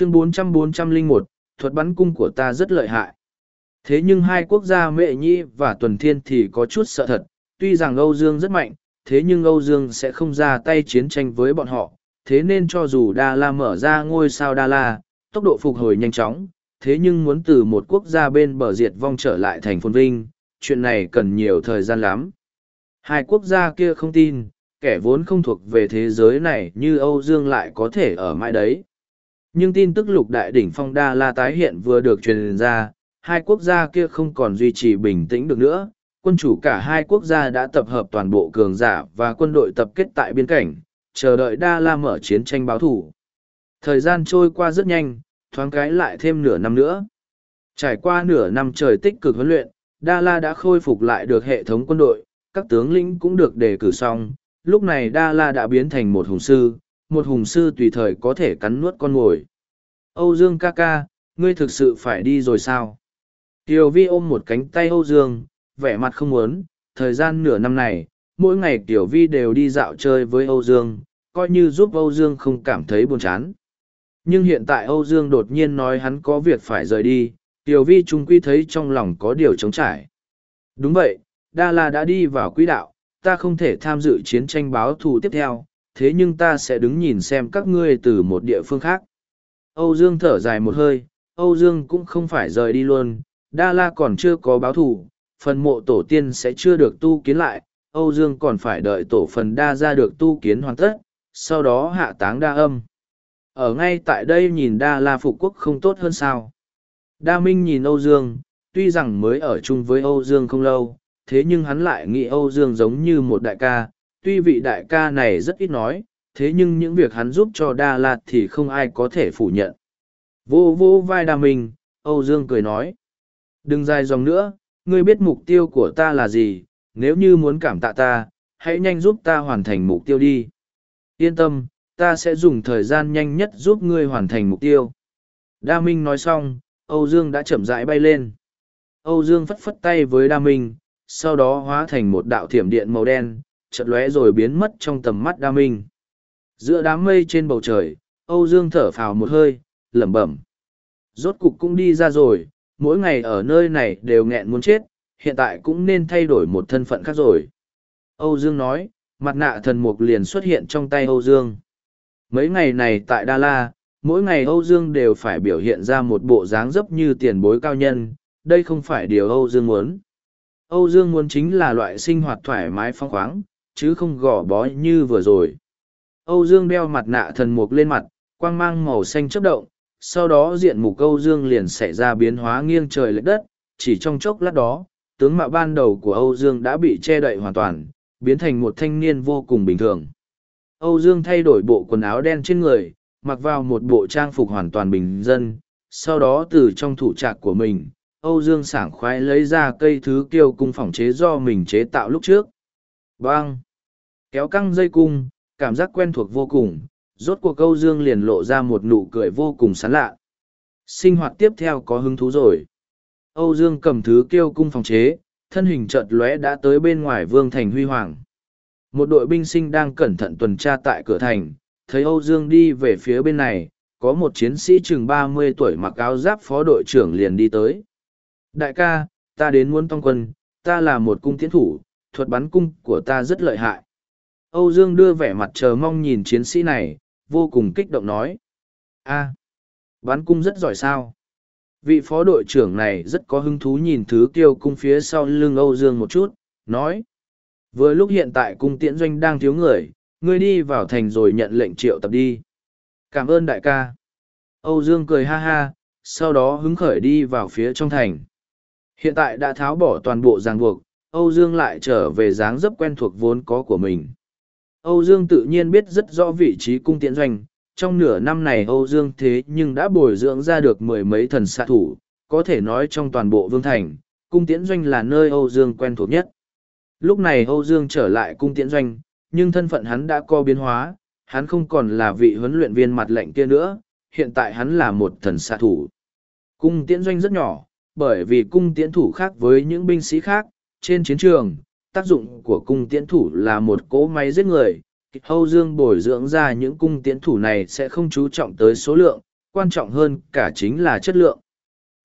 chương 400-401, thuật bắn cung của ta rất lợi hại. Thế nhưng hai quốc gia Mệ Nhi và Tuần Thiên thì có chút sợ thật, tuy rằng Âu Dương rất mạnh, thế nhưng Âu Dương sẽ không ra tay chiến tranh với bọn họ, thế nên cho dù Đa La mở ra ngôi sao Đa La, tốc độ phục hồi nhanh chóng, thế nhưng muốn từ một quốc gia bên bờ diệt vong trở lại thành phồn vinh, chuyện này cần nhiều thời gian lắm. Hai quốc gia kia không tin, kẻ vốn không thuộc về thế giới này như Âu Dương lại có thể ở mãi đấy. Nhưng tin tức lục đại đỉnh phong Đa La tái hiện vừa được truyền ra, hai quốc gia kia không còn duy trì bình tĩnh được nữa. Quân chủ cả hai quốc gia đã tập hợp toàn bộ cường giả và quân đội tập kết tại biên cảnh, chờ đợi Đa La mở chiến tranh báo thủ. Thời gian trôi qua rất nhanh, thoáng cái lại thêm nửa năm nữa. Trải qua nửa năm trời tích cực huấn luyện, Đa La đã khôi phục lại được hệ thống quân đội, các tướng lĩnh cũng được đề cử xong. Lúc này Đa La đã biến thành một hùng sư, một hùng sư tùy thời có thể cắn nuốt con mồi. Âu Dương ca ca, ngươi thực sự phải đi rồi sao? Kiều Vi ôm một cánh tay Âu Dương, vẻ mặt không muốn, thời gian nửa năm này, mỗi ngày Kiều Vi đều đi dạo chơi với Âu Dương, coi như giúp Âu Dương không cảm thấy buồn chán. Nhưng hiện tại Âu Dương đột nhiên nói hắn có việc phải rời đi, Kiều Vi trung quy thấy trong lòng có điều chống trải. Đúng vậy, Đa La đã đi vào quỹ đạo, ta không thể tham dự chiến tranh báo thù tiếp theo, thế nhưng ta sẽ đứng nhìn xem các ngươi từ một địa phương khác. Âu Dương thở dài một hơi, Âu Dương cũng không phải rời đi luôn, Đa La còn chưa có báo thủ, phần mộ tổ tiên sẽ chưa được tu kiến lại, Âu Dương còn phải đợi tổ phần đa ra được tu kiến hoàn tất, sau đó hạ táng đa âm. Ở ngay tại đây nhìn đa la phục quốc không tốt hơn sao. Đa Minh nhìn Âu Dương, tuy rằng mới ở chung với Âu Dương không lâu, thế nhưng hắn lại nghĩ Âu Dương giống như một đại ca, tuy vị đại ca này rất ít nói, thế nhưng những việc hắn giúp cho Đa lạt thì không ai có thể phủ nhận. Vô vô vai Đa Minh, Âu Dương cười nói. Đừng dài dòng nữa, ngươi biết mục tiêu của ta là gì, nếu như muốn cảm tạ ta, hãy nhanh giúp ta hoàn thành mục tiêu đi. Yên tâm, ta sẽ dùng thời gian nhanh nhất giúp ngươi hoàn thành mục tiêu. Đa Minh nói xong, Âu Dương đã chậm rãi bay lên. Âu Dương phất phất tay với Đa Minh, sau đó hóa thành một đạo thiểm điện màu đen, chợt lóe rồi biến mất trong tầm mắt Đa Minh. Giữa đám mây trên bầu trời, Âu Dương thở phào một hơi, lẩm bẩm. Rốt cục cũng đi ra rồi, mỗi ngày ở nơi này đều nghẹn muốn chết, hiện tại cũng nên thay đổi một thân phận khác rồi. Âu Dương nói, mặt nạ thần mục liền xuất hiện trong tay Âu Dương. Mấy ngày này tại Đa La, mỗi ngày Âu Dương đều phải biểu hiện ra một bộ dáng dấp như tiền bối cao nhân, đây không phải điều Âu Dương muốn. Âu Dương muốn chính là loại sinh hoạt thoải mái phong khoáng, chứ không gò bó như vừa rồi. Âu Dương đeo mặt nạ thần mục lên mặt, quang mang màu xanh chớp động, sau đó diện mục Âu Dương liền xảy ra biến hóa nghiêng trời lệch đất, chỉ trong chốc lát đó, tướng mạo ban đầu của Âu Dương đã bị che đậy hoàn toàn, biến thành một thanh niên vô cùng bình thường. Âu Dương thay đổi bộ quần áo đen trên người, mặc vào một bộ trang phục hoàn toàn bình dân, sau đó từ trong thủ trạc của mình, Âu Dương sảng khoái lấy ra cây thứ kiêu cung phòng chế do mình chế tạo lúc trước. Bang! Kéo căng dây cung, cảm giác quen thuộc vô cùng, rốt cuộc Âu Dương liền lộ ra một nụ cười vô cùng sán lạ. Sinh hoạt tiếp theo có hứng thú rồi. Âu Dương cầm thứ kiêu cung phòng chế, thân hình chợt lóe đã tới bên ngoài vương thành huy hoàng. Một đội binh sinh đang cẩn thận tuần tra tại cửa thành, thấy Âu Dương đi về phía bên này, có một chiến sĩ chừng ba mươi tuổi mặc áo giáp phó đội trưởng liền đi tới. Đại ca, ta đến muốn tông quân, ta là một cung tiến thủ, thuật bắn cung của ta rất lợi hại. Âu Dương đưa vẻ mặt chờ mong nhìn chiến sĩ này, vô cùng kích động nói. a bắn cung rất giỏi sao? Vị phó đội trưởng này rất có hứng thú nhìn thứ kiêu cung phía sau lưng Âu Dương một chút, nói. Vừa lúc hiện tại cung tiễn doanh đang thiếu người, ngươi đi vào thành rồi nhận lệnh triệu tập đi. Cảm ơn đại ca. Âu Dương cười ha ha, sau đó hứng khởi đi vào phía trong thành. Hiện tại đã tháo bỏ toàn bộ ràng buộc, Âu Dương lại trở về dáng dấp quen thuộc vốn có của mình. Âu Dương tự nhiên biết rất rõ vị trí cung tiễn doanh, trong nửa năm này Âu Dương thế nhưng đã bồi dưỡng ra được mười mấy thần xạ thủ, có thể nói trong toàn bộ vương thành, cung tiễn doanh là nơi Âu Dương quen thuộc nhất. Lúc này Âu Dương trở lại cung tiễn doanh, nhưng thân phận hắn đã co biến hóa, hắn không còn là vị huấn luyện viên mặt lệnh kia nữa, hiện tại hắn là một thần xạ thủ. Cung tiễn doanh rất nhỏ, bởi vì cung tiễn thủ khác với những binh sĩ khác, trên chiến trường, tác dụng của cung tiễn thủ là một cỗ máy giết người. Âu Dương bồi dưỡng ra những cung tiễn thủ này sẽ không chú trọng tới số lượng, quan trọng hơn cả chính là chất lượng.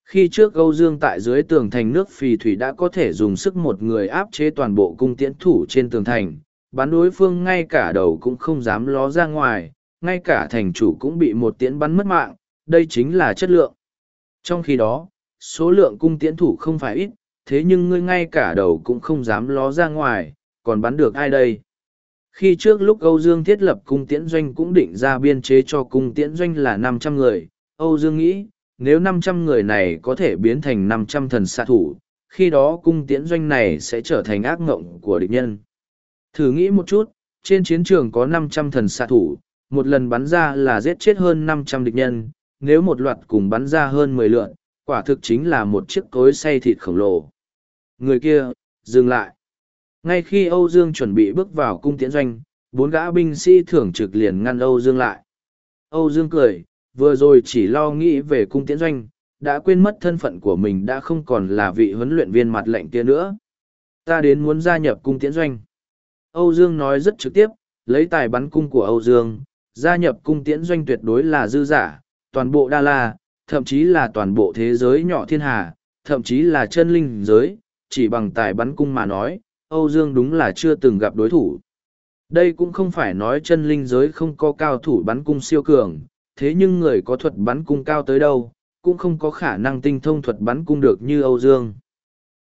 Khi trước Âu Dương tại dưới tường thành nước phì thủy đã có thể dùng sức một người áp chế toàn bộ cung tiễn thủ trên tường thành, bắn đối phương ngay cả đầu cũng không dám ló ra ngoài, ngay cả thành chủ cũng bị một tiễn bắn mất mạng, đây chính là chất lượng. Trong khi đó, số lượng cung tiễn thủ không phải ít, thế nhưng ngươi ngay cả đầu cũng không dám ló ra ngoài, còn bắn được ai đây? Khi trước lúc Âu Dương thiết lập cung tiễn doanh cũng định ra biên chế cho cung tiễn doanh là năm trăm người, Âu Dương nghĩ, nếu năm trăm người này có thể biến thành năm trăm thần xạ thủ, khi đó cung tiễn doanh này sẽ trở thành ác ngộng của địch nhân. Thử nghĩ một chút, trên chiến trường có năm trăm thần xạ thủ, một lần bắn ra là giết chết hơn năm trăm địch nhân, nếu một loạt cùng bắn ra hơn mười lượn, quả thực chính là một chiếc cối xay thịt khổng lồ. Người kia, dừng lại. Ngay khi Âu Dương chuẩn bị bước vào cung tiễn doanh, bốn gã binh sĩ thưởng trực liền ngăn Âu Dương lại. Âu Dương cười, vừa rồi chỉ lo nghĩ về cung tiễn doanh, đã quên mất thân phận của mình đã không còn là vị huấn luyện viên mặt lệnh kia nữa. Ta đến muốn gia nhập cung tiễn doanh. Âu Dương nói rất trực tiếp, lấy tài bắn cung của Âu Dương, gia nhập cung tiễn doanh tuyệt đối là dư giả, toàn bộ Đa La, thậm chí là toàn bộ thế giới nhỏ thiên hà, thậm chí là chân linh giới, chỉ bằng tài bắn cung mà nói, Âu Dương đúng là chưa từng gặp đối thủ. Đây cũng không phải nói chân linh giới không có cao thủ bắn cung siêu cường, thế nhưng người có thuật bắn cung cao tới đâu, cũng không có khả năng tinh thông thuật bắn cung được như Âu Dương.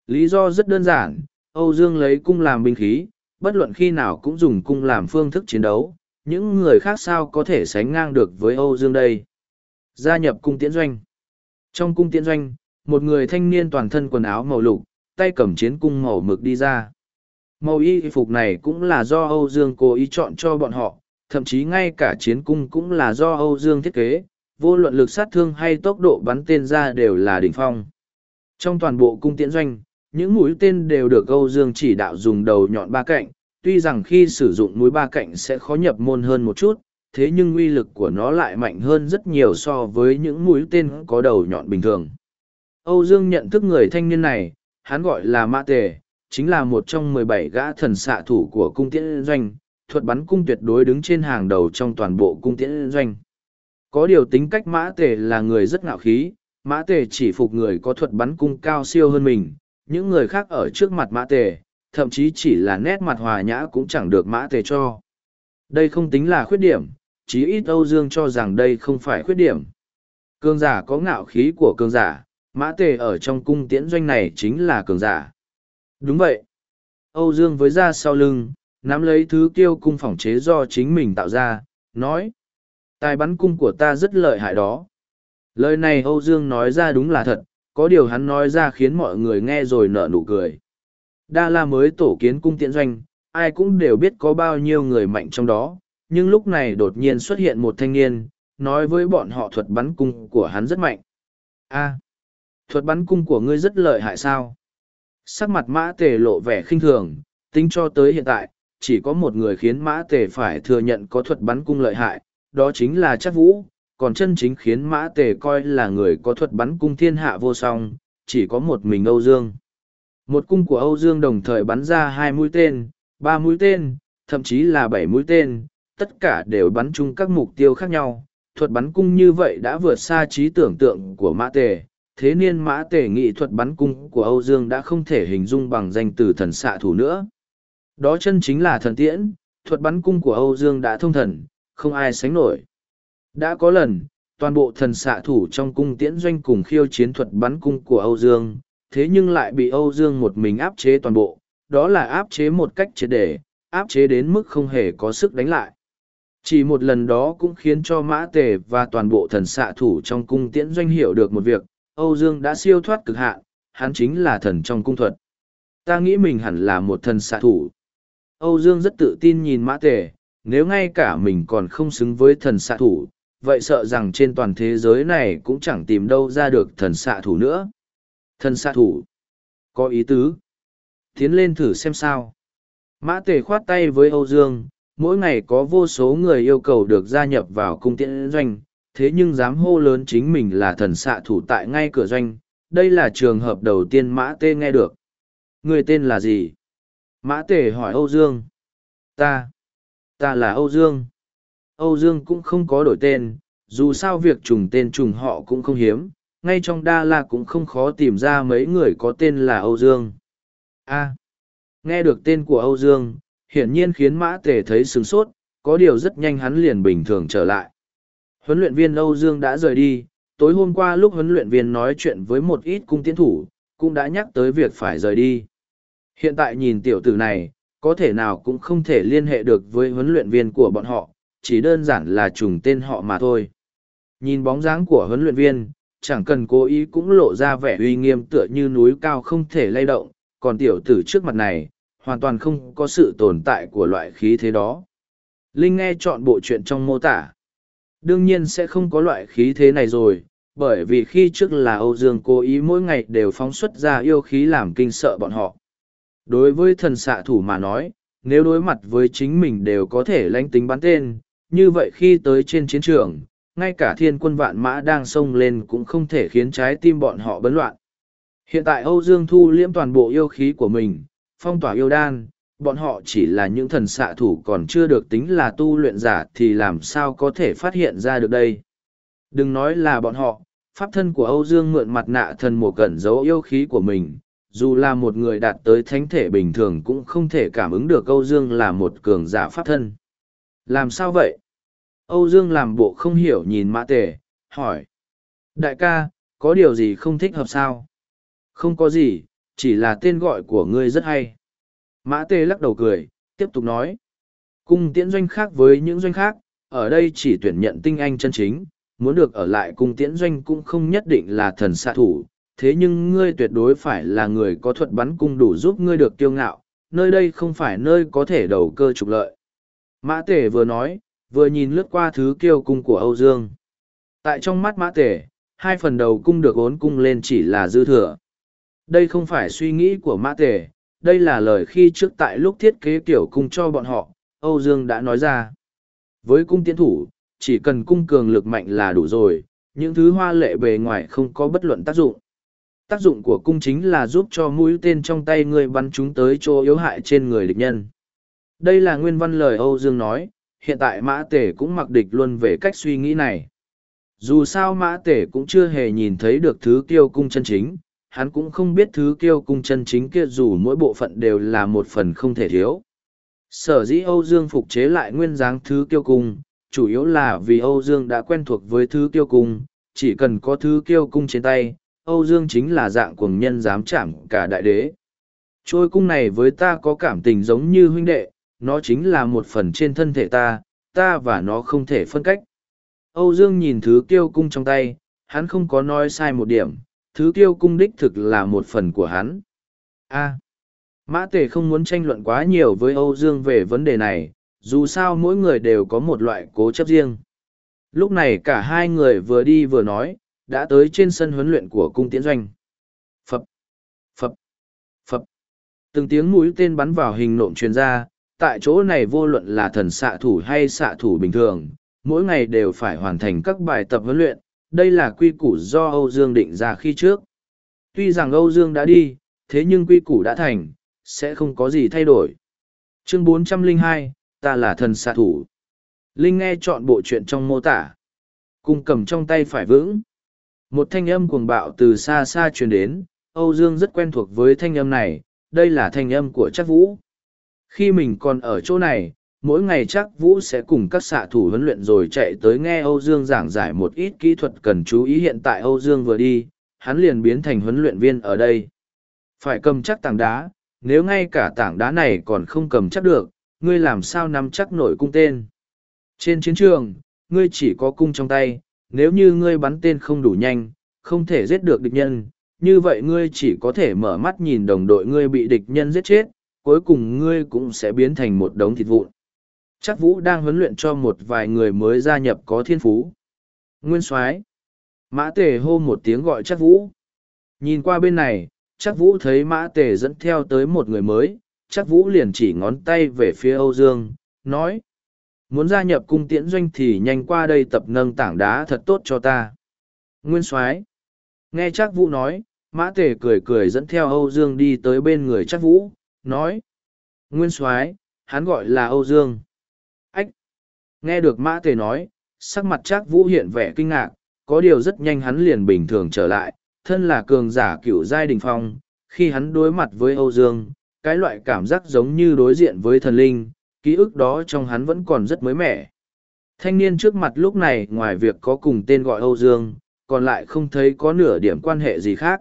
Lý do rất đơn giản, Âu Dương lấy cung làm binh khí, bất luận khi nào cũng dùng cung làm phương thức chiến đấu, những người khác sao có thể sánh ngang được với Âu Dương đây. Gia nhập cung tiễn doanh. Trong cung tiễn doanh, một người thanh niên toàn thân quần áo màu lục, tay cầm chiến cung màu mực đi ra. Màu y phục này cũng là do Âu Dương cố ý chọn cho bọn họ, thậm chí ngay cả chiến cung cũng là do Âu Dương thiết kế, vô luận lực sát thương hay tốc độ bắn tên ra đều là đỉnh phong. Trong toàn bộ cung tiễn doanh, những mũi tên đều được Âu Dương chỉ đạo dùng đầu nhọn ba cạnh, tuy rằng khi sử dụng mũi ba cạnh sẽ khó nhập môn hơn một chút, thế nhưng uy lực của nó lại mạnh hơn rất nhiều so với những mũi tên có đầu nhọn bình thường. Âu Dương nhận thức người thanh niên này, hắn gọi là Mã Tề, chính là một trong mười bảy gã thần xạ thủ của cung tiễn doanh, thuật bắn cung tuyệt đối đứng trên hàng đầu trong toàn bộ cung tiễn doanh. Có điều tính cách Mã Tề là người rất ngạo khí, Mã Tề chỉ phục người có thuật bắn cung cao siêu hơn mình, những người khác ở trước mặt Mã Tề, thậm chí chỉ là nét mặt hòa nhã cũng chẳng được Mã Tề cho. Đây không tính là khuyết điểm, chí ít Âu Dương cho rằng đây không phải khuyết điểm. Cương giả có ngạo khí của cương giả, Mã Tề ở trong cung tiễn doanh này chính là cường giả. Đúng vậy. Âu Dương với ra sau lưng, nắm lấy thứ kiêu cung phỏng chế do chính mình tạo ra, nói. Tài bắn cung của ta rất lợi hại đó. Lời này Âu Dương nói ra đúng là thật, có điều hắn nói ra khiến mọi người nghe rồi nở nụ cười. Đa La mới tổ kiến cung tiễn doanh, ai cũng đều biết có bao nhiêu người mạnh trong đó, nhưng lúc này đột nhiên xuất hiện một thanh niên, nói với bọn họ thuật bắn cung của hắn rất mạnh. a thuật bắn cung của ngươi rất lợi hại sao? Sắc mặt mã tề lộ vẻ khinh thường, tính cho tới hiện tại, chỉ có một người khiến mã tề phải thừa nhận có thuật bắn cung lợi hại, đó chính là chắc vũ, còn chân chính khiến mã tề coi là người có thuật bắn cung thiên hạ vô song, chỉ có một mình Âu Dương. Một cung của Âu Dương đồng thời bắn ra hai mũi tên, ba mũi tên, thậm chí là bảy mũi tên, tất cả đều bắn chung các mục tiêu khác nhau. Thuật bắn cung như vậy đã vượt xa trí tưởng tượng của mã tề, thế niên mã tể nghị thuật bắn cung của Âu Dương đã không thể hình dung bằng danh từ thần xạ thủ nữa. Đó chân chính là thần tiễn, thuật bắn cung của Âu Dương đã thông thần, không ai sánh nổi. Đã có lần, toàn bộ thần xạ thủ trong cung tiễn doanh cùng khiêu chiến thuật bắn cung của Âu Dương, thế nhưng lại bị Âu Dương một mình áp chế toàn bộ, đó là áp chế một cách triệt để, áp chế đến mức không hề có sức đánh lại. Chỉ một lần đó cũng khiến cho mã tề và toàn bộ thần xạ thủ trong cung tiễn doanh hiểu được một việc, Âu Dương đã siêu thoát cực hạn, hắn chính là thần trong cung thuật. Ta nghĩ mình hẳn là một thần xạ thủ. Âu Dương rất tự tin nhìn mã tề, nếu ngay cả mình còn không xứng với thần xạ thủ, vậy sợ rằng trên toàn thế giới này cũng chẳng tìm đâu ra được thần xạ thủ nữa. Thần xạ thủ. Có ý tứ. Tiến lên thử xem sao. Mã tề khoát tay với Âu Dương, mỗi ngày có vô số người yêu cầu được gia nhập vào cung tiễn doanh, thế nhưng dám hô lớn chính mình là thần xạ thủ tại ngay cửa doanh, đây là trường hợp đầu tiên Mã Tê nghe được. Người tên là gì? Mã Tề hỏi Âu Dương. Ta. Ta là Âu Dương. Âu Dương cũng không có đổi tên, dù sao việc trùng tên trùng họ cũng không hiếm, ngay trong Đa La cũng không khó tìm ra mấy người có tên là Âu Dương. A. nghe được tên của Âu Dương, hiển nhiên khiến Mã Tề thấy sướng sốt, có điều rất nhanh hắn liền bình thường trở lại. Huấn luyện viên Âu Dương đã rời đi, tối hôm qua lúc huấn luyện viên nói chuyện với một ít cung tiến thủ, cũng đã nhắc tới việc phải rời đi. Hiện tại nhìn tiểu tử này, có thể nào cũng không thể liên hệ được với huấn luyện viên của bọn họ, chỉ đơn giản là trùng tên họ mà thôi. Nhìn bóng dáng của huấn luyện viên, chẳng cần cố ý cũng lộ ra vẻ uy nghiêm tựa như núi cao không thể lay động, còn tiểu tử trước mặt này, hoàn toàn không có sự tồn tại của loại khí thế đó. Linh nghe chọn bộ chuyện trong mô tả. Đương nhiên sẽ không có loại khí thế này rồi, bởi vì khi trước là Âu Dương cố ý mỗi ngày đều phóng xuất ra yêu khí làm kinh sợ bọn họ. Đối với thần xạ thủ mà nói, nếu đối mặt với chính mình đều có thể lãnh tính bắn tên, như vậy khi tới trên chiến trường, ngay cả thiên quân vạn mã đang xông lên cũng không thể khiến trái tim bọn họ bấn loạn. Hiện tại Âu Dương thu liễm toàn bộ yêu khí của mình, phong tỏa yêu đan, bọn họ chỉ là những thần xạ thủ còn chưa được tính là tu luyện giả thì làm sao có thể phát hiện ra được đây. Đừng nói là bọn họ, pháp thân của Âu Dương mượn mặt nạ thần mùa cẩn giấu yêu khí của mình, dù là một người đạt tới thánh thể bình thường cũng không thể cảm ứng được Âu Dương là một cường giả pháp thân. Làm sao vậy? Âu Dương làm bộ không hiểu nhìn mã tề, hỏi. Đại ca, có điều gì không thích hợp sao? Không có gì, chỉ là tên gọi của ngươi rất hay. Mã tề lắc đầu cười, tiếp tục nói. Cung tiễn doanh khác với những doanh khác, ở đây chỉ tuyển nhận tinh anh chân chính, muốn được ở lại cung tiễn doanh cũng không nhất định là thần xạ thủ, thế nhưng ngươi tuyệt đối phải là người có thuật bắn cung đủ giúp ngươi được kiêu ngạo, nơi đây không phải nơi có thể đầu cơ trục lợi. Mã tể vừa nói, vừa nhìn lướt qua thứ kiêu cung của Âu Dương. Tại trong mắt mã tể, hai phần đầu cung được ốn cung lên chỉ là dư thừa. Đây không phải suy nghĩ của mã tể, đây là lời khi trước tại lúc thiết kế kiểu cung cho bọn họ, Âu Dương đã nói ra. Với cung tiến thủ, chỉ cần cung cường lực mạnh là đủ rồi, những thứ hoa lệ bề ngoài không có bất luận tác dụng. Tác dụng của cung chính là giúp cho mũi tên trong tay người bắn chúng tới chỗ yếu hại trên người địch nhân. Đây là nguyên văn lời Âu Dương nói, hiện tại mã tể cũng mặc địch luôn về cách suy nghĩ này. Dù sao mã tể cũng chưa hề nhìn thấy được thứ kiêu cung chân chính, hắn cũng không biết thứ kiêu cung chân chính kia dù mỗi bộ phận đều là một phần không thể thiếu. Sở dĩ Âu Dương phục chế lại nguyên dáng thứ kiêu cung, chủ yếu là vì Âu Dương đã quen thuộc với thứ kiêu cung, chỉ cần có thứ kiêu cung trên tay, Âu Dương chính là dạng cuồng nhân dám chạm cả đại đế. Trôi cung này với ta có cảm tình giống như huynh đệ, nó chính là một phần trên thân thể ta, ta và nó không thể phân cách. Âu Dương nhìn thứ kiêu cung trong tay, hắn không có nói sai một điểm, thứ kiêu cung đích thực là một phần của hắn. A. Mã Tề không muốn tranh luận quá nhiều với Âu Dương về vấn đề này, dù sao mỗi người đều có một loại cố chấp riêng. Lúc này cả hai người vừa đi vừa nói, đã tới trên sân huấn luyện của cung tiễn doanh. Phập, phập, phập. Từng tiếng mũi tên bắn vào hình nộm truyền ra, tại chỗ này vô luận là thần xạ thủ hay xạ thủ bình thường, mỗi ngày đều phải hoàn thành các bài tập huấn luyện, đây là quy củ do Âu Dương định ra khi trước. Tuy rằng Âu Dương đã đi, thế nhưng quy củ đã thành, sẽ không có gì thay đổi. Chương 402, ta là thần xạ thủ. Linh nghe chọn bộ chuyện trong mô tả. Cung cầm trong tay phải vững. Một thanh âm cuồng bạo từ xa xa truyền đến, Âu Dương rất quen thuộc với thanh âm này, đây là thanh âm của chắc vũ. Khi mình còn ở chỗ này, mỗi ngày chắc Vũ sẽ cùng các xạ thủ huấn luyện rồi chạy tới nghe Âu Dương giảng giải một ít kỹ thuật cần chú ý hiện tại Âu Dương vừa đi, hắn liền biến thành huấn luyện viên ở đây. Phải cầm chắc tảng đá, nếu ngay cả tảng đá này còn không cầm chắc được, ngươi làm sao nắm chắc nổi cung tên. Trên chiến trường, ngươi chỉ có cung trong tay, nếu như ngươi bắn tên không đủ nhanh, không thể giết được địch nhân, như vậy ngươi chỉ có thể mở mắt nhìn đồng đội ngươi bị địch nhân giết chết, cuối cùng ngươi cũng sẽ biến thành một đống thịt vụn. Chắc Vũ đang huấn luyện cho một vài người mới gia nhập có thiên phú. Nguyên soái Mã Tề hô một tiếng gọi chắc Vũ. Nhìn qua bên này, chắc Vũ thấy Mã Tề dẫn theo tới một người mới, chắc Vũ liền chỉ ngón tay về phía Âu Dương, nói. Muốn gia nhập cung tiễn doanh thì nhanh qua đây tập nâng tảng đá thật tốt cho ta. Nguyên soái Nghe chắc Vũ nói, Mã Tề cười cười dẫn theo Âu Dương đi tới bên người chắc Vũ, nói. Nguyên soái hắn gọi là Âu Dương. Nghe được Mã Tề nói, sắc mặt chắc vũ hiện vẻ kinh ngạc, có điều rất nhanh hắn liền bình thường trở lại, thân là cường giả cựu giai đình phong, khi hắn đối mặt với Âu Dương, cái loại cảm giác giống như đối diện với thần linh, ký ức đó trong hắn vẫn còn rất mới mẻ. Thanh niên trước mặt lúc này ngoài việc có cùng tên gọi Âu Dương, còn lại không thấy có nửa điểm quan hệ gì khác.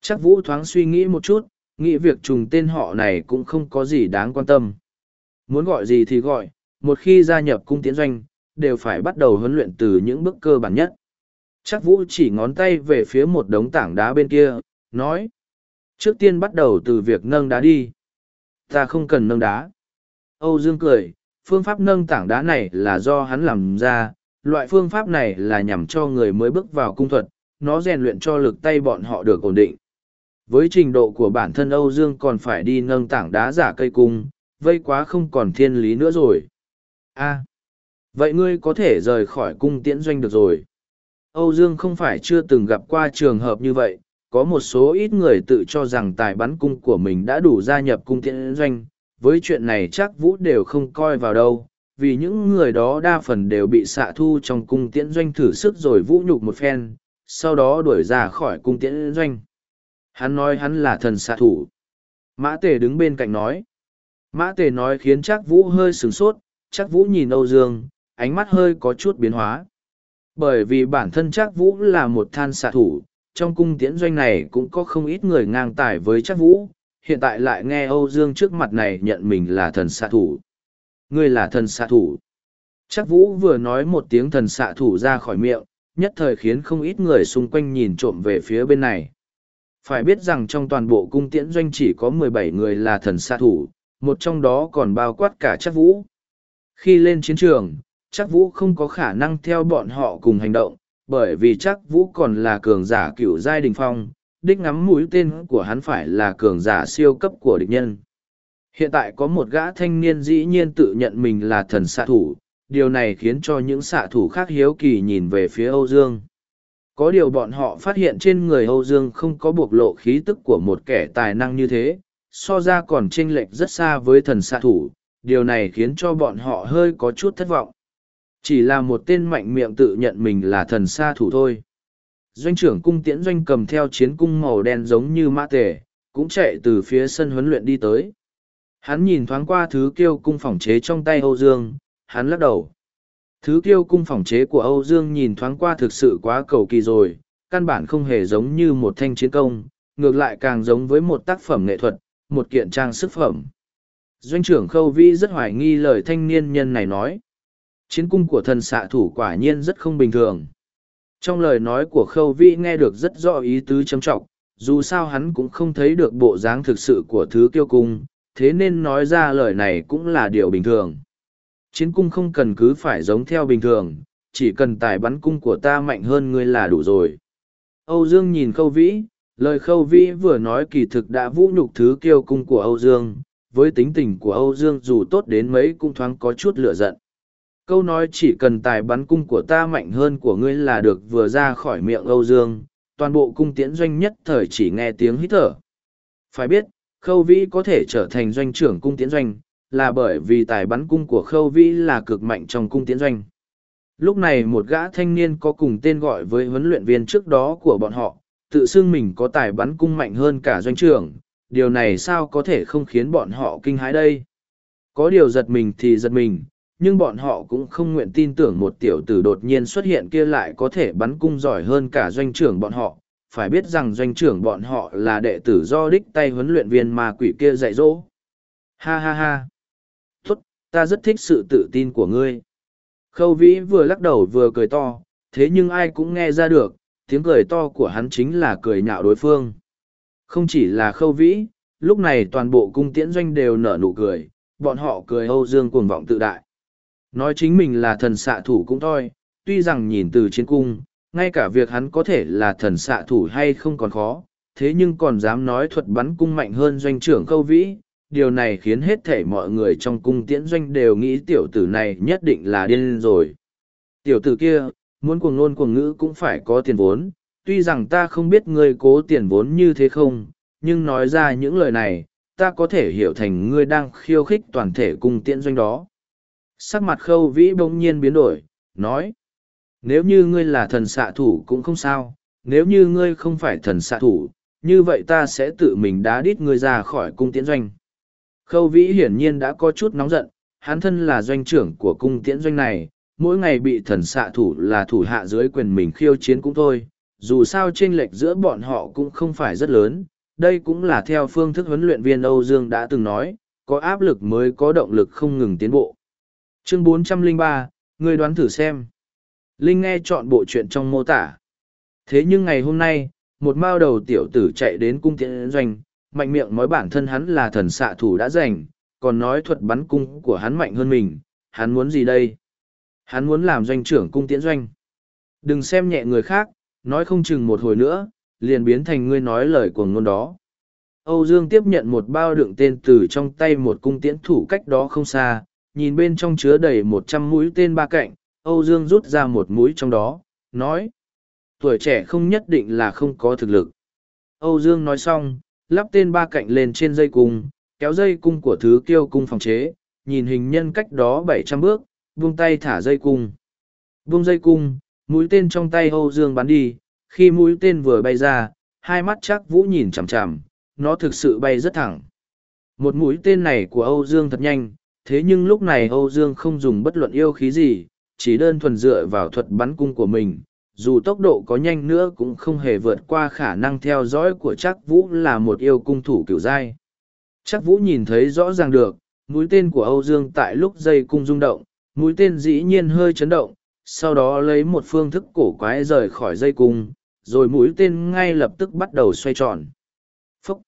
Chắc Vũ thoáng suy nghĩ một chút, nghĩ việc trùng tên họ này cũng không có gì đáng quan tâm. Muốn gọi gì thì gọi, một khi gia nhập cung tiến doanh, đều phải bắt đầu huấn luyện từ những bước cơ bản nhất. Chắc Vũ chỉ ngón tay về phía một đống tảng đá bên kia, nói. Trước tiên bắt đầu từ việc nâng đá đi. Ta không cần nâng đá. Âu Dương cười, phương pháp nâng tảng đá này là do hắn làm ra, loại phương pháp này là nhằm cho người mới bước vào cung thuật, nó rèn luyện cho lực tay bọn họ được ổn định. Với trình độ của bản thân Âu Dương còn phải đi nâng tảng đá giả cây cung, vây quá không còn thiên lý nữa rồi a vậy ngươi có thể rời khỏi cung tiễn doanh được rồi. Âu Dương không phải chưa từng gặp qua trường hợp như vậy, có một số ít người tự cho rằng tài bắn cung của mình đã đủ gia nhập cung tiễn doanh, với chuyện này chắc Vũ đều không coi vào đâu, vì những người đó đa phần đều bị xạ thu trong cung tiễn doanh thử sức rồi vũ nhục một phen, sau đó đuổi ra khỏi cung tiễn doanh. Hắn nói hắn là thần xạ thủ. Mã Tề đứng bên cạnh nói. Mã Tề nói khiến Trác Vũ hơi sửng sốt, chắc Vũ nhìn Âu Dương, ánh mắt hơi có chút biến hóa. Bởi vì bản thân chắc Vũ là một than xạ thủ, trong cung tiễn doanh này cũng có không ít người ngang tài với chắc Vũ, hiện tại lại nghe Âu Dương trước mặt này nhận mình là thần xạ thủ. Ngươi là thần xạ thủ. Chắc Vũ vừa nói một tiếng thần xạ thủ ra khỏi miệng, nhất thời khiến không ít người xung quanh nhìn trộm về phía bên này. Phải biết rằng trong toàn bộ cung tiễn doanh chỉ có mười bảy người là thần xạ thủ, một trong đó còn bao quát cả chắc Vũ. Khi lên chiến trường, chắc Vũ không có khả năng theo bọn họ cùng hành động, bởi vì chắc Vũ còn là cường giả cựu giai đình phong, đích ngắm mũi tên của hắn phải là cường giả siêu cấp của địch nhân. Hiện tại có một gã thanh niên dĩ nhiên tự nhận mình là thần xạ thủ, điều này khiến cho những xạ thủ khác hiếu kỳ nhìn về phía Âu Dương. Có điều bọn họ phát hiện trên người Âu Dương không có bộc lộ khí tức của một kẻ tài năng như thế, so ra còn chênh lệch rất xa với thần xạ thủ, điều này khiến cho bọn họ hơi có chút thất vọng. Chỉ là một tên mạnh miệng tự nhận mình là thần xa thủ thôi. Doanh trưởng cung tiễn doanh cầm theo chiến cung màu đen giống như mã tể, cũng chạy từ phía sân huấn luyện đi tới. Hắn nhìn thoáng qua thứ kiêu cung phòng chế trong tay Âu Dương, hắn lắc đầu. Thứ kiêu cung phòng chế của Âu Dương nhìn thoáng qua thực sự quá cầu kỳ rồi, căn bản không hề giống như một thanh chiến công, ngược lại càng giống với một tác phẩm nghệ thuật, một kiện trang sức phẩm. Doanh trưởng Khâu Vĩ rất hoài nghi lời thanh niên nhân này nói. Chiến cung của thần xạ thủ quả nhiên rất không bình thường. Trong lời nói của Khâu Vĩ nghe được rất rõ ý tứ châm trọng, dù sao hắn cũng không thấy được bộ dáng thực sự của thứ kiêu cung, thế nên nói ra lời này cũng là điều bình thường. Chiến cung không cần cứ phải giống theo bình thường, chỉ cần tài bắn cung của ta mạnh hơn ngươi là đủ rồi. Âu Dương nhìn Khâu Vĩ, lời Khâu Vĩ vừa nói kỳ thực đã vũ nhục thứ kiêu cung của Âu Dương, với tính tình của Âu Dương dù tốt đến mấy cũng thoáng có chút lửa giận. Câu nói chỉ cần tài bắn cung của ta mạnh hơn của ngươi là được vừa ra khỏi miệng Âu Dương, toàn bộ cung tiễn doanh nhất thời chỉ nghe tiếng hít thở. Phải biết, khâu vĩ có thể trở thành doanh trưởng cung tiễn doanh là bởi vì tài bắn cung của khâu vĩ là cực mạnh trong cung tiễn doanh lúc này một gã thanh niên có cùng tên gọi với huấn luyện viên trước đó của bọn họ tự xưng mình có tài bắn cung mạnh hơn cả doanh trưởng điều này sao có thể không khiến bọn họ kinh hãi đây có điều giật mình thì giật mình nhưng bọn họ cũng không nguyện tin tưởng một tiểu tử đột nhiên xuất hiện kia lại có thể bắn cung giỏi hơn cả doanh trưởng bọn họ phải biết rằng doanh trưởng bọn họ là đệ tử do đích tay huấn luyện viên ma quỷ kia dạy dỗ. Ha ha ha. Tốt, ta rất thích sự tự tin của ngươi. Khâu vĩ vừa lắc đầu vừa cười to, thế nhưng ai cũng nghe ra được, tiếng cười to của hắn chính là cười nhạo đối phương. Không chỉ là khâu vĩ, lúc này toàn bộ cung tiễn doanh đều nở nụ cười, bọn họ cười Âu Dương cuồng vọng tự đại. Nói chính mình là thần xạ thủ cũng thôi, tuy rằng nhìn từ chiến cung, ngay cả việc hắn có thể là thần xạ thủ hay không còn khó, thế nhưng còn dám nói thuật bắn cung mạnh hơn doanh trưởng khâu vĩ, điều này khiến hết thể mọi người trong cung tiễn doanh đều nghĩ tiểu tử này nhất định là điên rồi. Tiểu tử kia, muốn cuồng ngôn cuồng ngữ cũng phải có tiền vốn, tuy rằng ta không biết ngươi cố tiền vốn như thế không, nhưng nói ra những lời này, ta có thể hiểu thành ngươi đang khiêu khích toàn thể cung tiễn doanh đó. Sắc mặt khâu vĩ bỗng nhiên biến đổi, nói, Nếu như ngươi là thần xạ thủ cũng không sao, nếu như ngươi không phải thần xạ thủ, như vậy ta sẽ tự mình đá đít ngươi ra khỏi cung tiễn doanh. Khâu vĩ hiển nhiên đã có chút nóng giận, hắn thân là doanh trưởng của cung tiễn doanh này, mỗi ngày bị thần xạ thủ là thủ hạ dưới quyền mình khiêu chiến cũng thôi, dù sao chênh lệch giữa bọn họ cũng không phải rất lớn, đây cũng là theo phương thức huấn luyện viên Âu Dương đã từng nói, có áp lực mới có động lực không ngừng tiến bộ. Chương 403, người đoán thử xem. Linh nghe chọn bộ chuyện trong mô tả. Thế nhưng ngày hôm nay, một mao đầu tiểu tử chạy đến cung tiễn doanh, mạnh miệng nói bản thân hắn là thần xạ thủ đã giành, còn nói thuật bắn cung của hắn mạnh hơn mình, hắn muốn gì đây? Hắn muốn làm doanh trưởng cung tiễn doanh. Đừng xem nhẹ người khác, nói không chừng một hồi nữa, liền biến thành ngươi nói lời của ngôn đó. Âu Dương tiếp nhận một bao đựng tên từ trong tay một cung tiễn thủ cách đó không xa, nhìn bên trong chứa đầy một trăm mũi tên ba cạnh, Âu Dương rút ra một mũi trong đó, nói. Tuổi trẻ không nhất định là không có thực lực. Âu Dương nói xong, lắp tên ba cạnh lên trên dây cung, kéo dây cung của thứ kiêu cung phòng chế, nhìn hình nhân cách đó bảy trăm bước, buông tay thả dây cung. Buông dây cung, mũi tên trong tay Âu Dương bắn đi, khi mũi tên vừa bay ra, hai mắt chắc vũ nhìn chằm chằm, nó thực sự bay rất thẳng. Một mũi tên này của Âu Dương thật nhanh, thế nhưng lúc này Âu Dương không dùng bất luận yêu khí gì, chỉ đơn thuần dựa vào thuật bắn cung của mình. Dù tốc độ có nhanh nữa cũng không hề vượt qua khả năng theo dõi của chắc vũ là một yêu cung thủ kiểu dai. Chắc vũ nhìn thấy rõ ràng được, mũi tên của Âu Dương tại lúc dây cung rung động, mũi tên dĩ nhiên hơi chấn động, sau đó lấy một phương thức cổ quái rời khỏi dây cung, rồi mũi tên ngay lập tức bắt đầu xoay tròn. Phúc!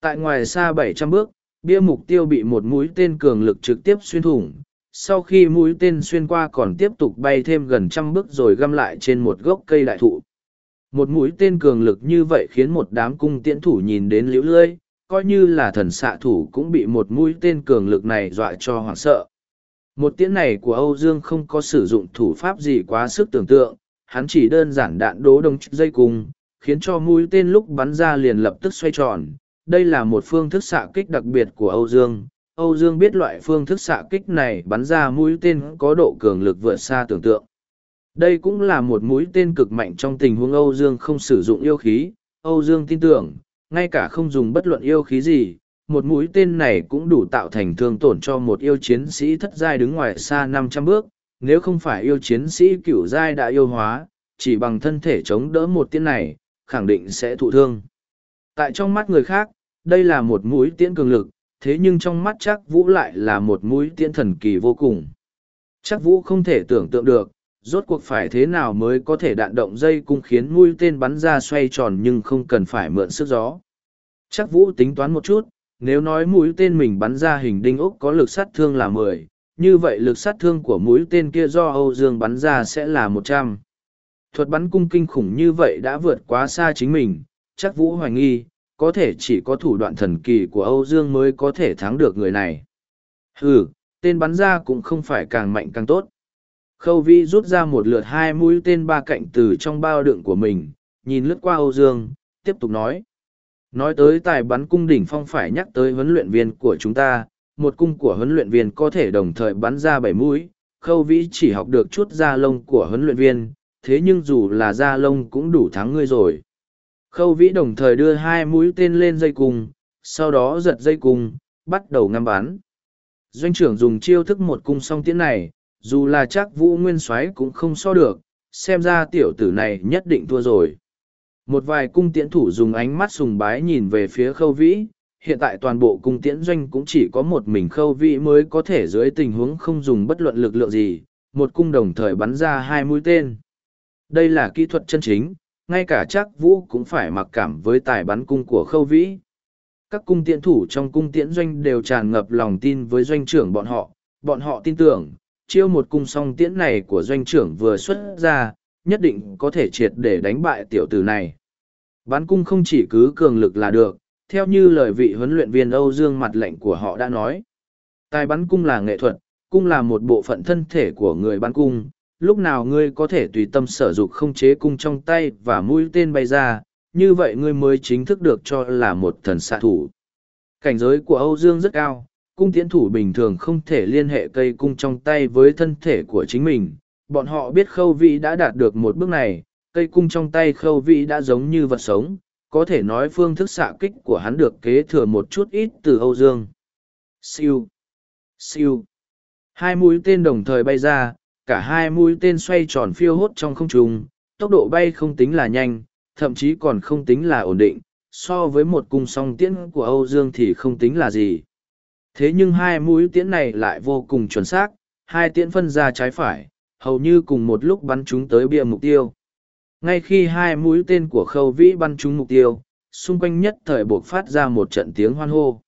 Tại ngoài xa bảy trăm bước, bia mục tiêu bị một mũi tên cường lực trực tiếp xuyên thủng. Sau khi mũi tên xuyên qua còn tiếp tục bay thêm gần trăm bước rồi găm lại trên một gốc cây đại thụ. Một mũi tên cường lực như vậy khiến một đám cung tiễn thủ nhìn đến liễu lưỡi, coi như là thần xạ thủ cũng bị một mũi tên cường lực này dọa cho hoảng sợ. Một tiễn này của Âu Dương không có sử dụng thủ pháp gì quá sức tưởng tượng, hắn chỉ đơn giản đạn đố đông dây cung, khiến cho mũi tên lúc bắn ra liền lập tức xoay tròn. Đây là một phương thức xạ kích đặc biệt của Âu Dương. Âu Dương biết loại phương thức xạ kích này bắn ra mũi tên có độ cường lực vượt xa tưởng tượng. Đây cũng là một mũi tên cực mạnh trong tình huống Âu Dương không sử dụng yêu khí. Âu Dương tin tưởng, ngay cả không dùng bất luận yêu khí gì, một mũi tên này cũng đủ tạo thành thương tổn cho một yêu chiến sĩ thất giai đứng ngoài xa năm trăm bước, nếu không phải yêu chiến sĩ cửu giai đã yêu hóa, chỉ bằng thân thể chống đỡ một tiễn này, khẳng định sẽ thụ thương. Tại trong mắt người khác, đây là một mũi tiễn cường lực, thế nhưng trong mắt chắc vũ lại là một mũi tiễn thần kỳ vô cùng. Chắc vũ không thể tưởng tượng được, rốt cuộc phải thế nào mới có thể đạn động dây cung khiến mũi tên bắn ra xoay tròn nhưng không cần phải mượn sức gió. Chắc vũ tính toán một chút, nếu nói mũi tên mình bắn ra hình đinh ốc có lực sát thương là mười, như vậy lực sát thương của mũi tên kia do Âu Dương bắn ra sẽ là một trăm. Thuật bắn cung kinh khủng như vậy đã vượt quá xa chính mình, chắc Vũ hoài nghi, có thể chỉ có thủ đoạn thần kỳ của Âu Dương mới có thể thắng được người này. Ừ, tên bắn ra cũng không phải càng mạnh càng tốt. Khâu Vi rút ra một lượt hai mũi tên ba cạnh từ trong bao đựng của mình, nhìn lướt qua Âu Dương, tiếp tục nói. Nói tới tài bắn cung đỉnh phong phải nhắc tới huấn luyện viên của chúng ta, một cung của huấn luyện viên có thể đồng thời bắn ra bảy mũi, khâu vĩ chỉ học được chút da lông của huấn luyện viên, thế nhưng dù là da lông cũng đủ thắng ngươi rồi. Khâu vĩ đồng thời đưa hai mũi tên lên dây cung, sau đó giật dây cung, bắt đầu ngắm bắn. Doanh trưởng dùng chiêu thức một cung song tiễn này, dù là chắc vũ nguyên soái cũng không so được, xem ra tiểu tử này nhất định thua rồi. Một vài cung tiễn thủ dùng ánh mắt sùng bái nhìn về phía khâu vĩ, hiện tại toàn bộ cung tiễn doanh cũng chỉ có một mình khâu vĩ mới có thể dưới tình huống không dùng bất luận lực lượng gì, một cung đồng thời bắn ra hai mũi tên. Đây là kỹ thuật chân chính, ngay cả chắc vũ cũng phải mặc cảm với tài bắn cung của khâu vĩ. Các cung tiễn thủ trong cung tiễn doanh đều tràn ngập lòng tin với doanh trưởng bọn họ, bọn họ tin tưởng, chiêu một cung song tiễn này của doanh trưởng vừa xuất ra, nhất định có thể triệt để đánh bại tiểu tử này. Bắn cung không chỉ cứ cường lực là được, theo như lời vị huấn luyện viên Âu Dương mặt lệnh của họ đã nói. Tài bắn cung là nghệ thuật, cung là một bộ phận thân thể của người bắn cung, lúc nào ngươi có thể tùy tâm sở dục không chế cung trong tay và mũi tên bay ra, như vậy ngươi mới chính thức được cho là một thần xạ thủ. Cảnh giới của Âu Dương rất cao, cung tiễn thủ bình thường không thể liên hệ cây cung trong tay với thân thể của chính mình, Bọn họ biết khâu vĩ đã đạt được một bước này, cây cung trong tay khâu vĩ đã giống như vật sống, có thể nói phương thức xạ kích của hắn được kế thừa một chút ít từ Âu Dương. Siêu! Siêu! Hai mũi tên đồng thời bay ra, cả hai mũi tên xoay tròn phiêu hốt trong không trung, tốc độ bay không tính là nhanh, thậm chí còn không tính là ổn định, so với một cung song tiễn của Âu Dương thì không tính là gì. Thế nhưng hai mũi tiễn này lại vô cùng chuẩn xác, hai tiễn phân ra trái phải, hầu như cùng một lúc bắn chúng tới bia mục tiêu. Ngay khi hai mũi tên của khâu vĩ bắn trúng mục tiêu, xung quanh nhất thời buộc phát ra một trận tiếng hoan hô.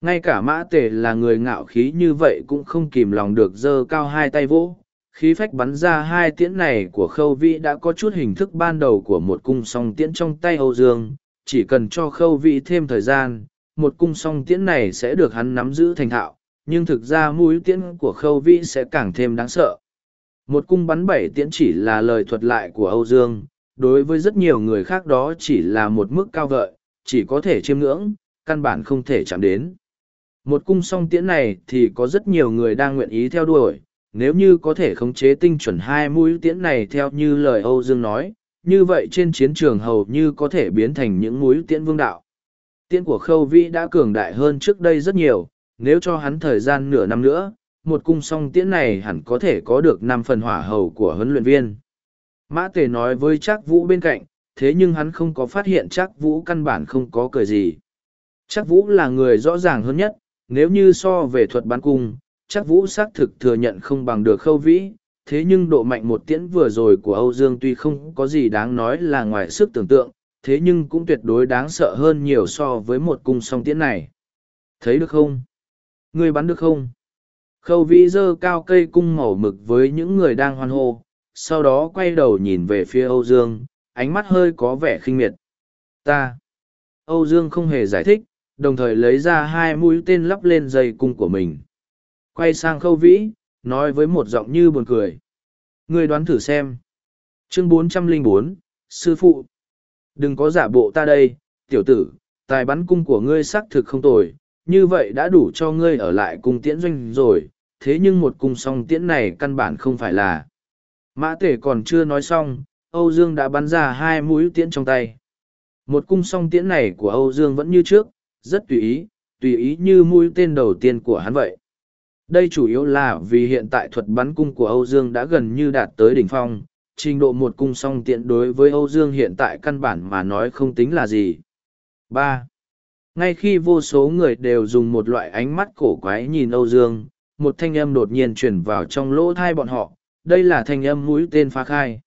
Ngay cả mã tể là người ngạo khí như vậy cũng không kìm lòng được giơ cao hai tay vỗ. Khí phách bắn ra hai tiễn này của khâu vĩ đã có chút hình thức ban đầu của một cung song tiễn trong tay Âu Dương, chỉ cần cho khâu vĩ thêm thời gian, một cung song tiễn này sẽ được hắn nắm giữ thành thạo, nhưng thực ra mũi tiễn của khâu vĩ sẽ càng thêm đáng sợ. Một cung bắn bảy tiễn chỉ là lời thuật lại của Âu Dương, đối với rất nhiều người khác đó chỉ là một mức cao vợi, chỉ có thể chiêm ngưỡng, căn bản không thể chạm đến. Một cung song tiễn này thì có rất nhiều người đang nguyện ý theo đuổi, nếu như có thể khống chế tinh chuẩn hai mũi tiễn này theo như lời Âu Dương nói, như vậy trên chiến trường hầu như có thể biến thành những mũi tiễn vương đạo. Tiễn của Khâu Vĩ đã cường đại hơn trước đây rất nhiều, nếu cho hắn thời gian nửa năm nữa, một cung song tiễn này hẳn có thể có được năm phần hỏa hầu của huấn luyện viên. Mã Tề nói với Trác Vũ bên cạnh, thế nhưng hắn không có phát hiện Trác Vũ căn bản không có cười gì. Trác Vũ là người rõ ràng hơn nhất, nếu như so về thuật bắn cung, Trác Vũ xác thực thừa nhận không bằng được Khâu Vĩ, thế nhưng độ mạnh một tiễn vừa rồi của Âu Dương tuy không có gì đáng nói là ngoài sức tưởng tượng, thế nhưng cũng tuyệt đối đáng sợ hơn nhiều so với một cung song tiễn này. Thấy được không? Người bắn được không? Khâu vĩ dơ cao cây cung màu mực với những người đang hoan hô, sau đó quay đầu nhìn về phía Âu Dương, ánh mắt hơi có vẻ khinh miệt. Ta! Âu Dương không hề giải thích, đồng thời lấy ra hai mũi tên lắp lên dây cung của mình. Quay sang khâu vĩ, nói với một giọng như buồn cười. Ngươi đoán thử xem. Chương 404, Sư Phụ. Đừng có giả bộ ta đây, tiểu tử, tài bắn cung của ngươi xác thực không tồi, như vậy đã đủ cho ngươi ở lại cung tiễn doanh rồi, thế nhưng một cung song tiễn này căn bản không phải là. Mã tể còn chưa nói xong, Âu Dương đã bắn ra hai mũi tiễn trong tay. Một cung song tiễn này của Âu Dương vẫn như trước, rất tùy ý, tùy ý như mũi tên đầu tiên của hắn vậy. Đây chủ yếu là vì hiện tại thuật bắn cung của Âu Dương đã gần như đạt tới đỉnh phong, trình độ một cung song tiện đối với Âu Dương hiện tại căn bản mà nói không tính là gì. ba Ngay khi vô số người đều dùng một loại ánh mắt cổ quái nhìn Âu Dương, một thanh âm đột nhiên truyền vào trong lỗ thai bọn họ, đây là thanh âm mũi tên phá khai.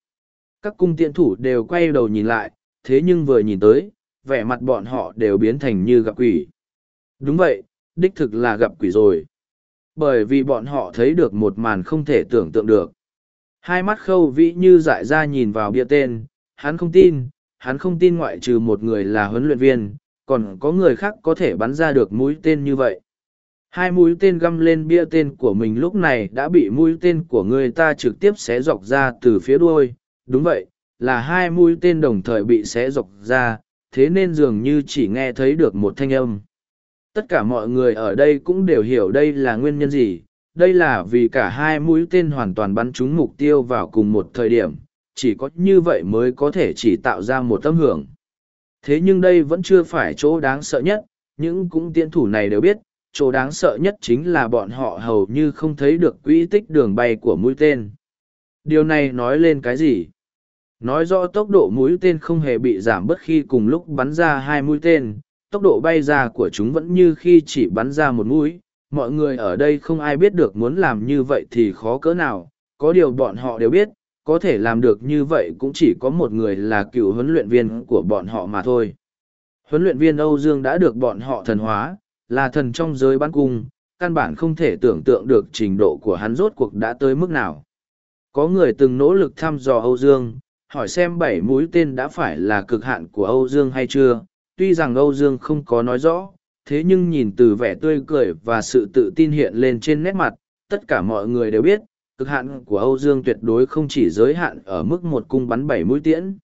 Các cung tiện thủ đều quay đầu nhìn lại, thế nhưng vừa nhìn tới, vẻ mặt bọn họ đều biến thành như gặp quỷ. Đúng vậy, đích thực là gặp quỷ rồi. Bởi vì bọn họ thấy được một màn không thể tưởng tượng được. Hai mắt khâu vĩ như dại ra nhìn vào bia tên, hắn không tin, hắn không tin ngoại trừ một người là huấn luyện viên, còn có người khác có thể bắn ra được mũi tên như vậy. Hai mũi tên găm lên bia tên của mình lúc này đã bị mũi tên của người ta trực tiếp xé dọc ra từ phía đuôi. Đúng vậy, là hai mũi tên đồng thời bị xé dọc ra, thế nên dường như chỉ nghe thấy được một thanh âm. Tất cả mọi người ở đây cũng đều hiểu đây là nguyên nhân gì, đây là vì cả hai mũi tên hoàn toàn bắn trúng mục tiêu vào cùng một thời điểm, chỉ có như vậy mới có thể chỉ tạo ra một tâm hưởng. Thế nhưng đây vẫn chưa phải chỗ đáng sợ nhất, những cũng tiên thủ này đều biết, chỗ đáng sợ nhất chính là bọn họ hầu như không thấy được quỹ tích đường bay của mũi tên. Điều này nói lên cái gì? Nói rõ tốc độ mũi tên không hề bị giảm bất khi cùng lúc bắn ra hai mũi tên, tốc độ bay ra của chúng vẫn như khi chỉ bắn ra một mũi. Mọi người ở đây không ai biết được muốn làm như vậy thì khó cỡ nào, có điều bọn họ đều biết, có thể làm được như vậy cũng chỉ có một người là cựu huấn luyện viên của bọn họ mà thôi. Huấn luyện viên Âu Dương đã được bọn họ thần hóa, là thần trong giới bắn cung, căn bản không thể tưởng tượng được trình độ của hắn rốt cuộc đã tới mức nào. Có người từng nỗ lực thăm dò Âu Dương, hỏi xem bảy mũi tên đã phải là cực hạn của Âu Dương hay chưa, tuy rằng Âu Dương không có nói rõ, thế nhưng nhìn từ vẻ tươi cười và sự tự tin hiện lên trên nét mặt, tất cả mọi người đều biết, cực hạn của Âu Dương tuyệt đối không chỉ giới hạn ở mức một cung bắn bảy mũi tiễn.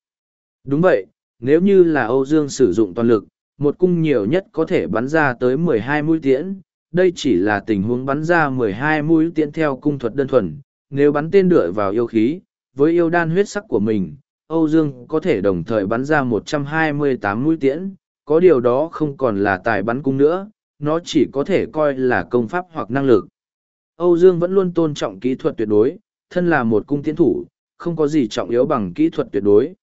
Đúng vậy, nếu như là Âu Dương sử dụng toàn lực, một cung nhiều nhất có thể bắn ra tới 12 mũi tiễn, đây chỉ là tình huống bắn ra 12 mũi tiễn theo cung thuật đơn thuần, nếu bắn tên đựa vào yêu khí, với yêu đan huyết sắc của mình, Âu Dương có thể đồng thời bắn ra 128 mũi tiễn, có điều đó không còn là tài bắn cung nữa, nó chỉ có thể coi là công pháp hoặc năng lực. Âu Dương vẫn luôn tôn trọng kỹ thuật tuyệt đối, thân là một cung tiễn thủ, không có gì trọng yếu bằng kỹ thuật tuyệt đối.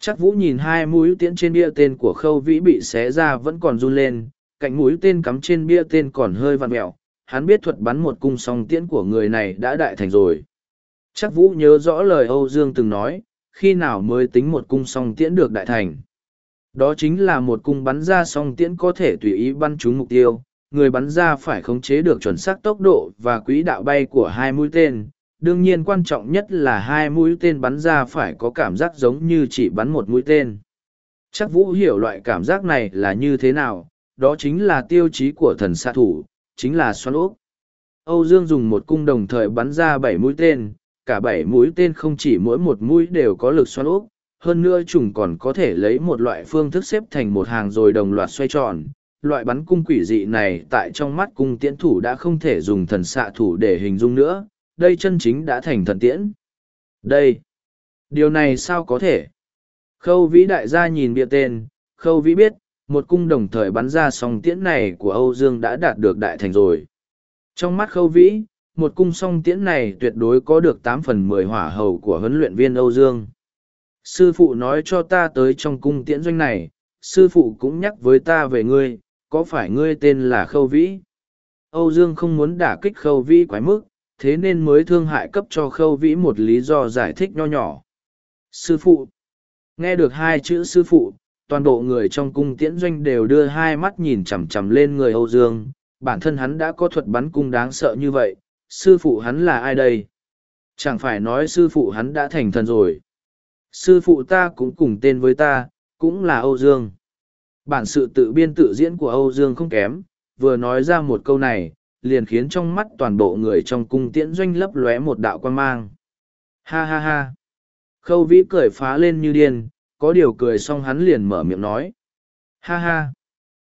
Chắc vũ nhìn hai mũi tiễn trên bia tên của khâu vĩ bị xé ra vẫn còn run lên, cạnh mũi tên cắm trên bia tên còn hơi vặn mẹo, hắn biết thuật bắn một cung song tiễn của người này đã đại thành rồi. Chắc vũ nhớ rõ lời Âu Dương từng nói, khi nào mới tính một cung song tiễn được đại thành. Đó chính là một cung bắn ra song tiễn có thể tùy ý bắn trúng mục tiêu, người bắn ra phải khống chế được chuẩn xác tốc độ và quỹ đạo bay của hai mũi tên. Đương nhiên quan trọng nhất là hai mũi tên bắn ra phải có cảm giác giống như chỉ bắn một mũi tên. Chắc Vũ hiểu loại cảm giác này là như thế nào, đó chính là tiêu chí của thần xạ thủ, chính là xoắn ốc. Âu Dương dùng một cung đồng thời bắn ra bảy mũi tên, cả bảy mũi tên không chỉ mỗi một mũi đều có lực xoắn ốc, hơn nữa chúng còn có thể lấy một loại phương thức xếp thành một hàng rồi đồng loạt xoay tròn. Loại bắn cung quỷ dị này tại trong mắt cung tiễn thủ đã không thể dùng thần xạ thủ để hình dung nữa, đây chân chính đã thành thần tiễn. Đây! Điều này sao có thể? Khâu vĩ đại gia nhìn bia tên, khâu vĩ biết, một cung đồng thời bắn ra song tiễn này của Âu Dương đã đạt được đại thành rồi. Trong mắt khâu vĩ, một cung song tiễn này tuyệt đối có được tám phần mười hỏa hầu của huấn luyện viên Âu Dương. Sư phụ nói cho ta tới trong cung tiễn doanh này, sư phụ cũng nhắc với ta về ngươi, có phải ngươi tên là Khâu Vĩ? Âu Dương không muốn đả kích Khâu Vĩ quái mức, thế nên mới thương hại cấp cho Khâu Vĩ một lý do giải thích nho nhỏ. Sư phụ! Nghe được hai chữ sư phụ, toàn bộ người trong cung tiễn doanh đều đưa hai mắt nhìn chằm chằm lên người Âu Dương, bản thân hắn đã có thuật bắn cung đáng sợ như vậy, sư phụ hắn là ai đây? Chẳng phải nói sư phụ hắn đã thành thần rồi. Sư phụ ta cũng cùng tên với ta, cũng là Âu Dương. Bản sự tự biên tự diễn của Âu Dương không kém, vừa nói ra một câu này, liền khiến trong mắt toàn bộ người trong cung tiễn doanh lấp lóe một đạo quan mang. Ha ha ha! Khâu vĩ cười phá lên như điên, có điều cười xong hắn liền mở miệng nói. Ha ha!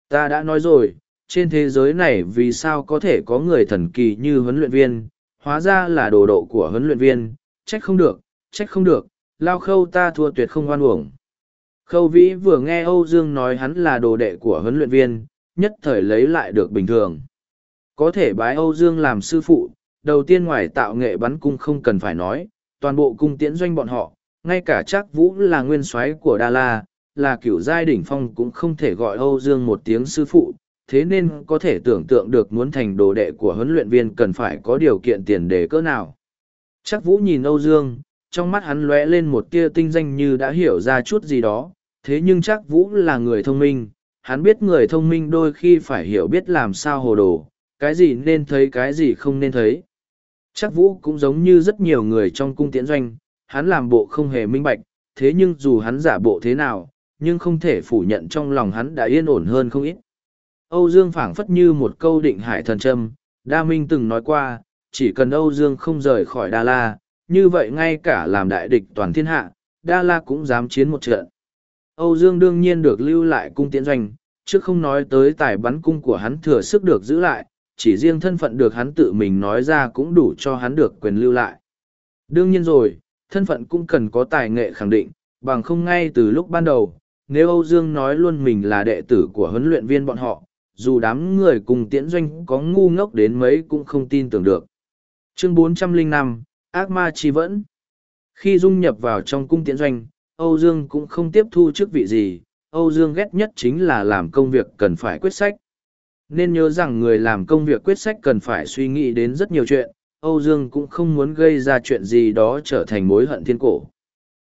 Ta đã nói rồi, trên thế giới này vì sao có thể có người thần kỳ như huấn luyện viên, hóa ra là đồ độ của huấn luyện viên, trách không được, trách không được, lao khâu ta thua tuyệt không oan uổng. Khâu vĩ vừa nghe Âu Dương nói hắn là đồ đệ của huấn luyện viên, nhất thời lấy lại được bình thường. Có thể bái Âu Dương làm sư phụ, đầu tiên ngoài tạo nghệ bắn cung không cần phải nói, toàn bộ cung tiễn doanh bọn họ, ngay cả chắc vũ là nguyên soái của Đa La, là cửu giai đỉnh phong cũng không thể gọi Âu Dương một tiếng sư phụ, thế nên có thể tưởng tượng được muốn thành đồ đệ của huấn luyện viên cần phải có điều kiện tiền đề cỡ nào. Chắc vũ nhìn Âu Dương, trong mắt hắn lóe lên một tia tinh danh như đã hiểu ra chút gì đó, thế nhưng chắc vũ là người thông minh, hắn biết người thông minh đôi khi phải hiểu biết làm sao hồ đồ, cái gì nên thấy cái gì không nên thấy. Chắc vũ cũng giống như rất nhiều người trong cung tiễn doanh, hắn làm bộ không hề minh bạch, thế nhưng dù hắn giả bộ thế nào, nhưng không thể phủ nhận trong lòng hắn đã yên ổn hơn không ít. Âu Dương phảng phất như một câu định hải thần châm, Đa Minh từng nói qua, chỉ cần Âu Dương không rời khỏi Đa La, như vậy ngay cả làm đại địch toàn thiên hạ, Đa La cũng dám chiến một trận. Âu Dương đương nhiên được lưu lại cung tiễn doanh, chứ không nói tới tài bắn cung của hắn thừa sức được giữ lại, chỉ riêng thân phận được hắn tự mình nói ra cũng đủ cho hắn được quyền lưu lại. Đương nhiên rồi, thân phận cũng cần có tài nghệ khẳng định, bằng không ngay từ lúc ban đầu, nếu Âu Dương nói luôn mình là đệ tử của huấn luyện viên bọn họ, dù đám người cùng tiễn doanh có ngu ngốc đến mấy cũng không tin tưởng được. Chương 405, Ác ma chi vẫn. Khi dung nhập vào trong cung tiễn doanh, Âu Dương cũng không tiếp thu chức vị gì, Âu Dương ghét nhất chính là làm công việc cần phải quyết sách. Nên nhớ rằng người làm công việc quyết sách cần phải suy nghĩ đến rất nhiều chuyện, Âu Dương cũng không muốn gây ra chuyện gì đó trở thành mối hận thiên cổ.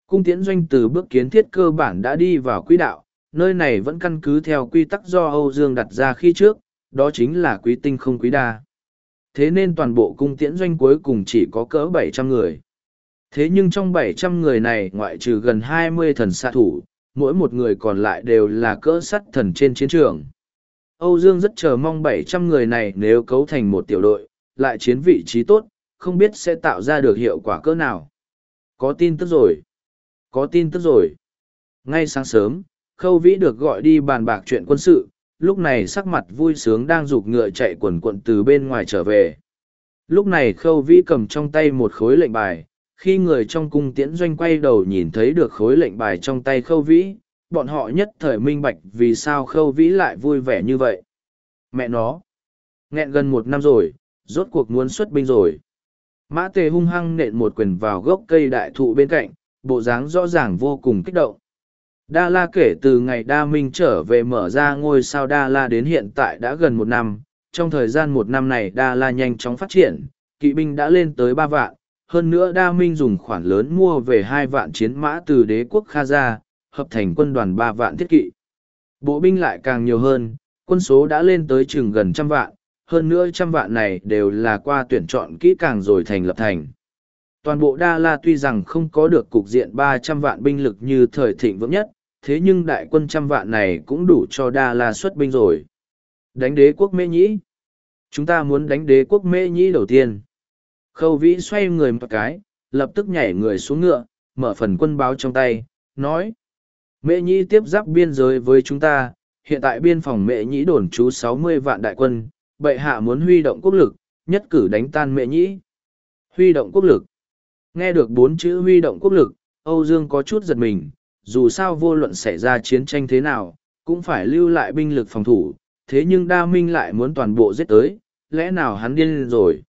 Cung tiễn doanh từ bước kiến thiết cơ bản đã đi vào quỹ đạo, nơi này vẫn căn cứ theo quy tắc do Âu Dương đặt ra khi trước, đó chính là quý tinh không quý đa. Thế nên toàn bộ cung tiễn doanh cuối cùng chỉ có cỡ bảy trăm người. Thế nhưng trong bảy trăm người này ngoại trừ gần hai mươi thần xạ thủ, mỗi một người còn lại đều là cỡ sắt thần trên chiến trường. Âu Dương rất chờ mong bảy trăm người này nếu cấu thành một tiểu đội, lại chiến vị trí tốt, không biết sẽ tạo ra được hiệu quả cỡ nào. Có tin tức rồi. Có tin tức rồi. Ngay sáng sớm, Khâu Vĩ được gọi đi bàn bạc chuyện quân sự, lúc này sắc mặt vui sướng đang rục ngựa chạy quần quận từ bên ngoài trở về. Lúc này khâu vĩ cầm trong tay một khối lệnh bài, khi người trong cung tiễn doanh quay đầu nhìn thấy được khối lệnh bài trong tay khâu vĩ, bọn họ nhất thời minh bạch vì sao khâu vĩ lại vui vẻ như vậy. Mẹ nó, nghẹn gần một năm rồi, rốt cuộc muốn xuất binh rồi. Mã tề hung hăng nện một quyền vào gốc cây đại thụ bên cạnh, bộ dáng rõ ràng vô cùng kích động. Đa La kể từ ngày Đa Minh trở về mở ra ngôi sao Đa La đến hiện tại đã gần một năm, trong thời gian một năm này Đa La nhanh chóng phát triển, kỵ binh đã lên tới ba vạn, hơn nữa Đa Minh dùng khoản lớn mua về hai vạn chiến mã từ đế quốc Kha gia, hợp thành quân đoàn ba vạn thiết kỵ. Bộ binh lại càng nhiều hơn, quân số đã lên tới chừng gần trăm vạn, hơn nữa trăm vạn này đều là qua tuyển chọn kỹ càng rồi thành lập thành. Toàn bộ Đa La tuy rằng không có được cục diện ba trăm vạn binh lực như thời thịnh vững nhất, thế nhưng đại quân trăm vạn này cũng đủ cho Đa La xuất binh rồi. Đánh đế quốc mê nhĩ. Chúng ta muốn đánh đế quốc mê nhĩ đầu tiên. Khâu vĩ xoay người một cái, lập tức nhảy người xuống ngựa, mở phần quân báo trong tay, nói. Mễ nhĩ tiếp giáp biên giới với chúng ta, hiện tại biên phòng mễ nhĩ đồn trú sáu mươi vạn đại quân, bệ hạ muốn huy động quốc lực, nhất cử đánh tan mễ nhĩ. Huy động quốc lực. Nghe được bốn chữ huy động quốc lực, Âu Dương có chút giật mình, dù sao vô luận xảy ra chiến tranh thế nào, cũng phải lưu lại binh lực phòng thủ, thế nhưng Đa Minh lại muốn toàn bộ giết tới, lẽ nào hắn điên rồi.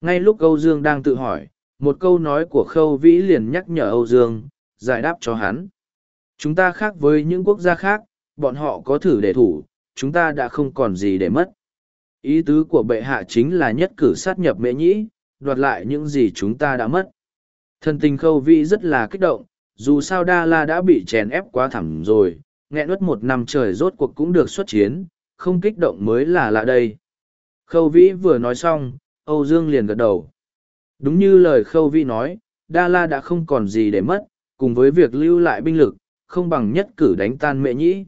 Ngay lúc Âu Dương đang tự hỏi, một câu nói của Khâu Vĩ liền nhắc nhở Âu Dương, giải đáp cho hắn. Chúng ta khác với những quốc gia khác, bọn họ có thử để thủ, chúng ta đã không còn gì để mất. Ý tứ của bệ hạ chính là nhất cử sát nhập mễ nhĩ, đoạt lại những gì chúng ta đã mất. Thần tình Khâu vi rất là kích động, dù sao Đa La đã bị chèn ép quá thẳng rồi, nghẹn ướt một năm trời rốt cuộc cũng được xuất chiến, không kích động mới là lạ đây. Khâu Vĩ vừa nói xong, Âu Dương liền gật đầu. Đúng như lời Khâu Vĩ nói, Đa La đã không còn gì để mất, cùng với việc lưu lại binh lực, không bằng nhất cử đánh tan mệ nhĩ.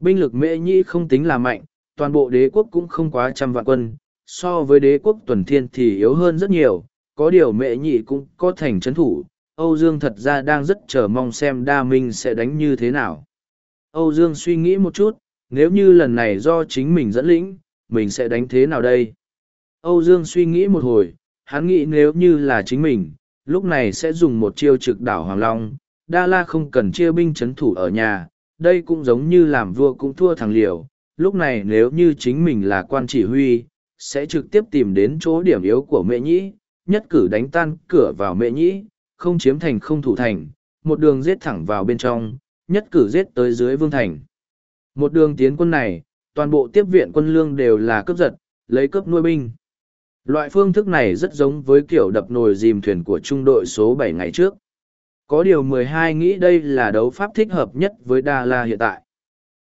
Binh lực mệ nhĩ không tính là mạnh, toàn bộ đế quốc cũng không quá trăm vạn quân, so với đế quốc tuần thiên thì yếu hơn rất nhiều, có điều mệ nhĩ cũng có thành trấn thủ. Âu Dương thật ra đang rất chờ mong xem đa minh sẽ đánh như thế nào. Âu Dương suy nghĩ một chút, nếu như lần này do chính mình dẫn lĩnh, mình sẽ đánh thế nào đây? Âu Dương suy nghĩ một hồi, hắn nghĩ nếu như là chính mình, lúc này sẽ dùng một chiêu trực đảo Hoàng Long, Đa La không cần chia binh chấn thủ ở nhà, đây cũng giống như làm vua cũng thua thằng liều, lúc này nếu như chính mình là quan chỉ huy, sẽ trực tiếp tìm đến chỗ điểm yếu của mẹ nhĩ, nhất cử đánh tan cửa vào mẹ nhĩ, không chiếm thành không thủ thành, một đường giết thẳng vào bên trong, nhất cử giết tới dưới vương thành. Một đường tiến quân này, toàn bộ tiếp viện quân lương đều là cướp giật, lấy cướp nuôi binh. Loại phương thức này rất giống với kiểu đập nồi dìm thuyền của trung đội số bảy ngày trước. Có điều 12 nghĩ đây là đấu pháp thích hợp nhất với Đa La hiện tại.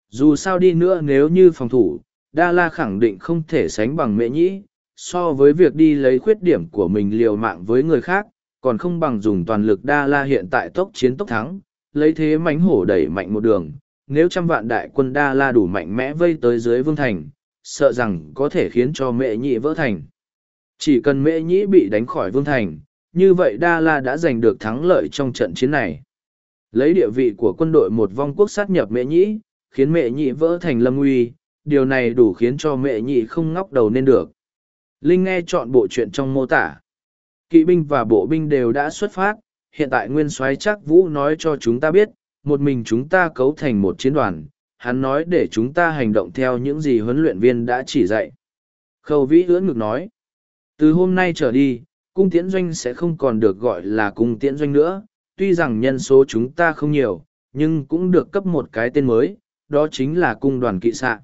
Dù sao đi nữa nếu như phòng thủ, Đa La khẳng định không thể sánh bằng mẹ nhĩ, so với việc đi lấy khuyết điểm của mình liều mạng với người khác, còn không bằng dùng toàn lực Đa La hiện tại tốc chiến tốc thắng, lấy thế mánh hổ đẩy mạnh một đường. Nếu trăm vạn đại quân Đa La đủ mạnh mẽ vây tới dưới vương thành, sợ rằng có thể khiến cho mẹ nhị vỡ thành. Chỉ cần mẹ nhĩ bị đánh khỏi vương thành, như vậy Đa La đã giành được thắng lợi trong trận chiến này. Lấy địa vị của quân đội một vong quốc sát nhập Mễ nhĩ, khiến Mễ Nhĩ vỡ thành lâm uy, điều này đủ khiến cho Mễ Nhĩ không ngóc đầu nên được. Linh nghe chọn bộ chuyện trong mô tả. Kỵ binh và bộ binh đều đã xuất phát, hiện tại nguyên soái chắc vũ nói cho chúng ta biết, một mình chúng ta cấu thành một chiến đoàn, hắn nói để chúng ta hành động theo những gì huấn luyện viên đã chỉ dạy. Khâu vĩ ưỡn ngực nói, từ hôm nay trở đi, cung tiễn doanh sẽ không còn được gọi là cung tiễn doanh nữa, tuy rằng nhân số chúng ta không nhiều, nhưng cũng được cấp một cái tên mới, đó chính là cung đoàn kỵ xạ.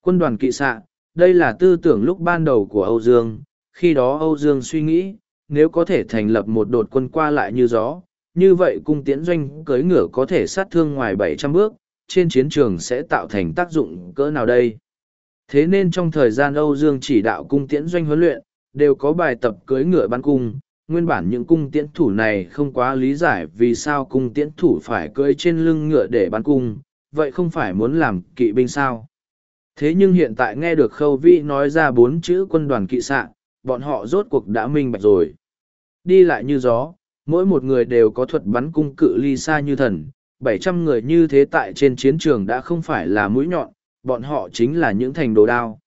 Quân đoàn kỵ xạ, đây là tư tưởng lúc ban đầu của Âu Dương, khi đó Âu Dương suy nghĩ, nếu có thể thành lập một đột quân qua lại như gió, như vậy cung tiễn doanh cưỡi ngựa có thể sát thương ngoài bảy trăm bước, trên chiến trường sẽ tạo thành tác dụng cỡ nào đây? Thế nên trong thời gian Âu Dương chỉ đạo cung tiễn doanh huấn luyện, đều có bài tập cưới ngựa bắn cung. Nguyên bản những cung tiễn thủ này không quá lý giải vì sao cung tiễn thủ phải cưỡi trên lưng ngựa để bắn cung, vậy không phải muốn làm kỵ binh sao? Thế nhưng hiện tại nghe được khâu vĩ nói ra bốn chữ quân đoàn kỵ sạ, bọn họ rốt cuộc đã minh bạch rồi. Đi lại như gió, mỗi một người đều có thuật bắn cung cự ly xa như thần, bảy trăm người như thế tại trên chiến trường đã không phải là mũi nhọn, bọn họ chính là những thành đồ đao.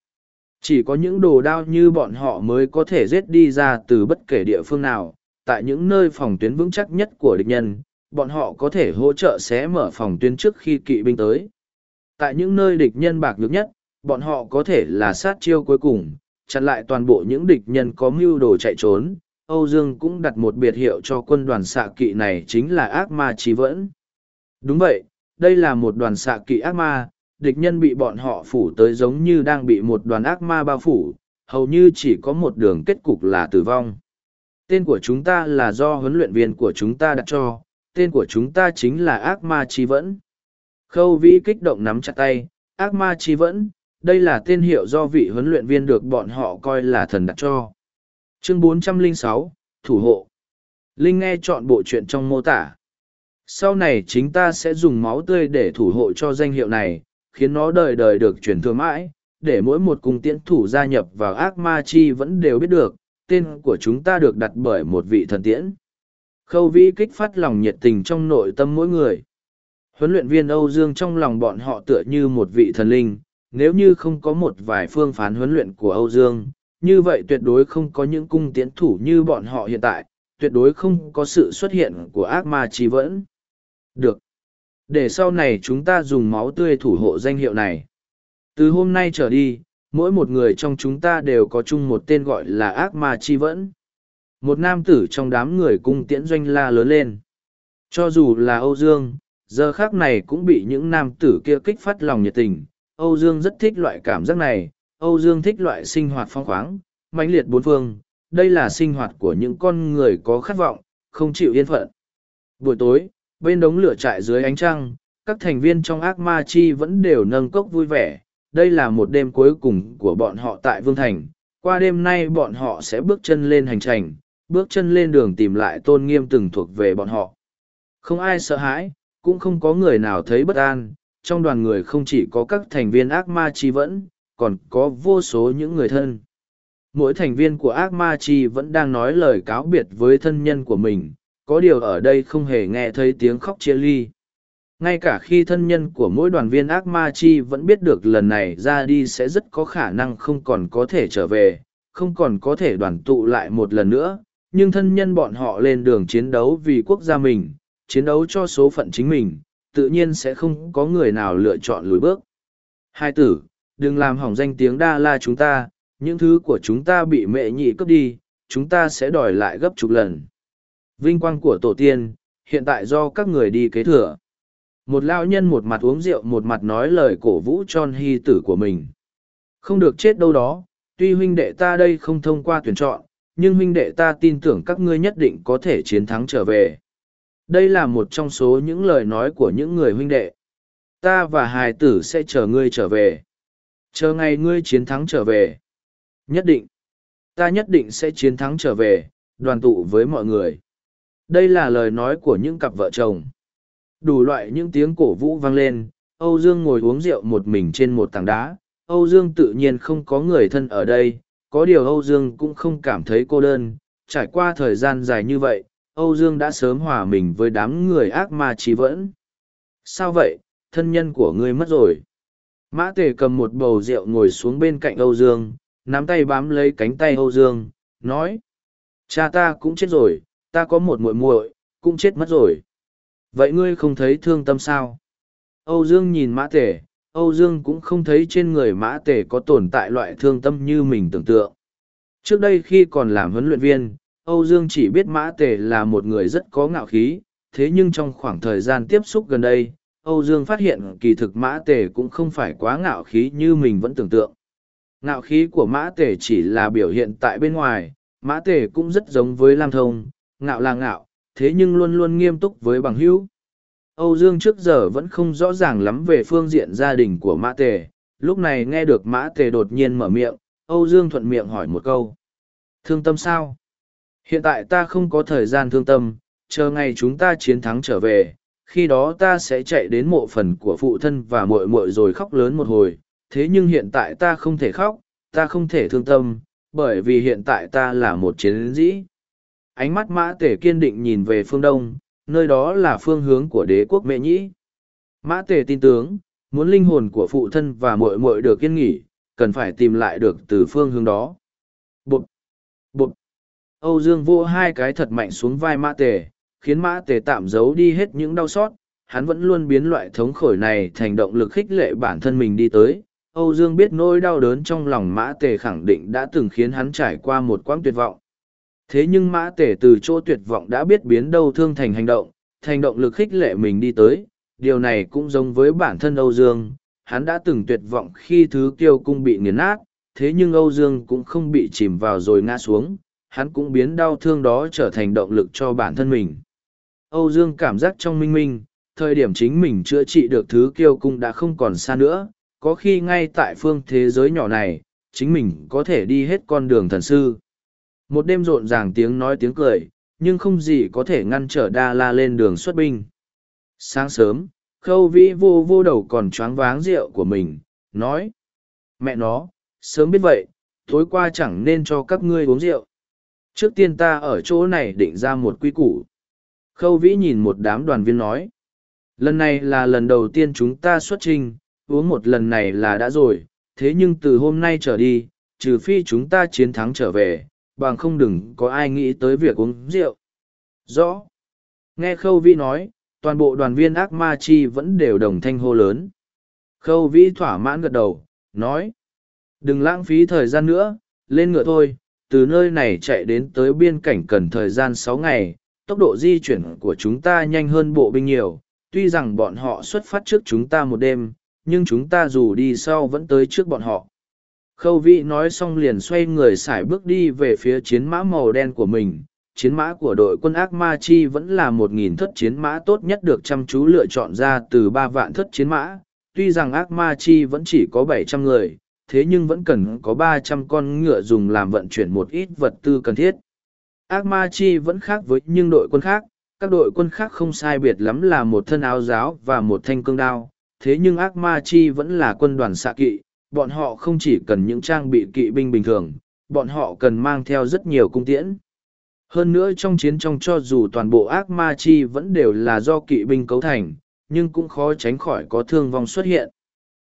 Chỉ có những đồ đao như bọn họ mới có thể giết đi ra từ bất kể địa phương nào, tại những nơi phòng tuyến vững chắc nhất của địch nhân, bọn họ có thể hỗ trợ xé mở phòng tuyến trước khi kỵ binh tới. Tại những nơi địch nhân bạc nhược nhất, bọn họ có thể là sát chiêu cuối cùng, chặn lại toàn bộ những địch nhân có mưu đồ chạy trốn. Âu Dương cũng đặt một biệt hiệu cho quân đoàn xạ kỵ này chính là ác ma trí vẫn. Đúng vậy, đây là một đoàn xạ kỵ ác ma, địch nhân bị bọn họ phủ tới giống như đang bị một đoàn ác ma bao phủ, hầu như chỉ có một đường kết cục là tử vong. Tên của chúng ta là do huấn luyện viên của chúng ta đặt cho, tên của chúng ta chính là ác ma chi vẫn. Khâu vĩ kích động nắm chặt tay, ác ma chi vẫn, đây là tên hiệu do vị huấn luyện viên được bọn họ coi là thần đặt cho. Chương 406, Thủ hộ. Linh nghe chọn bộ chuyện trong mô tả. Sau này chính ta sẽ dùng máu tươi để thủ hộ cho danh hiệu này, khiến nó đời đời được truyền thừa mãi, để mỗi một cung tiễn thủ gia nhập vào ác ma chi vẫn đều biết được, tên của chúng ta được đặt bởi một vị thần tiễn. Khâu vĩ kích phát lòng nhiệt tình trong nội tâm mỗi người. Huấn luyện viên Âu Dương trong lòng bọn họ tựa như một vị thần linh, nếu như không có một vài phương phán huấn luyện của Âu Dương, như vậy tuyệt đối không có những cung tiễn thủ như bọn họ hiện tại, tuyệt đối không có sự xuất hiện của ác ma chi vẫn. Được. Để sau này chúng ta dùng máu tươi thủ hộ danh hiệu này. Từ hôm nay trở đi, mỗi một người trong chúng ta đều có chung một tên gọi là ác ma chi vẫn. Một nam tử trong đám người cung tiễn doanh la lớn lên. Cho dù là Âu Dương, giờ khác này cũng bị những nam tử kia kích phát lòng nhiệt tình. Âu Dương rất thích loại cảm giác này, Âu Dương thích loại sinh hoạt phong khoáng, mãnh liệt bốn phương. Đây là sinh hoạt của những con người có khát vọng, không chịu yên phận. Buổi tối, bên đống lửa trại dưới ánh trăng, các thành viên trong ác ma chi vẫn đều nâng cốc vui vẻ. Đây là một đêm cuối cùng của bọn họ tại Vương Thành. Qua đêm nay bọn họ sẽ bước chân lên hành trình, bước chân lên đường tìm lại tôn nghiêm từng thuộc về bọn họ. Không ai sợ hãi, cũng không có người nào thấy bất an, trong đoàn người không chỉ có các thành viên ác ma chi vẫn, còn có vô số những người thân. Mỗi thành viên của ác ma chi vẫn đang nói lời cáo biệt với thân nhân của mình, có điều ở đây không hề nghe thấy tiếng khóc chia ly. Ngay cả khi thân nhân của mỗi đoàn viên ác ma chi vẫn biết được lần này ra đi sẽ rất có khả năng không còn có thể trở về, không còn có thể đoàn tụ lại một lần nữa, nhưng thân nhân bọn họ lên đường chiến đấu vì quốc gia mình, chiến đấu cho số phận chính mình, tự nhiên sẽ không có người nào lựa chọn lùi bước. Hai tử, đừng làm hỏng danh tiếng đa la chúng ta, những thứ của chúng ta bị mẹ nhị cướp đi, chúng ta sẽ đòi lại gấp chục lần. Vinh quang của tổ tiên, hiện tại do các người đi kế thừa. Một lao nhân một mặt uống rượu một mặt nói lời cổ vũ cho hy tử của mình. Không được chết đâu đó, tuy huynh đệ ta đây không thông qua tuyển chọn, nhưng huynh đệ ta tin tưởng các ngươi nhất định có thể chiến thắng trở về. Đây là một trong số những lời nói của những người huynh đệ. Ta và hài tử sẽ chờ ngươi trở về. Chờ ngày ngươi chiến thắng trở về. Nhất định. Ta nhất định sẽ chiến thắng trở về, đoàn tụ với mọi người. Đây là lời nói của những cặp vợ chồng. Đủ loại những tiếng cổ vũ vang lên, Âu Dương ngồi uống rượu một mình trên một tảng đá. Âu Dương tự nhiên không có người thân ở đây, có điều Âu Dương cũng không cảm thấy cô đơn. Trải qua thời gian dài như vậy, Âu Dương đã sớm hòa mình với đám người ác ma trí vẫn. Sao vậy, thân nhân của ngươi mất rồi? Mã tề cầm một bầu rượu ngồi xuống bên cạnh Âu Dương, nắm tay bám lấy cánh tay Âu Dương, nói. Cha ta cũng chết rồi, ta có một muội muội, cũng chết mất rồi. Vậy ngươi không thấy thương tâm sao? Âu dương nhìn mã tể, âu dương cũng không thấy trên người mã tể có tồn tại loại thương tâm như mình tưởng tượng. Trước đây khi còn làm huấn luyện viên, âu dương chỉ biết mã tể là một người rất có ngạo khí, thế nhưng trong khoảng thời gian tiếp xúc gần đây, âu dương phát hiện kỳ thực mã tể cũng không phải quá ngạo khí như mình vẫn tưởng tượng. Ngạo khí của mã tể chỉ là biểu hiện tại bên ngoài, mã tể cũng rất giống với lam thông ngạo là ngạo, thế nhưng luôn luôn nghiêm túc với bằng hữu. Âu Dương trước giờ vẫn không rõ ràng lắm về phương diện gia đình của Mã Tề, lúc này nghe được Mã Tề đột nhiên mở miệng, Âu Dương thuận miệng hỏi một câu. Thương tâm sao? Hiện tại ta không có thời gian thương tâm, chờ ngày chúng ta chiến thắng trở về, khi đó ta sẽ chạy đến mộ phần của phụ thân và muội muội rồi khóc lớn một hồi, thế nhưng hiện tại ta không thể khóc, ta không thể thương tâm, bởi vì hiện tại ta là một chiến sĩ ánh mắt mã tể kiên định nhìn về phương đông nơi đó là phương hướng của đế quốc Mễ nhĩ mã tể tin tướng muốn linh hồn của phụ thân và mội mội được yên nghỉ cần phải tìm lại được từ phương hướng đó. Bụt! Bụt! Âu Dương vô hai cái thật mạnh xuống vai mã tề, khiến mã tề tạm giấu đi hết những đau xót. Hắn vẫn luôn biến loại thống khổ này thành động lực khích lệ bản thân mình đi tới. Âu Dương biết nỗi đau đớn trong lòng mã tề khẳng định đã từng khiến hắn trải qua một quãng tuyệt vọng. Thế nhưng mã tể từ chỗ tuyệt vọng đã biết biến đâu thương thành hành động, thành động lực khích lệ mình đi tới. Điều này cũng giống với bản thân Âu Dương, hắn đã từng tuyệt vọng khi thứ kiêu cung bị nghiền nát, thế nhưng Âu Dương cũng không bị chìm vào rồi ngã xuống, hắn cũng biến đau thương đó trở thành động lực cho bản thân mình. Âu Dương cảm giác trong minh minh, thời điểm chính mình chữa trị được thứ kiêu cung đã không còn xa nữa, có khi ngay tại phương thế giới nhỏ này, chính mình có thể đi hết con đường thần sư. Một đêm rộn ràng tiếng nói tiếng cười, nhưng không gì có thể ngăn trở Đa La lên đường xuất binh. Sáng sớm, khâu vĩ vô vô đầu còn choáng váng rượu của mình, nói. Mẹ nó, sớm biết vậy, tối qua chẳng nên cho các ngươi uống rượu. Trước tiên ta ở chỗ này định ra một quy củ. Khâu vĩ nhìn một đám đoàn viên nói. Lần này là lần đầu tiên chúng ta xuất trình, uống một lần này là đã rồi, thế nhưng từ hôm nay trở đi, trừ phi chúng ta chiến thắng trở về, bằng không đừng có ai nghĩ tới việc uống rượu. Rõ. Nghe Khâu Vĩ nói, toàn bộ đoàn viên ác ma chi vẫn đều đồng thanh hô lớn. Khâu Vĩ thỏa mãn gật đầu, nói. Đừng lãng phí thời gian nữa, lên ngựa thôi, từ nơi này chạy đến tới biên cảnh cần thời gian sáu ngày, tốc độ di chuyển của chúng ta nhanh hơn bộ binh nhiều, tuy rằng bọn họ xuất phát trước chúng ta một đêm, nhưng chúng ta dù đi sau vẫn tới trước bọn họ. Khâu vĩ nói xong liền xoay người xài bước đi về phía chiến mã màu đen của mình. Chiến mã của đội quân ác ma chi vẫn là một nghìn thất chiến mã tốt nhất được chăm chú lựa chọn ra từ ba vạn thất chiến mã. Tuy rằng ác ma chi vẫn chỉ có bảy trăm người, thế nhưng vẫn cần có ba trăm con ngựa dùng làm vận chuyển một ít vật tư cần thiết. Ác ma chi vẫn khác với những đội quân khác, các đội quân khác không sai biệt lắm là một thân áo giáo và một thanh cương đao, thế nhưng ác ma chi vẫn là quân đoàn xạ kỵ, bọn họ không chỉ cần những trang bị kỵ binh bình thường, bọn họ cần mang theo rất nhiều cung tiễn. Hơn nữa trong chiến trong cho dù toàn bộ ác ma chi vẫn đều là do kỵ binh cấu thành, nhưng cũng khó tránh khỏi có thương vong xuất hiện.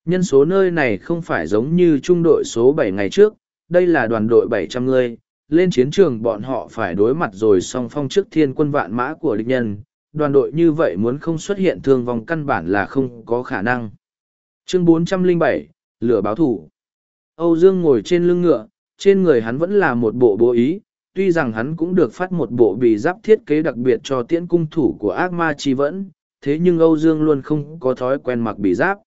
Nhân số nơi này không phải giống như trung đội số bảy ngày trước, đây là đoàn đội bảy trăm người, lên chiến trường bọn họ phải đối mặt rồi song phong trước thiên quân vạn mã của địch nhân, đoàn đội như vậy muốn không xuất hiện thương vong căn bản là không có khả năng. Chương 407, Lửa báo thủ Âu Dương ngồi trên lưng ngựa, trên người hắn vẫn là một bộ bố ý, tuy rằng hắn cũng được phát một bộ bì giáp thiết kế đặc biệt cho tiễn cung thủ của ác ma chi vẫn, thế nhưng Âu Dương luôn không có thói quen mặc bì giáp.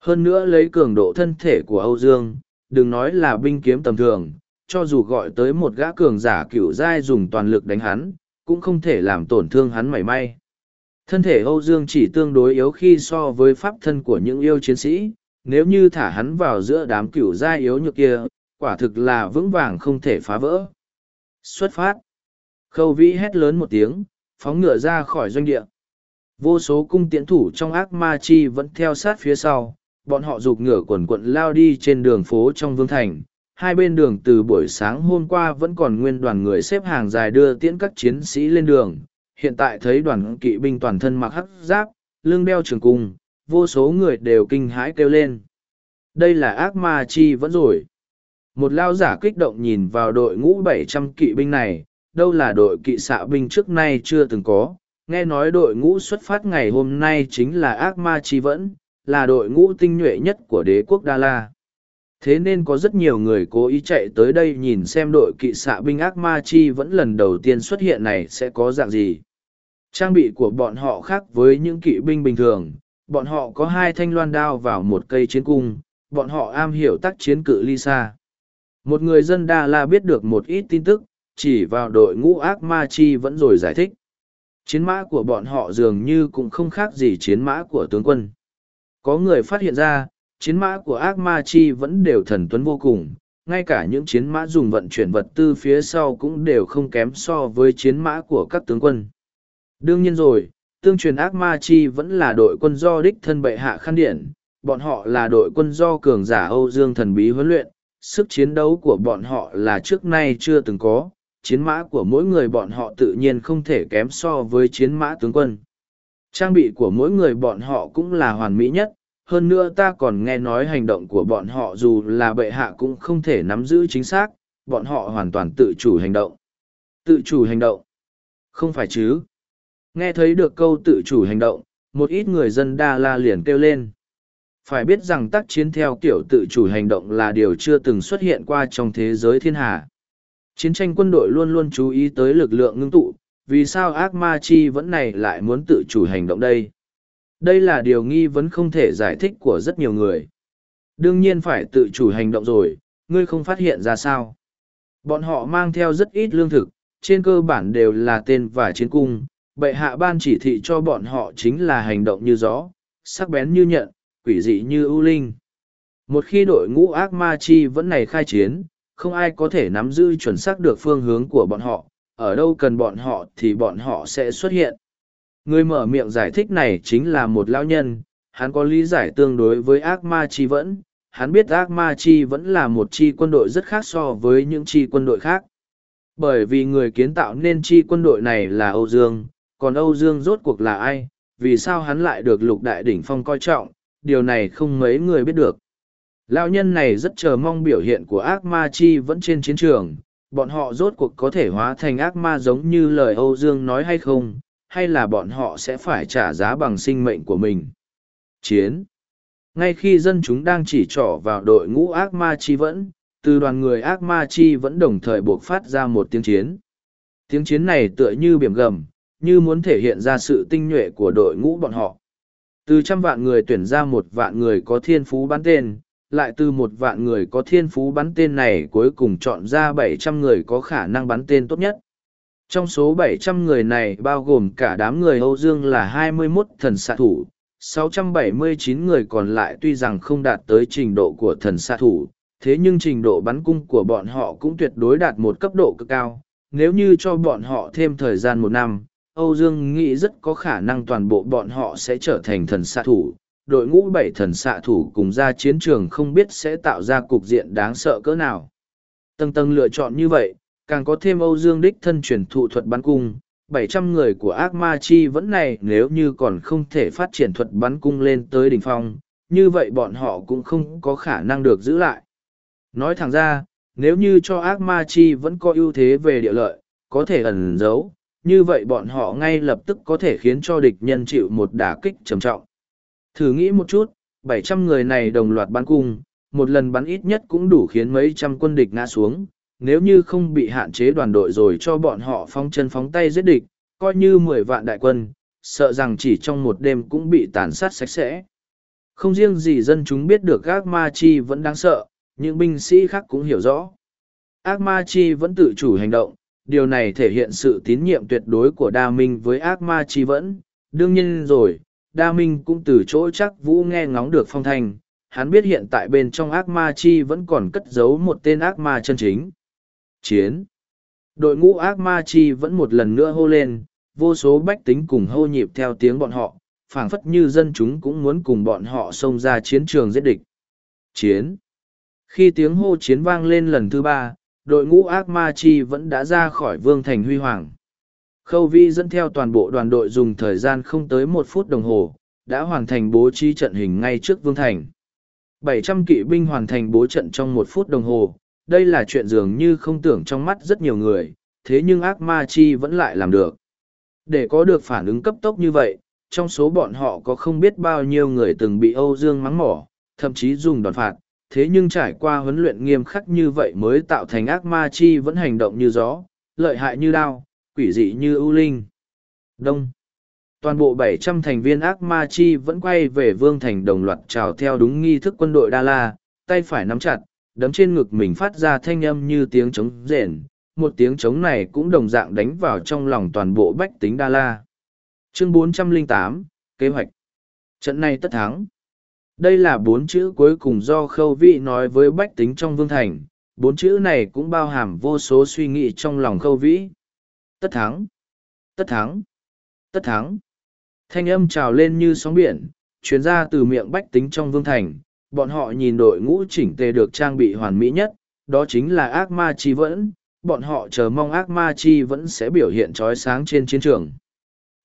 Hơn nữa lấy cường độ thân thể của Âu Dương, đừng nói là binh kiếm tầm thường, cho dù gọi tới một gã cường giả cửu giai dùng toàn lực đánh hắn, cũng không thể làm tổn thương hắn mảy may. Thân thể Âu Dương chỉ tương đối yếu khi so với pháp thân của những yêu chiến sĩ, nếu như thả hắn vào giữa đám cửu giai yếu nhược kia, quả thực là vững vàng không thể phá vỡ. Xuất phát. Khâu vĩ hét lớn một tiếng, phóng ngựa ra khỏi doanh địa. Vô số cung tiễn thủ trong ác ma chi vẫn theo sát phía sau, bọn họ rục ngựa quần quận lao đi trên đường phố trong vương thành. Hai bên đường từ buổi sáng hôm qua vẫn còn nguyên đoàn người xếp hàng dài đưa tiễn các chiến sĩ lên đường. Hiện tại thấy đoàn kỵ binh toàn thân mặc hắc giáp, lưng đeo trường cung, vô số người đều kinh hãi kêu lên. Đây là ác ma chi vẫn rồi. Một lao giả kích động nhìn vào đội ngũ bảy trăm kỵ binh này, đâu là đội kỵ xạ binh trước nay chưa từng có. Nghe nói đội ngũ xuất phát ngày hôm nay chính là ác ma chi vẫn, là đội ngũ tinh nhuệ nhất của đế quốc Đa La. Thế nên có rất nhiều người cố ý chạy tới đây nhìn xem đội kỵ xạ binh ác ma chi vẫn lần đầu tiên xuất hiện này sẽ có dạng gì. Trang bị của bọn họ khác với những kỵ binh bình thường, bọn họ có hai thanh loan đao vào một cây chiến cung, bọn họ am hiểu tác chiến cự ly xa. Một người dân Đa La biết được một ít tin tức, chỉ vào đội ngũ ác ma chi vẫn rồi giải thích. Chiến mã của bọn họ dường như cũng không khác gì chiến mã của tướng quân. Có người phát hiện ra, chiến mã của ác ma chi vẫn đều thần tuấn vô cùng, ngay cả những chiến mã dùng vận chuyển vật tư phía sau cũng đều không kém so với chiến mã của các tướng quân. Đương nhiên rồi, tương truyền ác ma chi vẫn là đội quân do đích thân bệ hạ khăn điện, bọn họ là đội quân do cường giả Âu Dương thần bí huấn luyện, sức chiến đấu của bọn họ là trước nay chưa từng có, chiến mã của mỗi người bọn họ tự nhiên không thể kém so với chiến mã tướng quân. Trang bị của mỗi người bọn họ cũng là hoàn mỹ nhất, hơn nữa ta còn nghe nói hành động của bọn họ dù là bệ hạ cũng không thể nắm giữ chính xác, bọn họ hoàn toàn tự chủ hành động. Tự chủ hành động? Không phải chứ? Nghe thấy được câu tự chủ hành động, một ít người dân Đa La liền kêu lên. Phải biết rằng tác chiến theo kiểu tự chủ hành động là điều chưa từng xuất hiện qua trong thế giới thiên hà. Chiến tranh quân đội luôn luôn chú ý tới lực lượng ngưng tụ, vì sao ác ma chi vẫn này lại muốn tự chủ hành động đây? Đây là điều nghi vấn không thể giải thích của rất nhiều người. Đương nhiên phải tự chủ hành động rồi, ngươi không phát hiện ra sao. Bọn họ mang theo rất ít lương thực, trên cơ bản đều là tên và chiến cung. Bệ hạ ban chỉ thị cho bọn họ chính là hành động như gió, sắc bén như nhận, quỷ dị như ưu linh. Một khi đội ngũ ác ma chi vẫn này khai chiến, không ai có thể nắm giữ chuẩn xác được phương hướng của bọn họ, ở đâu cần bọn họ thì bọn họ sẽ xuất hiện. Người mở miệng giải thích này chính là một lão nhân, hắn có lý giải tương đối với ác ma chi vẫn, hắn biết ác ma chi vẫn là một chi quân đội rất khác so với những chi quân đội khác. Bởi vì người kiến tạo nên chi quân đội này là Âu Dương, còn Âu Dương rốt cuộc là ai, vì sao hắn lại được lục đại đỉnh phong coi trọng, điều này không mấy người biết được. Lão nhân này rất chờ mong biểu hiện của ác ma chi vẫn trên chiến trường, bọn họ rốt cuộc có thể hóa thành ác ma giống như lời Âu Dương nói hay không, hay là bọn họ sẽ phải trả giá bằng sinh mệnh của mình. Chiến Ngay khi dân chúng đang chỉ trỏ vào đội ngũ ác ma chi vẫn, từ đoàn người ác ma chi vẫn đồng thời buộc phát ra một tiếng chiến. Tiếng chiến này tựa như biển gầm, như muốn thể hiện ra sự tinh nhuệ của đội ngũ bọn họ. Từ trăm vạn người tuyển ra một vạn người có thiên phú bắn tên, lại từ một vạn người có thiên phú bắn tên này cuối cùng chọn ra bảy trăm người có khả năng bắn tên tốt nhất. Trong số 700 người này bao gồm cả đám người Âu Dương là 21 thần xạ thủ, 679 người còn lại tuy rằng không đạt tới trình độ của thần xạ thủ, thế nhưng trình độ bắn cung của bọn họ cũng tuyệt đối đạt một cấp độ cực cao. Nếu như cho bọn họ thêm thời gian một năm, Âu Dương nghĩ rất có khả năng toàn bộ bọn họ sẽ trở thành thần xạ thủ. Đội ngũ bảy thần xạ thủ cùng ra chiến trường không biết sẽ tạo ra cục diện đáng sợ cỡ nào. Tầng tầng lựa chọn như vậy, càng có thêm Âu Dương đích thân truyền thụ thuật bắn cung, 700 người của ác ma chi vẫn này nếu như còn không thể phát triển thuật bắn cung lên tới đỉnh phong, như vậy bọn họ cũng không có khả năng được giữ lại. Nói thẳng ra, nếu như cho ác ma chi vẫn có ưu thế về địa lợi, có thể ẩn giấu, như vậy bọn họ ngay lập tức có thể khiến cho địch nhân chịu một đả kích trầm trọng. Thử nghĩ một chút, 700 người này đồng loạt bắn cung, một lần bắn ít nhất cũng đủ khiến mấy trăm quân địch ngã xuống, nếu như không bị hạn chế đoàn đội rồi cho bọn họ phóng chân phóng tay giết địch, coi như mười vạn đại quân, sợ rằng chỉ trong một đêm cũng bị tàn sát sạch sẽ. Không riêng gì dân chúng biết được ác ma chi vẫn đáng sợ, những binh sĩ khác cũng hiểu rõ. Ác ma chi vẫn tự chủ hành động, điều này thể hiện sự tín nhiệm tuyệt đối của đa minh với ác ma chi vẫn. Đương nhiên rồi, đa minh cũng từ chỗ chắc vũ nghe ngóng được phong thanh, hắn biết hiện tại bên trong ác ma chi vẫn còn cất giấu một tên ác ma chân chính. Chiến. Đội ngũ ác ma chi vẫn một lần nữa hô lên, vô số bách tính cùng hô nhịp theo tiếng bọn họ, phảng phất như dân chúng cũng muốn cùng bọn họ xông ra chiến trường giết địch. Chiến. Khi tiếng hô chiến vang lên lần thứ ba, đội ngũ ác ma chi vẫn đã ra khỏi vương thành huy hoàng. Khâu vi dẫn theo toàn bộ đoàn đội dùng thời gian không tới một phút đồng hồ, đã hoàn thành bố trí trận hình ngay trước vương thành. 700 kỵ binh hoàn thành bố trận trong một phút đồng hồ, đây là chuyện dường như không tưởng trong mắt rất nhiều người, thế nhưng ác ma chi vẫn lại làm được. Để có được phản ứng cấp tốc như vậy, trong số bọn họ có không biết bao nhiêu người từng bị Âu Dương mắng mỏ, thậm chí dùng đòn phạt, thế nhưng trải qua huấn luyện nghiêm khắc như vậy mới tạo thành ác ma chi vẫn hành động như gió, lợi hại như đao, quỷ dị như ưu linh. Đông. Toàn bộ 700 thành viên ác ma chi vẫn quay về vương thành đồng loạt trào theo đúng nghi thức quân đội Đa La, tay phải nắm chặt, đấm trên ngực mình phát ra thanh âm như tiếng trống rền, một tiếng trống này cũng đồng dạng đánh vào trong lòng toàn bộ bách tính Đa La. Chương 408, Kế hoạch Trận này tất thắng. Đây là bốn chữ cuối cùng do khâu vị nói với bách tính trong vương thành, bốn chữ này cũng bao hàm vô số suy nghĩ trong lòng khâu vĩ. Tất thắng! Tất thắng! Tất thắng! Thanh âm trào lên như sóng biển, chuyến ra từ miệng bách tính trong vương thành, bọn họ nhìn đội ngũ chỉnh tề được trang bị hoàn mỹ nhất, đó chính là ác ma chi vẫn, bọn họ chờ mong ác ma chi vẫn sẽ biểu hiện trói sáng trên chiến trường.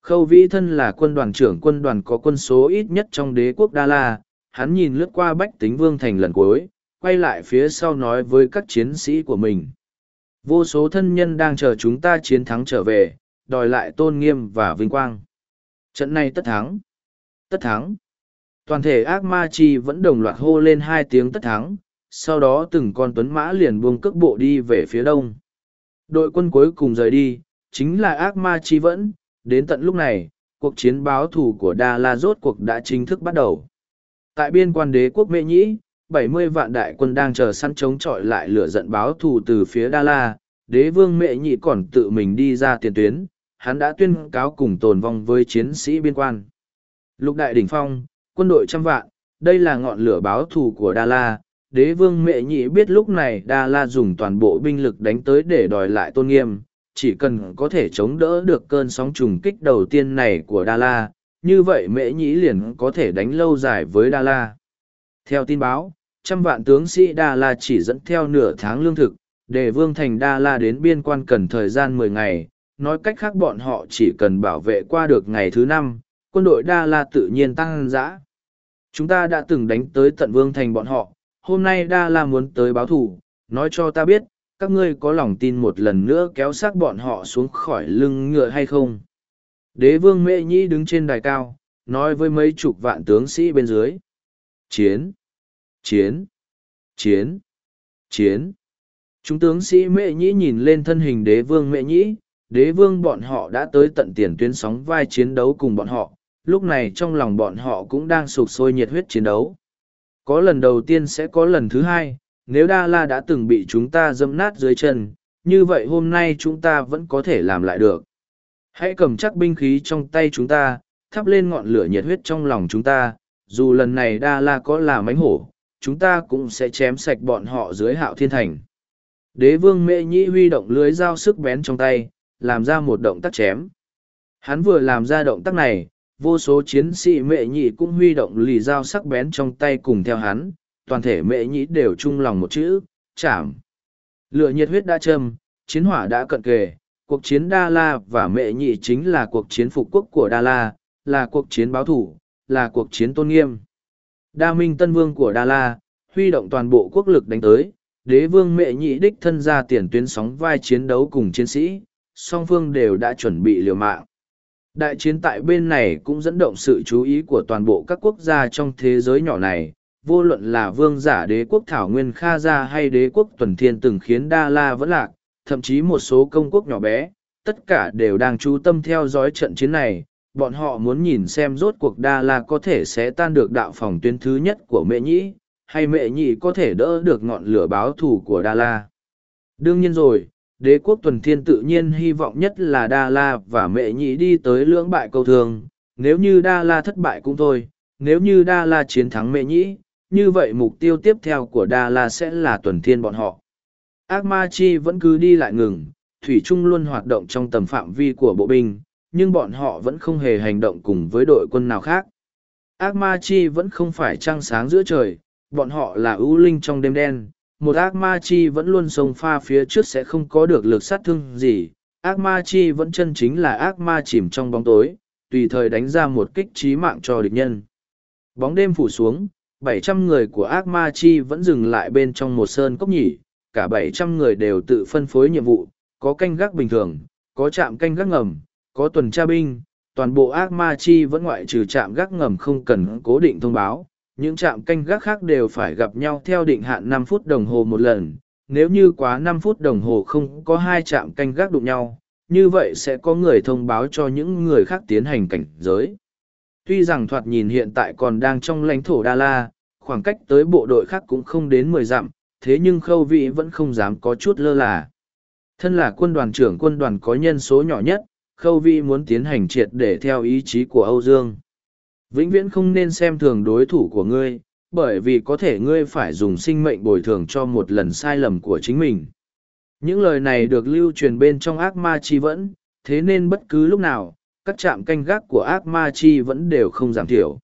Khâu Vĩ thân là quân đoàn trưởng quân đoàn có quân số ít nhất trong đế quốc Đa La, hắn nhìn lướt qua bách tính vương thành lần cuối, quay lại phía sau nói với các chiến sĩ của mình. Vô số thân nhân đang chờ chúng ta chiến thắng trở về, đòi lại tôn nghiêm và vinh quang. Trận này tất thắng. Tất thắng. Toàn thể ác ma chi vẫn đồng loạt hô lên hai tiếng tất thắng, sau đó từng con tuấn mã liền buông cước bộ đi về phía đông. Đội quân cuối cùng rời đi, chính là ác ma chi vẫn, đến tận lúc này, cuộc chiến báo thù của Đa La rốt cuộc đã chính thức bắt đầu. Tại biên quan đế quốc Mễ Nhĩ, 70 vạn đại quân đang chờ săn chống chọi lại lửa giận báo thù từ phía Đa La, đế vương Mễ Nhĩ còn tự mình đi ra tiền tuyến, hắn đã tuyên cáo cùng tồn vong với chiến sĩ biên quan. Lục đại đỉnh phong, quân đội trăm vạn, đây là ngọn lửa báo thù của Đa La. Đế vương Mễ Nhĩ biết lúc này Đa La dùng toàn bộ binh lực đánh tới để đòi lại tôn nghiêm, chỉ cần có thể chống đỡ được cơn sóng trùng kích đầu tiên này của Đa La, như vậy Mễ Nhĩ liền có thể đánh lâu dài với Đa La. Theo tin báo, trăm vạn tướng sĩ Đa La chỉ dẫn theo nửa tháng lương thực, để vương thành Đa La đến biên quan cần thời gian mười ngày, nói cách khác bọn họ chỉ cần bảo vệ qua được ngày thứ năm, quân đội Đa La tự nhiên tăng dã. Chúng ta đã từng đánh tới tận vương thành bọn họ, hôm nay Đa La muốn tới báo thù, nói cho ta biết, các ngươi có lòng tin một lần nữa kéo xác bọn họ xuống khỏi lưng ngựa hay không? Đế vương Mễ Nhĩ đứng trên đài cao, nói với mấy chục vạn tướng sĩ bên dưới. Chiến! Chiến! Chiến! Chiến! Chúng tướng sĩ Mễ Nhĩ nhìn lên thân hình đế vương Mễ Nhĩ, đế vương bọn họ đã tới tận tiền tuyến sóng vai chiến đấu cùng bọn họ, lúc này trong lòng bọn họ cũng đang sụp sôi nhiệt huyết chiến đấu. Có lần đầu tiên sẽ có lần thứ hai, nếu Đa La đã từng bị chúng ta dâm nát dưới chân, như vậy hôm nay chúng ta vẫn có thể làm lại được. Hãy cầm chắc binh khí trong tay chúng ta, thắp lên ngọn lửa nhiệt huyết trong lòng chúng ta, dù lần này Đa La có là mánh hổ, chúng ta cũng sẽ chém sạch bọn họ dưới hạo thiên thành. Đế vương mệ nhĩ huy động lưới dao sức bén trong tay, làm ra một động tác chém. Hắn vừa làm ra động tác này, vô số chiến sĩ mệ nhị cũng huy động lì dao sắc bén trong tay cùng theo hắn, toàn thể mệ nhị đều chung lòng một chữ, chảm. Lửa nhiệt huyết đã châm, chiến hỏa đã cận kề, cuộc chiến Đa La và mệ nhị chính là cuộc chiến phục quốc của Đa La, là cuộc chiến báo thủ, là cuộc chiến tôn nghiêm. Đa Minh Tân Vương của Đa La, huy động toàn bộ quốc lực đánh tới, đế vương mệ nhị đích thân ra tiền tuyến sóng vai chiến đấu cùng chiến sĩ, song phương đều đã chuẩn bị liều mạng. Đại chiến tại bên này cũng dẫn động sự chú ý của toàn bộ các quốc gia trong thế giới nhỏ này, vô luận là vương giả đế quốc Thảo Nguyên Kha Gia hay đế quốc Tuần Thiên từng khiến Đa La vẫn lạc, thậm chí một số công quốc nhỏ bé, tất cả đều đang chú tâm theo dõi trận chiến này, bọn họ muốn nhìn xem rốt cuộc Đa La có thể sẽ tan được đạo phòng tuyến thứ nhất của mẹ nhĩ, hay mẹ Nhĩ có thể đỡ được ngọn lửa báo thù của Đa La. Đương nhiên rồi, đế quốc tuần thiên tự nhiên hy vọng nhất là đa la và mẹ Nhĩ đi tới lưỡng bại câu thường. Nếu như đa la thất bại cũng thôi nếu như đa la chiến thắng mẹ Nhĩ, như vậy mục tiêu tiếp theo của đa la sẽ là tuần thiên bọn họ ác ma chi vẫn cứ đi lại ngừng, thủy trung luôn hoạt động trong tầm phạm vi của bộ binh, nhưng bọn họ vẫn không hề hành động cùng với đội quân nào khác. Ác ma chi vẫn không phải trăng sáng giữa trời, bọn họ là ưu linh trong đêm đen. Một ác ma chi vẫn luôn sông pha phía trước sẽ không có được lực sát thương gì. Ác ma chi vẫn chân chính là ác ma chìm trong bóng tối, tùy thời đánh ra một kích trí mạng cho địch nhân. Bóng đêm phủ xuống, bảy trăm người của ác ma chi vẫn dừng lại bên trong một sơn cốc nhỉ cả bảy trăm người đều tự phân phối nhiệm vụ có canh gác bình thường có trạm canh gác ngầm có tuần tra binh toàn bộ ác ma chi vẫn ngoại trừ trạm gác ngầm không cần cố định thông báo những trạm canh gác khác đều phải gặp nhau theo định hạn 5 phút đồng hồ một lần. Nếu như quá 5 phút đồng hồ không có hai trạm canh gác đụng nhau, như vậy sẽ có người thông báo cho những người khác tiến hành cảnh giới. Tuy rằng thoạt nhìn hiện tại còn đang trong lãnh thổ Đa La, khoảng cách tới bộ đội khác cũng không đến mười dặm, thế nhưng khâu vị vẫn không dám có chút lơ là. Thân là quân đoàn trưởng quân đoàn có nhân số nhỏ nhất, khâu vị muốn tiến hành triệt để theo ý chí của Âu Dương. Vĩnh viễn không nên xem thường đối thủ của ngươi, bởi vì có thể ngươi phải dùng sinh mệnh bồi thường cho một lần sai lầm của chính mình. Những lời này được lưu truyền bên trong ác ma chi vẫn, thế nên bất cứ lúc nào, các trạm canh gác của ác ma chi vẫn đều không giảm thiểu.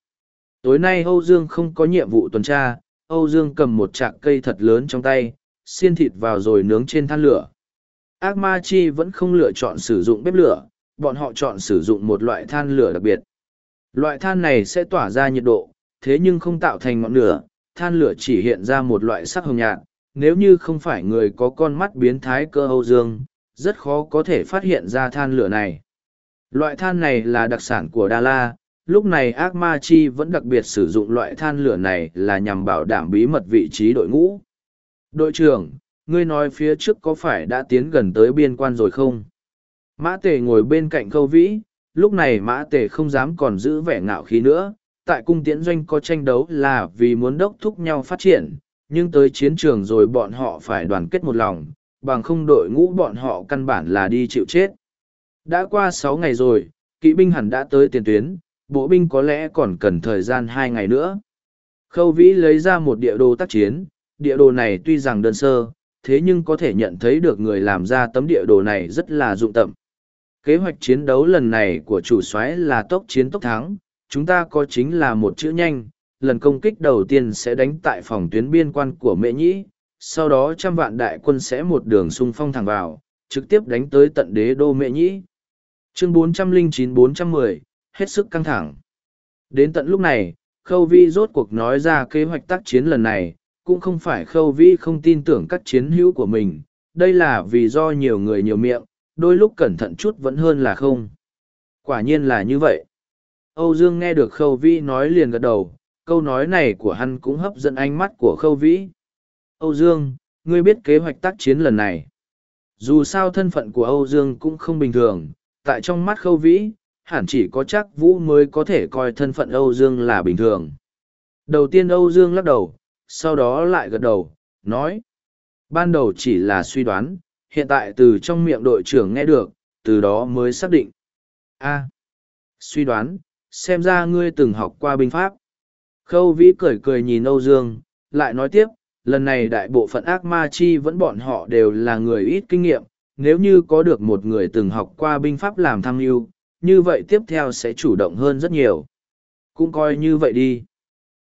Tối nay Âu Dương không có nhiệm vụ tuần tra, Âu Dương cầm một trạc cây thật lớn trong tay, xiên thịt vào rồi nướng trên than lửa. Ác ma chi vẫn không lựa chọn sử dụng bếp lửa, bọn họ chọn sử dụng một loại than lửa đặc biệt. Loại than này sẽ tỏa ra nhiệt độ, thế nhưng không tạo thành ngọn lửa, than lửa chỉ hiện ra một loại sắc hồng nhạt, nếu như không phải người có con mắt biến thái cơ Âu Dương, rất khó có thể phát hiện ra than lửa này. Loại than này là đặc sản của Đa La, lúc này ác ma chi vẫn đặc biệt sử dụng loại than lửa này là nhằm bảo đảm bí mật vị trí đội ngũ. Đội trưởng, ngươi nói phía trước có phải đã tiến gần tới biên quan rồi không? Mã tề ngồi bên cạnh khâu vĩ, lúc này mã tề không dám còn giữ vẻ ngạo khí nữa. Tại cung tiễn doanh có tranh đấu là vì muốn đốc thúc nhau phát triển, nhưng tới chiến trường rồi bọn họ phải đoàn kết một lòng, bằng không đội ngũ bọn họ căn bản là đi chịu chết. Đã qua sáu ngày rồi, kỵ binh hẳn đã tới tiền tuyến, bộ binh có lẽ còn cần thời gian hai ngày nữa. Khâu Vĩ lấy ra một địa đồ tác chiến, địa đồ này tuy rằng đơn sơ, thế nhưng có thể nhận thấy được người làm ra tấm địa đồ này rất là dụng tâm. Kế hoạch chiến đấu lần này của chủ soái là tốc chiến tốc thắng, chúng ta có chính là một chữ nhanh, lần công kích đầu tiên sẽ đánh tại phòng tuyến biên quan của Mễ Nhĩ, sau đó trăm vạn đại quân sẽ một đường xung phong thẳng vào, trực tiếp đánh tới tận đế đô Mễ Nhĩ. Chương 409-410, hết sức căng thẳng. Đến tận lúc này, Khâu Vi rốt cuộc nói ra kế hoạch tác chiến lần này, cũng không phải Khâu Vi không tin tưởng các chiến hữu của mình, đây là vì do nhiều người nhiều miệng, đôi lúc cẩn thận chút vẫn hơn là không. Quả nhiên là như vậy. Âu Dương nghe được Khâu Vi nói liền gật đầu, câu nói này của hắn cũng hấp dẫn ánh mắt của Khâu Vĩ. Âu Dương, ngươi biết kế hoạch tác chiến lần này. Dù sao thân phận của Âu Dương cũng không bình thường, tại trong mắt Khâu Vĩ, hẳn chỉ có chắc Vũ mới có thể coi thân phận Âu Dương là bình thường. Đầu tiên Âu Dương lắc đầu, sau đó lại gật đầu, nói. Ban đầu chỉ là suy đoán, hiện tại từ trong miệng đội trưởng nghe được, từ đó mới xác định. A. suy đoán, xem ra ngươi từng học qua binh pháp. Khâu Vĩ cười cười nhìn Âu Dương, lại nói tiếp, lần này đại bộ phận ác ma chi vẫn bọn họ đều là người ít kinh nghiệm, nếu như có được một người từng học qua binh pháp làm tham mưu, như vậy tiếp theo sẽ chủ động hơn rất nhiều. Cũng coi như vậy đi.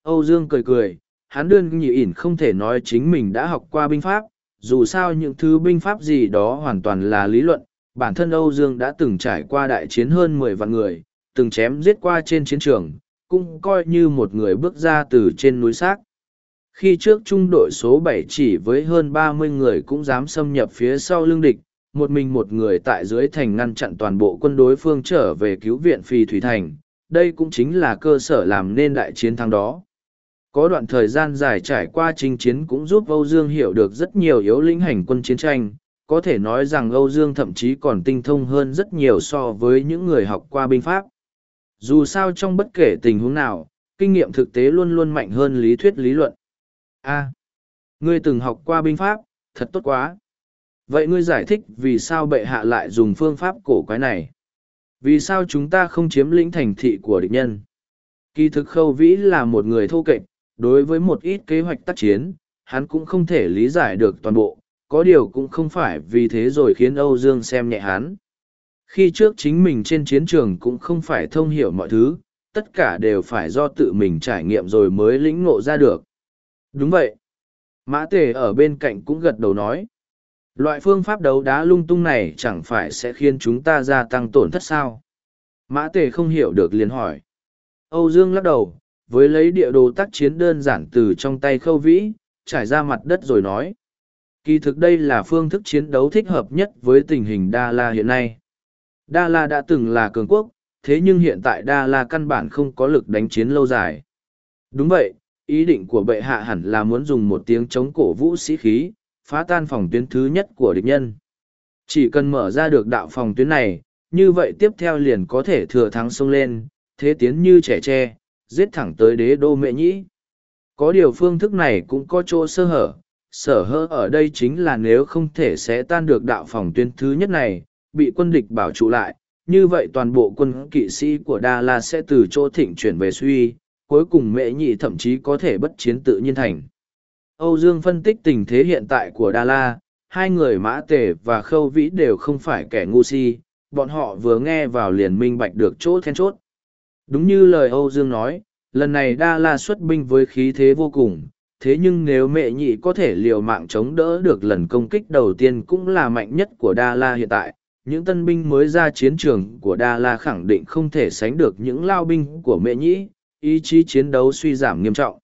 Âu Dương cười cười, hắn đương nhị ỉn không thể nói chính mình đã học qua binh pháp, dù sao những thứ binh pháp gì đó hoàn toàn là lý luận, bản thân Âu Dương đã từng trải qua đại chiến hơn mười vạn người, từng chém giết qua trên chiến trường, cũng coi như một người bước ra từ trên núi xác. Khi trước trung đội số bảy chỉ với hơn ba mươi người cũng dám xâm nhập phía sau lưng địch, một mình một người tại dưới thành ngăn chặn toàn bộ quân đối phương trở về cứu viện phi thủy thành, đây cũng chính là cơ sở làm nên đại chiến thắng đó. Có đoạn thời gian dài trải qua chinh chiến cũng giúp Âu Dương hiểu được rất nhiều yếu lĩnh hành quân chiến tranh, có thể nói rằng Âu Dương thậm chí còn tinh thông hơn rất nhiều so với những người học qua binh pháp. Dù sao trong bất kể tình huống nào, kinh nghiệm thực tế luôn luôn mạnh hơn lý thuyết lý luận. A, ngươi từng học qua binh pháp, thật tốt quá. Vậy ngươi giải thích vì sao bệ hạ lại dùng phương pháp cổ quái này? Vì sao chúng ta không chiếm lĩnh thành thị của địch nhân? Kỳ thực khâu vĩ là một người thô kệch, đối với một ít kế hoạch tác chiến, hắn cũng không thể lý giải được toàn bộ, có điều cũng không phải vì thế rồi khiến Âu Dương xem nhẹ hắn. Khi trước chính mình trên chiến trường cũng không phải thông hiểu mọi thứ, tất cả đều phải do tự mình trải nghiệm rồi mới lĩnh ngộ ra được. Đúng vậy. Mã tề ở bên cạnh cũng gật đầu nói. Loại phương pháp đấu đá lung tung này chẳng phải sẽ khiến chúng ta gia tăng tổn thất sao? Mã tề không hiểu được liền hỏi. Âu Dương lắc đầu, với lấy địa đồ tác chiến đơn giản từ trong tay khâu vĩ, trải ra mặt đất rồi nói. Kỳ thực đây là phương thức chiến đấu thích hợp nhất với tình hình Đa La hiện nay. Đa La đã từng là cường quốc, thế nhưng hiện tại Đa La căn bản không có lực đánh chiến lâu dài. Đúng vậy, ý định của bệ hạ hẳn là muốn dùng một tiếng chống cổ vũ sĩ khí, phá tan phòng tuyến thứ nhất của địch nhân. Chỉ cần mở ra được đạo phòng tuyến này, như vậy tiếp theo liền có thể thừa thắng xông lên, thế tiến như trẻ tre, giết thẳng tới đế đô mẹ nhĩ. Có điều phương thức này cũng có chỗ sơ hở, sở hở ở đây chính là nếu không thể sẽ tan được đạo phòng tuyến thứ nhất này, bị quân địch bảo trụ lại, như vậy toàn bộ quân kỵ sĩ của Đa La sẽ từ chỗ thịnh chuyển về suy, cuối cùng mẹ nhị thậm chí có thể bất chiến tự nhiên thành. Âu Dương phân tích tình thế hiện tại của Đa La, hai người mã tề và khâu vĩ đều không phải kẻ ngu si, bọn họ vừa nghe vào liền minh bạch được chỗ then chốt. Đúng như lời Âu Dương nói, lần này Đa La xuất binh với khí thế vô cùng, thế nhưng nếu mẹ nhị có thể liều mạng chống đỡ được lần công kích đầu tiên cũng là mạnh nhất của Đa La hiện tại, những tân binh mới ra chiến trường của Đa La khẳng định không thể sánh được những lao binh của mẹ nhị, ý chí chiến đấu suy giảm nghiêm trọng.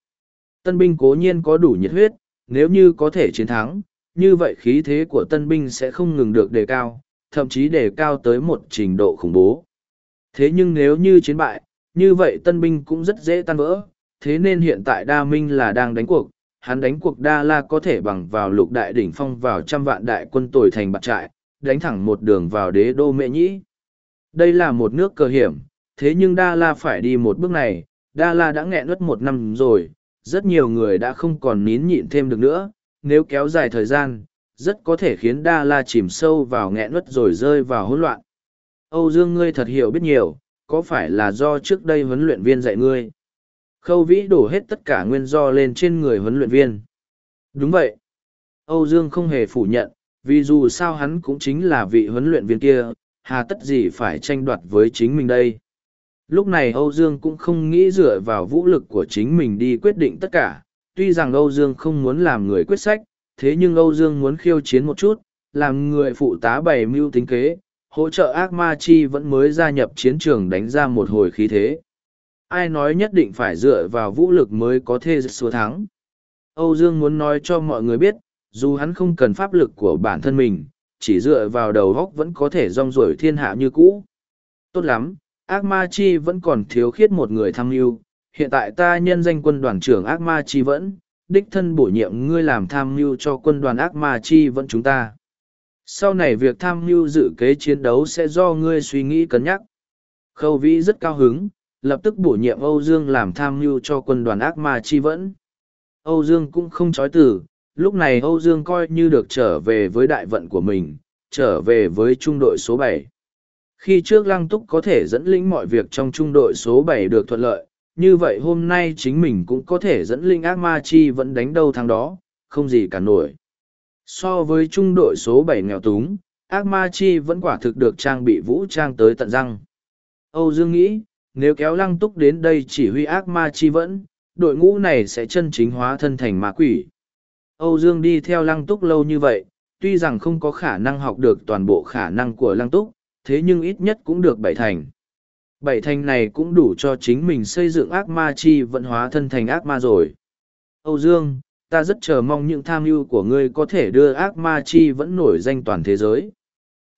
Tân binh cố nhiên có đủ nhiệt huyết, nếu như có thể chiến thắng, như vậy khí thế của tân binh sẽ không ngừng được đề cao, thậm chí đề cao tới một trình độ khủng bố. Thế nhưng nếu như chiến bại, như vậy tân binh cũng rất dễ tan vỡ, thế nên hiện tại Đa Minh là đang đánh cuộc, hắn đánh cuộc Đa La có thể bằng vào lục đại đỉnh phong vào trăm vạn đại quân tồi thành bạc trại, đánh thẳng một đường vào đế đô mệ nhĩ. Đây là một nước cờ hiểm, thế nhưng Đa La phải đi một bước này, Đa La đã nghẹn nuốt một năm rồi, rất nhiều người đã không còn nín nhịn thêm được nữa, nếu kéo dài thời gian, rất có thể khiến Đa La chìm sâu vào nghẹn nuốt rồi rơi vào hỗn loạn. Âu Dương ngươi thật hiểu biết nhiều, có phải là do trước đây huấn luyện viên dạy ngươi? Khâu vĩ đổ hết tất cả nguyên do lên trên người huấn luyện viên. Đúng vậy. Âu Dương không hề phủ nhận, vì dù sao hắn cũng chính là vị huấn luyện viên kia, hà tất gì phải tranh đoạt với chính mình đây. Lúc này Âu Dương cũng không nghĩ dựa vào vũ lực của chính mình đi quyết định tất cả, tuy rằng Âu Dương không muốn làm người quyết sách, thế nhưng Âu Dương muốn khiêu chiến một chút, làm người phụ tá bày mưu tính kế, hỗ trợ ác ma chi vẫn mới gia nhập chiến trường đánh ra một hồi khí thế. Ai nói nhất định phải dựa vào vũ lực mới có thể xua thắng. Âu Dương muốn nói cho mọi người biết, dù hắn không cần pháp lực của bản thân mình, chỉ dựa vào đầu góc vẫn có thể rong ruổi thiên hạ như cũ. Tốt lắm, ác ma chi vẫn còn thiếu khiết một người tham mưu. Hiện tại ta nhân danh quân đoàn trưởng ác ma chi vẫn, đích thân bổ nhiệm ngươi làm tham mưu cho quân đoàn ác ma chi vẫn chúng ta. Sau này việc tham mưu dự kế chiến đấu sẽ do ngươi suy nghĩ cân nhắc. Khâu vĩ rất cao hứng, lập tức bổ nhiệm Âu Dương làm tham mưu cho quân đoàn ác ma chi vẫn. Âu Dương cũng không chối từ, lúc này Âu Dương coi như được trở về với đại vận của mình, trở về với trung đội số bảy. Khi trước Lăng Túc có thể dẫn lĩnh mọi việc trong trung đội số bảy được thuận lợi, như vậy hôm nay chính mình cũng có thể dẫn linh ác ma chi vẫn đánh đâu thằng đó, không gì cả nổi. So với trung đội số bảy nghèo túng, ác ma chi vẫn quả thực được trang bị vũ trang tới tận răng. Âu Dương nghĩ, nếu kéo lăng túc đến đây chỉ huy ác ma chi vẫn, đội ngũ này sẽ chân chính hóa thân thành ma quỷ. Âu Dương đi theo lăng túc lâu như vậy, tuy rằng không có khả năng học được toàn bộ khả năng của lăng túc, thế nhưng ít nhất cũng được bảy thành. Bảy thành này cũng đủ cho chính mình xây dựng ác ma chi vận hóa thân thành ác ma rồi. Âu Dương, ta rất chờ mong những tham mưu của ngươi có thể đưa ác ma chi vẫn nổi danh toàn thế giới.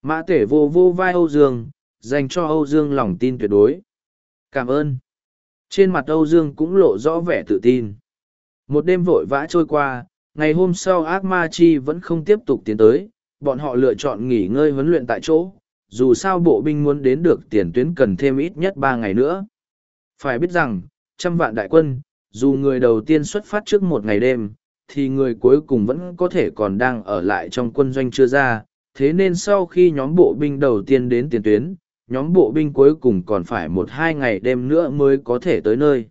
Mã tể vô vô vai Âu Dương, dành cho Âu Dương lòng tin tuyệt đối. Cảm ơn. Trên mặt Âu Dương cũng lộ rõ vẻ tự tin. Một đêm vội vã trôi qua, ngày hôm sau ác ma chi vẫn không tiếp tục tiến tới, bọn họ lựa chọn nghỉ ngơi huấn luyện tại chỗ, dù sao bộ binh muốn đến được tiền tuyến cần thêm ít nhất ba ngày nữa. Phải biết rằng, trăm vạn đại quân, dù người đầu tiên xuất phát trước một ngày đêm, thì người cuối cùng vẫn có thể còn đang ở lại trong quân doanh chưa ra, thế nên sau khi nhóm bộ binh đầu tiên đến tiền tuyến, nhóm bộ binh cuối cùng còn phải một hai ngày đêm nữa mới có thể tới nơi.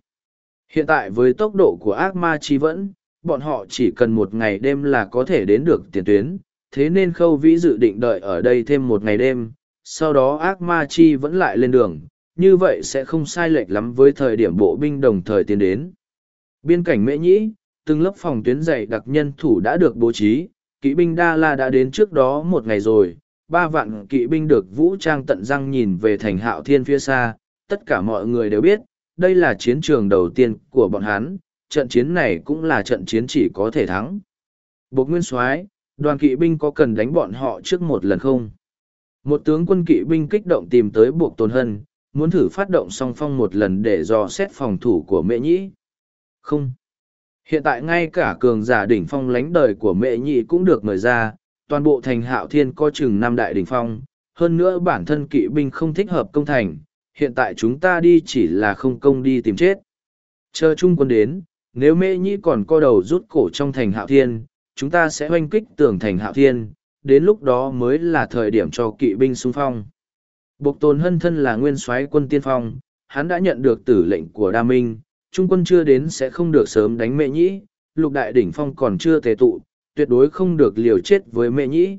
Hiện tại với tốc độ của ác ma chi vẫn, bọn họ chỉ cần một ngày đêm là có thể đến được tiền tuyến, thế nên khâu vĩ dự định đợi ở đây thêm một ngày đêm, sau đó ác ma chi vẫn lại lên đường, như vậy sẽ không sai lệch lắm với thời điểm bộ binh đồng thời tiến đến. Biên cảnh mễ nhĩ, từng lớp phòng tuyến dày đặc nhân thủ đã được bố trí, kỵ binh Đa La đã đến trước đó một ngày rồi, ba vạn kỵ binh được vũ trang tận răng nhìn về thành hạo thiên phía xa, tất cả mọi người đều biết, đây là chiến trường đầu tiên của bọn hắn, trận chiến này cũng là trận chiến chỉ có thể thắng. Bột Nguyên soái đoàn kỵ binh có cần đánh bọn họ trước một lần không? Một tướng quân kỵ binh kích động tìm tới buộc tồn hân, muốn thử phát động song phong một lần để dò xét phòng thủ của mẹ nhĩ. Không. Hiện tại ngay cả cường giả đỉnh phong lánh đời của mẹ nhị cũng được mời ra, toàn bộ thành hạo thiên có chừng năm đại đỉnh phong, hơn nữa bản thân kỵ binh không thích hợp công thành, hiện tại chúng ta đi chỉ là không công đi tìm chết. Chờ trung quân đến, nếu mẹ nhị còn co đầu rút cổ trong thành hạo thiên, chúng ta sẽ hoanh kích tường thành hạo thiên, đến lúc đó mới là thời điểm cho kỵ binh xung phong. Bộc tồn hân thân là nguyên soái quân tiên phong, hắn đã nhận được tử lệnh của Đa Minh, trung quân chưa đến sẽ không được sớm đánh mẹ nhĩ, lục đại đỉnh phong còn chưa tề tụ, tuyệt đối không được liều chết với mẹ nhĩ.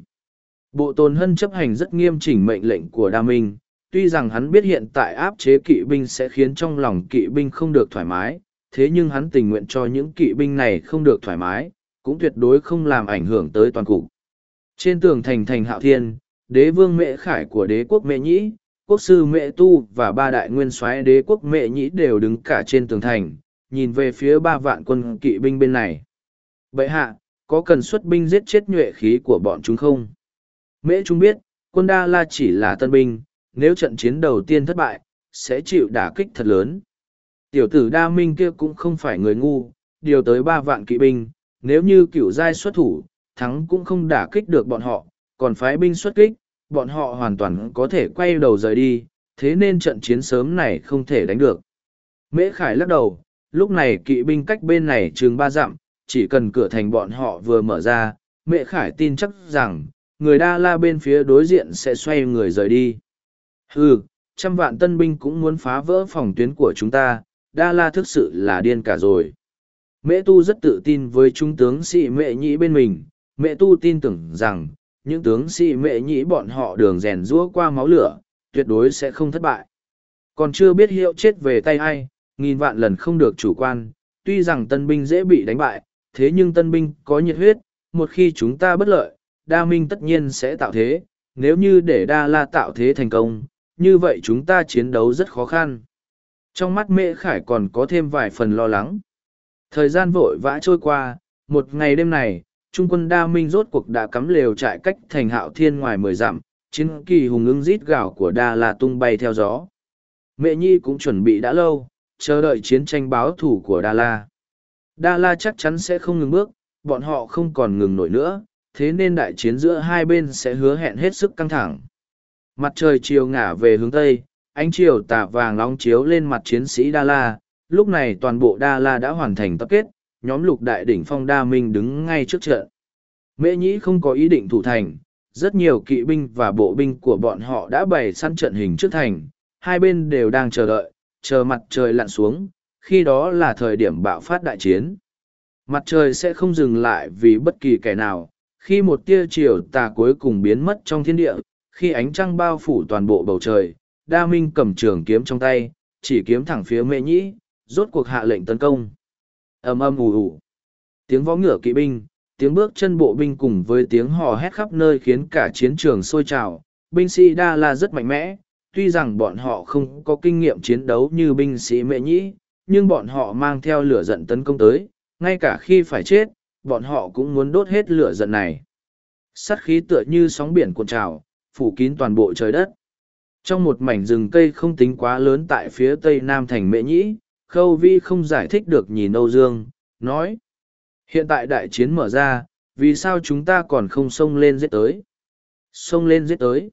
Bộ tồn hân chấp hành rất nghiêm chỉnh mệnh lệnh của Đa Minh, tuy rằng hắn biết hiện tại áp chế kỵ binh sẽ khiến trong lòng kỵ binh không được thoải mái, thế nhưng hắn tình nguyện cho những kỵ binh này không được thoải mái, cũng tuyệt đối không làm ảnh hưởng tới toàn cục. Trên tường thành thành hạo thiên, đế vương mệ khải của đế quốc mệ nhĩ, quốc sư mẹ tu và ba đại nguyên soái đế quốc mẹ nhĩ đều đứng cả trên tường thành, nhìn về phía ba vạn quân kỵ binh bên này. Bệ hạ, có cần xuất binh giết chết nhuệ khí của bọn chúng không? Mễ chúng biết, quân Đa La chỉ là tân binh, nếu trận chiến đầu tiên thất bại, sẽ chịu đả kích thật lớn. Tiểu tử Đa Minh kia cũng không phải người ngu, điều tới ba vạn kỵ binh, nếu như cựu giai xuất thủ, thắng cũng không đả kích được bọn họ, còn phái binh xuất kích, bọn họ hoàn toàn có thể quay đầu rời đi, thế nên trận chiến sớm này không thể đánh được. Mễ Khải lắc đầu, lúc này kỵ binh cách bên này chừng ba dặm, chỉ cần cửa thành bọn họ vừa mở ra, Mễ Khải tin chắc rằng, người Đa La bên phía đối diện sẽ xoay người rời đi. Hừ, trăm vạn tân binh cũng muốn phá vỡ phòng tuyến của chúng ta, Đa La thực sự là điên cả rồi. Mễ Tu rất tự tin với trung tướng sĩ Mễ Nhĩ bên mình, Mẹ Tu tin tưởng rằng, những tướng sĩ mẹ Nhĩ bọn họ đường rèn rũa qua máu lửa, tuyệt đối sẽ không thất bại. Còn chưa biết hiệu chết về tay ai, nghìn vạn lần không được chủ quan, tuy rằng tân binh dễ bị đánh bại, thế nhưng tân binh có nhiệt huyết, một khi chúng ta bất lợi, đa minh tất nhiên sẽ tạo thế, nếu như để đa la tạo thế thành công, như vậy chúng ta chiến đấu rất khó khăn. Trong mắt mễ khải còn có thêm vài phần lo lắng. Thời gian vội vã trôi qua, một ngày đêm này, trung quân đa minh rốt cuộc đã cắm lều trại cách thành hạo thiên ngoài mười dặm, chiến kỳ hùng ứng rít gạo của đa là tung bay theo gió. Mẹ nhi cũng chuẩn bị đã lâu, chờ đợi chiến tranh báo thủ của đa la. Đa la chắc chắn sẽ không ngừng bước, bọn họ không còn ngừng nổi nữa, thế nên đại chiến giữa hai bên sẽ hứa hẹn hết sức căng thẳng. Mặt trời chiều ngả về hướng Tây, ánh chiều tà vàng nóng chiếu lên mặt chiến sĩ Đa La, lúc này toàn bộ Đa La đã hoàn thành tập kết, nhóm lục đại đỉnh phong Đa Minh đứng ngay trước trận. Mễ Nhĩ không có ý định thủ thành, rất nhiều kỵ binh và bộ binh của bọn họ đã bày săn trận hình trước thành, hai bên đều đang chờ đợi, chờ mặt trời lặn xuống, khi đó là thời điểm bạo phát đại chiến. Mặt trời sẽ không dừng lại vì bất kỳ kẻ nào, khi một tia chiều tà cuối cùng biến mất trong thiên địa, khi ánh trăng bao phủ toàn bộ bầu trời, Đa Minh cầm trường kiếm trong tay, chỉ kiếm thẳng phía Mễ nhĩ, rốt cuộc hạ lệnh tấn công ầm ầm ù ù. Tiếng vó ngựa kỵ binh, tiếng bước chân bộ binh cùng với tiếng hò hét khắp nơi khiến cả chiến trường sôi trào. Binh sĩ Đa La rất mạnh mẽ, tuy rằng bọn họ không có kinh nghiệm chiến đấu như binh sĩ mẹ nhĩ, nhưng bọn họ mang theo lửa giận tấn công tới, ngay cả khi phải chết, bọn họ cũng muốn đốt hết lửa giận này. sắt khí tựa như sóng biển cuộn trào, phủ kín toàn bộ trời đất. Trong một mảnh rừng cây không tính quá lớn tại phía tây nam thành Mễ Nhĩ, Khâu Vi không giải thích được nhìn Âu Dương, nói. Hiện tại đại chiến mở ra, vì sao chúng ta còn không xông lên giết tới? Xông lên giết tới.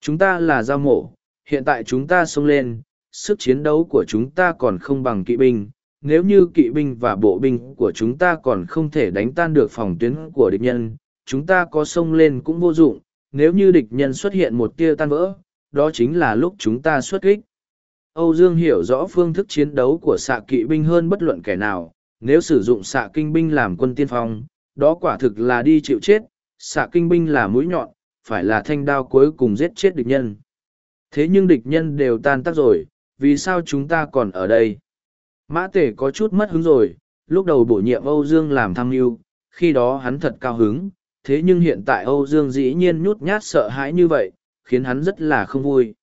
Chúng ta là giao mổ, hiện tại chúng ta xông lên, sức chiến đấu của chúng ta còn không bằng kỵ binh. Nếu như kỵ binh và bộ binh của chúng ta còn không thể đánh tan được phòng tuyến của địch nhân, chúng ta có xông lên cũng vô dụng, nếu như địch nhân xuất hiện một tia tan vỡ, đó chính là lúc chúng ta xuất kích. Âu Dương hiểu rõ phương thức chiến đấu của xạ kỵ binh hơn bất luận kẻ nào, nếu sử dụng xạ kinh binh làm quân tiên phong, đó quả thực là đi chịu chết, xạ kinh binh là mũi nhọn, phải là thanh đao cuối cùng giết chết địch nhân. Thế nhưng địch nhân đều tan tác rồi, vì sao chúng ta còn ở đây? Mã tể có chút mất hứng rồi, lúc đầu bổ nhiệm Âu Dương làm tham mưu, khi đó hắn thật cao hứng, thế nhưng hiện tại Âu Dương dĩ nhiên nhút nhát sợ hãi như vậy, khiến hắn rất là không vui.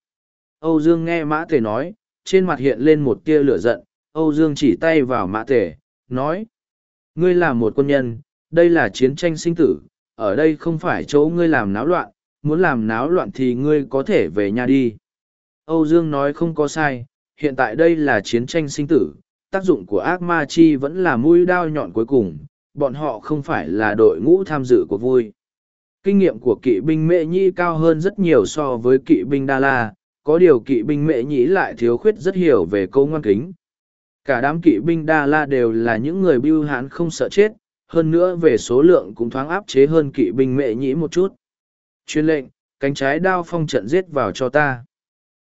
Âu Dương nghe Mã Tề nói, trên mặt hiện lên một tia lửa giận, Âu Dương chỉ tay vào Mã Tề, nói. Ngươi là một quân nhân, đây là chiến tranh sinh tử, ở đây không phải chỗ ngươi làm náo loạn, muốn làm náo loạn thì ngươi có thể về nhà đi. Âu Dương nói không có sai, hiện tại đây là chiến tranh sinh tử, tác dụng của ác ma chi vẫn là mũi đao nhọn cuối cùng, bọn họ không phải là đội ngũ tham dự cuộc vui. Kinh nghiệm của kỵ binh mệ Nhi cao hơn rất nhiều so với kỵ binh Đa La, có điều kỵ binh mệ nhĩ lại thiếu khuyết rất hiểu về câu ngoan kính. Cả đám kỵ binh Đa La đều là những người bưu hán không sợ chết, hơn nữa về số lượng cũng thoáng áp chế hơn kỵ binh mệ nhĩ một chút. Chuyên lệnh, cánh trái đao phong trận giết vào cho ta.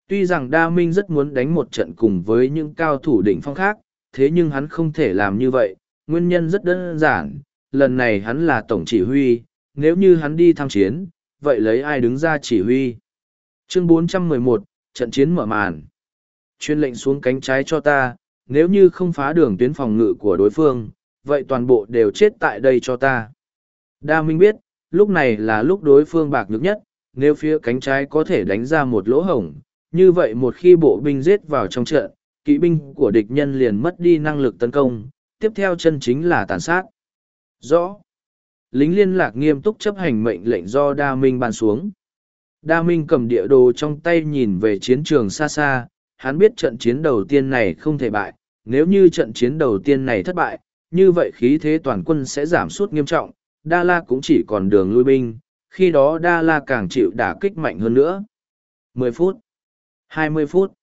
Tuy rằng Đa Minh rất muốn đánh một trận cùng với những cao thủ đỉnh phong khác, thế nhưng hắn không thể làm như vậy, nguyên nhân rất đơn giản, lần này hắn là tổng chỉ huy, nếu như hắn đi tham chiến, vậy lấy ai đứng ra chỉ huy. Chương 411, trận chiến mở màn. Chuyên lệnh xuống cánh trái cho ta, nếu như không phá đường tuyến phòng ngự của đối phương, vậy toàn bộ đều chết tại đây cho ta. Đa Minh biết, lúc này là lúc đối phương bạc nhược nhất, nếu phía cánh trái có thể đánh ra một lỗ hổng, Như vậy một khi bộ binh giết vào trong trận, kỵ binh của địch nhân liền mất đi năng lực tấn công, tiếp theo chân chính là tàn sát. Rõ. Lính liên lạc nghiêm túc chấp hành mệnh lệnh do Đa Minh ban xuống. Đa Minh cầm địa đồ trong tay nhìn về chiến trường xa xa, hắn biết trận chiến đầu tiên này không thể bại, nếu như trận chiến đầu tiên này thất bại, như vậy khí thế toàn quân sẽ giảm sút nghiêm trọng, Đa La cũng chỉ còn đường lui binh, khi đó Đa La càng chịu đả kích mạnh hơn nữa. 10 phút, 20 phút,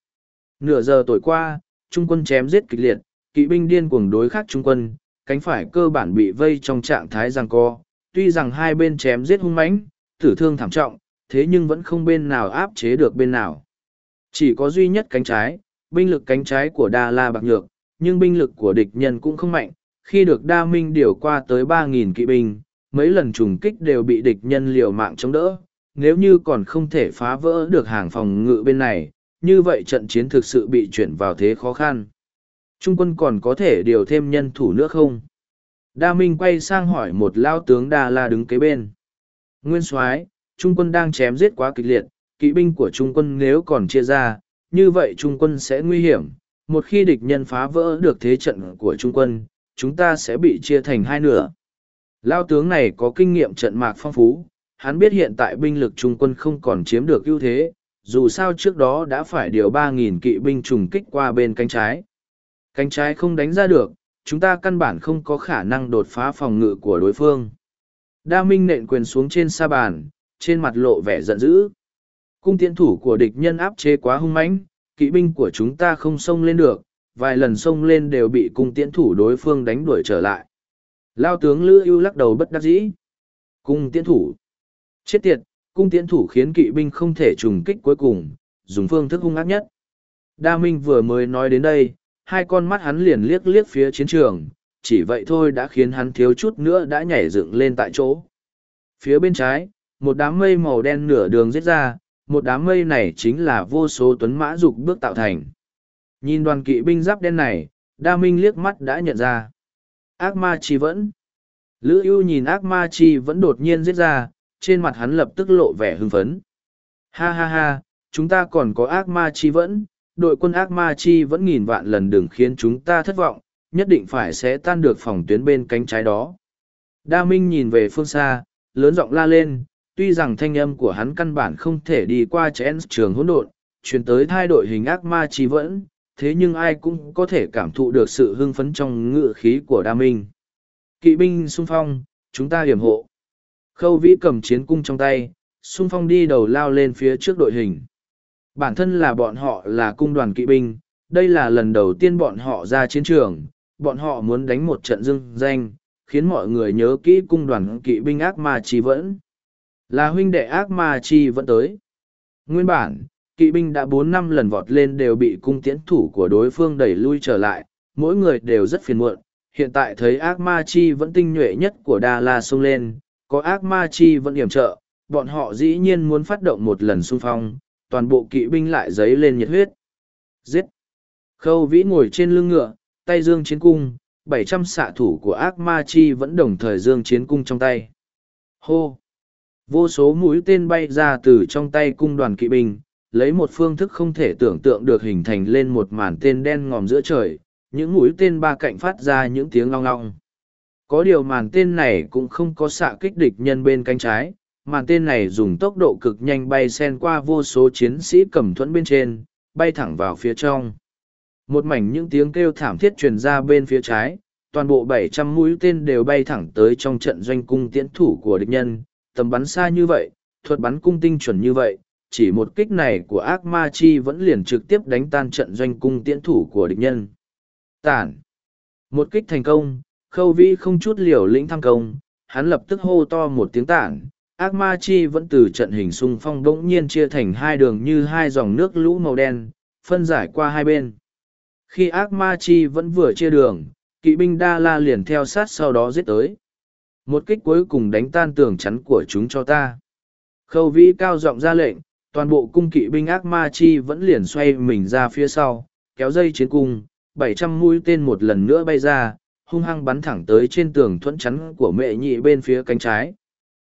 nửa giờ tối qua, Trung quân chém giết kịch liệt, kỵ binh điên cuồng đối khắc Trung quân, cánh phải cơ bản bị vây trong trạng thái giằng co, tuy rằng hai bên chém giết hung mãnh, tử thương thảm trọng, thế nhưng vẫn không bên nào áp chế được bên nào. Chỉ có duy nhất cánh trái, binh lực cánh trái của Đa La bạc nhược, nhưng binh lực của địch nhân cũng không mạnh, khi được Đa Minh điều qua tới 3.000 kỵ binh, mấy lần trùng kích đều bị địch nhân liều mạng chống đỡ, nếu như còn không thể phá vỡ được hàng phòng ngự bên này, như vậy trận chiến thực sự bị chuyển vào thế khó khăn. Trung quân còn có thể điều thêm nhân thủ nữa không? Đa Minh quay sang hỏi một lao tướng Đa La đứng kế bên. Nguyên soái, Trung quân đang chém giết quá kịch liệt, kỵ binh của Trung quân nếu còn chia ra, như vậy Trung quân sẽ nguy hiểm. Một khi địch nhân phá vỡ được thế trận của Trung quân, chúng ta sẽ bị chia thành hai nửa. Lao tướng này có kinh nghiệm trận mạc phong phú, hắn biết hiện tại binh lực Trung quân không còn chiếm được ưu thế, dù sao trước đó đã phải điều 3.000 kỵ binh trùng kích qua bên cánh trái. Cánh trái không đánh ra được, chúng ta căn bản không có khả năng đột phá phòng ngự của đối phương. Đa Minh nện quyền xuống trên sa bàn, trên mặt lộ vẻ giận dữ. Cung tiễn thủ của địch nhân áp chế quá hung mãnh, kỵ binh của chúng ta không xông lên được, vài lần xông lên đều bị cung tiễn thủ đối phương đánh đuổi trở lại. Lao tướng Lữ ưu lắc đầu bất đắc dĩ. Cung tiễn thủ. Chết tiệt, cung tiễn thủ khiến kỵ binh không thể trùng kích cuối cùng, dùng phương thức hung ác nhất. Đa Minh vừa mới nói đến đây, hai con mắt hắn liền liếc liếc phía chiến trường, chỉ vậy thôi đã khiến hắn thiếu chút nữa đã nhảy dựng lên tại chỗ. Phía bên trái, một đám mây màu đen nửa đường giết ra, một đám mây này chính là vô số tuấn mã dục bước tạo thành. Nhìn đoàn kỵ binh giáp đen này, Đa Minh liếc mắt đã nhận ra. Ác ma chi vẫn. Lữ ưu nhìn ác ma chi vẫn đột nhiên giết ra, trên mặt hắn lập tức lộ vẻ hưng phấn. Ha ha ha, chúng ta còn có ác ma chi vẫn, đội quân ác ma chi vẫn nghìn vạn lần đừng khiến chúng ta thất vọng, nhất định phải sẽ tan được phòng tuyến bên cánh trái đó. Đa Minh nhìn về phương xa, lớn giọng la lên, tuy rằng thanh âm của hắn căn bản không thể đi qua chén trường hỗn độn, truyền tới thay đội hình ác ma chi vẫn, thế nhưng ai cũng có thể cảm thụ được sự hưng phấn trong ngựa khí của Đa Minh. Kỵ binh xung phong, chúng ta hiểm hộ. Khâu vĩ cầm chiến cung trong tay, xung phong đi đầu lao lên phía trước đội hình. Bản thân là bọn họ là cung đoàn kỵ binh, đây là lần đầu tiên bọn họ ra chiến trường, bọn họ muốn đánh một trận dưng danh, khiến mọi người nhớ kỹ cung đoàn kỵ binh ác ma trí vẫn. Là huynh đệ ác ma chi vẫn tới. Nguyên bản, kỵ binh đã bốn năm lần vọt lên đều bị cung tiễn thủ của đối phương đẩy lui trở lại, mỗi người đều rất phiền muộn. Hiện tại thấy ác ma chi vẫn tinh nhuệ nhất của Đà La xông lên, có ác ma chi vẫn điểm trợ, bọn họ dĩ nhiên muốn phát động một lần xung phong, toàn bộ kỵ binh lại dấy lên nhiệt huyết. Giết! Khâu vĩ ngồi trên lưng ngựa, tay dương chiến cung, bảy trăm xạ thủ của ác ma chi vẫn đồng thời dương chiến cung trong tay. Hô! Vô số mũi tên bay ra từ trong tay cung đoàn kỵ binh, lấy một phương thức không thể tưởng tượng được hình thành lên một màn tên đen ngòm giữa trời, những mũi tên ba cạnh phát ra những tiếng long long. Có điều màn tên này cũng không có xạ kích địch nhân bên cánh trái, màn tên này dùng tốc độ cực nhanh bay sen qua vô số chiến sĩ cầm thuẫn bên trên, bay thẳng vào phía trong. Một mảnh những tiếng kêu thảm thiết truyền ra bên phía trái, toàn bộ 700 mũi tên đều bay thẳng tới trong trận doanh cung tiễn thủ của địch nhân, tầm bắn xa như vậy, thuật bắn cung tinh chuẩn như vậy, chỉ một kích này của ác ma chi vẫn liền trực tiếp đánh tan trận doanh cung tiễn thủ của địch nhân. Tản. Một kích thành công, khâu vĩ không chút liều lĩnh thăng công, hắn lập tức hô to một tiếng tản. Ác ma chi vẫn từ trận hình xung phong bỗng nhiên chia thành hai đường như hai dòng nước lũ màu đen, phân giải qua hai bên. Khi ác ma chi vẫn vừa chia đường, kỵ binh đa la liền theo sát sau đó giết tới. Một kích cuối cùng đánh tan tường chắn của chúng cho ta. Khâu vĩ cao giọng ra lệnh, toàn bộ cung kỵ binh ác ma chi vẫn liền xoay mình ra phía sau, kéo dây chiến cung, bảy trăm mũi tên một lần nữa bay ra, hung hăng bắn thẳng tới trên tường thuẫn chắn của mẹ nhị bên phía cánh trái.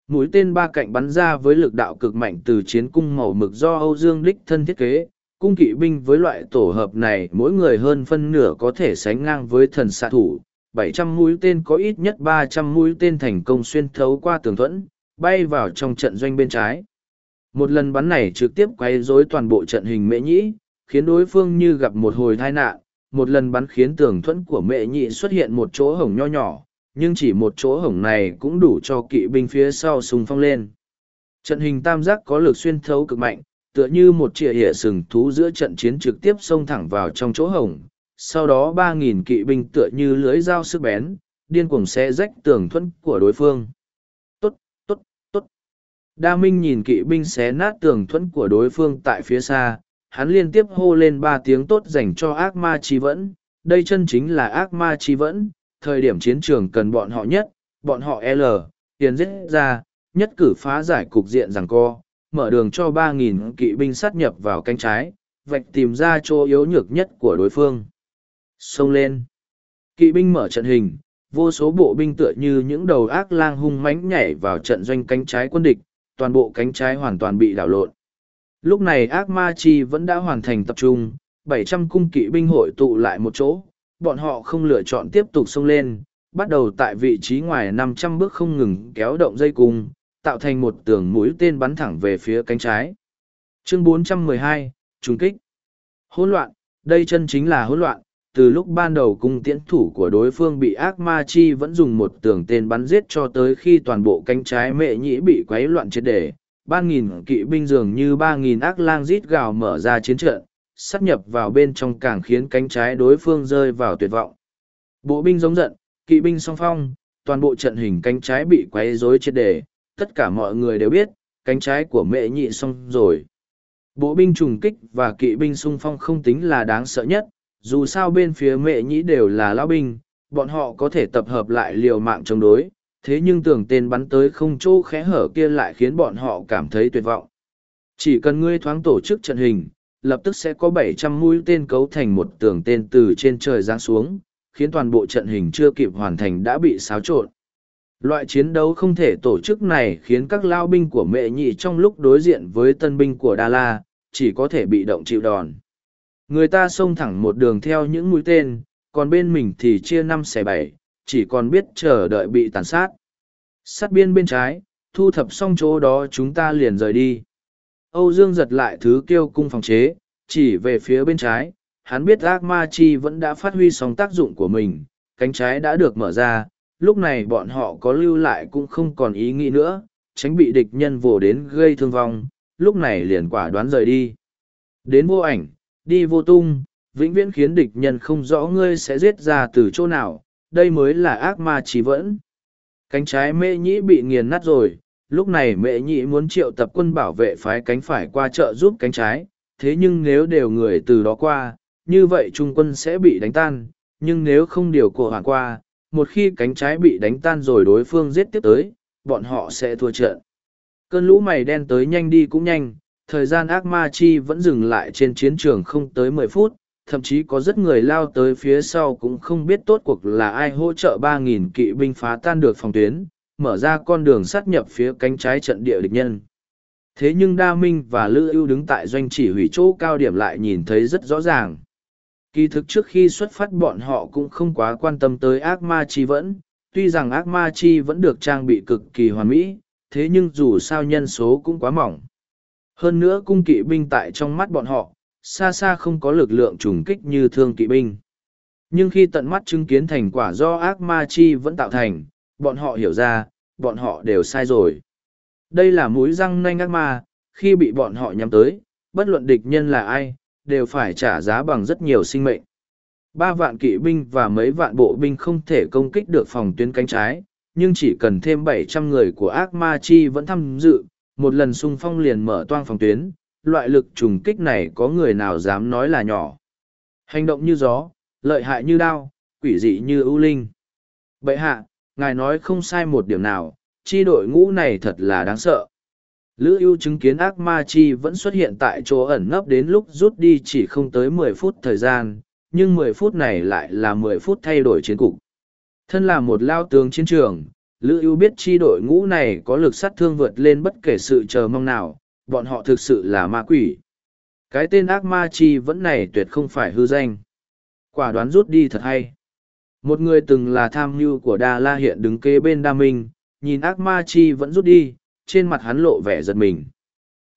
Mũi tên ba cạnh bắn ra với lực đạo cực mạnh từ chiến cung màu mực do Âu Dương Đích thân thiết kế, cung kỵ binh với loại tổ hợp này mỗi người hơn phân nửa có thể sánh ngang với thần xạ thủ 700 mũi tên có ít nhất 300 mũi tên thành công xuyên thấu qua tường thuẫn, bay vào trong trận doanh bên trái. Một lần bắn này trực tiếp quay rối toàn bộ trận hình mệ nhĩ, khiến đối phương như gặp một hồi tai nạn. Một lần bắn khiến tường thuẫn của mẹ nhị xuất hiện một chỗ hổng nho nhỏ, nhưng chỉ một chỗ hổng này cũng đủ cho kỵ binh phía sau sùng phong lên. Trận hình tam giác có lực xuyên thấu cực mạnh, tựa như một chĩa hệ sừng thú giữa trận chiến trực tiếp xông thẳng vào trong chỗ hổng sau đó ba nghìn kỵ binh tựa như lưới dao sức bén, điên cuồng xe rách tường thuẫn của đối phương. Tốt tốt tốt. Đa minh nhìn kỵ binh xé nát tường thuẫn của đối phương tại phía xa, hắn liên tiếp hô lên ba tiếng tốt dành cho ác ma chi vẫn. Đây chân chính là ác ma chi vẫn, thời điểm chiến trường cần bọn họ nhất, bọn họ l, tiền giết ra, nhất cử phá giải cục diện rằng co, mở đường cho ba nghìn kỵ binh sát nhập vào cánh trái, vạch tìm ra chỗ yếu nhược nhất của đối phương xông lên kỵ binh mở trận hình vô số bộ binh tựa như những đầu ác lang hung mãnh nhảy vào trận doanh cánh trái quân địch toàn bộ cánh trái hoàn toàn bị đảo lộn Lúc này ác ma chi vẫn đã hoàn thành tập trung, 700 cung kỵ binh hội tụ lại một chỗ, bọn họ không lựa chọn tiếp tục xông lên, bắt đầu tại vị trí ngoài 500 bước không ngừng kéo động dây cung, tạo thành một tường mũi tên bắn thẳng về phía cánh trái. Chương 412, trùng kích. Hỗn loạn, đây chân chính là hỗn loạn. Từ lúc ban đầu cung tiễn thủ của đối phương bị ác ma chi vẫn dùng một tường tên bắn giết cho tới khi toàn bộ cánh trái mẹ nhĩ bị quấy loạn triệt để, ba nghìn kỵ binh dường như ba nghìn ác lang rít gào mở ra chiến trận sắp nhập vào bên trong càng khiến cánh trái đối phương rơi vào tuyệt vọng. Bộ binh giống giận kỵ binh song phong toàn bộ trận hình cánh trái bị quấy rối triệt đề tất cả mọi người đều biết cánh trái của mẹ nhị xong rồi. Bộ binh trùng kích và kỵ binh sung phong không tính là đáng sợ nhất dù sao bên phía mẹ nhĩ đều là lão binh bọn họ có thể tập hợp lại liều mạng chống đối thế nhưng tưởng tên bắn tới không chỗ khẽ hở kia lại khiến bọn họ cảm thấy tuyệt vọng. Chỉ cần ngươi thoáng tổ chức trận hình, lập tức sẽ có bảy trăm mũi tên cấu thành một tường tên từ trên trời giáng xuống, khiến toàn bộ trận hình chưa kịp hoàn thành đã bị xáo trộn. Loại chiến đấu không thể tổ chức này khiến các lao binh của mẹ nhị trong lúc đối diện với tân binh của Đa La, chỉ có thể bị động chịu đòn. Người ta xông thẳng một đường theo những mũi tên, còn bên mình thì chia năm xẻ bảy, chỉ còn biết chờ đợi bị tàn sát. Sát biên bên trái, thu thập xong chỗ đó chúng ta liền rời đi. Âu Dương giật lại thứ kêu cung phòng chế, chỉ về phía bên trái, hắn biết ác ma chi vẫn đã phát huy xong tác dụng của mình, cánh trái đã được mở ra, lúc này bọn họ có lưu lại cũng không còn ý nghĩ nữa, tránh bị địch nhân vồ đến gây thương vong, lúc này liền quả đoán rời đi. Đến vô ảnh, đi vô tung, vĩnh viễn khiến địch nhân không rõ ngươi sẽ giết ra từ chỗ nào, đây mới là ác ma chỉ vẫn. Cánh trái mễ nhĩ bị nghiền nát rồi, lúc này mễ nhĩ muốn triệu tập quân bảo vệ phái cánh phải qua chợ giúp cánh trái, thế nhưng nếu đều người từ đó qua, như vậy trung quân sẽ bị đánh tan, nhưng nếu không điều cổ hoàn qua, một khi cánh trái bị đánh tan rồi đối phương giết tiếp tới, bọn họ sẽ thua trận. Cơn lũ mày đen tới nhanh đi cũng nhanh, thời gian ác ma chi vẫn dừng lại trên chiến trường không tới mười phút, thậm chí có rất người lao tới phía sau cũng không biết tốt cuộc là ai hỗ trợ ba nghìn kỵ binh phá tan được phòng tuyến, mở ra con đường sát nhập phía cánh trái trận địa địch nhân. Thế nhưng Đa Minh và Lữ ưu đứng tại doanh chỉ hủy chỗ cao điểm lại nhìn thấy rất rõ ràng. Kỳ thực trước khi xuất phát bọn họ cũng không quá quan tâm tới ác ma chi vẫn, tuy rằng ác ma chi vẫn được trang bị cực kỳ hoàn mỹ, thế nhưng dù sao nhân số cũng quá mỏng. Hơn nữa cung kỵ binh tại trong mắt bọn họ, xa xa không có lực lượng trùng kích như thương kỵ binh. Nhưng khi tận mắt chứng kiến thành quả do ác ma chi vẫn tạo thành, bọn họ hiểu ra, bọn họ đều sai rồi. Đây là mũi răng nanh ác ma, khi bị bọn họ nhắm tới, bất luận địch nhân là ai, đều phải trả giá bằng rất nhiều sinh mệnh. Ba vạn kỵ binh và mấy vạn bộ binh không thể công kích được phòng tuyến cánh trái, nhưng chỉ cần thêm bảy trăm người của ác ma chi vẫn tham dự, một lần xung phong liền mở toang phòng tuyến, loại lực trùng kích này có người nào dám nói là nhỏ. Hành động như gió, lợi hại như đao, quỷ dị như ưu linh. Bệ hạ, ngài nói không sai một điểm nào, chi đội ngũ này thật là đáng sợ. Lữ ưu chứng kiến ác ma chi vẫn xuất hiện tại chỗ ẩn nấp đến lúc rút đi chỉ không tới mười phút thời gian, nhưng mười phút này lại là mười phút thay đổi chiến cục. Thân là một lao tướng chiến trường, Lữ ưu biết chi đội ngũ này có lực sát thương vượt lên bất kể sự chờ mong nào, bọn họ thực sự là ma quỷ. Cái tên ác ma chi vẫn này tuyệt không phải hư danh. Quả đoán rút đi thật hay. Một người từng là tham mưu của Đa La hiện đứng kế bên Đa Minh, nhìn ác ma chi vẫn rút đi, trên mặt hắn lộ vẻ giật mình.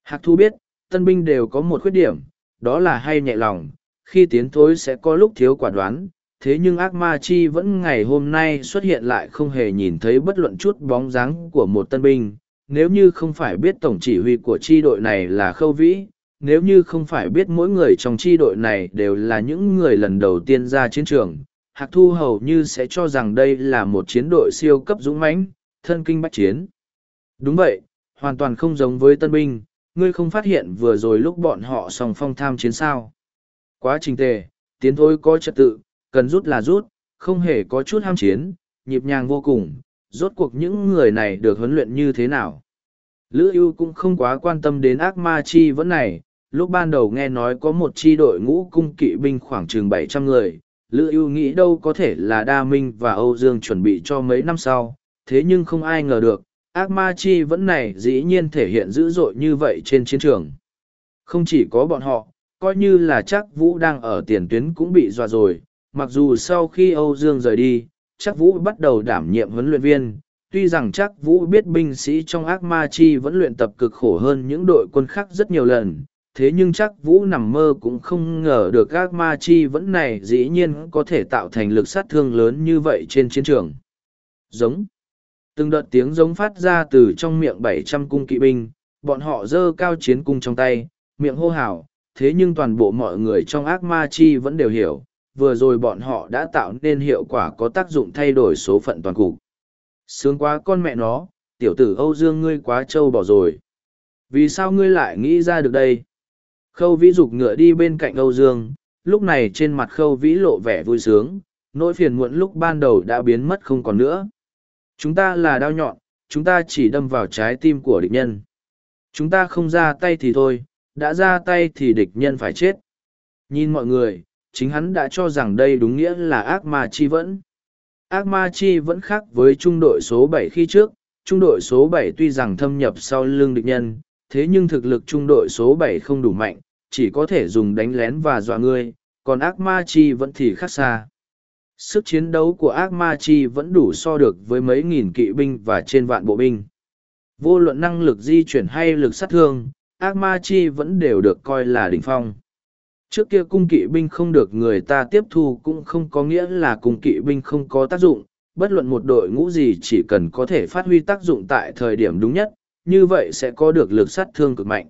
Hạc Thu biết, tân binh đều có một khuyết điểm, đó là hay nhẹ lòng, khi tiến thối sẽ có lúc thiếu quả đoán, thế nhưng ác ma chi vẫn ngày hôm nay xuất hiện lại không hề nhìn thấy bất luận chút bóng dáng của một tân binh. Nếu như không phải biết tổng chỉ huy của chi đội này là khâu vĩ, nếu như không phải biết mỗi người trong chi đội này đều là những người lần đầu tiên ra chiến trường, Hạc Thu hầu như sẽ cho rằng đây là một chiến đội siêu cấp dũng mãnh, thân kinh bách chiến. Đúng vậy, hoàn toàn không giống với tân binh, ngươi không phát hiện vừa rồi lúc bọn họ song phong tham chiến sao. Quá trình tề, tiến thôi có trật tự, cần rút là rút, không hề có chút ham chiến, nhịp nhàng vô cùng, rốt cuộc những người này được huấn luyện như thế nào. Lữ ưu cũng không quá quan tâm đến ác ma chi vẫn này, lúc ban đầu nghe nói có một chi đội ngũ cung kỵ binh khoảng chừng bảy trăm người, Lữ ưu nghĩ đâu có thể là Đa Minh và Âu Dương chuẩn bị cho mấy năm sau, thế nhưng không ai ngờ được, ác ma chi vẫn này dĩ nhiên thể hiện dữ dội như vậy trên chiến trường. Không chỉ có bọn họ, coi như là chắc Vũ đang ở tiền tuyến cũng bị dọa rồi, mặc dù sau khi Âu Dương rời đi, chắc Vũ bắt đầu đảm nhiệm huấn luyện viên. Tuy rằng chắc Vũ biết binh sĩ trong ác ma chi vẫn luyện tập cực khổ hơn những đội quân khác rất nhiều lần, thế nhưng chắc Vũ nằm mơ cũng không ngờ được ác ma chi vẫn này dĩ nhiên có thể tạo thành lực sát thương lớn như vậy trên chiến trường. Giống từng đợt tiếng giống phát ra từ trong miệng bảy trăm cung kỵ binh bọn họ giơ cao chiến cung trong tay miệng hô hào thế nhưng toàn bộ mọi người trong ác ma chi vẫn đều hiểu vừa rồi bọn họ đã tạo nên hiệu quả có tác dụng thay đổi số phận toàn cục sướng quá con mẹ nó tiểu tử âu dương ngươi quá trâu bỏ rồi vì sao ngươi lại nghĩ ra được đây khâu vĩ dục ngựa đi bên cạnh âu dương lúc này trên mặt khâu vĩ lộ vẻ vui sướng nỗi phiền muộn lúc ban đầu đã biến mất không còn nữa Chúng ta là đao nhọn, chúng ta chỉ đâm vào trái tim của địch nhân. Chúng ta không ra tay thì thôi, đã ra tay thì địch nhân phải chết. Nhìn mọi người, chính hắn đã cho rằng đây đúng nghĩa là ác ma chi vẫn. Ác ma chi vẫn khác với trung đội số bảy khi trước, trung đội số bảy tuy rằng thâm nhập sau lưng địch nhân, thế nhưng thực lực trung đội số bảy không đủ mạnh, chỉ có thể dùng đánh lén và dọa ngươi, còn ác ma chi vẫn thì khác xa. Sức chiến đấu của ác ma chi vẫn đủ so được với mấy nghìn kỵ binh và trên vạn bộ binh. Vô luận năng lực di chuyển hay lực sát thương, ác ma chi vẫn đều được coi là đỉnh phong. Trước kia cung kỵ binh không được người ta tiếp thu cũng không có nghĩa là cung kỵ binh không có tác dụng, bất luận một đội ngũ gì chỉ cần có thể phát huy tác dụng tại thời điểm đúng nhất, như vậy sẽ có được lực sát thương cực mạnh.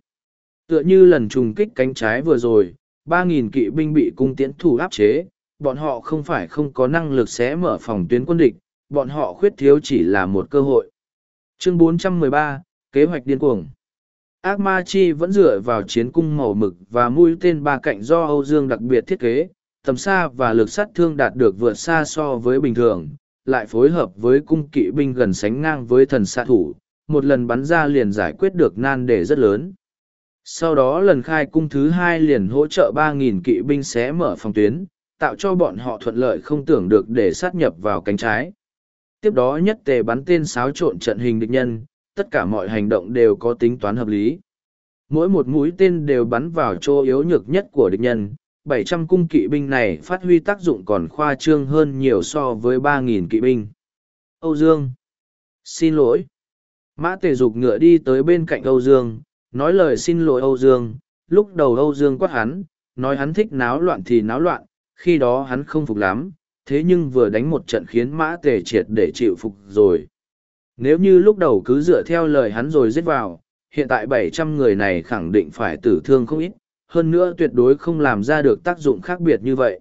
Tựa như lần trùng kích cánh trái vừa rồi, 3.000 kỵ binh bị cung tiễn thủ áp chế, bọn họ không phải không có năng lực sẽ mở phòng tuyến quân địch, bọn họ khuyết thiếu chỉ là một cơ hội. Chương 413, Kế hoạch điên cuồng Ác Ma Chi vẫn dựa vào chiến cung màu mực và mũi tên ba cạnh do Âu Dương đặc biệt thiết kế, tầm xa và lực sát thương đạt được vượt xa so với bình thường, lại phối hợp với cung kỵ binh gần sánh ngang với thần xạ thủ, một lần bắn ra liền giải quyết được nan đề rất lớn. Sau đó lần khai cung thứ hai liền hỗ trợ 3.000 kỵ binh sẽ mở phòng tuyến, tạo cho bọn họ thuận lợi không tưởng được để sát nhập vào cánh trái. Tiếp đó nhất tề bắn tên xáo trộn trận hình địch nhân, tất cả mọi hành động đều có tính toán hợp lý. Mỗi một mũi tên đều bắn vào chỗ yếu nhược nhất của địch nhân, 700 cung kỵ binh này phát huy tác dụng còn khoa trương hơn nhiều so với 3.000 kỵ binh. Âu Dương Xin lỗi. Mã tề dục ngựa đi tới bên cạnh Âu Dương, nói lời xin lỗi Âu Dương. Lúc đầu Âu Dương quát hắn, nói hắn thích náo loạn thì náo loạn, khi đó hắn không phục lắm, thế nhưng vừa đánh một trận khiến mã tề triệt để chịu phục rồi. Nếu như lúc đầu cứ dựa theo lời hắn rồi giết vào, hiện tại bảy trăm người này khẳng định phải tử thương không ít, hơn nữa tuyệt đối không làm ra được tác dụng khác biệt như vậy.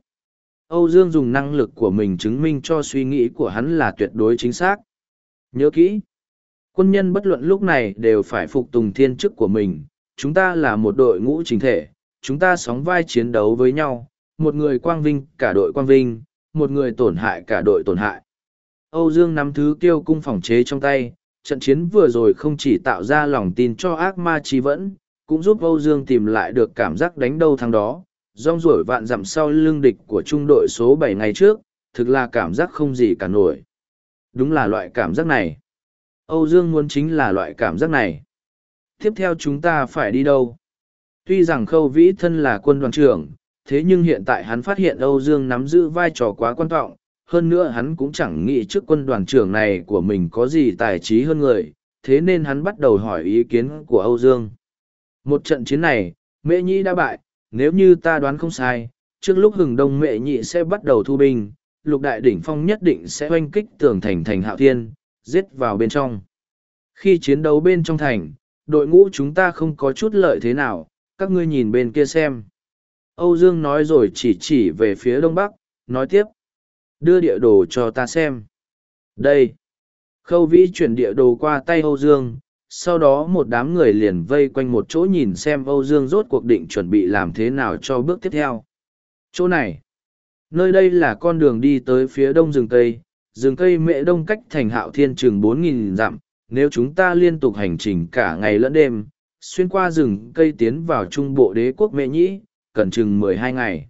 Âu Dương dùng năng lực của mình chứng minh cho suy nghĩ của hắn là tuyệt đối chính xác. Nhớ kỹ, quân nhân bất luận lúc này đều phải phục tùng thiên chức của mình, chúng ta là một đội ngũ chính thể, chúng ta sóng vai chiến đấu với nhau, một người quang vinh cả đội quang vinh, một người tổn hại cả đội tổn hại. Âu Dương nắm thứ kiêu cung phòng chế trong tay, trận chiến vừa rồi không chỉ tạo ra lòng tin cho ác ma chi vẫn, cũng giúp Âu Dương tìm lại được cảm giác đánh đâu thằng đó, rong ruổi vạn dặm sau lưng địch của trung đội số bảy ngày trước, thực là cảm giác không gì cả nổi. Đúng là loại cảm giác này. Âu Dương muốn chính là loại cảm giác này. Tiếp theo chúng ta phải đi đâu? Tuy rằng khâu vĩ thân là quân đoàn trưởng, thế nhưng hiện tại hắn phát hiện Âu Dương nắm giữ vai trò quá quan trọng, hơn nữa hắn cũng chẳng nghĩ trước quân đoàn trưởng này của mình có gì tài trí hơn người, thế nên hắn bắt đầu hỏi ý kiến của Âu Dương. Một trận chiến này, Mễ Nhĩ đã bại, nếu như ta đoán không sai, trước lúc hừng đông Mễ Nhĩ sẽ bắt đầu thu binh, lục đại đỉnh phong nhất định sẽ oanh kích tường thành thành hạo thiên, giết vào bên trong. Khi chiến đấu bên trong thành, đội ngũ chúng ta không có chút lợi thế nào, các ngươi nhìn bên kia xem. Âu Dương nói rồi chỉ chỉ về phía đông bắc, nói tiếp. Đưa địa đồ cho ta xem. Đây. Khâu vĩ chuyển địa đồ qua tay Âu Dương, sau đó một đám người liền vây quanh một chỗ nhìn xem Âu Dương rốt cuộc định chuẩn bị làm thế nào cho bước tiếp theo. Chỗ này. Nơi đây là con đường đi tới phía đông rừng cây, rừng cây mệ đông cách thành hạo thiên chừng 4.000 dặm, nếu chúng ta liên tục hành trình cả ngày lẫn đêm, xuyên qua rừng cây tiến vào trung bộ đế quốc mệ nhĩ, cần chừng mười hai ngày.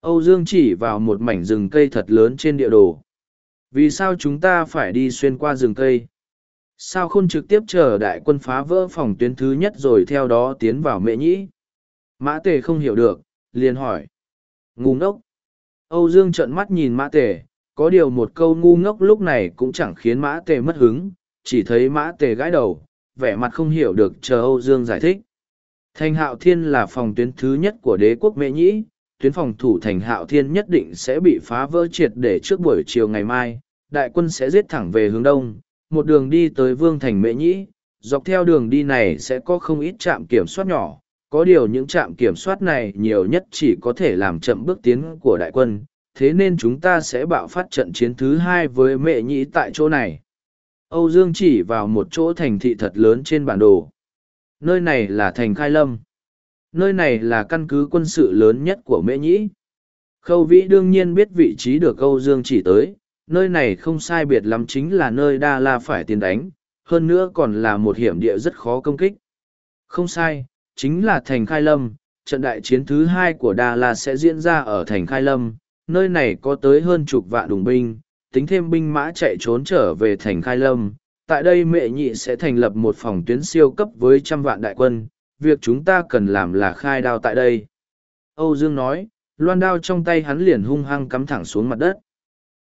Âu Dương chỉ vào một mảnh rừng cây thật lớn trên địa đồ. Vì sao chúng ta phải đi xuyên qua rừng cây? Sao không trực tiếp chờ đại quân phá vỡ phòng tuyến thứ nhất rồi theo đó tiến vào mệ nhĩ? Mã tề không hiểu được, liền hỏi. Ngu ngốc. Âu Dương trợn mắt nhìn mã tề, có điều một câu ngu ngốc lúc này cũng chẳng khiến mã tề mất hứng, chỉ thấy mã tề gãi đầu, vẻ mặt không hiểu được chờ Âu Dương giải thích. Thành hạo thiên là phòng tuyến thứ nhất của đế quốc mễ nhĩ, tuyến phòng thủ thành hạo thiên nhất định sẽ bị phá vỡ triệt để trước buổi chiều ngày mai, đại quân sẽ giết thẳng về hướng đông, một đường đi tới vương thành mễ nhĩ, dọc theo đường đi này sẽ có không ít trạm kiểm soát nhỏ, có điều những trạm kiểm soát này nhiều nhất chỉ có thể làm chậm bước tiến của đại quân, thế nên chúng ta sẽ bạo phát trận chiến thứ hai với mễ nhĩ tại chỗ này. Âu Dương chỉ vào một chỗ thành thị thật lớn trên bản đồ. Nơi này là thành Khai Lâm. Nơi này là căn cứ quân sự lớn nhất của Mễ Nhĩ. Khâu Vĩ đương nhiên biết vị trí được Âu Dương chỉ tới, nơi này không sai biệt lắm chính là nơi Đa La phải tiến đánh, hơn nữa còn là một hiểm địa rất khó công kích. Không sai, chính là thành Khai Lâm, trận đại chiến thứ hai của Đa La sẽ diễn ra ở thành Khai Lâm, nơi này có tới hơn chục vạn đùng binh, tính thêm binh mã chạy trốn trở về thành khai lâm tại đây mẹ nhị sẽ thành lập một phòng tuyến siêu cấp với trăm vạn đại quân việc chúng ta cần làm là khai đao tại đây. Âu dương nói loan đao trong tay hắn liền hung hăng cắm thẳng xuống mặt đất.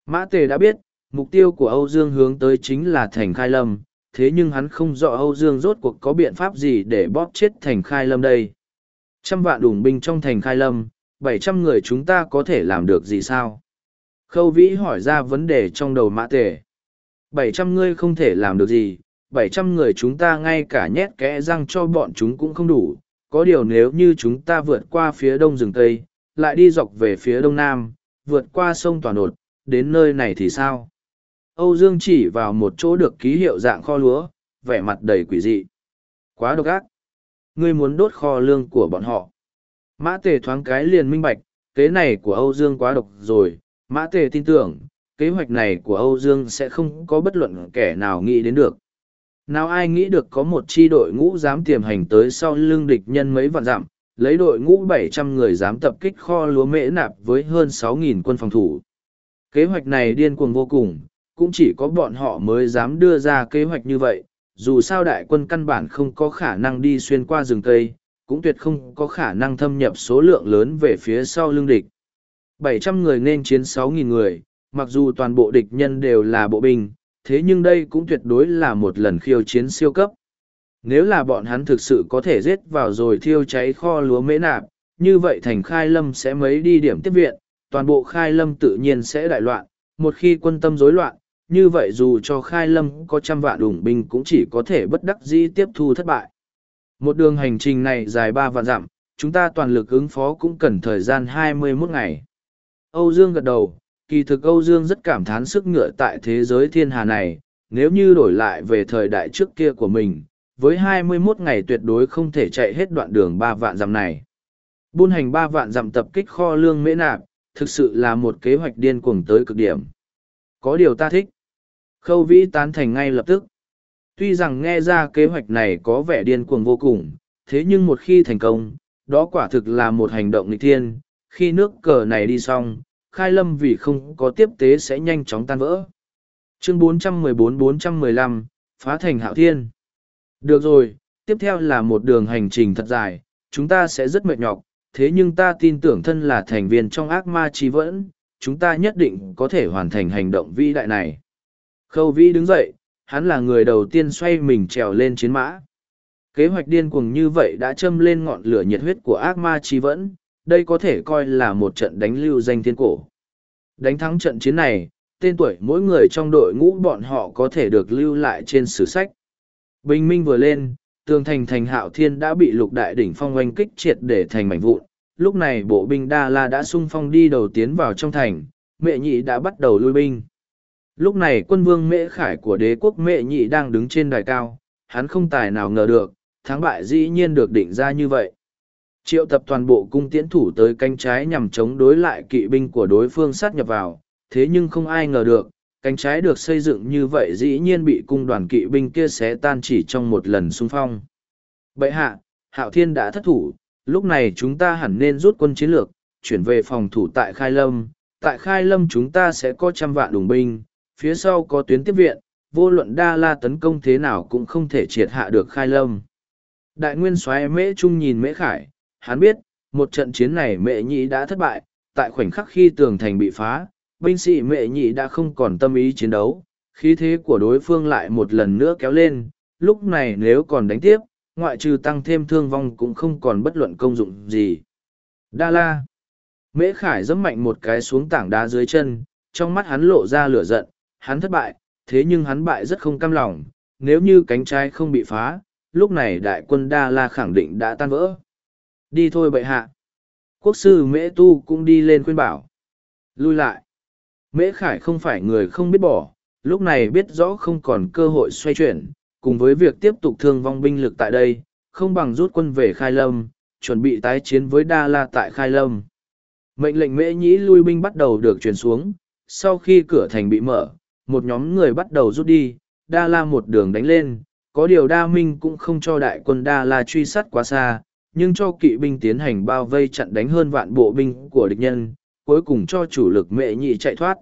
Mã tề đã biết mục tiêu của âu dương hướng tới chính là thành khai lâm thế nhưng hắn không rõ âu dương rốt cuộc có biện pháp gì để bóp chết thành khai lâm đây. Trăm vạn đủng binh trong thành khai lâm bảy trăm người chúng ta có thể làm được gì sao? Khâu vĩ hỏi ra vấn đề trong đầu mã tề. Bảy trăm ngươi không thể làm được gì, bảy trăm người chúng ta ngay cả nhét kẽ răng cho bọn chúng cũng không đủ. Có điều nếu như chúng ta vượt qua phía đông rừng Tây, lại đi dọc về phía đông nam, vượt qua sông Toàn Đột, đến nơi này thì sao? Âu Dương chỉ vào một chỗ được ký hiệu dạng kho lúa, vẻ mặt đầy quỷ dị. Quá độc ác. Ngươi muốn đốt kho lương của bọn họ. Mã tề thoáng cái liền minh bạch, kế này của Âu Dương quá độc rồi, Mã Tề tin tưởng, kế hoạch này của Âu Dương sẽ không có bất luận kẻ nào nghĩ đến được. Nào ai nghĩ được có một chi đội ngũ dám tiềm hành tới sau lưng địch nhân mấy vạn dặm, lấy đội ngũ bảy trăm người dám tập kích kho lúa mễ nạp với hơn sáu nghìn quân phòng thủ. Kế hoạch này điên cuồng vô cùng, cũng chỉ có bọn họ mới dám đưa ra kế hoạch như vậy, dù sao đại quân căn bản không có khả năng đi xuyên qua rừng cây, cũng tuyệt không có khả năng thâm nhập số lượng lớn về phía sau lưng địch. 700 người nên chiến 6.000 người, mặc dù toàn bộ địch nhân đều là bộ binh, thế nhưng đây cũng tuyệt đối là một lần khiêu chiến siêu cấp. Nếu là bọn hắn thực sự có thể giết vào rồi thiêu cháy kho lúa mễ nạp, như vậy thành khai lâm sẽ mấy đi điểm tiếp viện, toàn bộ khai lâm tự nhiên sẽ đại loạn, một khi quân tâm rối loạn, như vậy dù cho khai lâm có trăm vạn đủng binh cũng chỉ có thể bất đắc dĩ tiếp thu thất bại. Một đường hành trình này dài ba vạn dặm, chúng ta toàn lực ứng phó cũng cần thời gian 21 ngày. Âu Dương gật đầu, kỳ thực Âu Dương rất cảm thán sức ngựa tại thế giới thiên hà này, nếu như đổi lại về thời đại trước kia của mình, với 21 ngày tuyệt đối không thể chạy hết đoạn đường ba vạn dặm này. Buôn hành ba vạn dặm tập kích kho lương mễ nạp, thực sự là một kế hoạch điên cuồng tới cực điểm. Có điều ta thích. Khâu vĩ tán thành ngay lập tức. Tuy rằng nghe ra kế hoạch này có vẻ điên cuồng vô cùng, thế nhưng một khi thành công, đó quả thực là một hành động nghịch thiên, khi nước cờ này đi xong, khai lâm vì không có tiếp tế sẽ nhanh chóng tan vỡ. Chương 414-415, Phá thành hạo thiên. Được rồi, tiếp theo là một đường hành trình thật dài, chúng ta sẽ rất mệt nhọc, thế nhưng ta tin tưởng thân là thành viên trong ác ma chi vẫn, chúng ta nhất định có thể hoàn thành hành động vĩ đại này. Khâu vĩ đứng dậy, hắn là người đầu tiên xoay mình trèo lên chiến mã. Kế hoạch điên cuồng như vậy đã châm lên ngọn lửa nhiệt huyết của ác ma chi vẫn, đây có thể coi là một trận đánh lưu danh thiên cổ. Đánh thắng trận chiến này, tên tuổi mỗi người trong đội ngũ bọn họ có thể được lưu lại trên sử sách. Bình minh vừa lên, tường thành thành hạo thiên đã bị lục đại đỉnh phong oanh kích triệt để thành mảnh vụn. Lúc này bộ binh Đa La đã sung phong đi đầu tiến vào trong thành, mẹ nhị đã bắt đầu lui binh. Lúc này quân vương mễ khải của đế quốc mẹ nhị đang đứng trên đài cao, hắn không tài nào ngờ được, thắng bại dĩ nhiên được định ra như vậy. Triệu tập toàn bộ cung tiễn thủ tới cánh trái nhằm chống đối lại kỵ binh của đối phương sát nhập vào, thế nhưng không ai ngờ được, cánh trái được xây dựng như vậy dĩ nhiên bị cung đoàn kỵ binh kia xé tan chỉ trong một lần xung phong. Bậy hạ, Hạo Thiên đã thất thủ, lúc này chúng ta hẳn nên rút quân chiến lược, chuyển về phòng thủ tại Khai Lâm. Tại Khai Lâm chúng ta sẽ có trăm vạn đồng binh, phía sau có tuyến tiếp viện, vô luận đa la tấn công thế nào cũng không thể triệt hạ được Khai Lâm. Đại nguyên soái mễ trung nhìn mễ khải, hắn biết, một trận chiến này mẹ nhị đã thất bại, tại khoảnh khắc khi tường thành bị phá, binh sĩ mẹ nhị đã không còn tâm ý chiến đấu, khí thế của đối phương lại một lần nữa kéo lên, lúc này nếu còn đánh tiếp, ngoại trừ tăng thêm thương vong cũng không còn bất luận công dụng gì. Đa la. Mễ Khải dẫm mạnh một cái xuống tảng đá dưới chân, trong mắt hắn lộ ra lửa giận, hắn thất bại, thế nhưng hắn bại rất không cam lòng, nếu như cánh trái không bị phá, lúc này đại quân Đa La khẳng định đã tan vỡ. Đi thôi bệ hạ. Quốc sư Mễ Tu cũng đi lên khuyên bảo. Lui lại. Mễ Khải không phải người không biết bỏ, lúc này biết rõ không còn cơ hội xoay chuyển, cùng với việc tiếp tục thương vong binh lực tại đây, không bằng rút quân về Khai Lâm, chuẩn bị tái chiến với Đa La tại Khai Lâm. Mệnh lệnh Mễ Nhĩ lui binh bắt đầu được truyền xuống, sau khi cửa thành bị mở, một nhóm người bắt đầu rút đi, Đa La một đường đánh lên, có điều Đa Minh cũng không cho đại quân Đa La truy sát quá xa, nhưng cho kỵ binh tiến hành bao vây chặn đánh hơn vạn bộ binh của địch nhân, cuối cùng cho chủ lực mệ nhị chạy thoát.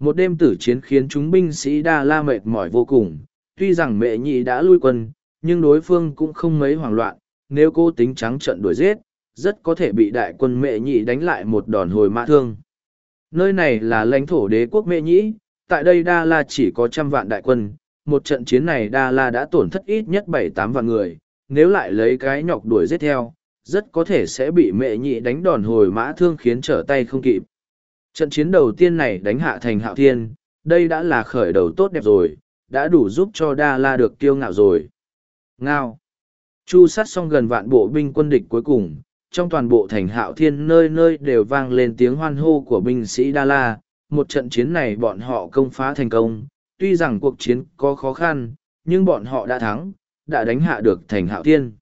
Một đêm tử chiến khiến chúng binh sĩ Đa La mệt mỏi vô cùng, tuy rằng mệ nhị đã lui quân, nhưng đối phương cũng không mấy hoảng loạn, nếu cô tính trắng trận đuổi giết, rất có thể bị đại quân mệ nhị đánh lại một đòn hồi mã thương. Nơi này là lãnh thổ đế quốc mệ nhị, tại đây Đa La chỉ có trăm vạn đại quân, một trận chiến này Đa La đã tổn thất ít nhất bảy tám vạn người, nếu lại lấy cái nhọc đuổi giết theo, rất có thể sẽ bị mẹ nhị đánh đòn hồi mã thương khiến trở tay không kịp. Trận chiến đầu tiên này đánh hạ thành hạo thiên, đây đã là khởi đầu tốt đẹp rồi, đã đủ giúp cho Đa La được kiêu ngạo rồi. Ngao. Chu sát xong gần vạn bộ binh quân địch cuối cùng, trong toàn bộ thành hạo thiên nơi nơi đều vang lên tiếng hoan hô của binh sĩ Đa La. Một trận chiến này bọn họ công phá thành công, tuy rằng cuộc chiến có khó khăn, nhưng bọn họ đã thắng, đã đánh hạ được thành hạo thiên.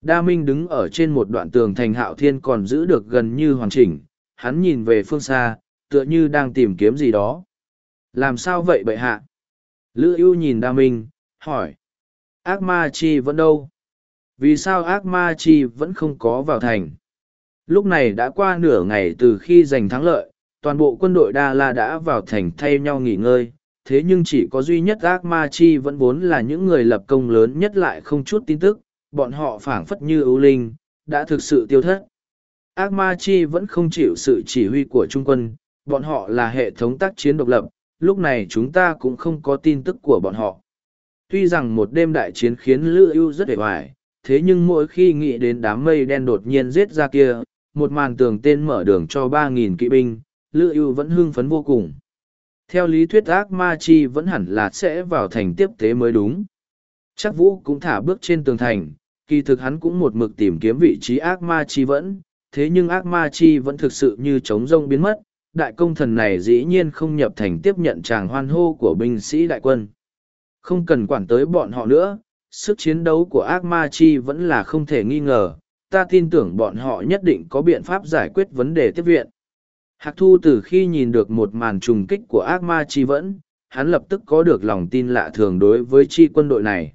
Đa Minh đứng ở trên một đoạn tường thành hạo thiên còn giữ được gần như hoàn chỉnh, hắn nhìn về phương xa, tựa như đang tìm kiếm gì đó. Làm sao vậy bệ hạ? Lữ ưu nhìn Đa Minh, hỏi. Ác ma chi vẫn đâu? Vì sao ác ma chi vẫn không có vào thành? Lúc này đã qua nửa ngày từ khi giành thắng lợi, toàn bộ quân đội Đa La đã vào thành thay nhau nghỉ ngơi, thế nhưng chỉ có duy nhất ác ma chi vẫn vốn là những người lập công lớn nhất lại không chút tin tức, bọn họ phảng phất như ưu linh, đã thực sự tiêu thất. Ác ma chi vẫn không chịu sự chỉ huy của trung quân, bọn họ là hệ thống tác chiến độc lập, lúc này chúng ta cũng không có tin tức của bọn họ. Tuy rằng một đêm đại chiến khiến Lữ ưu rất hề hoài, thế nhưng mỗi khi nghĩ đến đám mây đen đột nhiên giết ra kia, một màn tường tên mở đường cho ba nghìn kỵ binh, Lữ ưu vẫn hưng phấn vô cùng. Theo lý thuyết ác ma chi vẫn hẳn là sẽ vào thành tiếp tế mới đúng. Chắc vũ cũng thả bước trên tường thành, kỳ thực hắn cũng một mực tìm kiếm vị trí ác ma chi vẫn, thế nhưng ác ma chi vẫn thực sự như trống rông biến mất, đại công thần này dĩ nhiên không nhập thành tiếp nhận tràng hoan hô của binh sĩ đại quân. Không cần quản tới bọn họ nữa, sức chiến đấu của ác ma chi vẫn là không thể nghi ngờ, ta tin tưởng bọn họ nhất định có biện pháp giải quyết vấn đề tiếp viện. Hạc thu từ khi nhìn được một màn trùng kích của ác ma chi vẫn, hắn lập tức có được lòng tin lạ thường đối với chi quân đội này.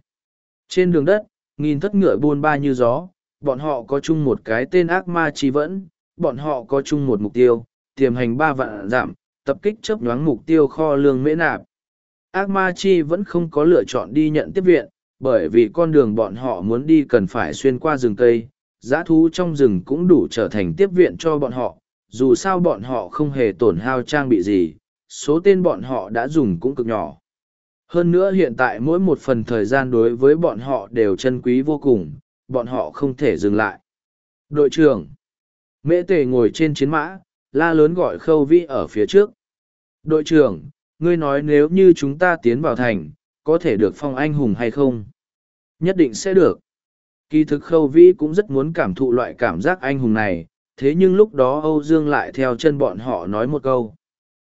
Trên đường đất, nghìn thất ngựa buôn ba như gió, bọn họ có chung một cái tên ác ma chi vẫn, bọn họ có chung một mục tiêu, tiềm hành ba vạn giảm, tập kích chấp nhoáng mục tiêu kho lương mễ nạp. Ác ma chi vẫn không có lựa chọn đi nhận tiếp viện, bởi vì con đường bọn họ muốn đi cần phải xuyên qua rừng cây, giã thú trong rừng cũng đủ trở thành tiếp viện cho bọn họ, dù sao bọn họ không hề tổn hao trang bị gì, số tên bọn họ đã dùng cũng cực nhỏ. Hơn nữa hiện tại mỗi một phần thời gian đối với bọn họ đều chân quý vô cùng, bọn họ không thể dừng lại. Đội trưởng Mễ tề ngồi trên chiến mã, la lớn gọi khâu vĩ ở phía trước. Đội trưởng, ngươi nói nếu như chúng ta tiến vào thành, có thể được phong anh hùng hay không? Nhất định sẽ được. Kỳ thực khâu vĩ cũng rất muốn cảm thụ loại cảm giác anh hùng này, thế nhưng lúc đó Âu Dương lại theo chân bọn họ nói một câu.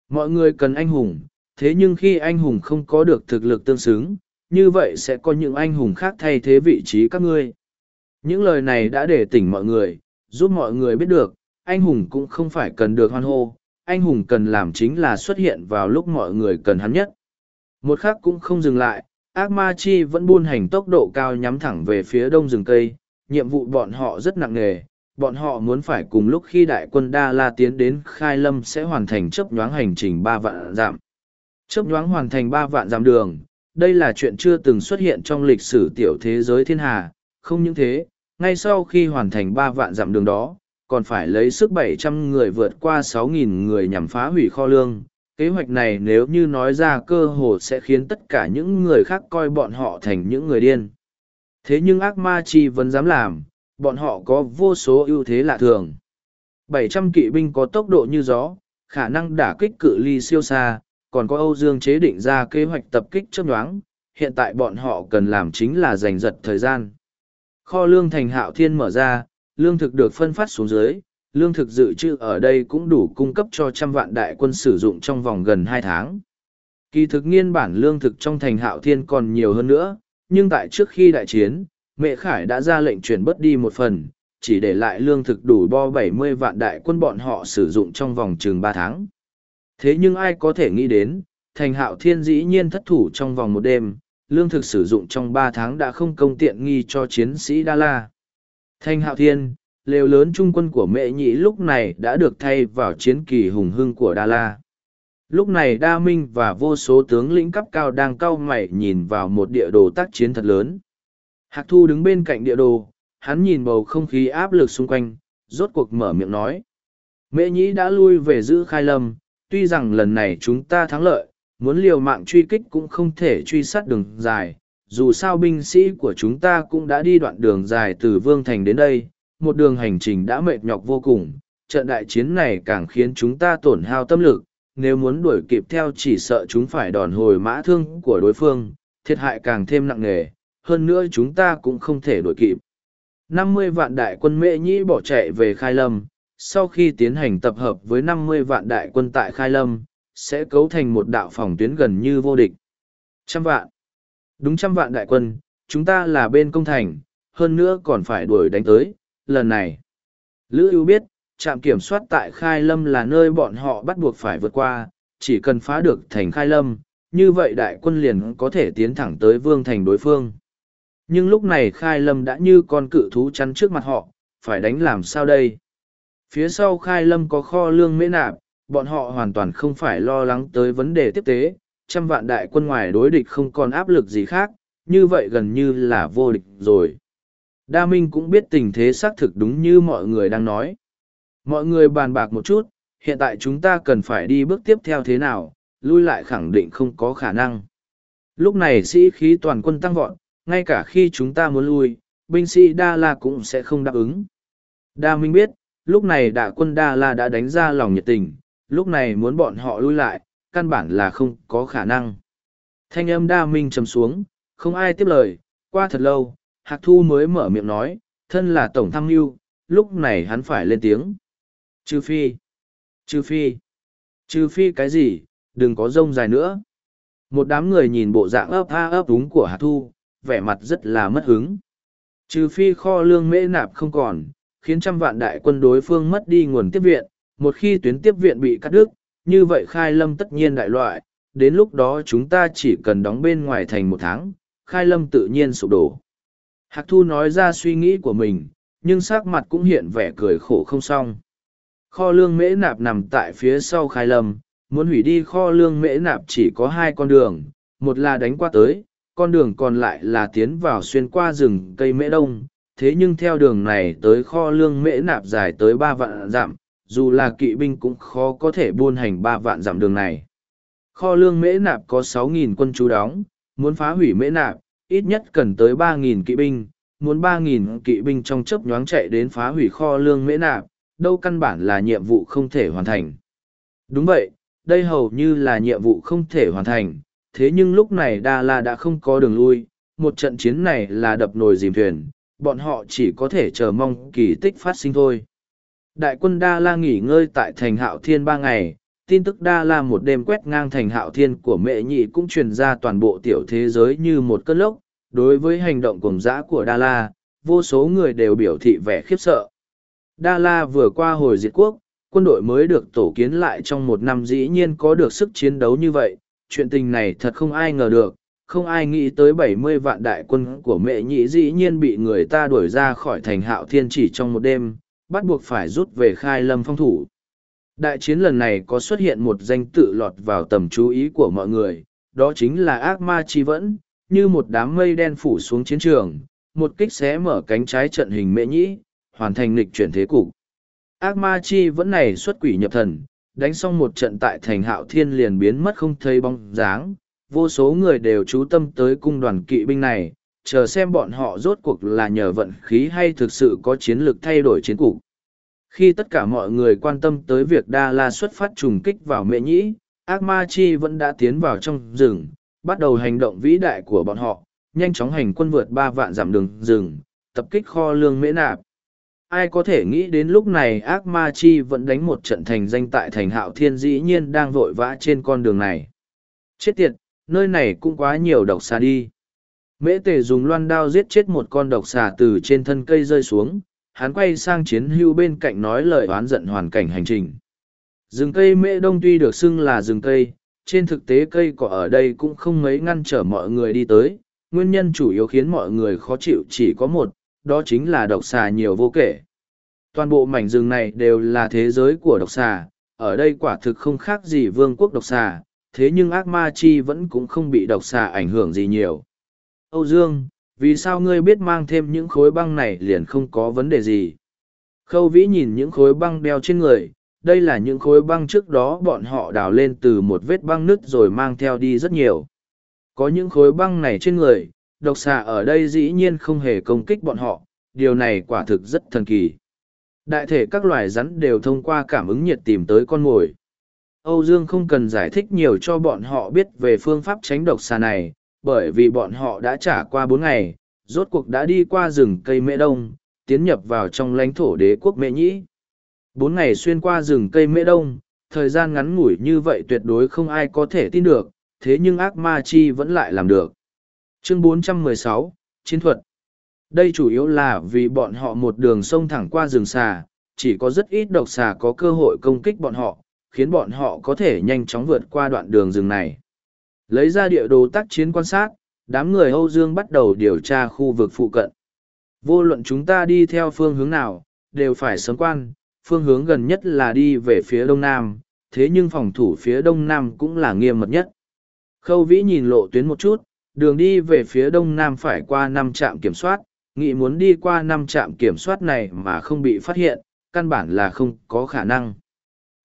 Mọi người cần anh hùng, thế nhưng khi anh hùng không có được thực lực tương xứng, như vậy sẽ có những anh hùng khác thay thế vị trí các ngươi. Những lời này đã để tỉnh mọi người, giúp mọi người biết được, anh hùng cũng không phải cần được hoan hô, anh hùng cần làm chính là xuất hiện vào lúc mọi người cần hắn nhất. Một khắc cũng không dừng lại, ác ma chi vẫn buôn hành tốc độ cao nhắm thẳng về phía đông rừng cây, nhiệm vụ bọn họ rất nặng nề, bọn họ muốn phải cùng lúc khi đại quân Đa La tiến đến Khai Lâm sẽ hoàn thành chấp nhoáng hành trình ba vạn dặm. Chấp nhoáng hoàn thành ba vạn dặm đường, đây là chuyện chưa từng xuất hiện trong lịch sử tiểu thế giới thiên hà, không những thế, ngay sau khi hoàn thành ba vạn dặm đường đó, còn phải lấy sức bảy trăm người vượt qua sáu nghìn người nhằm phá hủy kho lương. Kế hoạch này nếu như nói ra cơ hồ sẽ khiến tất cả những người khác coi bọn họ thành những người điên. Thế nhưng ác ma chi vẫn dám làm, bọn họ có vô số ưu thế lạ thường. bảy trăm kỵ binh có tốc độ như gió, khả năng đả kích cự ly siêu xa, còn có Âu Dương chế định ra kế hoạch tập kích chấp nhoáng, hiện tại bọn họ cần làm chính là giành giật thời gian. Kho lương thành hạo thiên mở ra, lương thực được phân phát xuống dưới, lương thực dự trữ ở đây cũng đủ cung cấp cho trăm vạn đại quân sử dụng trong vòng gần hai tháng. Kỳ thực nghiên bản lương thực trong thành hạo thiên còn nhiều hơn nữa, nhưng tại trước khi đại chiến, mẹ khải đã ra lệnh chuyển bớt đi một phần, chỉ để lại lương thực đủ bo bảy mươi vạn đại quân bọn họ sử dụng trong vòng chừng ba tháng. Thế nhưng ai có thể nghĩ đến, thành hạo thiên dĩ nhiên thất thủ trong vòng một đêm, lương thực sử dụng trong ba tháng đã không công tiện nghi cho chiến sĩ Đa La. Thanh hạo thiên, lều lớn trung quân của mẹ nhị lúc này đã được thay vào chiến kỳ hùng hưng của Đa La. Lúc này Đa Minh và vô số tướng lĩnh cấp cao đang cau mày nhìn vào một địa đồ tác chiến thật lớn. Hạc Thu đứng bên cạnh địa đồ, hắn nhìn bầu không khí áp lực xung quanh, rốt cuộc mở miệng nói. Mẹ nhĩ đã lui về giữ khai lâm, tuy rằng lần này chúng ta thắng lợi, muốn liều mạng truy kích cũng không thể truy sát đường dài, dù sao binh sĩ của chúng ta cũng đã đi đoạn đường dài từ Vương Thành đến đây, một đường hành trình đã mệt nhọc vô cùng, trận đại chiến này càng khiến chúng ta tổn hao tâm lực, nếu muốn đuổi kịp theo chỉ sợ chúng phải đòn hồi mã thương của đối phương, thiệt hại càng thêm nặng nề, hơn nữa chúng ta cũng không thể đuổi kịp. Năm mươi vạn đại quân Mễ nhĩ bỏ chạy về Khai Lâm, sau khi tiến hành tập hợp với năm mươi vạn đại quân tại Khai Lâm, sẽ cấu thành một đạo phòng tuyến gần như vô địch. Trăm vạn. Đúng trăm vạn đại quân, chúng ta là bên công thành, hơn nữa còn phải đuổi đánh tới, lần này. Lữ ưu biết, trạm kiểm soát tại Khai Lâm là nơi bọn họ bắt buộc phải vượt qua, chỉ cần phá được thành Khai Lâm, như vậy đại quân liền có thể tiến thẳng tới vương thành đối phương. Nhưng lúc này Khai Lâm đã như con cự thú chắn trước mặt họ, phải đánh làm sao đây? Phía sau Khai Lâm có kho lương mễ nạp, bọn họ hoàn toàn không phải lo lắng tới vấn đề tiếp tế, trăm vạn đại quân ngoài đối địch không còn áp lực gì khác, như vậy gần như là vô địch rồi. Đa Minh cũng biết tình thế xác thực đúng như mọi người đang nói. Mọi người bàn bạc một chút, hiện tại chúng ta cần phải đi bước tiếp theo thế nào, lui lại khẳng định không có khả năng. Lúc này sĩ khí toàn quân tăng vọt, ngay cả khi chúng ta muốn lui, binh sĩ Đa La cũng sẽ không đáp ứng. Đa Minh biết, lúc này đại quân Đa La đã đánh ra lòng nhiệt tình, lúc này muốn bọn họ lui lại, căn bản là không có khả năng. Thanh âm đa minh trầm xuống, không ai tiếp lời, qua thật lâu, Hạc Thu mới mở miệng nói, thân là Tổng Tham mưu lúc này hắn phải lên tiếng. Trừ phi, trừ phi, trừ phi cái gì, đừng có rông dài nữa. Một đám người nhìn bộ dạng ấp a ấp đúng của Hạc Thu, vẻ mặt rất là mất hứng. Trừ phi kho lương mễ nạp không còn, khiến trăm vạn đại quân đối phương mất đi nguồn tiếp viện, một khi tuyến tiếp viện bị cắt đứt, như vậy khai lâm tất nhiên đại loại, đến lúc đó chúng ta chỉ cần đóng bên ngoài thành một tháng, khai lâm tự nhiên sụp đổ. Hạc Thu nói ra suy nghĩ của mình, nhưng sắc mặt cũng hiện vẻ cười khổ không xong. Kho lương mễ nạp nằm tại phía sau khai lâm, muốn hủy đi kho lương mễ nạp chỉ có hai con đường, một là đánh qua tới, con đường còn lại là tiến vào xuyên qua rừng cây mễ đông, thế nhưng theo đường này tới kho lương mễ nạp dài tới ba vạn dặm, dù là kỵ binh cũng khó có thể buôn hành ba vạn dặm đường này. Kho lương mễ nạp có sáu nghìn quân chú đóng, muốn phá hủy mễ nạp, ít nhất cần tới ba nghìn kỵ binh, muốn ba nghìn kỵ binh trong chớp nhoáng chạy đến phá hủy kho lương mễ nạp, đâu căn bản là nhiệm vụ không thể hoàn thành. Đúng vậy, đây hầu như là nhiệm vụ không thể hoàn thành, thế nhưng lúc này Đa La đã không có đường lui, một trận chiến này là đập nồi dìm thuyền, bọn họ chỉ có thể chờ mong kỳ tích phát sinh thôi. Đại quân Đa La nghỉ ngơi tại thành Hạo Thiên ba ngày, tin tức Đa La một đêm quét ngang thành Hạo Thiên của mẹ nhị cũng truyền ra toàn bộ tiểu thế giới như một cơn lốc. Đối với hành động cùng dã của Đa La, vô số người đều biểu thị vẻ khiếp sợ. Đa La vừa qua hồi diệt quốc, quân đội mới được tổ kiến lại trong một năm dĩ nhiên có được sức chiến đấu như vậy. Chuyện tình này thật không ai ngờ được, không ai nghĩ tới bảy mươi vạn đại quân của mẹ nhị dĩ nhiên bị người ta đuổi ra khỏi thành hạo thiên chỉ trong một đêm, bắt buộc phải rút về khai lâm phong thủ. Đại chiến lần này có xuất hiện một danh tự lọt vào tầm chú ý của mọi người, đó chính là ác ma chi vẫn, như một đám mây đen phủ xuống chiến trường, một kích xé mở cánh trái trận hình mẹ nhĩ, hoàn thành lịch chuyển thế cục. Ác ma chi vẫn này xuất quỷ nhập thần, đánh xong một trận tại thành hạo thiên liền biến mất không thấy bóng dáng, vô số người đều chú tâm tới cung đoàn kỵ binh này, chờ xem bọn họ rốt cuộc là nhờ vận khí hay thực sự có chiến lược thay đổi chiến cục. Khi tất cả mọi người quan tâm tới việc Đa La xuất phát trùng kích vào Mễ nhĩ, ác ma chi vẫn đã tiến vào trong rừng, bắt đầu hành động vĩ đại của bọn họ, nhanh chóng hành quân vượt ba vạn dặm đường rừng, tập kích kho lương mễ nạp. Ai có thể nghĩ đến lúc này ác ma chi vẫn đánh một trận thành danh tại thành hạo thiên dĩ nhiên đang vội vã trên con đường này. Chết tiệt, nơi này cũng quá nhiều độc xà đi. Mễ tề dùng loan đao giết chết một con độc xà từ trên thân cây rơi xuống, hắn quay sang chiến hưu bên cạnh nói lời oán giận hoàn cảnh hành trình. Rừng cây mễ đông tuy được xưng là rừng cây, trên thực tế cây cỏ ở đây cũng không mấy ngăn trở mọi người đi tới, nguyên nhân chủ yếu khiến mọi người khó chịu chỉ có một, đó chính là độc xà nhiều vô kể. Toàn bộ mảnh rừng này đều là thế giới của độc xà, ở đây quả thực không khác gì vương quốc độc xà, thế nhưng ác ma chi vẫn cũng không bị độc xà ảnh hưởng gì nhiều. Âu Dương, vì sao ngươi biết mang thêm những khối băng này liền không có vấn đề gì? Khâu vĩ nhìn những khối băng đeo trên người, đây là những khối băng trước đó bọn họ đào lên từ một vết băng nứt rồi mang theo đi rất nhiều. Có những khối băng này trên người, độc xà ở đây dĩ nhiên không hề công kích bọn họ, điều này quả thực rất thần kỳ. Đại thể các loài rắn đều thông qua cảm ứng nhiệt tìm tới con mồi. Âu Dương không cần giải thích nhiều cho bọn họ biết về phương pháp tránh độc xà này, bởi vì bọn họ đã trả qua bốn ngày, rốt cuộc đã đi qua rừng cây mễ đông, tiến nhập vào trong lãnh thổ đế quốc mễ nhĩ. Bốn ngày xuyên qua rừng cây mễ đông, thời gian ngắn ngủi như vậy tuyệt đối không ai có thể tin được, thế nhưng ác ma chi vẫn lại làm được. Chương 416, Chiến thuật Đây chủ yếu là vì bọn họ một đường sông thẳng qua rừng xà, chỉ có rất ít độc xà có cơ hội công kích bọn họ, khiến bọn họ có thể nhanh chóng vượt qua đoạn đường rừng này. Lấy ra địa đồ tác chiến quan sát, đám người Âu Dương bắt đầu điều tra khu vực phụ cận. Vô luận chúng ta đi theo phương hướng nào, đều phải sớm quan, phương hướng gần nhất là đi về phía đông nam, thế nhưng phòng thủ phía đông nam cũng là nghiêm mật nhất. Khâu vĩ nhìn lộ tuyến một chút, đường đi về phía đông nam phải qua năm trạm kiểm soát, nghĩ muốn đi qua năm trạm kiểm soát này mà không bị phát hiện, căn bản là không có khả năng.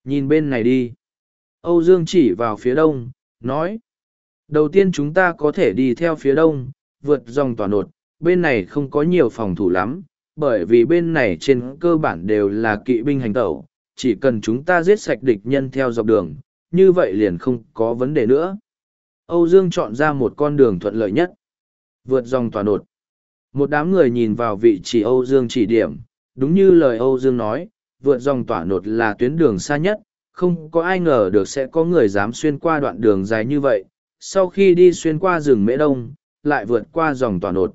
Nhìn bên này đi. Âu Dương chỉ vào phía đông, nói. Đầu tiên chúng ta có thể đi theo phía đông, vượt dòng tỏa nột, bên này không có nhiều phòng thủ lắm, bởi vì bên này trên cơ bản đều là kỵ binh hành tẩu, chỉ cần chúng ta giết sạch địch nhân theo dọc đường, như vậy liền không có vấn đề nữa. Âu Dương chọn ra một con đường thuận lợi nhất. Vượt dòng tòa nột. Một đám người nhìn vào vị trí Âu Dương chỉ điểm, đúng như lời Âu Dương nói, vượt dòng tỏa nột là tuyến đường xa nhất, không có ai ngờ được sẽ có người dám xuyên qua đoạn đường dài như vậy, sau khi đi xuyên qua rừng mễ đông, lại vượt qua dòng tỏa nột.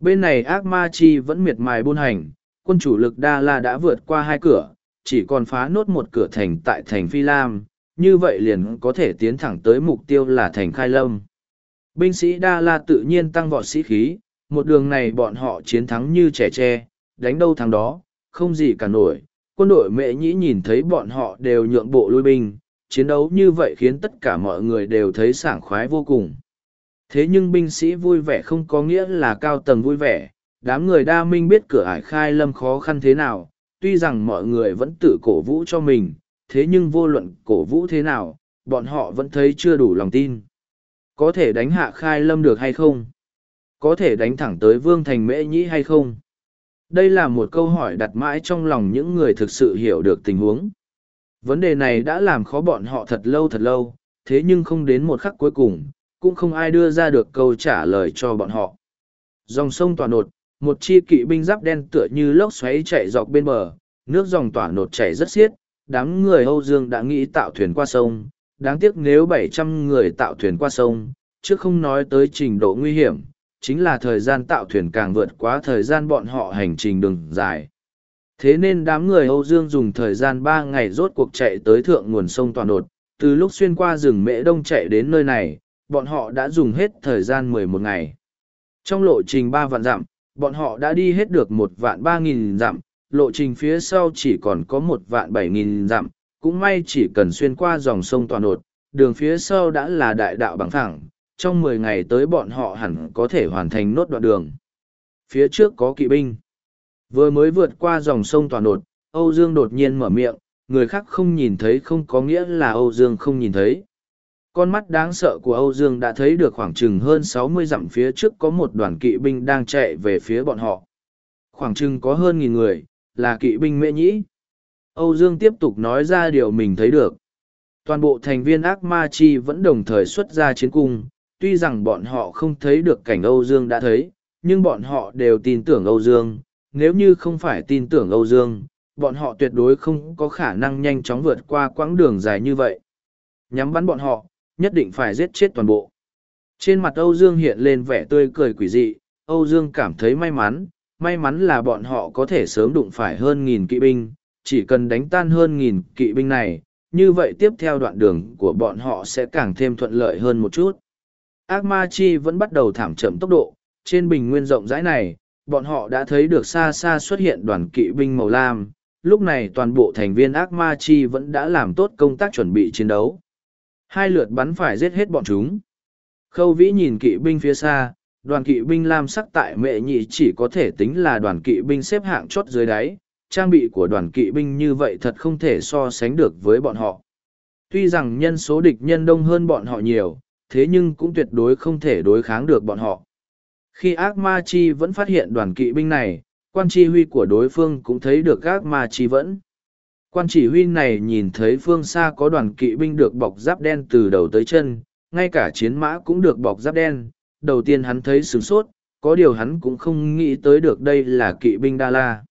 Bên này ác ma chi vẫn miệt mài buôn hành, quân chủ lực Đa La đã vượt qua hai cửa, chỉ còn phá nốt một cửa thành tại thành Phi Lam, như vậy liền có thể tiến thẳng tới mục tiêu là thành Khai Lâm. Binh sĩ Đa La tự nhiên tăng vọt sĩ khí, một đường này bọn họ chiến thắng như trẻ tre, đánh đâu thắng đó, không gì cả nổi. Quân đội mẹ nhĩ nhìn thấy bọn họ đều nhượng bộ lui binh, chiến đấu như vậy khiến tất cả mọi người đều thấy sảng khoái vô cùng. Thế nhưng binh sĩ vui vẻ không có nghĩa là cao tầng vui vẻ, đám người đa minh biết cửa ải khai lâm khó khăn thế nào, tuy rằng mọi người vẫn tự cổ vũ cho mình, thế nhưng vô luận cổ vũ thế nào, bọn họ vẫn thấy chưa đủ lòng tin. Có thể đánh hạ khai lâm được hay không? Có thể đánh thẳng tới vương thành mễ nhĩ hay không? Đây là một câu hỏi đặt mãi trong lòng những người thực sự hiểu được tình huống. Vấn đề này đã làm khó bọn họ thật lâu thật lâu, thế nhưng không đến một khắc cuối cùng, cũng không ai đưa ra được câu trả lời cho bọn họ. Dòng sông tỏa nột, một chi kỵ binh giáp đen tựa như lốc xoáy chạy dọc bên bờ, nước dòng tỏa nột chảy rất xiết, đám người Âu Dương đã nghĩ tạo thuyền qua sông, đáng tiếc nếu 700 người tạo thuyền qua sông, chứ không nói tới trình độ nguy hiểm, chính là thời gian tạo thuyền càng vượt quá thời gian bọn họ hành trình đường dài. Thế nên đám người Âu Dương dùng thời gian ba ngày rốt cuộc chạy tới thượng nguồn sông Toàn đột. từ lúc xuyên qua rừng Mễ Đông chạy đến nơi này, bọn họ đã dùng hết thời gian mười một ngày. Trong lộ trình ba vạn dặm, bọn họ đã đi hết được một vạn ba nghìn dặm, lộ trình phía sau chỉ còn có một vạn bảy nghìn dặm, cũng may chỉ cần xuyên qua dòng sông Toàn Nột, đường phía sau đã là đại đạo bằng thẳng, trong mười ngày tới bọn họ hẳn có thể hoàn thành nốt đoạn đường. Phía trước có kỵ binh. Vừa mới vượt qua dòng sông Toàn Nột, Âu Dương đột nhiên mở miệng, người khác không nhìn thấy không có nghĩa là Âu Dương không nhìn thấy. Con mắt đáng sợ của Âu Dương đã thấy được khoảng chừng hơn sáu mươi dặm phía trước có một đoàn kỵ binh đang chạy về phía bọn họ. Khoảng chừng có hơn nghìn người, là kỵ binh mễ nhĩ. Âu Dương tiếp tục nói ra điều mình thấy được. Toàn bộ thành viên ác ma chi vẫn đồng thời xuất ra chiến cung, tuy rằng bọn họ không thấy được cảnh Âu Dương đã thấy, nhưng bọn họ đều tin tưởng Âu Dương. Nếu như không phải tin tưởng Âu Dương, bọn họ tuyệt đối không có khả năng nhanh chóng vượt qua quãng đường dài như vậy. Nhắm bắn bọn họ, nhất định phải giết chết toàn bộ. Trên mặt Âu Dương hiện lên vẻ tươi cười quỷ dị, Âu Dương cảm thấy may mắn, may mắn là bọn họ có thể sớm đụng phải hơn nghìn kỵ binh, chỉ cần đánh tan hơn nghìn kỵ binh này, như vậy tiếp theo đoạn đường của bọn họ sẽ càng thêm thuận lợi hơn một chút. Ác ma chi vẫn bắt đầu thảm chậm tốc độ, trên bình nguyên rộng rãi này, bọn họ đã thấy được xa xa xuất hiện đoàn kỵ binh màu lam, lúc này toàn bộ thành viên ác ma chi vẫn đã làm tốt công tác chuẩn bị chiến đấu. Hai lượt bắn phải giết hết bọn chúng. Khâu vĩ nhìn kỵ binh phía xa, đoàn kỵ binh lam sắc tại mệ nhị chỉ có thể tính là đoàn kỵ binh xếp hạng chót dưới đáy, trang bị của đoàn kỵ binh như vậy thật không thể so sánh được với bọn họ. Tuy rằng nhân số địch nhân đông hơn bọn họ nhiều, thế nhưng cũng tuyệt đối không thể đối kháng được bọn họ. Khi ác ma chi vẫn phát hiện đoàn kỵ binh này, quan chỉ huy của đối phương cũng thấy được ác ma chi vẫn. Quan chỉ huy này nhìn thấy phương xa có đoàn kỵ binh được bọc giáp đen từ đầu tới chân, ngay cả chiến mã cũng được bọc giáp đen. Đầu tiên hắn thấy sửng sốt, có điều hắn cũng không nghĩ tới được đây là kỵ binh Đa La.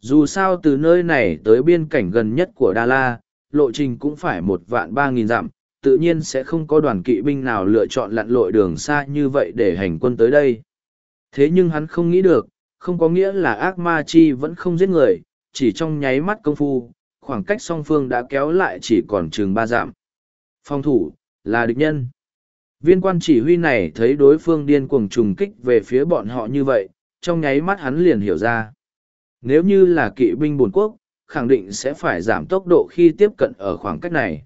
Dù sao từ nơi này tới biên cảnh gần nhất của Đa La, lộ trình cũng phải một vạn ba nghìn dặm, tự nhiên sẽ không có đoàn kỵ binh nào lựa chọn lặn lội đường xa như vậy để hành quân tới đây. Thế nhưng hắn không nghĩ được, không có nghĩa là ác ma chi vẫn không giết người, chỉ trong nháy mắt công phu, khoảng cách song phương đã kéo lại chỉ còn chừng ba dặm. Phòng thủ, là địch nhân. Viên quan chỉ huy này thấy đối phương điên cuồng trùng kích về phía bọn họ như vậy, trong nháy mắt hắn liền hiểu ra. Nếu như là kỵ binh bồn quốc, khẳng định sẽ phải giảm tốc độ khi tiếp cận ở khoảng cách này.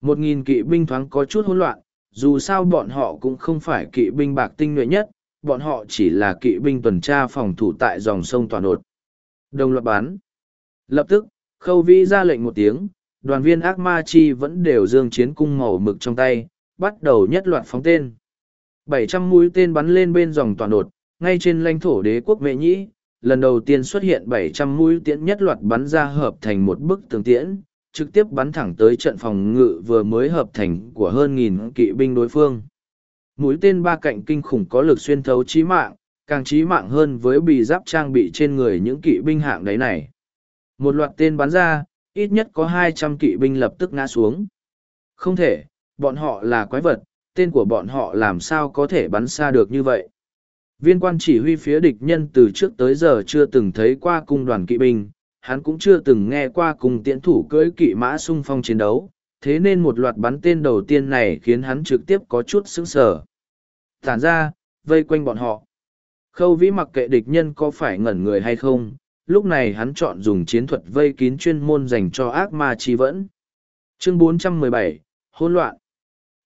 Một nghìn kỵ binh thoáng có chút hỗn loạn, dù sao bọn họ cũng không phải kỵ binh bạc tinh nhuệ nhất, bọn họ chỉ là kỵ binh tuần tra phòng thủ tại dòng sông toàn đột. Đồng loạt bán. Lập tức, khâu vĩ ra lệnh một tiếng, đoàn viên ác ma chi vẫn đều dương chiến cung màu mực trong tay, bắt đầu nhất loạt phóng tên. 700 mũi tên bắn lên bên dòng toàn đột ngay trên lãnh thổ đế quốc mệ nhĩ, lần đầu tiên xuất hiện 700 mũi tiễn nhất loạt bắn ra hợp thành một bức tường tiễn, trực tiếp bắn thẳng tới trận phòng ngự vừa mới hợp thành của hơn nghìn kỵ binh đối phương. Mũi tên ba cạnh kinh khủng có lực xuyên thấu chí mạng, càng chí mạng hơn với bì giáp trang bị trên người những kỵ binh hạng đấy này. Một loạt tên bắn ra, ít nhất có 200 kỵ binh lập tức ngã xuống. Không thể, bọn họ là quái vật, tên của bọn họ làm sao có thể bắn xa được như vậy. Viên quan chỉ huy phía địch nhân từ trước tới giờ chưa từng thấy qua cung đoàn kỵ binh, hắn cũng chưa từng nghe qua cùng tiễn thủ cưỡi kỵ mã sung phong chiến đấu, thế nên một loạt bắn tên đầu tiên này khiến hắn trực tiếp có chút sững sờ. Tản ra, vây quanh bọn họ. Khâu vĩ mặc kệ địch nhân có phải ngẩn người hay không, lúc này hắn chọn dùng chiến thuật vây kín chuyên môn dành cho ác ma chi vẫn. Chương 417, hỗn loạn.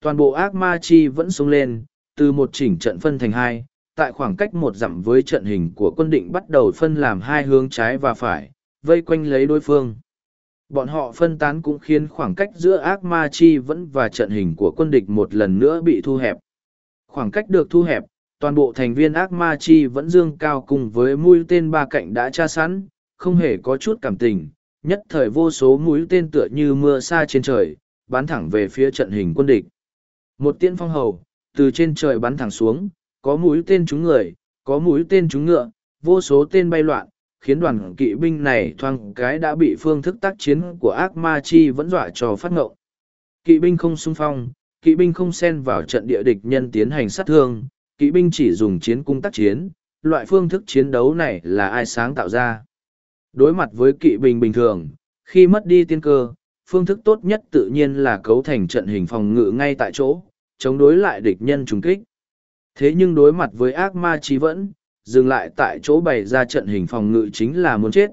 Toàn bộ ác ma chi vẫn sung lên, từ một chỉnh trận phân thành hai, tại khoảng cách một dặm với trận hình của quân định bắt đầu phân làm hai hướng trái và phải, vây quanh lấy đối phương. Bọn họ phân tán cũng khiến khoảng cách giữa ác ma chi vẫn và trận hình của quân địch một lần nữa bị thu hẹp. Khoảng cách được thu hẹp, toàn bộ thành viên ác ma chi vẫn dương cao cùng với mũi tên ba cạnh đã tra sẵn, không hề có chút cảm tình, nhất thời vô số mũi tên tựa như mưa xa trên trời, bắn thẳng về phía trận hình quân địch. Một tiên phong hầu, từ trên trời bắn thẳng xuống, có mũi tên trúng người, có mũi tên trúng ngựa, vô số tên bay loạn, khiến đoàn kỵ binh này thoang cái đã bị phương thức tác chiến của ác ma chi vẫn dọa cho phát ngộng. Kỵ binh không xung phong, kỵ binh không xen vào trận địa địch nhân tiến hành sát thương, kỵ binh chỉ dùng chiến cung tác chiến, loại phương thức chiến đấu này là ai sáng tạo ra. Đối mặt với kỵ binh bình thường, khi mất đi tiên cơ, phương thức tốt nhất tự nhiên là cấu thành trận hình phòng ngự ngay tại chỗ, chống đối lại địch nhân trùng kích. Thế nhưng đối mặt với ác ma trí vẫn, dừng lại tại chỗ bày ra trận hình phòng ngự chính là muốn chết.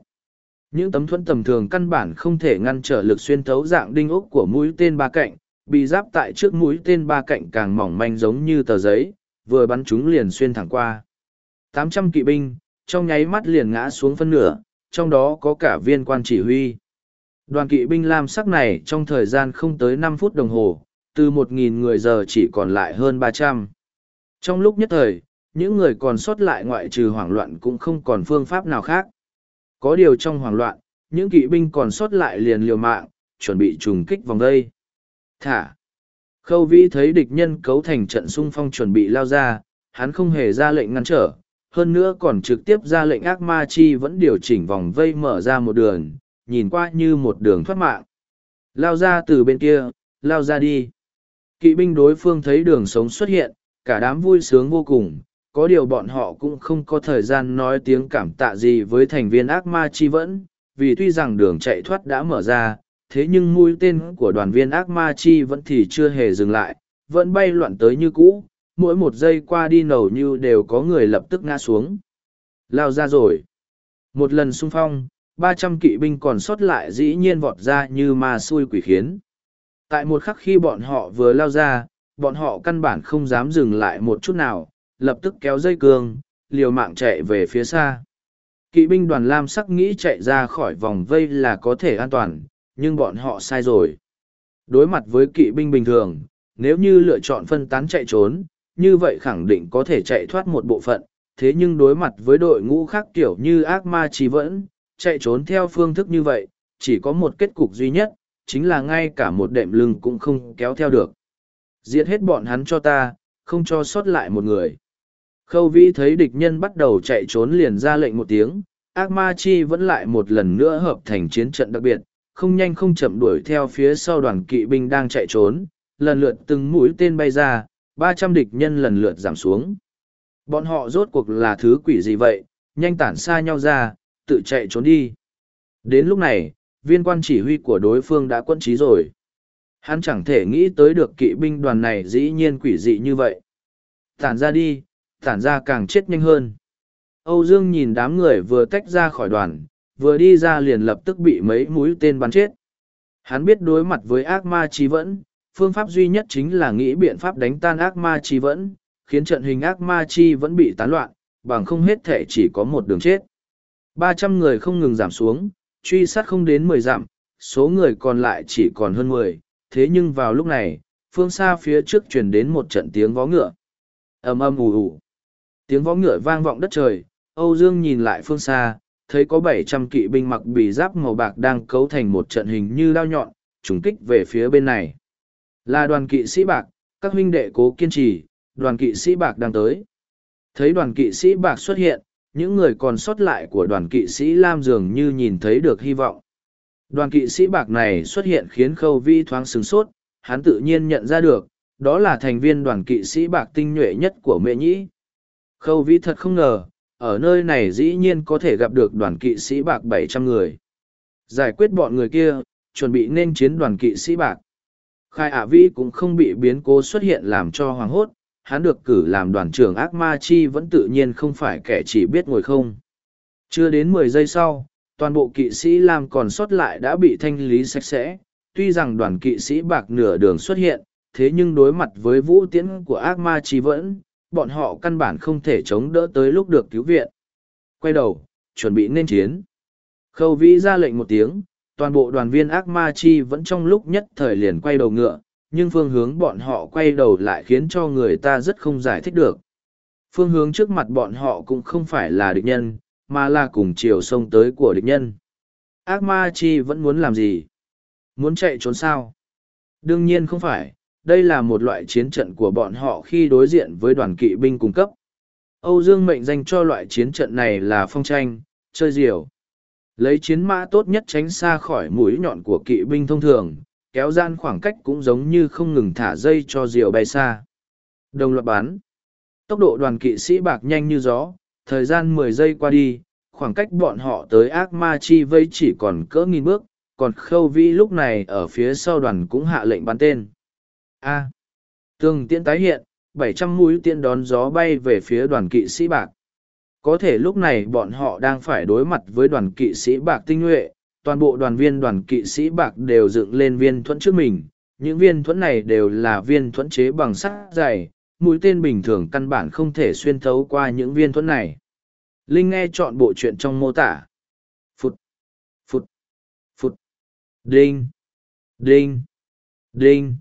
Những tấm thuẫn tầm thường căn bản không thể ngăn trở lực xuyên thấu dạng đinh ốc của mũi tên ba cạnh, bị giáp tại trước mũi tên ba cạnh càng mỏng manh giống như tờ giấy, vừa bắn chúng liền xuyên thẳng qua. 800 kỵ binh, trong nháy mắt liền ngã xuống phân nửa, trong đó có cả viên quan chỉ huy. Đoàn kỵ binh lam sắc này trong thời gian không tới năm phút đồng hồ, từ 1.000 người giờ chỉ còn lại hơn 300. Trong lúc nhất thời, những người còn sót lại ngoại trừ hoảng loạn cũng không còn phương pháp nào khác. Có điều trong hoảng loạn, những kỵ binh còn sót lại liền liều mạng, chuẩn bị trùng kích vòng đây. Thả! Khâu vĩ thấy địch nhân cấu thành trận xung phong chuẩn bị lao ra, hắn không hề ra lệnh ngăn trở, hơn nữa còn trực tiếp ra lệnh ác ma chi vẫn điều chỉnh vòng vây mở ra một đường, nhìn qua như một đường thoát mạng. Lao ra từ bên kia, lao ra đi. Kỵ binh đối phương thấy đường sống xuất hiện, cả đám vui sướng vô cùng, có điều bọn họ cũng không có thời gian nói tiếng cảm tạ gì với thành viên ác ma chi vẫn, vì tuy rằng đường chạy thoát đã mở ra, thế nhưng mũi tên của đoàn viên ác ma chi vẫn thì chưa hề dừng lại, vẫn bay loạn tới như cũ, mỗi một giây qua đi nầu như đều có người lập tức ngã xuống. Lao ra rồi. Một lần xung phong, ba trăm kỵ binh còn sót lại dĩ nhiên vọt ra như ma xui quỷ khiến. Tại một khắc khi bọn họ vừa lao ra, bọn họ căn bản không dám dừng lại một chút nào, lập tức kéo dây cương, liều mạng chạy về phía xa. Kỵ binh đoàn Lam sắc nghĩ chạy ra khỏi vòng vây là có thể an toàn, nhưng bọn họ sai rồi. Đối mặt với kỵ binh bình thường, nếu như lựa chọn phân tán chạy trốn, như vậy khẳng định có thể chạy thoát một bộ phận, thế nhưng đối mặt với đội ngũ khác kiểu như ác ma trí vẫn, chạy trốn theo phương thức như vậy, chỉ có một kết cục duy nhất, chính là ngay cả một đệm lưng cũng không kéo theo được. Giết hết bọn hắn cho ta, không cho sót lại một người. Khâu vĩ thấy địch nhân bắt đầu chạy trốn liền ra lệnh một tiếng, ác ma chi vẫn lại một lần nữa hợp thành chiến trận đặc biệt, không nhanh không chậm đuổi theo phía sau đoàn kỵ binh đang chạy trốn, lần lượt từng mũi tên bay ra, ba trăm địch nhân lần lượt giảm xuống. Bọn họ rốt cuộc là thứ quỷ gì vậy, nhanh tản xa nhau ra, tự chạy trốn đi. Đến lúc này, viên quan chỉ huy của đối phương đã quân trí rồi. Hắn chẳng thể nghĩ tới được kỵ binh đoàn này dĩ nhiên quỷ dị như vậy. Tản ra đi, tản ra càng chết nhanh hơn. Âu Dương nhìn đám người vừa tách ra khỏi đoàn, vừa đi ra liền lập tức bị mấy mũi tên bắn chết. Hắn biết đối mặt với ác ma chi vẫn, phương pháp duy nhất chính là nghĩ biện pháp đánh tan ác ma chi vẫn, khiến trận hình ác ma chi vẫn bị tán loạn, bằng không hết thể chỉ có một đường chết. Ba trăm người không ngừng giảm xuống, truy sát không đến mười dặm, số người còn lại chỉ còn hơn mười. thế nhưng vào lúc này, phương xa phía trước truyền đến một trận tiếng vó ngựa. ầm ầm ù ù. Tiếng vó ngựa vang vọng đất trời, Âu Dương nhìn lại phương xa, thấy có bảy trăm kỵ binh mặc bì giáp màu bạc đang cấu thành một trận hình như đao nhọn, trùng kích về phía bên này. Là đoàn kỵ sĩ bạc, các huynh đệ cố kiên trì, đoàn kỵ sĩ bạc đang tới. Thấy đoàn kỵ sĩ bạc xuất hiện, những người còn sót lại của đoàn kỵ sĩ Lam dường như nhìn thấy được hy vọng. Đoàn kỵ sĩ bạc này xuất hiện khiến khâu vi thoáng sửng sốt, hắn tự nhiên nhận ra được, đó là thành viên đoàn kỵ sĩ bạc tinh nhuệ nhất của mẹ nhĩ. Khâu vi thật không ngờ, ở nơi này dĩ nhiên có thể gặp được đoàn kỵ sĩ bạc bảy trăm người. Giải quyết bọn người kia, chuẩn bị nên chiến đoàn kỵ sĩ bạc. Khai ả vĩ cũng không bị biến cố xuất hiện làm cho hoảng hốt, hắn được cử làm đoàn trưởng ác ma chi vẫn tự nhiên không phải kẻ chỉ biết ngồi không. Chưa đến mười giây sau, toàn bộ kỵ sĩ Lam còn sót lại đã bị thanh lý sạch sẽ. Tuy rằng đoàn kỵ sĩ bạc nửa đường xuất hiện, thế nhưng đối mặt với vũ tiễn của ác ma chi vẫn, bọn họ căn bản không thể chống đỡ tới lúc được cứu viện. Quay đầu, chuẩn bị nên chiến. Khâu vĩ ra lệnh một tiếng, toàn bộ đoàn viên ác ma chi vẫn trong lúc nhất thời liền quay đầu ngựa, nhưng phương hướng bọn họ quay đầu lại khiến cho người ta rất không giải thích được. Phương hướng trước mặt bọn họ cũng không phải là địch nhân, mà là cùng chiều sông tới của địch nhân. Ác ma chi vẫn muốn làm gì? Muốn chạy trốn sao? Đương nhiên không phải, đây là một loại chiến trận của bọn họ khi đối diện với đoàn kỵ binh cung cấp. Âu Dương mệnh danh cho loại chiến trận này là phong tranh, chơi diều. Lấy chiến mã tốt nhất tránh xa khỏi mũi nhọn của kỵ binh thông thường, kéo gian khoảng cách cũng giống như không ngừng thả dây cho diều bay xa. Đồng loạt bắn. Tốc độ đoàn kỵ sĩ bạc nhanh như gió, thời gian mười giây qua đi, khoảng cách bọn họ tới ác ma chi vây chỉ còn cỡ nghìn bước, còn khâu vĩ lúc này ở phía sau đoàn cũng hạ lệnh bắn tên. A. À. Tường tiễn tái hiện, bảy trăm mũi tiễn đón gió bay về phía đoàn kỵ sĩ bạc. Có thể lúc này bọn họ đang phải đối mặt với đoàn kỵ sĩ bạc tinh nhuệ, toàn bộ đoàn viên đoàn kỵ sĩ bạc đều dựng lên viên thuẫn trước mình. Những viên thuẫn này đều là viên thuẫn chế bằng sắt dày, mũi tên bình thường căn bản không thể xuyên thấu qua những viên thuẫn này. Linh nghe chọn bộ chuyện trong mô tả. Phụt, phụt, phụt, đinh, đinh, đinh.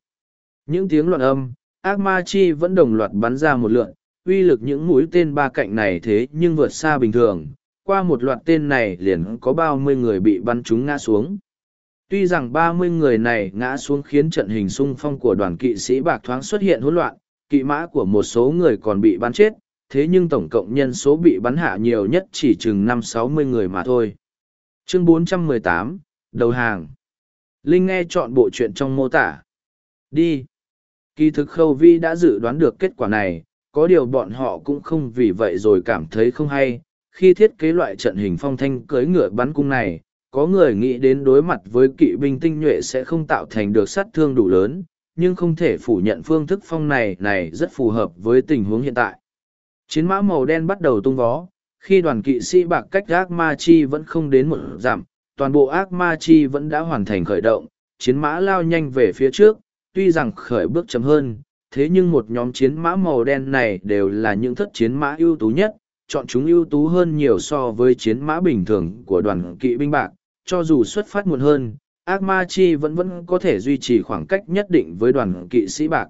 Những tiếng loạn âm, ác ma chi vẫn đồng loạt bắn ra một lượn, uy lực những mũi tên ba cạnh này thế nhưng vượt xa bình thường, qua một loạt tên này liền có ba mươi người bị bắn trúng ngã xuống. Tuy rằng ba mươi người này ngã xuống khiến trận hình xung phong của đoàn kỵ sĩ bạc thoáng xuất hiện hỗn loạn, kỵ mã của một số người còn bị bắn chết, thế nhưng tổng cộng nhân số bị bắn hạ nhiều nhất chỉ chừng năm sáu mươi người mà thôi. Chương 418, Đầu hàng Linh nghe chọn bộ chuyện trong mô tả. Đi. Kỳ thực Khâu Vi đã dự đoán được kết quả này, có điều bọn họ cũng không vì vậy rồi cảm thấy không hay. Khi thiết kế loại trận hình phong thanh cưới ngựa bắn cung này, có người nghĩ đến đối mặt với kỵ binh tinh nhuệ sẽ không tạo thành được sát thương đủ lớn, nhưng không thể phủ nhận phương thức phong này này rất phù hợp với tình huống hiện tại. Chiến mã màu đen bắt đầu tung vó, khi đoàn kỵ sĩ bạc cách ác ma chi vẫn không đến một giảm, toàn bộ ác ma chi vẫn đã hoàn thành khởi động, chiến mã lao nhanh về phía trước, tuy rằng khởi bước chậm hơn, thế nhưng một nhóm chiến mã màu đen này đều là những thất chiến mã ưu tú nhất, chọn chúng ưu tú hơn nhiều so với chiến mã bình thường của đoàn kỵ binh bạc, cho dù xuất phát muộn hơn, ác ma chi vẫn vẫn có thể duy trì khoảng cách nhất định với đoàn kỵ sĩ bạc.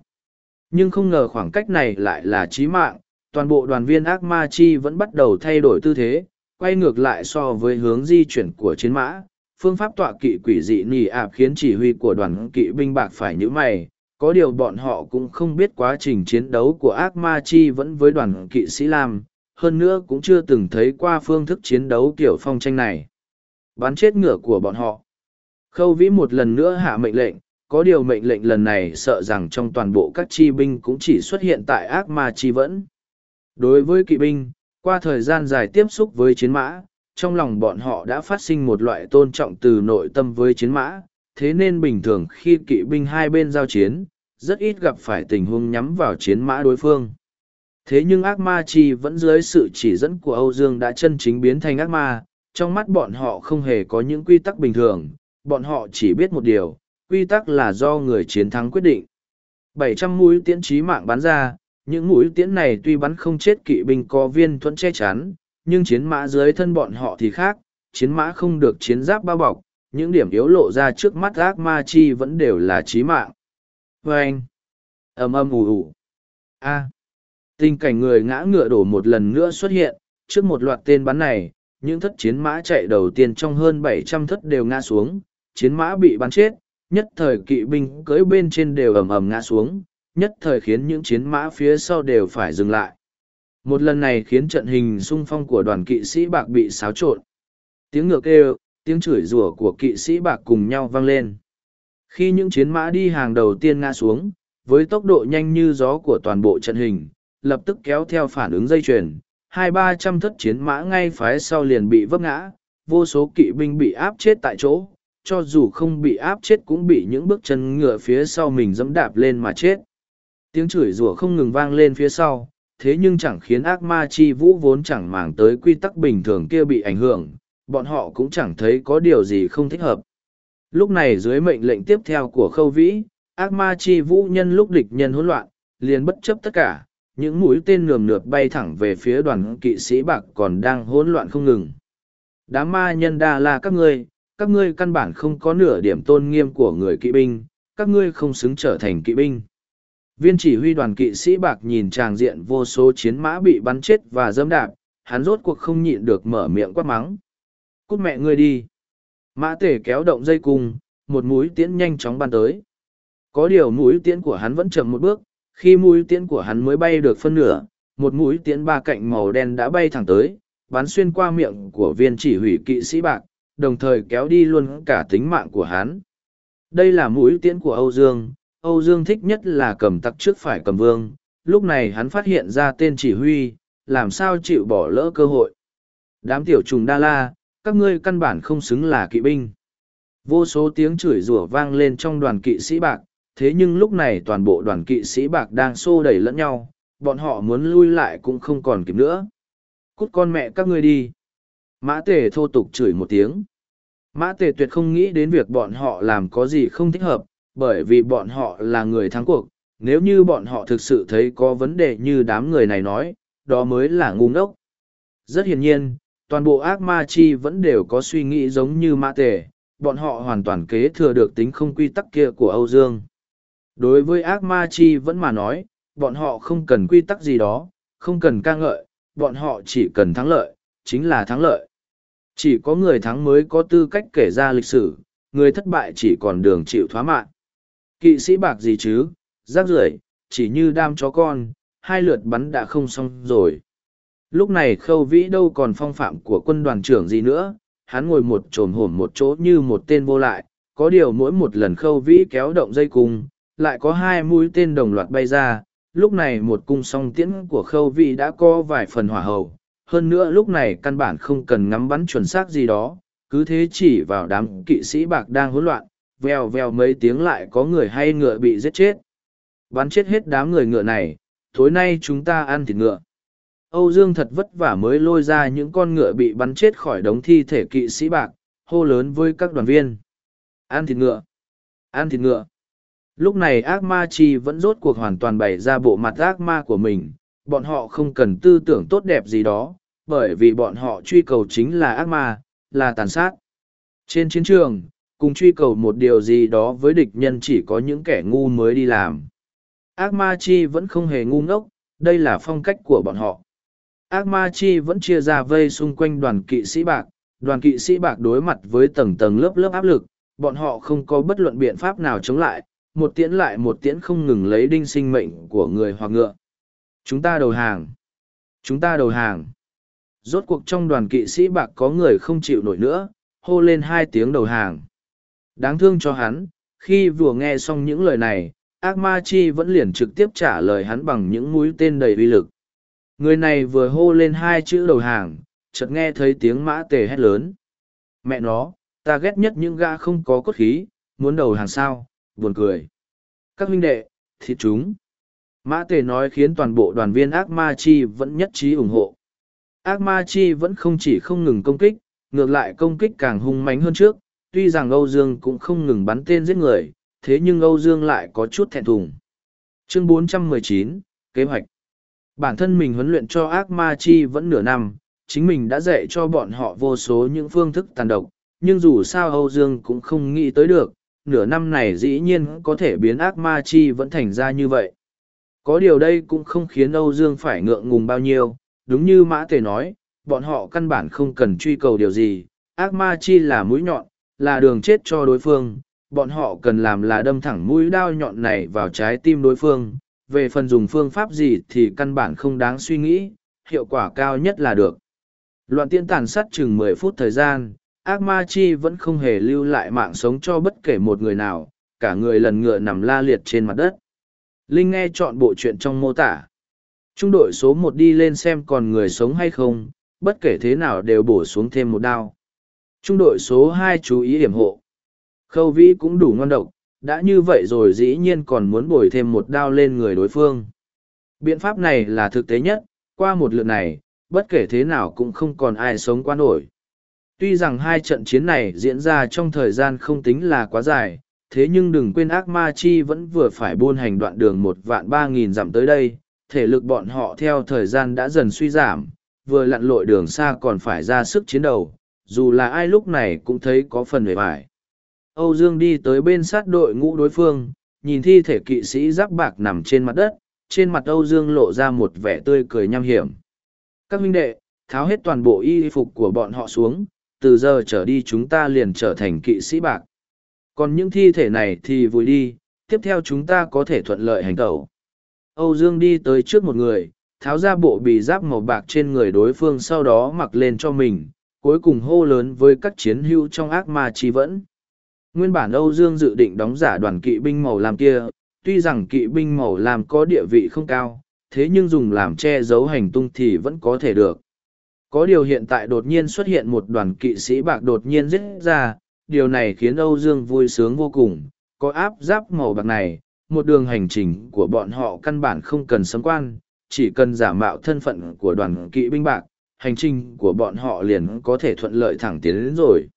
Nhưng không ngờ khoảng cách này lại là chí mạng, toàn bộ đoàn viên ác ma chi vẫn bắt đầu thay đổi tư thế, quay ngược lại so với hướng di chuyển của chiến mã. Phương pháp tọa kỵ quỷ dị nì ạp khiến chỉ huy của đoàn kỵ binh bạc phải nhíu mày, có điều bọn họ cũng không biết quá trình chiến đấu của ác ma chi vẫn với đoàn kỵ sĩ lam hơn nữa cũng chưa từng thấy qua phương thức chiến đấu kiểu phong tranh này. Bắn chết ngựa của bọn họ. Khâu vĩ một lần nữa hạ mệnh lệnh có điều mệnh lệnh lần này sợ rằng trong toàn bộ các chi binh cũng chỉ xuất hiện tại ác ma chi vẫn. Đối với kỵ binh qua thời gian dài tiếp xúc với chiến mã trong lòng bọn họ đã phát sinh một loại tôn trọng từ nội tâm với chiến mã thế nên bình thường khi kỵ binh hai bên giao chiến, rất ít gặp phải tình huống nhắm vào chiến mã đối phương. Thế nhưng ác ma chi vẫn dưới sự chỉ dẫn của Âu Dương đã chân chính biến thành ác ma, trong mắt bọn họ không hề có những quy tắc bình thường, bọn họ chỉ biết một điều, quy tắc là do người chiến thắng quyết định. 700 mũi tiễn trí mạng bắn ra, những mũi tiễn này tuy bắn không chết kỵ binh có viên thuẫn che chắn, nhưng chiến mã dưới thân bọn họ thì khác, chiến mã không được chiến giáp bao bọc, những điểm yếu lộ ra trước mắt ác ma chi vẫn đều là trí mạng. Vâng! ầm ầm ù ù. A. Tình cảnh người ngã ngựa đổ một lần nữa xuất hiện, trước một loạt tên bắn này, những thất chiến mã chạy đầu tiên trong hơn bảy trăm thất đều ngã xuống, chiến mã bị bắn chết, nhất thời kỵ binh cưỡi bên trên đều ầm ầm ngã xuống, nhất thời khiến những chiến mã phía sau đều phải dừng lại. Một lần này khiến trận hình xung phong của đoàn kỵ sĩ bạc bị xáo trộn. Tiếng ngược kêu, tiếng chửi rủa của kỵ sĩ bạc cùng nhau vang lên. Khi những chiến mã đi hàng đầu tiên ngã xuống, với tốc độ nhanh như gió của toàn bộ trận hình, lập tức kéo theo phản ứng dây chuyền, hai ba trăm thất chiến mã ngay phái sau liền bị vấp ngã, vô số kỵ binh bị áp chết tại chỗ, cho dù không bị áp chết cũng bị những bước chân ngựa phía sau mình dẫm đạp lên mà chết. Tiếng chửi rủa không ngừng vang lên phía sau, thế nhưng chẳng khiến ác ma chi vũ vốn chẳng màng tới quy tắc bình thường kia bị ảnh hưởng, bọn họ cũng chẳng thấy có điều gì không thích hợp. Lúc này dưới mệnh lệnh tiếp theo của khâu vĩ, ác ma chi vũ nhân lúc địch nhân hỗn loạn, liền bất chấp tất cả, những mũi tên nườm nượp bay thẳng về phía đoàn kỵ sĩ bạc còn đang hỗn loạn không ngừng. Đám ma nhân đa la các ngươi, các ngươi căn bản không có nửa điểm tôn nghiêm của người kỵ binh, các ngươi không xứng trở thành kỵ binh. Viên chỉ huy đoàn kỵ sĩ bạc nhìn tràng diện vô số chiến mã bị bắn chết và dẫm đạp, hắn rốt cuộc không nhịn được mở miệng quát mắng. Cút mẹ ngươi đi. Mã tể kéo động dây cung, một mũi tiễn nhanh chóng bắn tới. Có điều mũi tiễn của hắn vẫn chậm một bước, khi mũi tiễn của hắn mới bay được phân nửa, một mũi tiễn ba cạnh màu đen đã bay thẳng tới, bắn xuyên qua miệng của viên chỉ huy kỵ sĩ bạc, đồng thời kéo đi luôn cả tính mạng của hắn. Đây là mũi tiễn của Âu Dương, Âu Dương thích nhất là cầm tặc trước phải cầm vương, lúc này hắn phát hiện ra tên chỉ huy, làm sao chịu bỏ lỡ cơ hội. Đám tiểu trùng đa la, các ngươi căn bản không xứng là kỵ binh. Vô số tiếng chửi rủa vang lên trong đoàn kỵ sĩ bạc, thế nhưng lúc này toàn bộ đoàn kỵ sĩ bạc đang xô đẩy lẫn nhau, bọn họ muốn lui lại cũng không còn kịp nữa. Cút con mẹ các ngươi đi. Mã tề thô tục chửi một tiếng. Mã tề tuyệt không nghĩ đến việc bọn họ làm có gì không thích hợp, bởi vì bọn họ là người thắng cuộc. Nếu như bọn họ thực sự thấy có vấn đề như đám người này nói, đó mới là ngu ngốc. Rất hiển nhiên, toàn bộ ác ma chi vẫn đều có suy nghĩ giống như mã tề, bọn họ hoàn toàn kế thừa được tính không quy tắc kia của Âu Dương. Đối với ác ma chi vẫn mà nói, bọn họ không cần quy tắc gì đó, không cần ca ngợi, bọn họ chỉ cần thắng lợi, chính là thắng lợi. Chỉ có người thắng mới có tư cách kể ra lịch sử, người thất bại chỉ còn đường chịu thoá mạng. Kỵ sĩ bạc gì chứ, rác rưởi chỉ như đam chó con, hai lượt bắn đã không xong rồi. Lúc này khâu vĩ đâu còn phong phạm của quân đoàn trưởng gì nữa, hắn ngồi một trồm hổm một chỗ như một tên vô lại, có điều mỗi một lần khâu vĩ kéo động dây cung, lại có hai mũi tên đồng loạt bay ra, lúc này một cung song tiễn của khâu vị đã có vài phần hỏa hầu, hơn nữa lúc này căn bản không cần ngắm bắn chuẩn xác gì đó, cứ thế chỉ vào đám kỵ sĩ bạc đang hỗn loạn, vèo vèo mấy tiếng lại có người hay ngựa bị giết chết. Bắn chết hết đám người ngựa này, tối nay chúng ta ăn thịt ngựa. Âu Dương thật vất vả mới lôi ra những con ngựa bị bắn chết khỏi đống thi thể kỵ sĩ bạc, hô lớn với các đoàn viên. Ăn thịt ngựa! Ăn thịt ngựa! Lúc này ác ma chi vẫn rốt cuộc hoàn toàn bày ra bộ mặt ác ma của mình, bọn họ không cần tư tưởng tốt đẹp gì đó, bởi vì bọn họ truy cầu chính là ác ma, là tàn sát. Trên chiến trường, cùng truy cầu một điều gì đó với địch nhân chỉ có những kẻ ngu mới đi làm. Ác ma chi vẫn không hề ngu ngốc, đây là phong cách của bọn họ. Ác ma chi vẫn chia ra vây xung quanh đoàn kỵ sĩ bạc, đoàn kỵ sĩ bạc đối mặt với tầng tầng lớp lớp áp lực, bọn họ không có bất luận biện pháp nào chống lại, một tiễn lại một tiễn không ngừng lấy đinh sinh mệnh của người hoặc ngựa. Chúng ta đầu hàng. Chúng ta đầu hàng. Rốt cuộc trong đoàn kỵ sĩ bạc có người không chịu nổi nữa, hô lên hai tiếng đầu hàng. Đáng thương cho hắn, khi vừa nghe xong những lời này, ác ma chi vẫn liền trực tiếp trả lời hắn bằng những mũi tên đầy uy lực. Người này vừa hô lên hai chữ đầu hàng, chợt nghe thấy tiếng mã tề hét lớn. Mẹ nó, ta ghét nhất những gã không có cốt khí, muốn đầu hàng sao, buồn cười. Các huynh đệ, thịt chúng. Mã tề nói khiến toàn bộ đoàn viên ác ma chi vẫn nhất trí ủng hộ. Ác ma chi vẫn không chỉ không ngừng công kích, ngược lại công kích càng hung mãnh hơn trước, tuy rằng Âu Dương cũng không ngừng bắn tên giết người, thế nhưng Âu Dương lại có chút thẹn thùng. Chương 419, Kế hoạch Bản thân mình huấn luyện cho ác ma chi vẫn nửa năm, chính mình đã dạy cho bọn họ vô số những phương thức tàn độc, nhưng dù sao Âu Dương cũng không nghĩ tới được, nửa năm này dĩ nhiên có thể biến ác ma chi vẫn thành ra như vậy. Có điều đây cũng không khiến Âu Dương phải ngượng ngùng bao nhiêu, đúng như Mã Tề nói, bọn họ căn bản không cần truy cầu điều gì, ác ma chi là mũi nhọn, là đường chết cho đối phương, bọn họ cần làm là đâm thẳng mũi đao nhọn này vào trái tim đối phương, về phần dùng phương pháp gì thì căn bản không đáng suy nghĩ, hiệu quả cao nhất là được. Loạn tiên tàn sát chừng mười phút thời gian, ác ma chi vẫn không hề lưu lại mạng sống cho bất kể một người nào, cả người lần ngựa nằm la liệt trên mặt đất. Linh nghe chọn bộ chuyện trong mô tả. Trung đội số một đi lên xem còn người sống hay không, bất kể thế nào đều bổ xuống thêm một đao. Trung đội số hai chú ý điểm hộ. Khâu vĩ cũng đủ ngon độc, đã như vậy rồi dĩ nhiên còn muốn bồi thêm một đao lên người đối phương. Biện pháp này là thực tế nhất, qua một lượt này, bất kể thế nào cũng không còn ai sống qua nổi. Tuy rằng hai trận chiến này diễn ra trong thời gian không tính là quá dài, thế nhưng đừng quên ác ma chi vẫn vừa phải buôn hành đoạn đường một vạn ba nghìn dặm tới đây, thể lực bọn họ theo thời gian đã dần suy giảm, vừa lặn lội đường xa còn phải ra sức chiến đấu, dù là ai lúc này cũng thấy có phần hề vải. Âu Dương đi tới bên sát đội ngũ đối phương, nhìn thi thể kỵ sĩ giáp bạc nằm trên mặt đất, trên mặt Âu Dương lộ ra một vẻ tươi cười nham hiểm. Các huynh đệ, tháo hết toàn bộ y phục của bọn họ xuống, từ giờ trở đi chúng ta liền trở thành kỵ sĩ bạc. Còn những thi thể này thì vùi đi, tiếp theo chúng ta có thể thuận lợi hành tẩu. Âu Dương đi tới trước một người, tháo ra bộ bì giáp màu bạc trên người đối phương sau đó mặc lên cho mình, cuối cùng hô lớn với các chiến hữu trong ác ma chi vẫn. Nguyên bản Âu Dương dự định đóng giả đoàn kỵ binh màu làm kia, tuy rằng kỵ binh màu làm có địa vị không cao, thế nhưng dùng làm che giấu hành tung thì vẫn có thể được. Có điều hiện tại đột nhiên xuất hiện một đoàn kỵ sĩ bạc đột nhiên giết ra, điều này khiến Âu Dương vui sướng vô cùng, có áp giáp màu bạc này, một đường hành trình của bọn họ căn bản không cần sấm quan, chỉ cần giả mạo thân phận của đoàn kỵ binh bạc, hành trình của bọn họ liền có thể thuận lợi thẳng tiến đến rồi.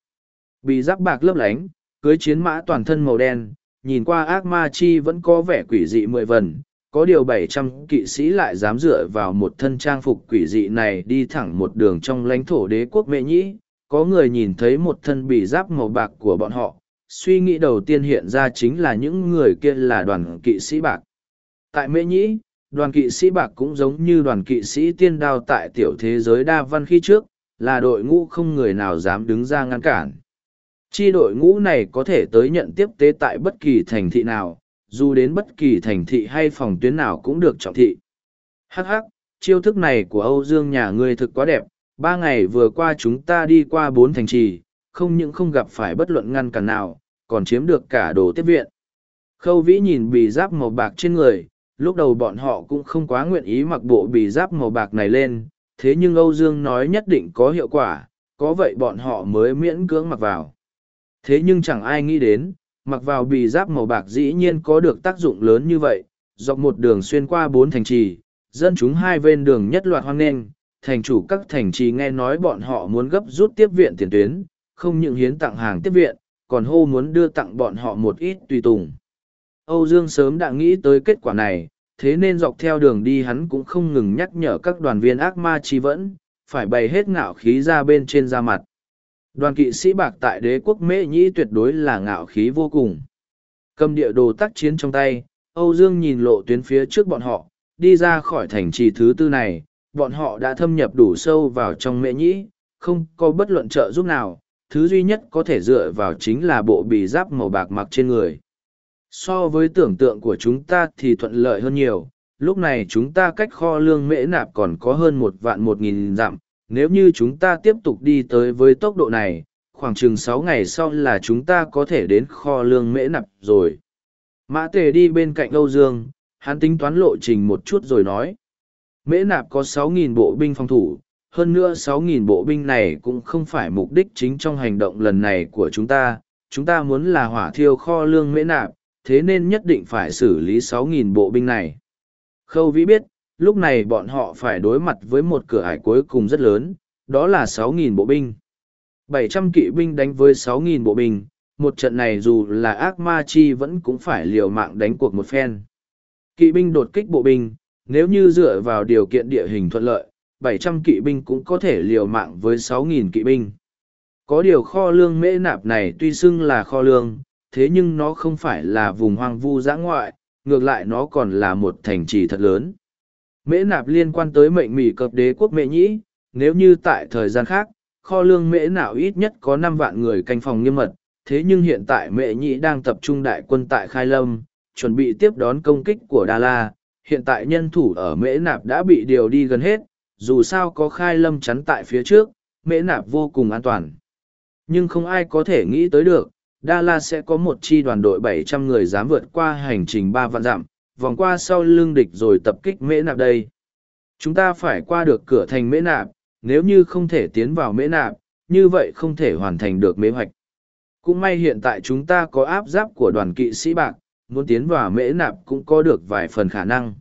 Bị giáp bạc lấp lánh, cưới chiến mã toàn thân màu đen, nhìn qua ác ma chi vẫn có vẻ quỷ dị mười vần, có điều bảy trăm kỵ sĩ lại dám dựa vào một thân trang phục quỷ dị này đi thẳng một đường trong lãnh thổ đế quốc mệ nhĩ, có người nhìn thấy một thân bị giáp màu bạc của bọn họ, suy nghĩ đầu tiên hiện ra chính là những người kia là đoàn kỵ sĩ bạc. Tại mệ nhĩ, đoàn kỵ sĩ bạc cũng giống như đoàn kỵ sĩ tiên đao tại tiểu thế giới đa văn khi trước, là đội ngũ không người nào dám đứng ra ngăn cản. Chi đội ngũ này có thể tới nhận tiếp tế tại bất kỳ thành thị nào, dù đến bất kỳ thành thị hay phòng tuyến nào cũng được trọng thị. Hắc hắc, chiêu thức này của Âu Dương nhà ngươi thực quá đẹp, ba ngày vừa qua chúng ta đi qua bốn thành trì, không những không gặp phải bất luận ngăn cản nào, còn chiếm được cả đồ tiếp viện. Khâu vĩ nhìn bì giáp màu bạc trên người, lúc đầu bọn họ cũng không quá nguyện ý mặc bộ bì giáp màu bạc này lên, thế nhưng Âu Dương nói nhất định có hiệu quả, có vậy bọn họ mới miễn cưỡng mặc vào. Thế nhưng chẳng ai nghĩ đến, mặc vào bì giáp màu bạc dĩ nhiên có được tác dụng lớn như vậy, dọc một đường xuyên qua bốn thành trì, dân chúng hai bên đường nhất loạt hoang nghênh, thành chủ các thành trì nghe nói bọn họ muốn gấp rút tiếp viện tiền tuyến, không những hiến tặng hàng tiếp viện, còn hô muốn đưa tặng bọn họ một ít tùy tùng. Âu Dương sớm đã nghĩ tới kết quả này, thế nên dọc theo đường đi hắn cũng không ngừng nhắc nhở các đoàn viên ác ma chi vẫn, phải bày hết ngạo khí ra bên trên da mặt. Đoàn kỵ sĩ bạc tại đế quốc mễ nhĩ tuyệt đối là ngạo khí vô cùng. Cầm địa đồ tác chiến trong tay, Âu Dương nhìn lộ tuyến phía trước bọn họ, đi ra khỏi thành trì thứ tư này, bọn họ đã thâm nhập đủ sâu vào trong mễ nhĩ, không có bất luận trợ giúp nào, thứ duy nhất có thể dựa vào chính là bộ bì giáp màu bạc mặc trên người. So với tưởng tượng của chúng ta thì thuận lợi hơn nhiều, lúc này chúng ta cách kho lương mễ nạp còn có hơn một vạn một nghìn dặm, nếu như chúng ta tiếp tục đi tới với tốc độ này, khoảng chừng sáu ngày sau là chúng ta có thể đến kho lương mễ nạp rồi. Mã tề đi bên cạnh âu dương, hắn tính toán lộ trình một chút rồi nói. Mễ nạp có sáu nghìn bộ binh phòng thủ, hơn nữa sáu nghìn bộ binh này cũng không phải mục đích chính trong hành động lần này của chúng ta. Chúng ta muốn là hỏa thiêu kho lương mễ nạp, thế nên nhất định phải xử lý sáu nghìn bộ binh này. Khâu vĩ biết lúc này bọn họ phải đối mặt với một cửa ải cuối cùng rất lớn, đó là 6.000 bộ binh. 700 kỵ binh đánh với 6.000 bộ binh, một trận này dù là ác ma chi vẫn cũng phải liều mạng đánh cuộc một phen. Kỵ binh đột kích bộ binh, nếu như dựa vào điều kiện địa hình thuận lợi, 700 kỵ binh cũng có thể liều mạng với 6.000 kỵ binh. Có điều kho lương mễ nạp này tuy xưng là kho lương, thế nhưng nó không phải là vùng hoang vu giã ngoại, ngược lại nó còn là một thành trì thật lớn. Mễ nạp liên quan tới mệnh mỉ cập đế quốc mễ nhĩ, nếu như tại thời gian khác, kho lương mễ nào ít nhất có năm vạn người canh phòng nghiêm mật, thế nhưng hiện tại mễ nhĩ đang tập trung đại quân tại Khai Lâm, chuẩn bị tiếp đón công kích của Đa La. Hiện tại nhân thủ ở mễ nạp đã bị điều đi gần hết, dù sao có Khai Lâm chắn tại phía trước, mễ nạp vô cùng an toàn. Nhưng không ai có thể nghĩ tới được, Đa La sẽ có một chi đoàn đội bảy trăm người dám vượt qua hành trình ba vạn dặm, vòng qua sau lưng địch rồi tập kích mễ nạp đây. Chúng ta phải qua được cửa thành mễ nạp, nếu như không thể tiến vào mễ nạp, như vậy không thể hoàn thành được mkế hoạch. Cũng may hiện tại chúng ta có áp giáp của đoàn kỵ sĩ bạc, muốn tiến vào mễ nạp cũng có được vài phần khả năng.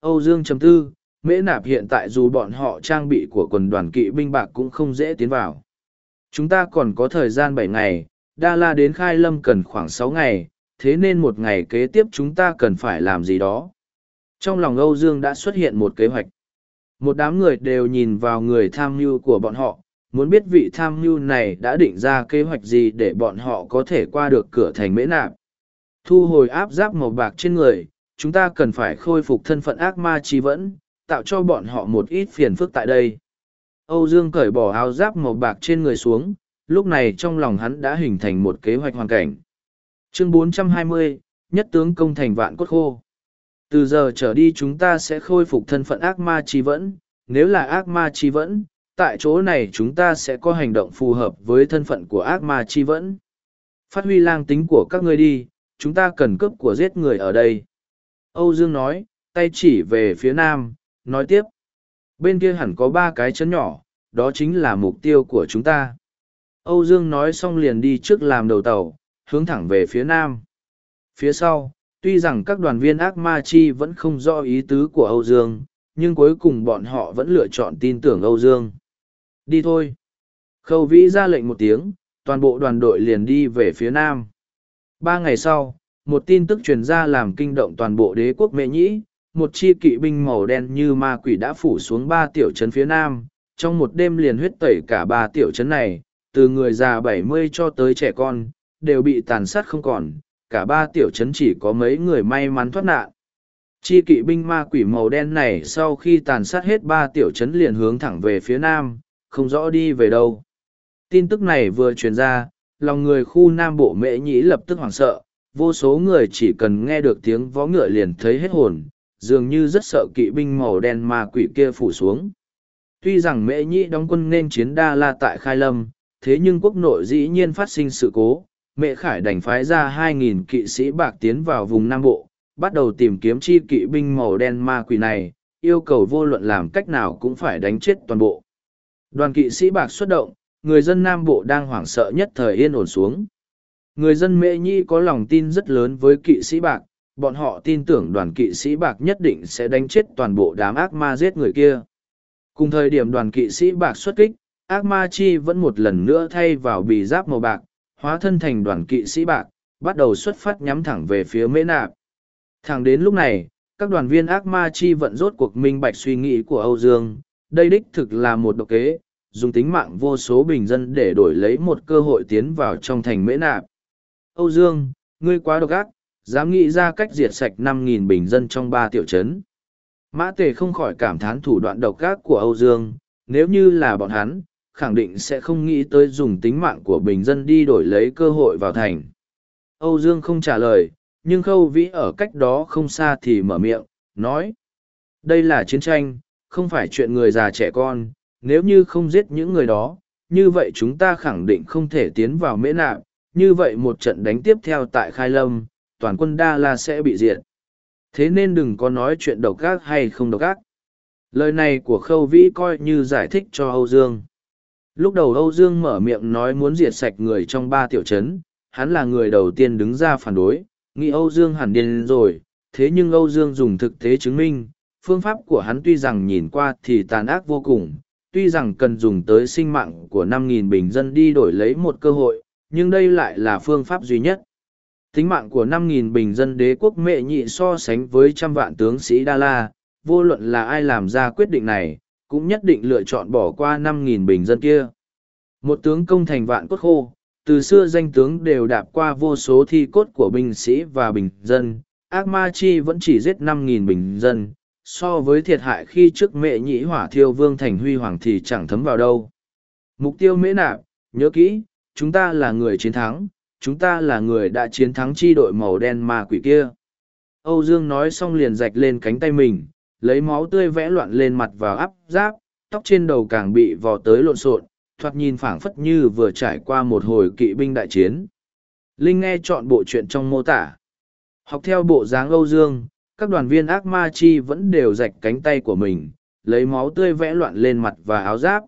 Âu Dương chấm tư, mễ nạp hiện tại dù bọn họ trang bị của quần đoàn kỵ binh bạc cũng không dễ tiến vào. Chúng ta còn có thời gian bảy ngày, Đa La đến Khai Lâm cần khoảng sáu ngày, thế nên một ngày kế tiếp chúng ta cần phải làm gì đó. Trong lòng Âu Dương đã xuất hiện một kế hoạch. Một đám người đều nhìn vào người tham mưu của bọn họ, muốn biết vị tham mưu này đã định ra kế hoạch gì để bọn họ có thể qua được cửa thành mễ nạp. Thu hồi áp giáp màu bạc trên người, chúng ta cần phải khôi phục thân phận ác ma trí vẫn, tạo cho bọn họ một ít phiền phức tại đây. Âu Dương cởi bỏ áo giáp màu bạc trên người xuống, lúc này trong lòng hắn đã hình thành một kế hoạch hoàn cảnh. Chương 420, Nhất tướng công thành vạn cốt khô. Từ giờ trở đi chúng ta sẽ khôi phục thân phận ác ma chi vẫn, nếu là ác ma chi vẫn, tại chỗ này chúng ta sẽ có hành động phù hợp với thân phận của ác ma chi vẫn. Phát huy lang tính của các ngươi đi, chúng ta cần cướp của giết người ở đây. Âu Dương nói, tay chỉ về phía nam, nói tiếp. Bên kia hẳn có ba cái chấn nhỏ, đó chính là mục tiêu của chúng ta. Âu Dương nói xong liền đi trước làm đầu tàu, hướng thẳng về phía nam. Phía sau, tuy rằng các đoàn viên ác ma chi vẫn không rõ ý tứ của Âu Dương, nhưng cuối cùng bọn họ vẫn lựa chọn tin tưởng Âu Dương. Đi thôi. Khâu Vĩ ra lệnh một tiếng, toàn bộ đoàn đội liền đi về phía nam. Ba ngày sau, một tin tức truyền ra làm kinh động toàn bộ đế quốc mệ nhĩ, một chi kỵ binh màu đen như ma quỷ đã phủ xuống ba tiểu trấn phía nam, trong một đêm liền huyết tẩy cả ba tiểu trấn này, từ người già bảy mươi cho tới trẻ con, đều bị tàn sát không còn, cả ba tiểu trấn chỉ có mấy người may mắn thoát nạn. Chi kỵ binh ma quỷ màu đen này sau khi tàn sát hết ba tiểu trấn liền hướng thẳng về phía nam, không rõ đi về đâu. Tin tức này vừa truyền ra, lòng người khu nam bộ mễ nhĩ lập tức hoảng sợ, vô số người chỉ cần nghe được tiếng vó ngựa liền thấy hết hồn, dường như rất sợ kỵ binh màu đen ma quỷ kia phủ xuống. Tuy rằng mễ nhĩ đóng quân nên chiến đa la tại Khai Lâm, thế nhưng quốc nội dĩ nhiên phát sinh sự cố, mẹ khải đành phái ra 2.000 kỵ sĩ bạc tiến vào vùng Nam Bộ, bắt đầu tìm kiếm chi kỵ binh màu đen ma quỷ này, yêu cầu vô luận làm cách nào cũng phải đánh chết toàn bộ. Đoàn kỵ sĩ bạc xuất động, người dân Nam Bộ đang hoảng sợ nhất thời yên ổn xuống. Người dân Mễ Nhi có lòng tin rất lớn với kỵ sĩ bạc, bọn họ tin tưởng đoàn kỵ sĩ bạc nhất định sẽ đánh chết toàn bộ đám ác ma giết người kia. Cùng thời điểm đoàn kỵ sĩ bạc xuất kích, ác ma chi vẫn một lần nữa thay vào bì giáp màu bạc, hóa thân thành đoàn kỵ sĩ bạc, bắt đầu xuất phát nhắm thẳng về phía mễ nạp. Thẳng đến lúc này, các đoàn viên ác ma chi vận rốt cuộc minh bạch suy nghĩ của Âu Dương, đây đích thực là một độc kế, dùng tính mạng vô số bình dân để đổi lấy một cơ hội tiến vào trong thành mễ nạp. Âu Dương, ngươi quá độc ác, dám nghĩ ra cách diệt sạch năm nghìn bình dân trong ba tiểu trấn. Mã Tề không khỏi cảm thán thủ đoạn độc ác của Âu Dương, nếu như là bọn hắn, khẳng định sẽ không nghĩ tới dùng tính mạng của bình dân đi đổi lấy cơ hội vào thành. Âu Dương không trả lời, nhưng Khâu Vĩ ở cách đó không xa thì mở miệng, nói. Đây là chiến tranh, không phải chuyện người già trẻ con, nếu như không giết những người đó, như vậy chúng ta khẳng định không thể tiến vào mễ nạp, như vậy một trận đánh tiếp theo tại Khai Lâm, toàn quân Đa La sẽ bị diệt. Thế nên đừng có nói chuyện độc ác hay không độc ác. Lời này của Khâu Vĩ coi như giải thích cho Âu Dương. Lúc đầu Âu Dương mở miệng nói muốn diệt sạch người trong ba tiểu trấn, hắn là người đầu tiên đứng ra phản đối, nghĩ Âu Dương hẳn điên rồi, thế nhưng Âu Dương dùng thực tế chứng minh, phương pháp của hắn tuy rằng nhìn qua thì tàn ác vô cùng, tuy rằng cần dùng tới sinh mạng của 5.000 bình dân đi đổi lấy một cơ hội, nhưng đây lại là phương pháp duy nhất. Tính mạng của 5.000 bình dân đế quốc mệ nhị so sánh với trăm vạn tướng sĩ Đa La, vô luận là ai làm ra quyết định này, cũng nhất định lựa chọn bỏ qua 5.000 bình dân kia. Một tướng công thành vạn cốt khô, từ xưa danh tướng đều đạp qua vô số thi cốt của binh sĩ và bình dân, ác ma chi vẫn chỉ giết 5.000 bình dân, so với thiệt hại khi trước mẹ nhĩ hỏa thiêu vương thành huy hoàng thì chẳng thấm vào đâu. Mục tiêu mễ nạp, nhớ kỹ, chúng ta là người chiến thắng, chúng ta là người đã chiến thắng chi đội màu đen ma quỷ kia. Âu Dương nói xong liền rạch lên cánh tay mình, lấy máu tươi vẽ loạn lên mặt vào áp giáp, tóc trên đầu càng bị vò tới lộn xộn, thoạt nhìn phảng phất như vừa trải qua một hồi kỵ binh đại chiến. Linh nghe chọn bộ chuyện trong mô tả. Học theo bộ dáng Âu Dương, các đoàn viên ác ma chi vẫn đều rạch cánh tay của mình, lấy máu tươi vẽ loạn lên mặt và áo giáp.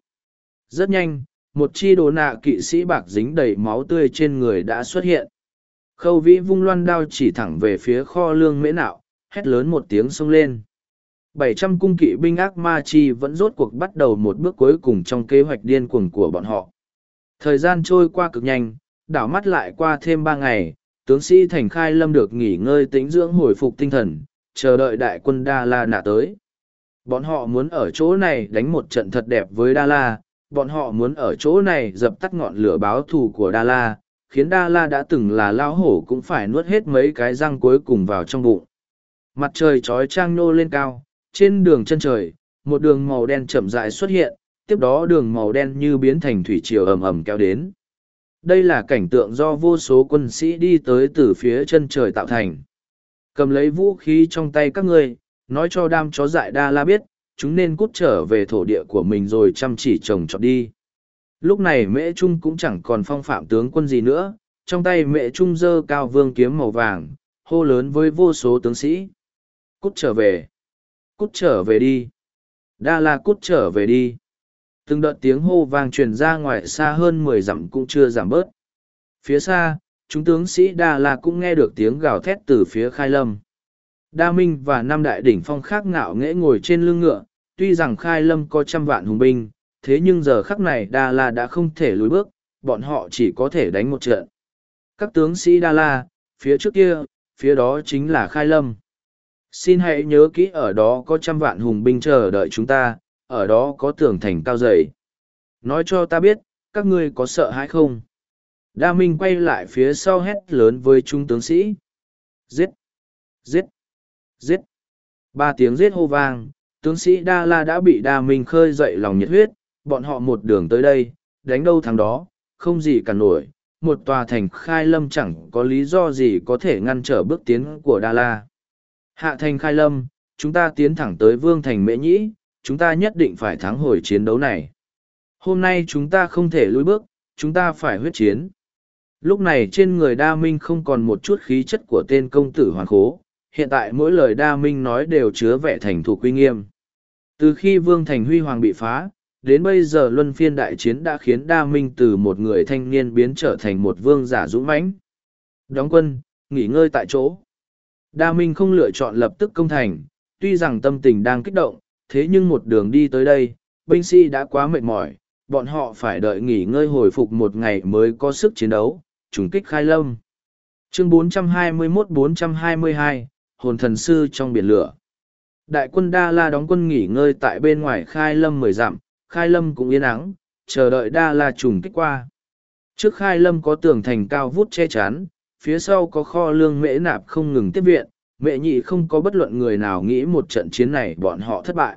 Rất nhanh, một chi đồ nạ kỵ sĩ bạc dính đầy máu tươi trên người đã xuất hiện. Khâu vĩ vung loan đao chỉ thẳng về phía kho lương mễ nạo, hét lớn một tiếng xông lên. 700 cung kỵ binh ác ma chi vẫn rốt cuộc bắt đầu một bước cuối cùng trong kế hoạch điên cuồng của bọn họ. Thời gian trôi qua cực nhanh, đảo mắt lại qua thêm ba ngày, tướng sĩ thành khai lâm được nghỉ ngơi tĩnh dưỡng hồi phục tinh thần, chờ đợi đại quân Đa La nạ tới. Bọn họ muốn ở chỗ này đánh một trận thật đẹp với Đa La, bọn họ muốn ở chỗ này dập tắt ngọn lửa báo thù của Đa La, khiến Đa La đã từng là lao hổ cũng phải nuốt hết mấy cái răng cuối cùng vào trong bụng. Mặt trời trói trang nô lên cao, trên đường chân trời, một đường màu đen chậm rãi xuất hiện, tiếp đó đường màu đen như biến thành thủy triều ầm ầm kéo đến. Đây là cảnh tượng do vô số quân sĩ đi tới từ phía chân trời tạo thành. Cầm lấy vũ khí trong tay các ngươi, nói cho đam chó dại đa la biết, chúng nên cút trở về thổ địa của mình rồi chăm chỉ trồng trọt đi. Lúc này mễ trung cũng chẳng còn phong phạm tướng quân gì nữa, trong tay mễ trung dơ cao vương kiếm màu vàng, hô lớn với vô số tướng sĩ. Cút trở về. Cút trở về đi. Đa la cút trở về đi. Từng đợt tiếng hô vang truyền ra ngoài xa hơn mười dặm cũng chưa giảm bớt. Phía xa, chúng tướng sĩ Đa La cũng nghe được tiếng gào thét từ phía Khai Lâm. Đa Minh và năm đại đỉnh phong khác ngạo nghễ ngồi trên lưng ngựa, tuy rằng Khai Lâm có trăm vạn hùng binh, thế nhưng giờ khắc này Đa La đã không thể lùi bước, bọn họ chỉ có thể đánh một trận. Các tướng sĩ Đa La, phía trước kia, phía đó chính là Khai Lâm. Xin hãy nhớ kỹ ở đó có trăm vạn hùng binh chờ đợi chúng ta, ở đó có tường thành cao dày. Nói cho ta biết, các ngươi có sợ hãi không? Đa Minh quay lại phía sau hét lớn với trung tướng sĩ. Giết! Giết! Giết! Ba tiếng giết hô vang, tướng sĩ Đa La đã bị Đa Minh khơi dậy lòng nhiệt huyết, bọn họ một đường tới đây, đánh đâu thằng đó, không gì cả nổi. Một tòa thành khai lâm chẳng có lý do gì có thể ngăn trở bước tiến của Đa La. Hạ thành khai lâm, chúng ta tiến thẳng tới vương thành mễ nhĩ, chúng ta nhất định phải thắng hồi chiến đấu này. Hôm nay chúng ta không thể lùi bước, chúng ta phải huyết chiến. Lúc này trên người đa minh không còn một chút khí chất của tên công tử hoàn khố, hiện tại mỗi lời đa minh nói đều chứa vẻ thành thủ quy nghiêm. Từ khi Vương Thành Huy Hoàng bị phá, đến bây giờ luân phiên đại chiến đã khiến đa minh từ một người thanh niên biến trở thành một vương giả dũng mãnh. Đóng quân, nghỉ ngơi tại chỗ. Đa minh không lựa chọn lập tức công thành, tuy rằng tâm tình đang kích động, thế nhưng một đường đi tới đây, binh sĩ đã quá mệt mỏi, bọn họ phải đợi nghỉ ngơi hồi phục một ngày mới có sức chiến đấu, trùng kích khai lâm. Chương 421-422, Hồn Thần Sư trong biển lửa. Đại quân Đa La đóng quân nghỉ ngơi tại bên ngoài khai lâm mười dặm, khai lâm cũng yên ắng, chờ đợi Đa La trùng kích qua. Trước khai lâm có tường thành cao vút che chắn, phía sau có kho lương mễ nạp không ngừng tiếp viện, mẹ nhị không có bất luận người nào nghĩ một trận chiến này bọn họ thất bại.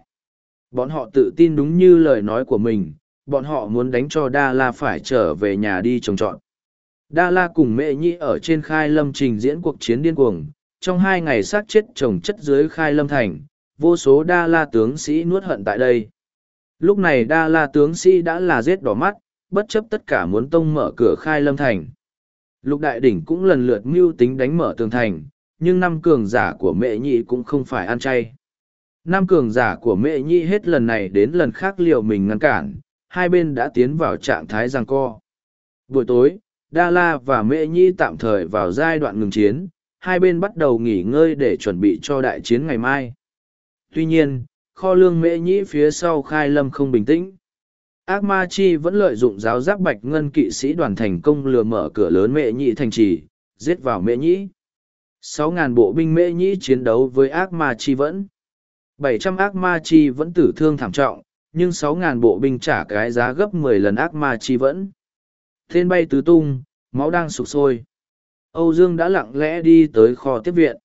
Bọn họ tự tin đúng như lời nói của mình, bọn họ muốn đánh cho Đa La phải trở về nhà đi trồng trọt. Đa La cùng mẹ nhị ở trên khai lâm trình diễn cuộc chiến điên cuồng, trong hai ngày sát chết trồng chất dưới khai lâm thành, vô số Đa La tướng sĩ nuốt hận tại đây. Lúc này Đa La tướng sĩ đã là giết đỏ mắt, bất chấp tất cả muốn tông mở cửa khai lâm thành. Lục đại đỉnh cũng lần lượt mưu tính đánh mở tường thành, nhưng năm cường giả của mẹ nhị cũng không phải ăn chay. Năm cường giả của mẹ nhị hết lần này đến lần khác liệu mình ngăn cản, hai bên đã tiến vào trạng thái giằng co. Buổi tối, Đa La và mẹ nhị tạm thời vào giai đoạn ngừng chiến, hai bên bắt đầu nghỉ ngơi để chuẩn bị cho đại chiến ngày mai. Tuy nhiên, kho lương mễ nhĩ phía sau khai lâm không bình tĩnh. Ác ma chi vẫn lợi dụng giáo giáp bạch ngân kỵ sĩ đoàn thành công lừa mở cửa lớn mệ nhĩ thành trì, giết vào mễ nhĩ. 6.000 bộ binh mễ nhĩ chiến đấu với ác ma chi vẫn. 700 ác ma chi vẫn tử thương thảm trọng, nhưng 6.000 bộ binh trả cái giá gấp 10 lần ác ma chi vẫn. Thiên bay tứ tung, máu đang sụp sôi. Âu Dương đã lặng lẽ đi tới kho tiếp viện.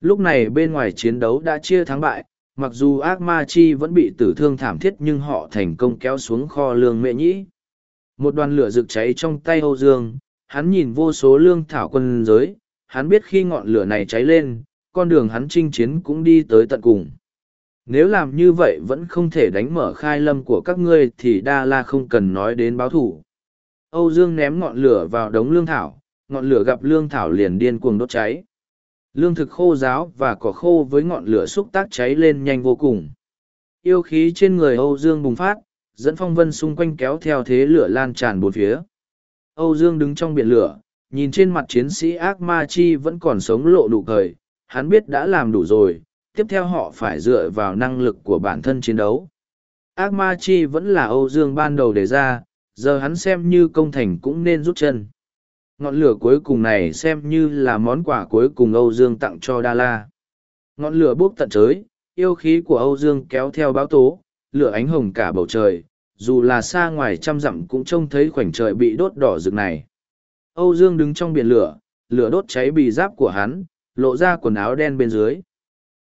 Lúc này bên ngoài chiến đấu đã chia thắng bại, mặc dù ác ma chi vẫn bị tử thương thảm thiết nhưng họ thành công kéo xuống kho lương mẹ nhĩ. Một đoàn lửa rực cháy trong tay Âu Dương, hắn nhìn vô số lương thảo quân giới, hắn biết khi ngọn lửa này cháy lên, con đường hắn chinh chiến cũng đi tới tận cùng. Nếu làm như vậy vẫn không thể đánh mở khai lâm của các ngươi thì đa la không cần nói đến báo thủ. Âu Dương ném ngọn lửa vào đống lương thảo, ngọn lửa gặp lương thảo liền điên cuồng đốt cháy. Lương thực khô giáo và cỏ khô với ngọn lửa xúc tác cháy lên nhanh vô cùng. Yêu khí trên người Âu Dương bùng phát, dẫn phong vân xung quanh kéo theo thế lửa lan tràn bốn phía. Âu Dương đứng trong biển lửa, nhìn trên mặt chiến sĩ ác ma chi vẫn còn sống lộ đủ cười, hắn biết đã làm đủ rồi, tiếp theo họ phải dựa vào năng lực của bản thân chiến đấu. Ác ma chi vẫn là Âu Dương ban đầu đề ra, giờ hắn xem như công thành cũng nên rút chân ngọn lửa cuối cùng này xem như là món quà cuối cùng Âu Dương tặng cho Đa La. Ngọn lửa bốc tận trời, yêu khí của Âu Dương kéo theo báo tố, lửa ánh hồng cả bầu trời, dù là xa ngoài trăm dặm cũng trông thấy khoảnh trời bị đốt đỏ rực này. Âu Dương đứng trong biển lửa, lửa đốt cháy bì giáp của hắn, lộ ra quần áo đen bên dưới.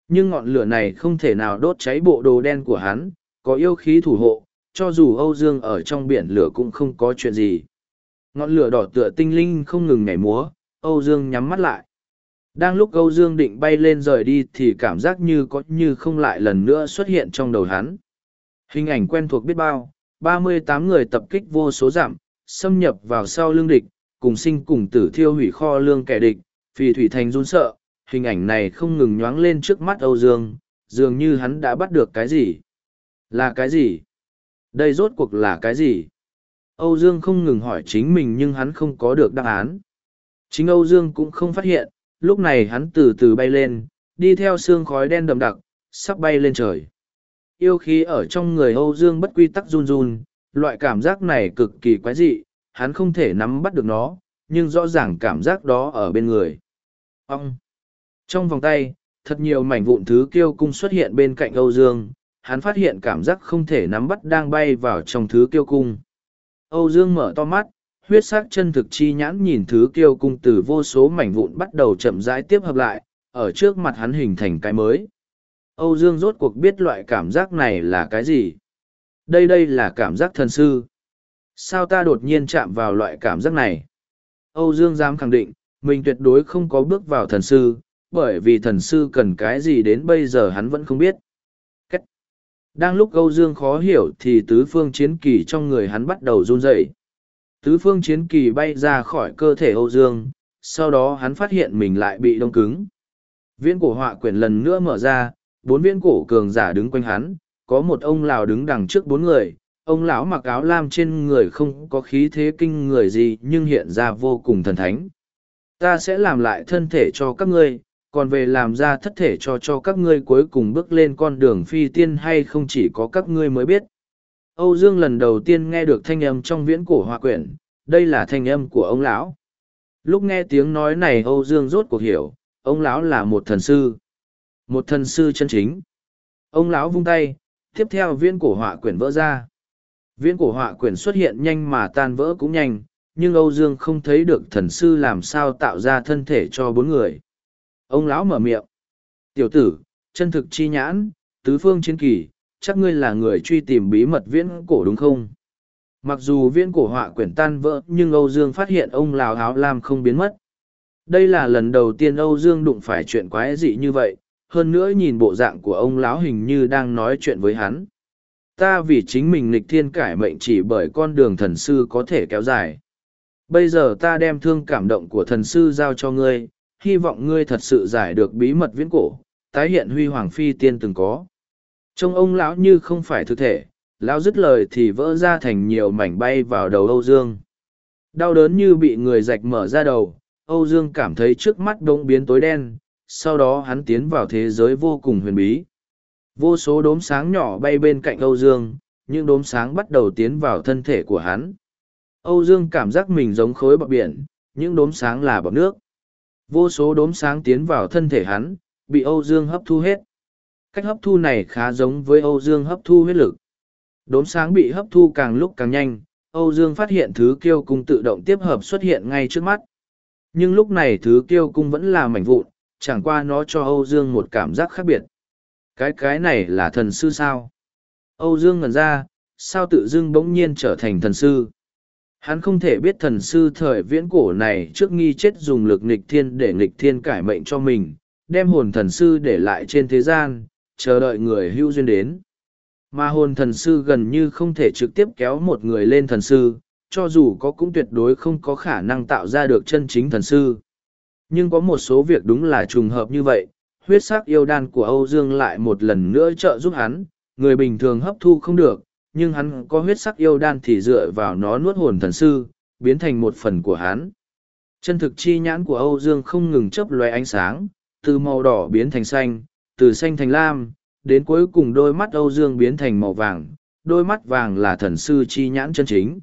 Nhưng ngọn lửa này không thể nào đốt cháy bộ đồ đen của hắn, có yêu khí thủ hộ, cho dù Âu Dương ở trong biển lửa cũng không có chuyện gì. Ngọn lửa đỏ tựa tinh linh không ngừng nhảy múa, Âu Dương nhắm mắt lại. Đang lúc Âu Dương định bay lên rời đi thì cảm giác như có như không lại lần nữa xuất hiện trong đầu hắn. Hình ảnh quen thuộc biết bao, ba mươi tám người tập kích vô số giảm, xâm nhập vào sau lương địch, cùng sinh cùng tử thiêu hủy kho lương kẻ địch, phì thủy thành run sợ, hình ảnh này không ngừng nhoáng lên trước mắt Âu Dương, dường như hắn đã bắt được cái gì. Là cái gì? Đây rốt cuộc là cái gì? Âu Dương không ngừng hỏi chính mình nhưng hắn không có được đáp án. Chính Âu Dương cũng không phát hiện, lúc này hắn từ từ bay lên, đi theo sương khói đen đậm đặc, sắp bay lên trời. Yêu khí ở trong người Âu Dương bất quy tắc run run, loại cảm giác này cực kỳ quái dị, hắn không thể nắm bắt được nó, nhưng rõ ràng cảm giác đó ở bên người. Ông! Trong vòng tay, thật nhiều mảnh vụn thứ kiêu cung xuất hiện bên cạnh Âu Dương, hắn phát hiện cảm giác không thể nắm bắt đang bay vào trong thứ kiêu cung. Âu Dương mở to mắt, huyết sắc chân thực chi nhãn nhìn thứ kiêu cung từ vô số mảnh vụn bắt đầu chậm rãi tiếp hợp lại, ở trước mặt hắn hình thành cái mới. Âu Dương rốt cuộc biết loại cảm giác này là cái gì? Đây đây là cảm giác thần sư. Sao ta đột nhiên chạm vào loại cảm giác này? Âu Dương dám khẳng định, mình tuyệt đối không có bước vào thần sư, bởi vì thần sư cần cái gì đến bây giờ hắn vẫn không biết. Đang lúc Âu Dương khó hiểu thì tứ phương chiến kỳ trong người hắn bắt đầu run rẩy. Tứ phương chiến kỳ bay ra khỏi cơ thể Âu Dương, sau đó hắn phát hiện mình lại bị đông cứng. Viễn cổ họa quyển lần nữa mở ra, bốn viễn cổ cường giả đứng quanh hắn, có một ông lão đứng đằng trước bốn người, ông lão mặc áo lam trên người không có khí thế kinh người gì nhưng hiện ra vô cùng thần thánh. Ta sẽ làm lại thân thể cho các ngươi, còn về làm ra thất thể cho cho các ngươi cuối cùng bước lên con đường phi tiên hay không chỉ có các ngươi mới biết. Âu Dương lần đầu tiên nghe được thanh âm trong viễn cổ hòa quyển, đây là thanh âm của ông lão. Lúc nghe tiếng nói này Âu Dương rốt cuộc hiểu, ông lão là một thần sư. Một thần sư chân chính. Ông lão vung tay, tiếp theo viễn cổ họa quyển vỡ ra. Viễn cổ họa quyển xuất hiện nhanh mà tan vỡ cũng nhanh, nhưng Âu Dương không thấy được thần sư làm sao tạo ra thân thể cho bốn người. Ông lão mở miệng. Tiểu tử, chân thực chi nhãn, tứ phương chiến kỳ, chắc ngươi là người truy tìm bí mật viễn cổ đúng không? Mặc dù viễn cổ họa quyển tan vỡ nhưng Âu Dương phát hiện ông Lào áo lam không biến mất. Đây là lần đầu tiên Âu Dương đụng phải chuyện quái dị như vậy, hơn nữa nhìn bộ dạng của ông lão hình như đang nói chuyện với hắn. Ta vì chính mình lịch thiên cải mệnh chỉ bởi con đường thần sư có thể kéo dài. Bây giờ ta đem thương cảm động của thần sư giao cho ngươi, hy vọng ngươi thật sự giải được bí mật viễn cổ, tái hiện huy hoàng phi tiên từng có. Trông ông lão như không phải thực thể, lão dứt lời thì vỡ ra thành nhiều mảnh bay vào đầu Âu Dương. Đau đớn như bị người rạch mở ra đầu, Âu Dương cảm thấy trước mắt đông biến tối đen, sau đó hắn tiến vào thế giới vô cùng huyền bí. Vô số đốm sáng nhỏ bay bên cạnh Âu Dương, những đốm sáng bắt đầu tiến vào thân thể của hắn. Âu Dương cảm giác mình giống khối bọt biển, những đốm sáng là bọt nước. Vô số đốm sáng tiến vào thân thể hắn, bị Âu Dương hấp thu hết. Cách hấp thu này khá giống với Âu Dương hấp thu huyết lực. Đốm sáng bị hấp thu càng lúc càng nhanh, Âu Dương phát hiện thứ kiêu cung tự động tiếp hợp xuất hiện ngay trước mắt. Nhưng lúc này thứ kiêu cung vẫn là mảnh vụn, chẳng qua nó cho Âu Dương một cảm giác khác biệt. Cái cái này là thần sư sao? Âu Dương ngẩn ra, sao tự dưng bỗng nhiên trở thành thần sư? Hắn không thể biết thần sư thời viễn cổ này trước nghi chết dùng lực nghịch thiên để nghịch thiên cải mệnh cho mình, đem hồn thần sư để lại trên thế gian, chờ đợi người hưu duyên đến. Mà hồn thần sư gần như không thể trực tiếp kéo một người lên thần sư, cho dù có cũng tuyệt đối không có khả năng tạo ra được chân chính thần sư. Nhưng có một số việc đúng là trùng hợp như vậy, huyết sắc yêu đan của Âu Dương lại một lần nữa trợ giúp hắn, người bình thường hấp thu không được, nhưng hắn có huyết sắc yêu đan thì dựa vào nó nuốt hồn thần sư, biến thành một phần của hắn. Chân thực chi nhãn của Âu Dương không ngừng chấp loé ánh sáng, từ màu đỏ biến thành xanh, từ xanh thành lam, đến cuối cùng đôi mắt Âu Dương biến thành màu vàng, đôi mắt vàng là thần sư chi nhãn chân chính.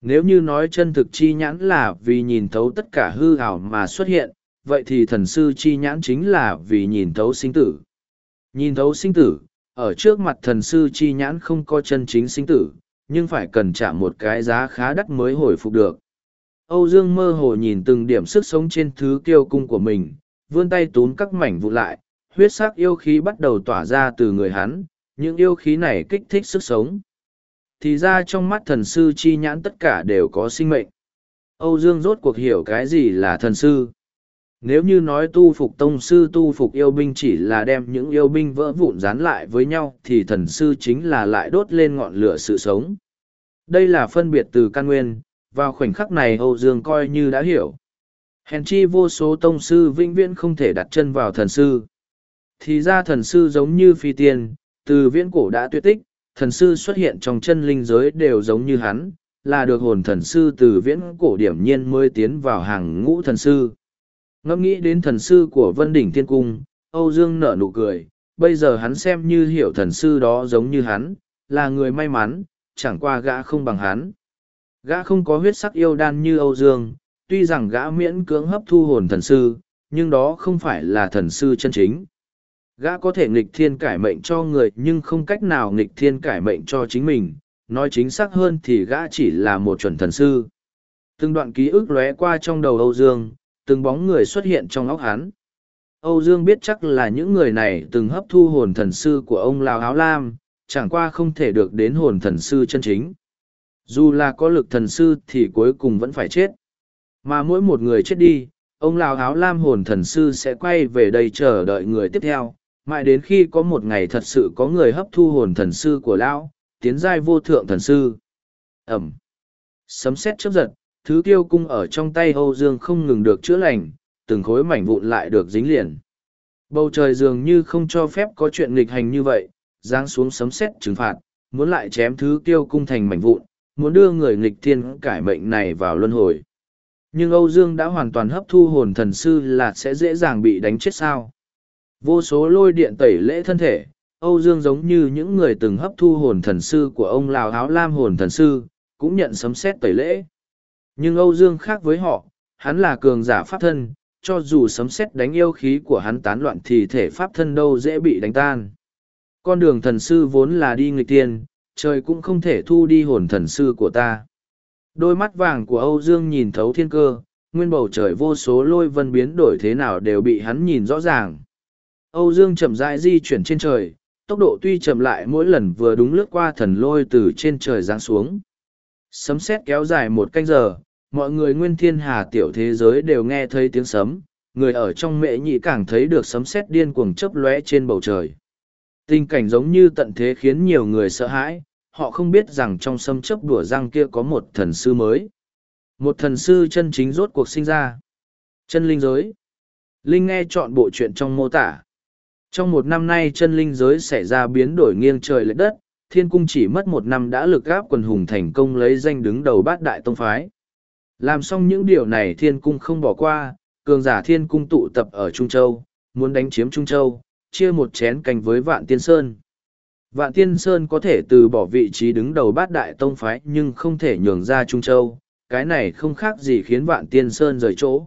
Nếu như nói chân thực chi nhãn là vì nhìn thấu tất cả hư ảo mà xuất hiện, vậy thì thần sư chi nhãn chính là vì nhìn thấu sinh tử. Nhìn thấu sinh tử, ở trước mặt thần sư chi nhãn không có chân chính sinh tử, nhưng phải cần trả một cái giá khá đắt mới hồi phục được. Âu Dương mơ hồ nhìn từng điểm sức sống trên thứ kiêu cung của mình, vươn tay túm các mảnh vụ lại, huyết sắc yêu khí bắt đầu tỏa ra từ người hắn, những yêu khí này kích thích sức sống. Thì ra trong mắt thần sư chi nhãn tất cả đều có sinh mệnh. Âu Dương rốt cuộc hiểu cái gì là thần sư. Nếu như nói tu phục tông sư tu phục yêu binh chỉ là đem những yêu binh vỡ vụn dán lại với nhau thì thần sư chính là lại đốt lên ngọn lửa sự sống. Đây là phân biệt từ căn nguyên, vào khoảnh khắc này Âu Dương coi như đã hiểu. Hèn chi vô số tông sư vĩnh viễn không thể đặt chân vào thần sư. Thì ra thần sư giống như phi tiên, từ viễn cổ đã tuyệt tích, thần sư xuất hiện trong chân linh giới đều giống như hắn, là được hồn thần sư từ viễn cổ điểm nhiên mới tiến vào hàng ngũ thần sư. Ngẫm nghĩ đến thần sư của Vân Đỉnh Thiên Cung, Âu Dương nở nụ cười, bây giờ hắn xem như hiểu thần sư đó giống như hắn, là người may mắn, chẳng qua gã không bằng hắn. Gã không có huyết sắc yêu đan như Âu Dương, tuy rằng gã miễn cưỡng hấp thu hồn thần sư, nhưng đó không phải là thần sư chân chính. Gã có thể nghịch thiên cải mệnh cho người nhưng không cách nào nghịch thiên cải mệnh cho chính mình, nói chính xác hơn thì gã chỉ là một chuẩn thần sư. Từng đoạn ký ức lóe qua trong đầu Âu Dương, từng bóng người xuất hiện trong óc hắn. Âu Dương biết chắc là những người này từng hấp thu hồn thần sư của ông Lào Áo Lam, chẳng qua không thể được đến hồn thần sư chân chính. Dù là có lực thần sư thì cuối cùng vẫn phải chết. Mà mỗi một người chết đi, ông Lào Áo Lam hồn thần sư sẽ quay về đây chờ đợi người tiếp theo, mãi đến khi có một ngày thật sự có người hấp thu hồn thần sư của Lão, tiến giai vô thượng thần sư. Ẩm. Sấm sét chớp giật, thứ tiêu cung ở trong tay Âu Dương không ngừng được chữa lành, từng khối mảnh vụn lại được dính liền. Bầu trời dường như không cho phép có chuyện nghịch hành như vậy, giáng xuống sấm sét trừng phạt, muốn lại chém thứ tiêu cung thành mảnh vụn, muốn đưa người nghịch thiên cải mệnh này vào luân hồi. Nhưng Âu Dương đã hoàn toàn hấp thu hồn thần sư là sẽ dễ dàng bị đánh chết sao. Vô số lôi điện tẩy lễ thân thể, Âu Dương giống như những người từng hấp thu hồn thần sư của ông Lào Háo Lam hồn thần sư, cũng nhận sấm sét tẩy lễ. Nhưng Âu Dương khác với họ, hắn là cường giả pháp thân, cho dù sấm sét đánh yêu khí của hắn tán loạn thì thể pháp thân đâu dễ bị đánh tan. Con đường thần sư vốn là đi nghịch tiên, trời cũng không thể thu đi hồn thần sư của ta. Đôi mắt vàng của Âu Dương nhìn thấu thiên cơ, nguyên bầu trời vô số lôi vân biến đổi thế nào đều bị hắn nhìn rõ ràng. Âu Dương chậm rãi di chuyển trên trời, tốc độ tuy chậm lại mỗi lần vừa đúng lướt qua thần lôi từ trên trời giáng xuống. Sấm sét kéo dài một canh giờ, mọi người nguyên thiên hà tiểu thế giới đều nghe thấy tiếng sấm, người ở trong mệ nhị càng thấy được sấm sét điên cuồng chớp lóe trên bầu trời. Tình cảnh giống như tận thế khiến nhiều người sợ hãi, họ không biết rằng trong sấm chớp đùa răng kia có một thần sư mới. Một thần sư chân chính rốt cuộc sinh ra. Chân linh giới. Linh nghe chọn bộ chuyện trong mô tả. Trong một năm nay chân linh giới xảy ra biến đổi nghiêng trời lệch đất, thiên cung chỉ mất một năm đã lực gáp quần hùng thành công lấy danh đứng đầu bát đại tông phái. Làm xong những điều này thiên cung không bỏ qua, cường giả thiên cung tụ tập ở Trung Châu, muốn đánh chiếm Trung Châu, chia một chén canh với Vạn Tiên Sơn. Vạn Tiên Sơn có thể từ bỏ vị trí đứng đầu bát đại tông phái nhưng không thể nhường ra Trung Châu, cái này không khác gì khiến Vạn Tiên Sơn rời chỗ.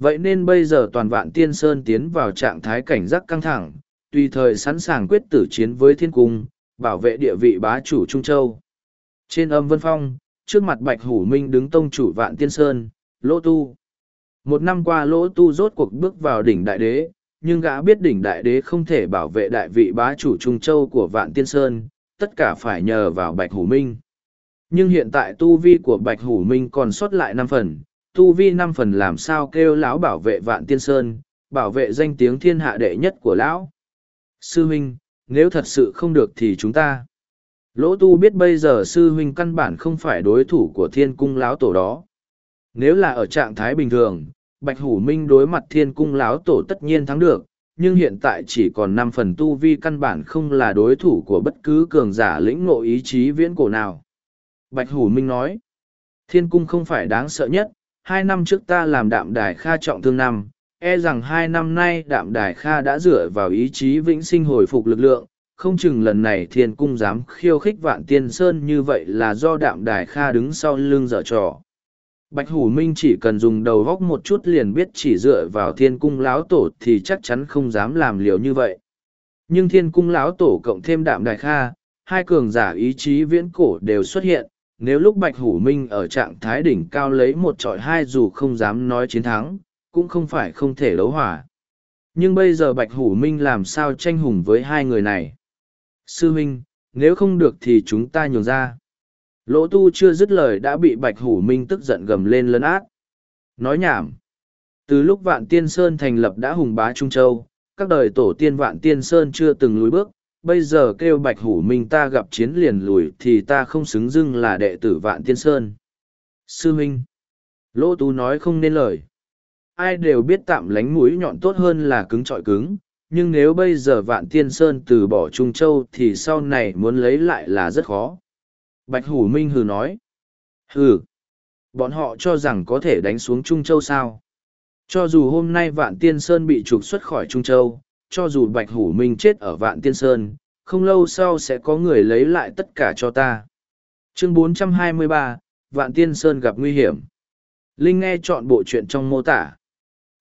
Vậy nên bây giờ toàn Vạn Tiên Sơn tiến vào trạng thái cảnh giác căng thẳng, tùy thời sẵn sàng quyết tử chiến với thiên cung, bảo vệ địa vị bá chủ Trung Châu. Trên âm vân phong, trước mặt Bạch Hủ Minh đứng tông chủ Vạn Tiên Sơn, Lỗ Tu. Một năm qua Lỗ Tu rốt cuộc bước vào đỉnh đại đế, nhưng gã biết đỉnh đại đế không thể bảo vệ đại vị bá chủ Trung Châu của Vạn Tiên Sơn, tất cả phải nhờ vào Bạch Hủ Minh. Nhưng hiện tại tu vi của Bạch Hủ Minh còn sót lại năm phần, tu vi năm phần làm sao kêu lão bảo vệ Vạn Tiên Sơn, bảo vệ danh tiếng thiên hạ đệ nhất của lão. Sư huynh, nếu thật sự không được thì chúng ta. Lỗ tu biết bây giờ sư huynh căn bản không phải đối thủ của thiên cung lão tổ đó. Nếu là ở trạng thái bình thường, Bạch Hủ Minh đối mặt thiên cung lão tổ tất nhiên thắng được, nhưng hiện tại chỉ còn năm phần tu vi căn bản không là đối thủ của bất cứ cường giả lĩnh ngộ ý chí viễn cổ nào. Bạch Hủ Minh nói, thiên cung không phải đáng sợ nhất, hai năm trước ta làm đạm đài kha trọng thương năm, e rằng hai năm nay đạm đài kha đã dựa vào ý chí vĩnh sinh hồi phục lực lượng, không chừng lần này thiên cung dám khiêu khích vạn tiên sơn như vậy là do đạm đài kha đứng sau lưng dở trò Bạch Hủ Minh chỉ cần dùng đầu góc một chút liền biết chỉ dựa vào thiên cung lão tổ thì chắc chắn không dám làm liều như vậy. Nhưng thiên cung lão tổ cộng thêm đạm đại kha, hai cường giả ý chí viễn cổ đều xuất hiện. Nếu lúc Bạch Hủ Minh ở trạng thái đỉnh cao lấy một trọi hai dù không dám nói chiến thắng, cũng không phải không thể đấu hỏa. Nhưng bây giờ Bạch Hủ Minh làm sao tranh hùng với hai người này? Sư Minh, nếu không được thì chúng ta nhường ra. Lỗ tu chưa dứt lời đã bị Bạch Hủ Minh tức giận gầm lên lấn át. Nói nhảm. Từ lúc Vạn Tiên Sơn thành lập đã hùng bá Trung Châu, các đời tổ tiên Vạn Tiên Sơn chưa từng lùi bước, bây giờ kêu Bạch Hủ Minh ta gặp chiến liền lùi thì ta không xứng dưng là đệ tử Vạn Tiên Sơn. Sư Minh. Lỗ tu nói không nên lời. Ai đều biết tạm lánh mũi nhọn tốt hơn là cứng trọi cứng, nhưng nếu bây giờ Vạn Tiên Sơn từ bỏ Trung Châu thì sau này muốn lấy lại là rất khó Bạch Hủ Minh hừ nói. Hừ. Bọn họ cho rằng có thể đánh xuống Trung Châu sao. Cho dù hôm nay Vạn Tiên Sơn bị trục xuất khỏi Trung Châu, cho dù Bạch Hủ Minh chết ở Vạn Tiên Sơn, không lâu sau sẽ có người lấy lại tất cả cho ta. Chương 423, Vạn Tiên Sơn gặp nguy hiểm. Linh nghe chọn bộ chuyện trong mô tả.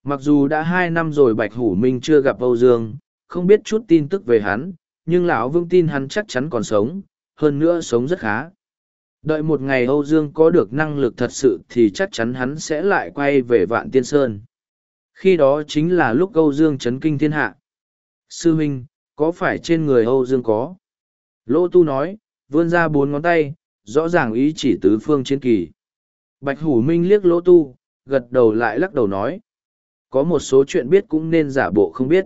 Mặc dù đã hai năm rồi Bạch Hủ Minh chưa gặp Âu Dương, không biết chút tin tức về hắn, nhưng lão Vương tin hắn chắc chắn còn sống, hơn nữa sống rất khá. Đợi một ngày Âu Dương có được năng lực thật sự thì chắc chắn hắn sẽ lại quay về Vạn Tiên Sơn. Khi đó chính là lúc Âu Dương chấn kinh thiên hạ. Sư Minh, có phải trên người Âu Dương có? Lô Tu nói, vươn ra bốn ngón tay, rõ ràng ý chỉ tứ phương chiến kỳ. Bạch Hủ Minh liếc Lô Tu, gật đầu lại lắc đầu nói. Có một số chuyện biết cũng nên giả bộ không biết.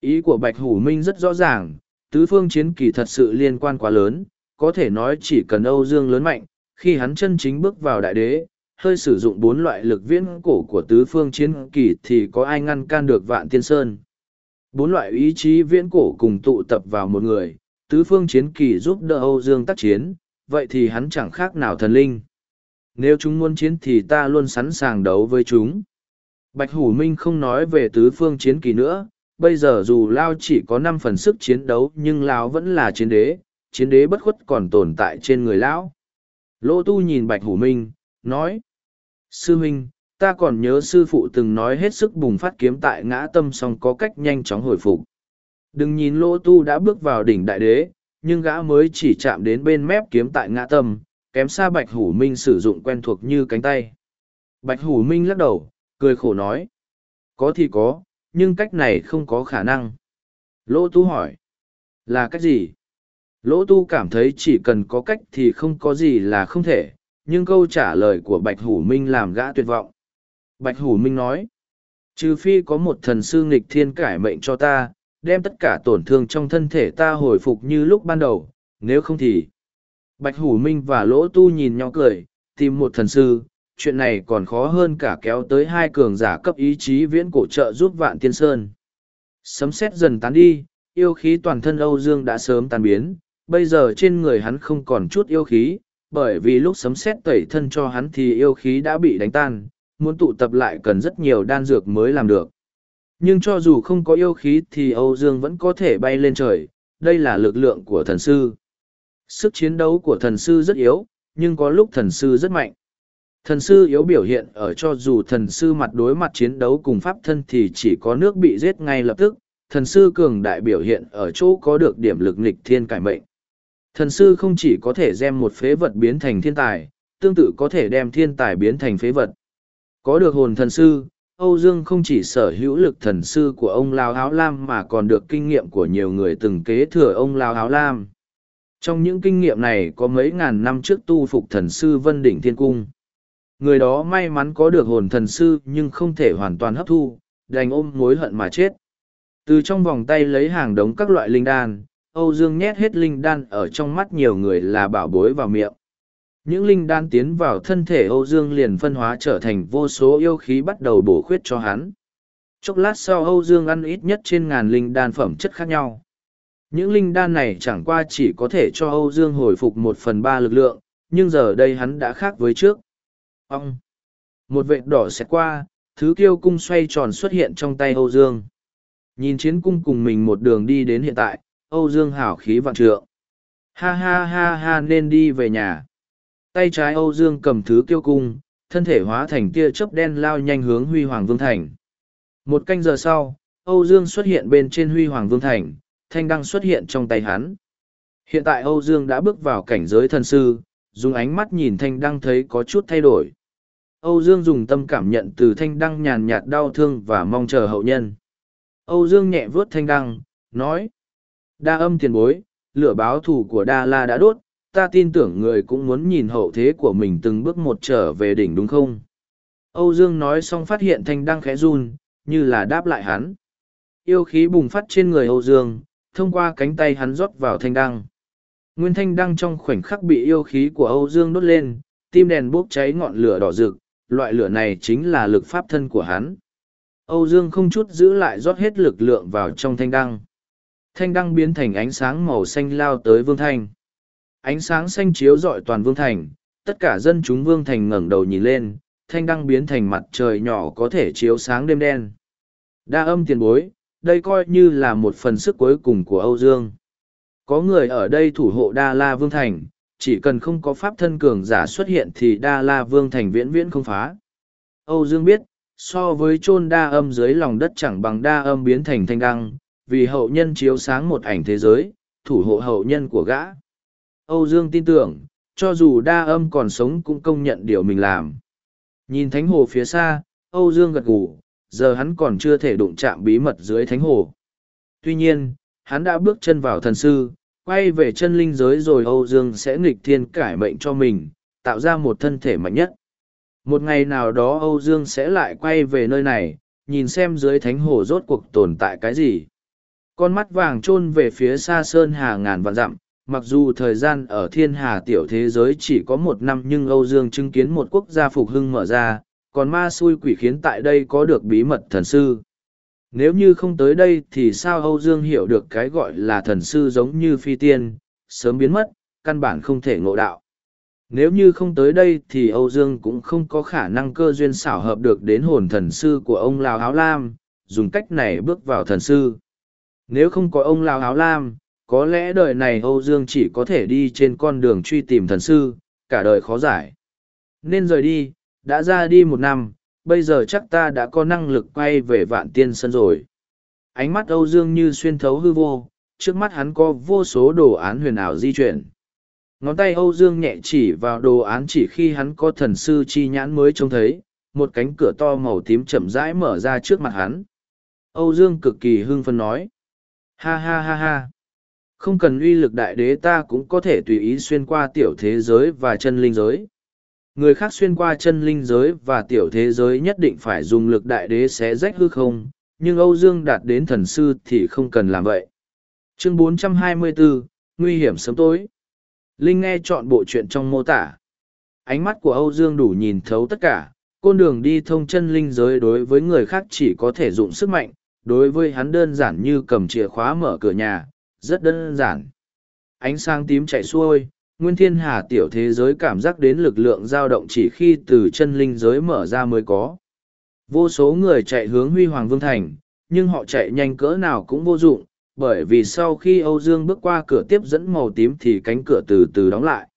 Ý của Bạch Hủ Minh rất rõ ràng, tứ phương chiến kỳ thật sự liên quan quá lớn, có thể nói chỉ cần Âu Dương lớn mạnh, khi hắn chân chính bước vào đại đế, hơi sử dụng bốn loại lực viễn cổ của tứ phương chiến kỳ thì có ai ngăn can được vạn tiên sơn. Bốn loại ý chí viễn cổ cùng tụ tập vào một người, tứ phương chiến kỳ giúp đỡ Âu Dương tác chiến, vậy thì hắn chẳng khác nào thần linh. Nếu chúng muốn chiến thì ta luôn sẵn sàng đấu với chúng. Bạch Hủ Minh không nói về tứ phương chiến kỳ nữa, bây giờ dù Lao chỉ có năm phần sức chiến đấu nhưng Lao vẫn là chiến đế, chiến đế bất khuất còn tồn tại trên người lão. Lô tu nhìn bạch hủ minh, nói. Sư Minh, ta còn nhớ sư phụ từng nói hết sức bùng phát kiếm tại ngã tâm song có cách nhanh chóng hồi phục. Đừng nhìn lô tu đã bước vào đỉnh đại đế, nhưng gã mới chỉ chạm đến bên mép kiếm tại ngã tâm, kém xa bạch hủ minh sử dụng quen thuộc như cánh tay. Bạch hủ minh lắc đầu, cười khổ nói. Có thì có, nhưng cách này không có khả năng. lỗ tu hỏi. Là cách gì? Lỗ tu cảm thấy chỉ cần có cách thì không có gì là không thể, nhưng câu trả lời của Bạch Hủ Minh làm gã tuyệt vọng. Bạch Hủ Minh nói, trừ phi có một thần sư nghịch thiên cải mệnh cho ta, đem tất cả tổn thương trong thân thể ta hồi phục như lúc ban đầu, nếu không thì... Bạch Hủ Minh và Lỗ Tu nhìn nhau cười, tìm một thần sư, chuyện này còn khó hơn cả kéo tới hai cường giả cấp ý chí viễn cổ trợ giúp Vạn Tiên Sơn. Sấm sét dần tán đi, yêu khí toàn thân Âu Dương đã sớm tan biến, bây giờ trên người hắn không còn chút yêu khí, bởi vì lúc sấm sét tẩy thân cho hắn thì yêu khí đã bị đánh tan, muốn tụ tập lại cần rất nhiều đan dược mới làm được. Nhưng cho dù không có yêu khí thì Âu Dương vẫn có thể bay lên trời, đây là lực lượng của thần sư. Sức chiến đấu của thần sư rất yếu, nhưng có lúc thần sư rất mạnh. Thần sư yếu biểu hiện ở cho dù thần sư mặt đối mặt chiến đấu cùng pháp thân thì chỉ có nước bị giết ngay lập tức, thần sư cường đại biểu hiện ở chỗ có được điểm lực nghịch thiên cải mệnh. Thần sư không chỉ có thể đem một phế vật biến thành thiên tài, tương tự có thể đem thiên tài biến thành phế vật. Có được hồn thần sư, Âu Dương không chỉ sở hữu lực thần sư của ông Lao Áo Lam mà còn được kinh nghiệm của nhiều người từng kế thừa ông Lao Áo Lam. Trong những kinh nghiệm này có mấy ngàn năm trước tu phục thần sư Vân Đỉnh Thiên Cung. Người đó may mắn có được hồn thần sư nhưng không thể hoàn toàn hấp thu, đành ôm mối hận mà chết. Từ trong vòng tay lấy hàng đống các loại linh đan, Âu Dương nhét hết linh đan ở trong mắt nhiều người là bảo bối vào miệng. Những linh đan tiến vào thân thể Âu Dương liền phân hóa trở thành vô số yêu khí bắt đầu bổ khuyết cho hắn. Chốc lát sau Âu Dương ăn ít nhất trên ngàn linh đan phẩm chất khác nhau. Những linh đan này chẳng qua chỉ có thể cho Âu Dương hồi phục một phần ba lực lượng, nhưng giờ đây hắn đã khác với trước. Ông! Một vệt đỏ sẽ qua, thứ kiêu cung xoay tròn xuất hiện trong tay Âu Dương. Nhìn chiến cung cùng mình một đường đi đến hiện tại, Âu Dương hảo khí vạn trượng. Ha ha ha ha nên đi về nhà. Tay trái Âu Dương cầm thứ kiêu cung, thân thể hóa thành tia chớp đen lao nhanh hướng Huy Hoàng Vương Thành. Một canh giờ sau, Âu Dương xuất hiện bên trên Huy Hoàng Vương Thành, thanh đăng xuất hiện trong tay hắn. Hiện tại Âu Dương đã bước vào cảnh giới thần sư, dùng ánh mắt nhìn thanh đăng thấy có chút thay đổi. Âu Dương dùng tâm cảm nhận từ thanh đăng nhàn nhạt đau thương và mong chờ hậu nhân. Âu Dương nhẹ vớt thanh đăng, nói. Đa âm tiền bối, lửa báo thù của Đa La đã đốt, ta tin tưởng người cũng muốn nhìn hậu thế của mình từng bước một trở về đỉnh đúng không? Âu Dương nói xong phát hiện thanh đăng khẽ run, như là đáp lại hắn. Yêu khí bùng phát trên người Âu Dương, thông qua cánh tay hắn rót vào thanh đăng. Nguyên thanh đăng trong khoảnh khắc bị yêu khí của Âu Dương đốt lên, tim đèn bốc cháy ngọn lửa đỏ rực, loại lửa này chính là lực pháp thân của hắn. Âu Dương không chút giữ lại rót hết lực lượng vào trong thanh đăng. Thanh đăng biến thành ánh sáng màu xanh lao tới Vương Thành. Ánh sáng xanh chiếu rọi toàn Vương Thành, tất cả dân chúng Vương Thành ngẩng đầu nhìn lên, thanh đăng biến thành mặt trời nhỏ có thể chiếu sáng đêm đen. Đa âm tiền bối, đây coi như là một phần sức cuối cùng của Âu Dương. Có người ở đây thủ hộ Đa La Vương Thành, chỉ cần không có pháp thân cường giả xuất hiện thì Đa La Vương Thành viễn viễn không phá. Âu Dương biết, so với chôn đa âm dưới lòng đất chẳng bằng đa âm biến thành thanh đăng, vì hậu nhân chiếu sáng một ảnh thế giới, thủ hộ hậu nhân của gã. Âu Dương tin tưởng, cho dù đa âm còn sống cũng công nhận điều mình làm. Nhìn thánh hồ phía xa, Âu Dương gật gù, giờ hắn còn chưa thể đụng chạm bí mật dưới thánh hồ. Tuy nhiên, hắn đã bước chân vào thần sư, quay về chân linh giới rồi Âu Dương sẽ nghịch thiên cải mệnh cho mình, tạo ra một thân thể mạnh nhất. Một ngày nào đó Âu Dương sẽ lại quay về nơi này, nhìn xem dưới thánh hồ rốt cuộc tồn tại cái gì. Con mắt vàng chôn về phía xa sơn hà ngàn vạn dặm, mặc dù thời gian ở thiên hà tiểu thế giới chỉ có một năm nhưng Âu Dương chứng kiến một quốc gia phục hưng mở ra, còn ma xui quỷ khiến tại đây có được bí mật thần sư. Nếu như không tới đây thì sao Âu Dương hiểu được cái gọi là thần sư giống như phi tiên, sớm biến mất, căn bản không thể ngộ đạo. Nếu như không tới đây thì Âu Dương cũng không có khả năng cơ duyên xảo hợp được đến hồn thần sư của ông Lào Áo Lam, dùng cách này bước vào thần sư. Nếu không có ông Lào Áo Lam, có lẽ đời này Âu Dương chỉ có thể đi trên con đường truy tìm thần sư, cả đời khó giải. Nên rời đi, đã ra đi một năm, bây giờ chắc ta đã có năng lực quay về vạn tiên sân rồi. Ánh mắt Âu Dương như xuyên thấu hư vô, trước mắt hắn có vô số đồ án huyền ảo di chuyển. Ngón tay Âu Dương nhẹ chỉ vào đồ án chỉ khi hắn có thần sư chi nhãn mới trông thấy, một cánh cửa to màu tím chậm rãi mở ra trước mặt hắn. Âu Dương cực kỳ hưng phấn nói. Ha ha ha ha. Không cần uy lực đại đế ta cũng có thể tùy ý xuyên qua tiểu thế giới và chân linh giới. Người khác xuyên qua chân linh giới và tiểu thế giới nhất định phải dùng lực đại đế xé rách hư không, nhưng Âu Dương đạt đến thần sư thì không cần làm vậy. Chương 424, Nguy hiểm sớm tối. Linh nghe chọn bộ chuyện trong mô tả. Ánh mắt của Âu Dương đủ nhìn thấu tất cả, con đường đi thông chân linh giới đối với người khác chỉ có thể dụng sức mạnh, đối với hắn đơn giản như cầm chìa khóa mở cửa nhà, rất đơn giản. Ánh sáng tím chạy xuôi, nguyên thiên hà tiểu thế giới cảm giác đến lực lượng dao động chỉ khi từ chân linh giới mở ra mới có. Vô số người chạy hướng huy hoàng vương thành, nhưng họ chạy nhanh cỡ nào cũng vô dụng, bởi vì sau khi Âu Dương bước qua cửa tiếp dẫn màu tím thì cánh cửa từ từ đóng lại.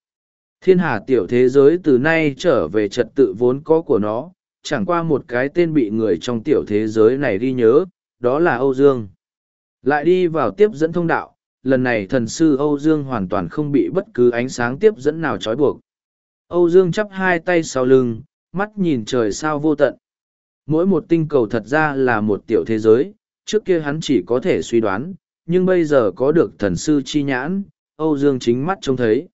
Thiên hà tiểu thế giới từ nay trở về trật tự vốn có của nó, chẳng qua một cái tên bị người trong tiểu thế giới này ghi nhớ, đó là Âu Dương. Lại đi vào tiếp dẫn thông đạo, lần này thần sư Âu Dương hoàn toàn không bị bất cứ ánh sáng tiếp dẫn nào trói buộc. Âu Dương chắp hai tay sau lưng, mắt nhìn trời sao vô tận. Mỗi một tinh cầu thật ra là một tiểu thế giới, trước kia hắn chỉ có thể suy đoán, nhưng bây giờ có được thần sư chi nhãn, Âu Dương chính mắt trông thấy.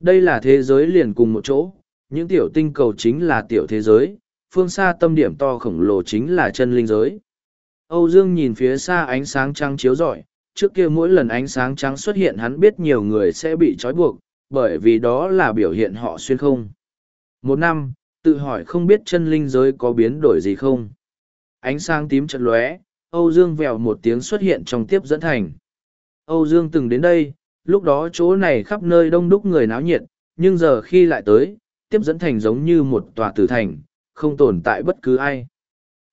Đây là thế giới liền cùng một chỗ, những tiểu tinh cầu chính là tiểu thế giới, phương xa tâm điểm to khổng lồ chính là chân linh giới. Âu Dương nhìn phía xa ánh sáng trăng chiếu rọi, trước kia mỗi lần ánh sáng trắng xuất hiện hắn biết nhiều người sẽ bị trói buộc, bởi vì đó là biểu hiện họ xuyên không. Một năm, tự hỏi không biết chân linh giới có biến đổi gì không. Ánh sáng tím chật lóe, Âu Dương vèo một tiếng xuất hiện trong tiếp dẫn thành. Âu Dương từng đến đây, lúc đó chỗ này khắp nơi đông đúc người náo nhiệt, nhưng giờ khi lại tới, tiếp dẫn thành giống như một tòa tử thành, không tồn tại bất cứ ai.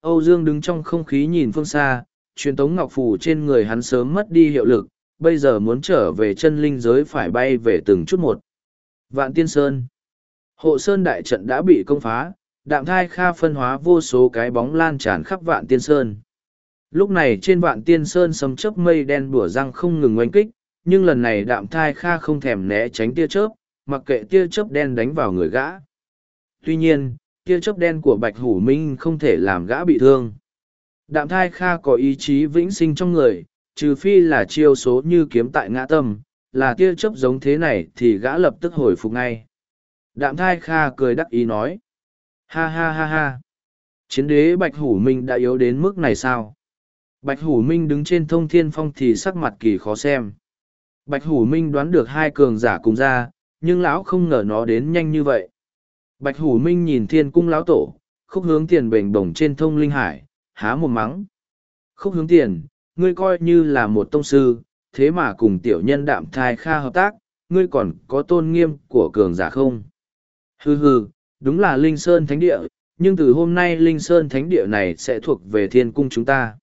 Âu Dương đứng trong không khí nhìn phương xa, truyền tống ngọc phù trên người hắn sớm mất đi hiệu lực, bây giờ muốn trở về chân linh giới phải bay về từng chút một. Vạn Tiên Sơn Hộ Sơn đại trận đã bị công phá, đạm thai kha phân hóa vô số cái bóng lan tràn khắp vạn tiên sơn. Lúc này trên vạn tiên sơn sấm chớp mây đen bủa răng không ngừng oanh kích, nhưng lần này đạm thai kha không thèm né tránh tia chớp, mặc kệ tia chớp đen đánh vào người gã. Tuy nhiên, tia chớp đen của Bạch Hủ Minh không thể làm gã bị thương. Đạm thai kha có ý chí vĩnh sinh trong người, trừ phi là chiêu số như kiếm tại ngã tâm, là tia chớp giống thế này thì gã lập tức hồi phục ngay. Đạm thai kha cười đắc ý nói. Ha ha ha ha. Chiến đế Bạch Hủ Minh đã yếu đến mức này sao? Bạch Hủ Minh đứng trên thông thiên phong thì sắc mặt kỳ khó xem. Bạch Hủ Minh đoán được hai cường giả cùng ra, nhưng lão không ngờ nó đến nhanh như vậy. Bạch Hủ Minh nhìn thiên cung lão tổ, khúc hướng tiền bềnh bổng trên thông linh hải, há một mắng. Khúc hướng tiền, ngươi coi như là một tông sư, thế mà cùng tiểu nhân đạm thai kha hợp tác, ngươi còn có tôn nghiêm của cường giả không? Hừ hừ, đúng là Linh Sơn Thánh Địa, nhưng từ hôm nay Linh Sơn Thánh Địa này sẽ thuộc về thiên cung chúng ta.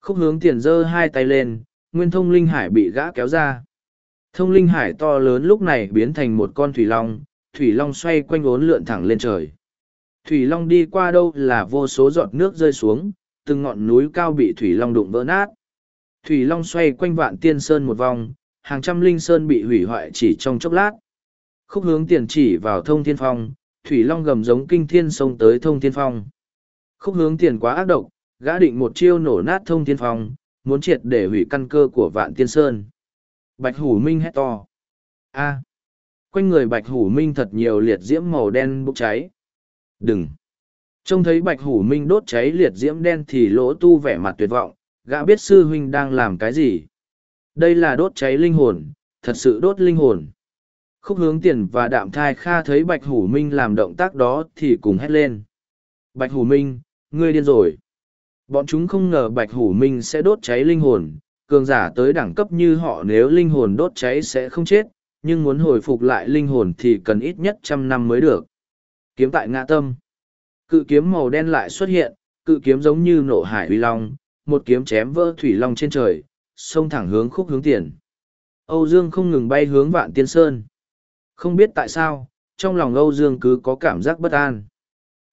Khúc hướng tiền giơ hai tay lên, nguyên thông linh hải bị gã kéo ra. Thông linh hải to lớn lúc này biến thành một con thủy long, thủy long xoay quanh ốn lượn thẳng lên trời. Thủy long đi qua đâu là vô số giọt nước rơi xuống, từng ngọn núi cao bị thủy long đụng vỡ nát. Thủy long xoay quanh vạn tiên sơn một vòng, hàng trăm linh sơn bị hủy hoại chỉ trong chốc lát. Khúc hướng tiền chỉ vào thông thiên phong, thủy long gầm giống kinh thiên sông tới thông thiên phong. Khúc hướng tiền quá ác độc, gã định một chiêu nổ nát thông thiên phong, muốn triệt để hủy căn cơ của vạn tiên sơn. Bạch hủ minh hét to. A. Quanh người bạch hủ minh thật nhiều liệt diễm màu đen bốc cháy. Đừng. Trông thấy bạch hủ minh đốt cháy liệt diễm đen thì lỗ tu vẻ mặt tuyệt vọng, gã biết sư huynh đang làm cái gì. Đây là đốt cháy linh hồn, thật sự đốt linh hồn. Khúc hướng tiền và đạm thai kha thấy bạch hủ minh làm động tác đó thì cùng hét lên. Bạch hủ minh, ngươi điên rồi. Bọn chúng không ngờ bạch hủ minh sẽ đốt cháy linh hồn, cường giả tới đẳng cấp như họ nếu linh hồn đốt cháy sẽ không chết, nhưng muốn hồi phục lại linh hồn thì cần ít nhất trăm năm mới được. Kiếm tại ngã tâm. Cự kiếm màu đen lại xuất hiện, cự kiếm giống như nộ hải uy long, một kiếm chém vỡ thủy long trên trời, xông thẳng hướng khúc hướng tiền. Âu Dương không ngừng bay hướng vạn tiên sơn. Không biết tại sao, trong lòng Âu Dương cứ có cảm giác bất an.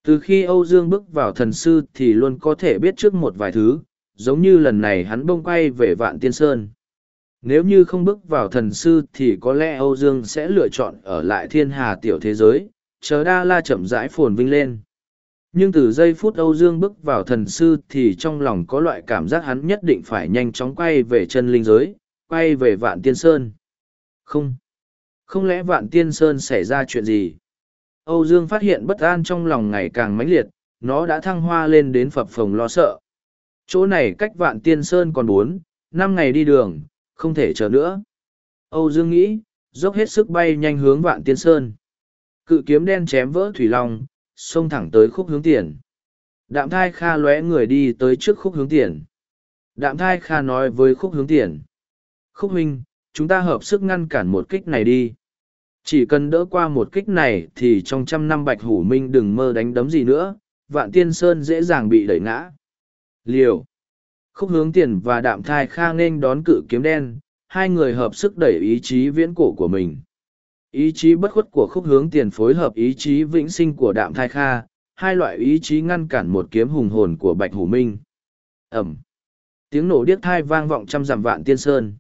Từ khi Âu Dương bước vào thần sư thì luôn có thể biết trước một vài thứ, giống như lần này hắn bông quay về vạn tiên sơn. Nếu như không bước vào thần sư thì có lẽ Âu Dương sẽ lựa chọn ở lại thiên hà tiểu thế giới, chờ đa la chậm rãi phồn vinh lên. Nhưng từ giây phút Âu Dương bước vào thần sư thì trong lòng có loại cảm giác hắn nhất định phải nhanh chóng quay về chân linh giới, quay về vạn tiên sơn. Không. Không lẽ vạn tiên sơn xảy ra chuyện gì? Âu Dương phát hiện bất an trong lòng ngày càng mãnh liệt, nó đã thăng hoa lên đến phập phồng lo sợ. Chỗ này cách vạn tiên sơn còn bốn, năm ngày đi đường, không thể chờ nữa. Âu Dương nghĩ, dốc hết sức bay nhanh hướng vạn tiên sơn. Cự kiếm đen chém vỡ thủy long, xông thẳng tới khúc hướng tiền. Đạm thai kha lóe người đi tới trước khúc hướng tiền. Đạm thai kha nói với khúc hướng tiền. Khúc huynh, chúng ta hợp sức ngăn cản một kích này đi. Chỉ cần đỡ qua một kích này thì trong trăm năm bạch hủ minh đừng mơ đánh đấm gì nữa, vạn tiên sơn dễ dàng bị đẩy ngã. Liều. Khúc hướng tiền và đạm thai kha nên đón cự kiếm đen, hai người hợp sức đẩy ý chí viễn cổ của mình. Ý chí bất khuất của khúc hướng tiền phối hợp ý chí vĩnh sinh của đạm thai kha, hai loại ý chí ngăn cản một kiếm hùng hồn của bạch hủ minh. Ẩm. Tiếng nổ điếc thai vang vọng trăm dặm vạn tiên sơn.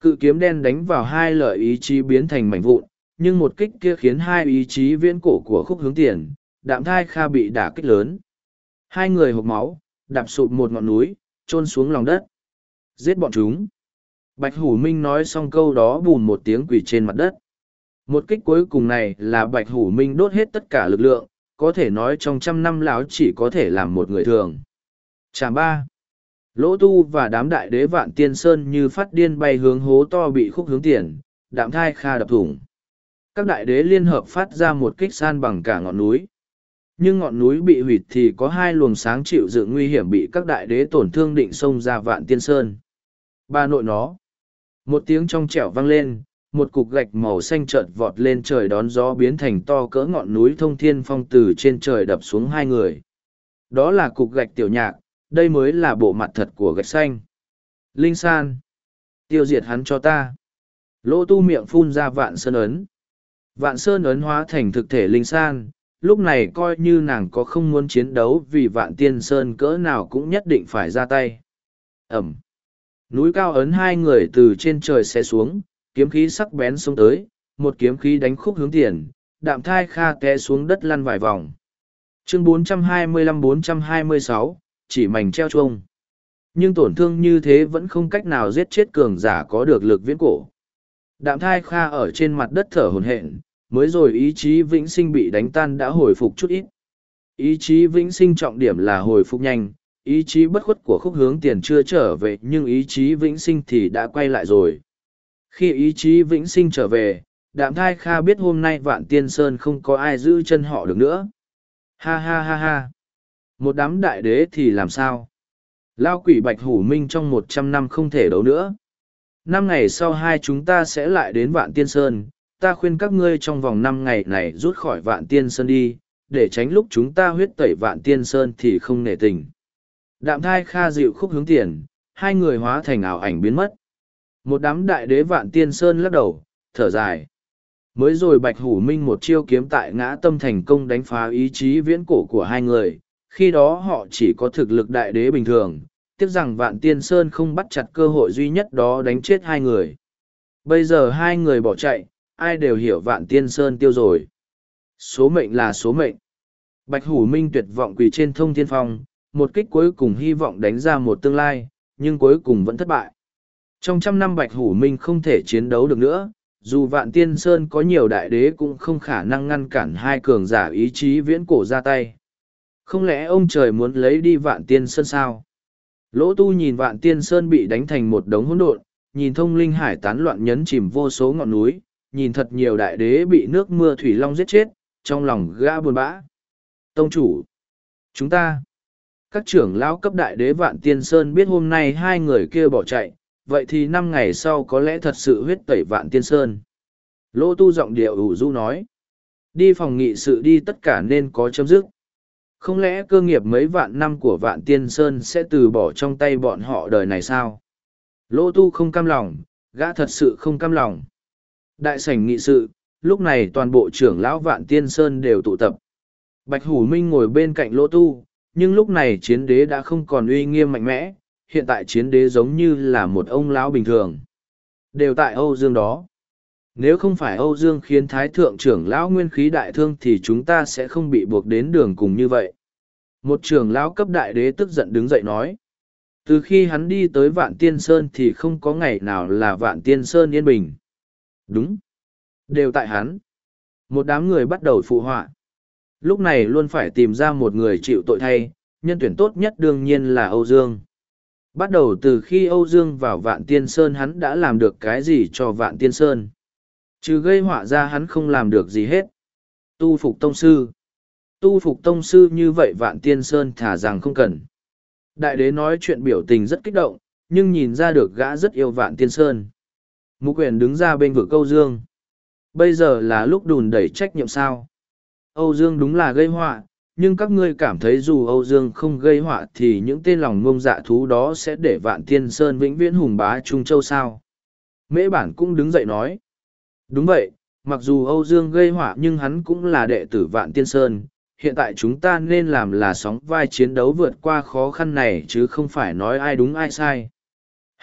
Cự kiếm đen đánh vào hai lợi ý chí biến thành mảnh vụn, nhưng một kích kia khiến hai ý chí viễn cổ của khúc hướng tiền, đạm thai kha bị đả kích lớn. Hai người hộp máu, đạp sụp một ngọn núi, trôn xuống lòng đất. Giết bọn chúng. Bạch Hủ Minh nói xong câu đó bùn một tiếng quỳ trên mặt đất. Một kích cuối cùng này là Bạch Hủ Minh đốt hết tất cả lực lượng, có thể nói trong trăm năm lão chỉ có thể làm một người thường. Chạm ba. Lỗ tu và đám đại đế vạn tiên sơn như phát điên bay hướng hố to bị khúc hướng tiền, đạm thai kha đập thủng. Các đại đế liên hợp phát ra một kích san bằng cả ngọn núi. Nhưng ngọn núi bị hủy thì có hai luồng sáng chịu dự nguy hiểm bị các đại đế tổn thương định xông ra vạn tiên sơn. Ba nội nó. Một tiếng trong trẻo vang lên, một cục gạch màu xanh chợt vọt lên trời đón gió biến thành to cỡ ngọn núi thông thiên phong từ trên trời đập xuống hai người. Đó là cục gạch tiểu nhạc, đây mới là bộ mặt thật của gạch xanh. Linh san. Tiêu diệt hắn cho ta. Lỗ tu miệng phun ra vạn sơn ấn. Vạn sơn ấn hóa thành thực thể linh san, lúc này coi như nàng có không muốn chiến đấu vì vạn tiên sơn cỡ nào cũng nhất định phải ra tay. Ẩm. Núi cao ấn hai người từ trên trời xe xuống, kiếm khí sắc bén xông tới, một kiếm khí đánh khúc hướng tiền, đạm thai kha té xuống đất lăn vài vòng. Chương 425-426, chỉ mảnh treo chuông. Nhưng tổn thương như thế vẫn không cách nào giết chết cường giả có được lực viễn cổ. Đạm thai kha ở trên mặt đất thở hồn hện, mới rồi ý chí vĩnh sinh bị đánh tan đã hồi phục chút ít. Ý chí vĩnh sinh trọng điểm là hồi phục nhanh, ý chí bất khuất của khúc hướng tiền chưa trở về nhưng ý chí vĩnh sinh thì đã quay lại rồi. Khi ý chí vĩnh sinh trở về, đạm thai kha biết hôm nay vạn tiên sơn không có ai giữ chân họ được nữa. Ha ha ha ha. Một đám đại đế thì làm sao? Lao quỷ bạch hủ minh trong một trăm năm không thể đấu nữa. Năm ngày sau hai chúng ta sẽ lại đến vạn tiên sơn, ta khuyên các ngươi trong vòng năm ngày này rút khỏi vạn tiên sơn đi, để tránh lúc chúng ta huyết tẩy vạn tiên sơn thì không nể tình. Đạm thai kha dịu khúc hướng tiền, hai người hóa thành ảo ảnh biến mất. Một đám đại đế vạn tiên sơn lắc đầu, thở dài. Mới rồi Bạch Hủ Minh một chiêu kiếm tại ngã tâm thành công đánh phá ý chí viễn cổ của hai người, khi đó họ chỉ có thực lực đại đế bình thường, tiếc rằng Vạn Tiên Sơn không bắt chặt cơ hội duy nhất đó đánh chết hai người. Bây giờ hai người bỏ chạy, ai đều hiểu Vạn Tiên Sơn tiêu rồi. Số mệnh là số mệnh. Bạch Hủ Minh tuyệt vọng quỳ trên thông thiên phong, một kích cuối cùng hy vọng đánh ra một tương lai, nhưng cuối cùng vẫn thất bại. Trong trăm năm Bạch Hủ Minh không thể chiến đấu được nữa, dù Vạn Tiên Sơn có nhiều đại đế cũng không khả năng ngăn cản hai cường giả ý chí viễn cổ ra tay. Không lẽ ông trời muốn lấy đi Vạn Tiên Sơn sao? Lỗ tu nhìn Vạn Tiên Sơn bị đánh thành một đống hỗn độn, nhìn thông linh hải tán loạn nhấn chìm vô số ngọn núi, nhìn thật nhiều đại đế bị nước mưa thủy long giết chết, trong lòng gã buồn bã. Tông chủ! Chúng ta! các trưởng lão cấp đại đế vạn tiên sơn biết hôm nay hai người kia bỏ chạy vậy thì năm ngày sau có lẽ thật sự huyết tẩy vạn tiên sơn. Lỗ tu giọng điệu ủ du nói đi phòng nghị sự đi tất cả nên có chấm dứt. Không lẽ cơ nghiệp mấy vạn năm của vạn tiên sơn sẽ từ bỏ trong tay bọn họ đời này sao? Lỗ tu không cam lòng gã thật sự không cam lòng. Đại sảnh nghị sự lúc này toàn bộ trưởng lão vạn tiên sơn đều tụ tập. Bạch hủ minh ngồi bên cạnh lỗ tu nhưng lúc này chiến đế đã không còn uy nghiêm mạnh mẽ, hiện tại chiến đế giống như là một ông lão bình thường. Đều tại Âu Dương đó. Nếu không phải Âu Dương khiến Thái Thượng trưởng lão nguyên khí đại thương thì chúng ta sẽ không bị buộc đến đường cùng như vậy. Một trưởng lão cấp đại đế tức giận đứng dậy nói. Từ khi hắn đi tới Vạn Tiên Sơn thì không có ngày nào là Vạn Tiên Sơn yên bình. Đúng. Đều tại hắn. Một đám người bắt đầu phụ họa. Lúc này luôn phải tìm ra một người chịu tội thay, nhân tuyển tốt nhất đương nhiên là Âu Dương. Bắt đầu từ khi Âu Dương vào Vạn Tiên Sơn hắn đã làm được cái gì cho Vạn Tiên Sơn. Trừ gây họa ra hắn không làm được gì hết. Tu phục tông sư. Tu phục tông sư như vậy Vạn Tiên Sơn thả rằng không cần. Đại đế nói chuyện biểu tình rất kích động, nhưng nhìn ra được gã rất yêu Vạn Tiên Sơn. Mục quyền đứng ra bên vực Âu Dương. Bây giờ là lúc đùn đẩy trách nhiệm sao. Âu Dương đúng là gây họa, nhưng các ngươi cảm thấy dù Âu Dương không gây họa thì những tên lòng ngông dạ thú đó sẽ để vạn tiên sơn vĩnh viễn hùng bá Trung Châu sao. Mễ bản cũng đứng dậy nói. Đúng vậy, mặc dù Âu Dương gây họa nhưng hắn cũng là đệ tử vạn tiên sơn. Hiện tại chúng ta nên làm là sóng vai chiến đấu vượt qua khó khăn này chứ không phải nói ai đúng ai sai.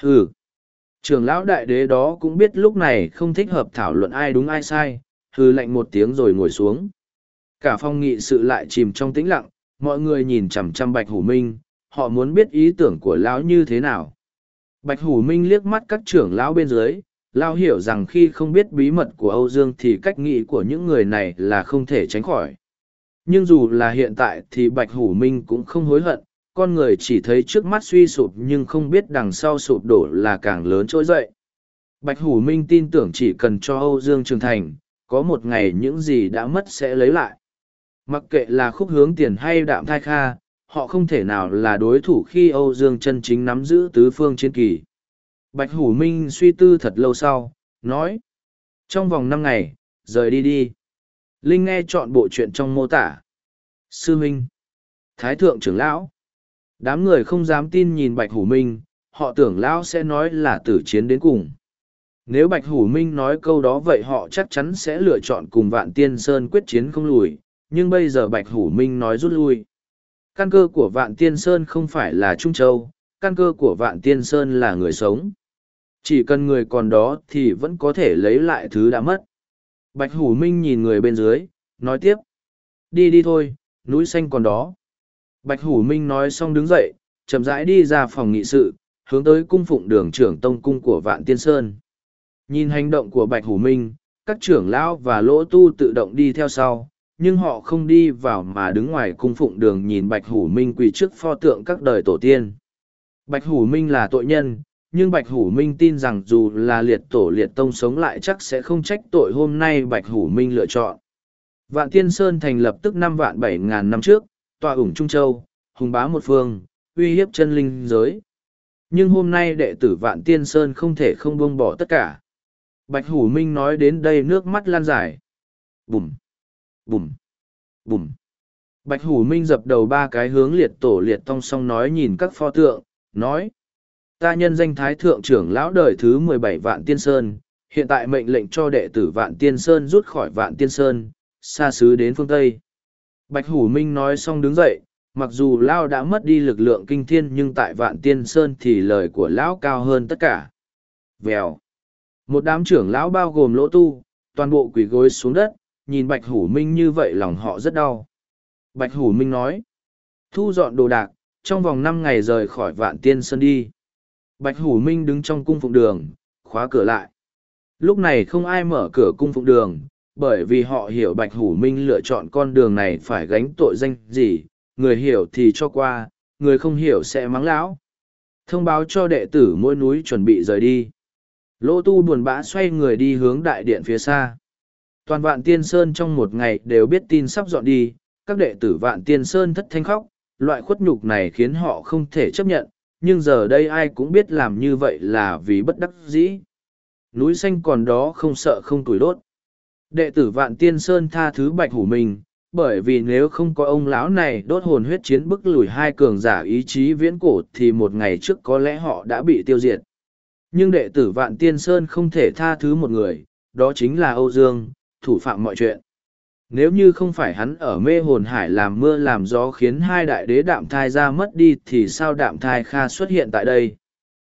Ừ. trưởng lão đại đế đó cũng biết lúc này không thích hợp thảo luận ai đúng ai sai, hừ lạnh một tiếng rồi ngồi xuống. Cả phong nghị sự lại chìm trong tĩnh lặng, mọi người nhìn chằm chằm Bạch Hủ Minh, họ muốn biết ý tưởng của lão như thế nào. Bạch Hủ Minh liếc mắt các trưởng lão bên dưới, lão hiểu rằng khi không biết bí mật của Âu Dương thì cách nghĩ của những người này là không thể tránh khỏi. Nhưng dù là hiện tại thì Bạch Hủ Minh cũng không hối hận, con người chỉ thấy trước mắt suy sụp nhưng không biết đằng sau sụp đổ là càng lớn trỗi dậy. Bạch Hủ Minh tin tưởng chỉ cần cho Âu Dương trưởng thành, có một ngày những gì đã mất sẽ lấy lại. Mặc kệ là khúc hướng tiền hay đạm thai kha, họ không thể nào là đối thủ khi Âu Dương chân chính nắm giữ tứ phương chiến kỳ. Bạch Hủ Minh suy tư thật lâu sau, nói. Trong vòng năm ngày, rời đi đi. Linh nghe chọn bộ chuyện trong mô tả. Sư Minh. Thái Thượng trưởng Lão. Đám người không dám tin nhìn Bạch Hủ Minh, họ tưởng Lão sẽ nói là tử chiến đến cùng. Nếu Bạch Hủ Minh nói câu đó vậy họ chắc chắn sẽ lựa chọn cùng Vạn Tiên Sơn quyết chiến không lùi, nhưng bây giờ Bạch Hủ Minh nói rút lui. Căn cơ của Vạn Tiên Sơn không phải là Trung Châu, căn cơ của Vạn Tiên Sơn là người sống. Chỉ cần người còn đó thì vẫn có thể lấy lại thứ đã mất. Bạch Hủ Minh nhìn người bên dưới, nói tiếp. Đi đi thôi, núi xanh còn đó. Bạch Hủ Minh nói xong đứng dậy, chậm rãi đi ra phòng nghị sự, hướng tới cung phụng đường trưởng tông cung của Vạn Tiên Sơn. Nhìn hành động của Bạch Hủ Minh, các trưởng lão và lỗ tu tự động đi theo sau, nhưng họ không đi vào mà đứng ngoài cung phụng đường nhìn Bạch Hủ Minh quỳ trước pho tượng các đời tổ tiên. Bạch Hủ Minh là tội nhân, nhưng Bạch Hủ Minh tin rằng dù là liệt tổ liệt tông sống lại chắc sẽ không trách tội hôm nay Bạch Hủ Minh lựa chọn. Vạn Tiên Sơn thành lập tức năm vạn bảy ngàn năm trước, tòa ủng Trung Châu, hùng bá một phương, uy hiếp chân linh giới. Nhưng hôm nay đệ tử Vạn Tiên Sơn không thể không buông bỏ tất cả. Bạch Hủ Minh nói đến đây nước mắt lan dài. Bùm, bùm, bùm. Bạch Hủ Minh dập đầu ba cái hướng liệt tổ liệt tông song nói nhìn các pho tượng, nói. Ta nhân danh Thái Thượng trưởng lão đời thứ mười bảy Vạn Tiên Sơn, hiện tại mệnh lệnh cho đệ tử Vạn Tiên Sơn rút khỏi Vạn Tiên Sơn, xa xứ đến phương Tây. Bạch Hủ Minh nói xong đứng dậy, mặc dù Lao đã mất đi lực lượng kinh thiên nhưng tại Vạn Tiên Sơn thì lời của Lão cao hơn tất cả. Vèo. Một đám trưởng lão bao gồm lỗ tu, toàn bộ quỳ gối xuống đất, nhìn Bạch Hủ Minh như vậy lòng họ rất đau. Bạch Hủ Minh nói, thu dọn đồ đạc, trong vòng năm ngày rời khỏi Vạn Tiên Sơn đi. Bạch Hủ Minh đứng trong cung phụng đường, khóa cửa lại. Lúc này không ai mở cửa cung phụng đường, bởi vì họ hiểu Bạch Hủ Minh lựa chọn con đường này phải gánh tội danh gì, người hiểu thì cho qua, người không hiểu sẽ mắng lão. Thông báo cho đệ tử mỗi núi chuẩn bị rời đi. Lỗ tu buồn bã xoay người đi hướng đại điện phía xa. Toàn vạn tiên sơn trong một ngày đều biết tin sắp dọn đi, các đệ tử vạn tiên sơn thất thanh khóc, loại khuất nhục này khiến họ không thể chấp nhận, nhưng giờ đây ai cũng biết làm như vậy là vì bất đắc dĩ. Núi xanh còn đó không sợ không tuổi đốt. Đệ tử Vạn Tiên Sơn tha thứ Bạch Hủ mình, bởi vì nếu không có ông lão này đốt hồn huyết chiến bức lùi hai cường giả ý chí viễn cổ thì một ngày trước có lẽ họ đã bị tiêu diệt. Nhưng đệ tử Vạn Tiên Sơn không thể tha thứ một người, đó chính là Âu Dương, thủ phạm mọi chuyện. Nếu như không phải hắn ở mê hồn hải làm mưa làm gió khiến hai đại đế đạm thai ra mất đi thì sao đạm thai kha xuất hiện tại đây?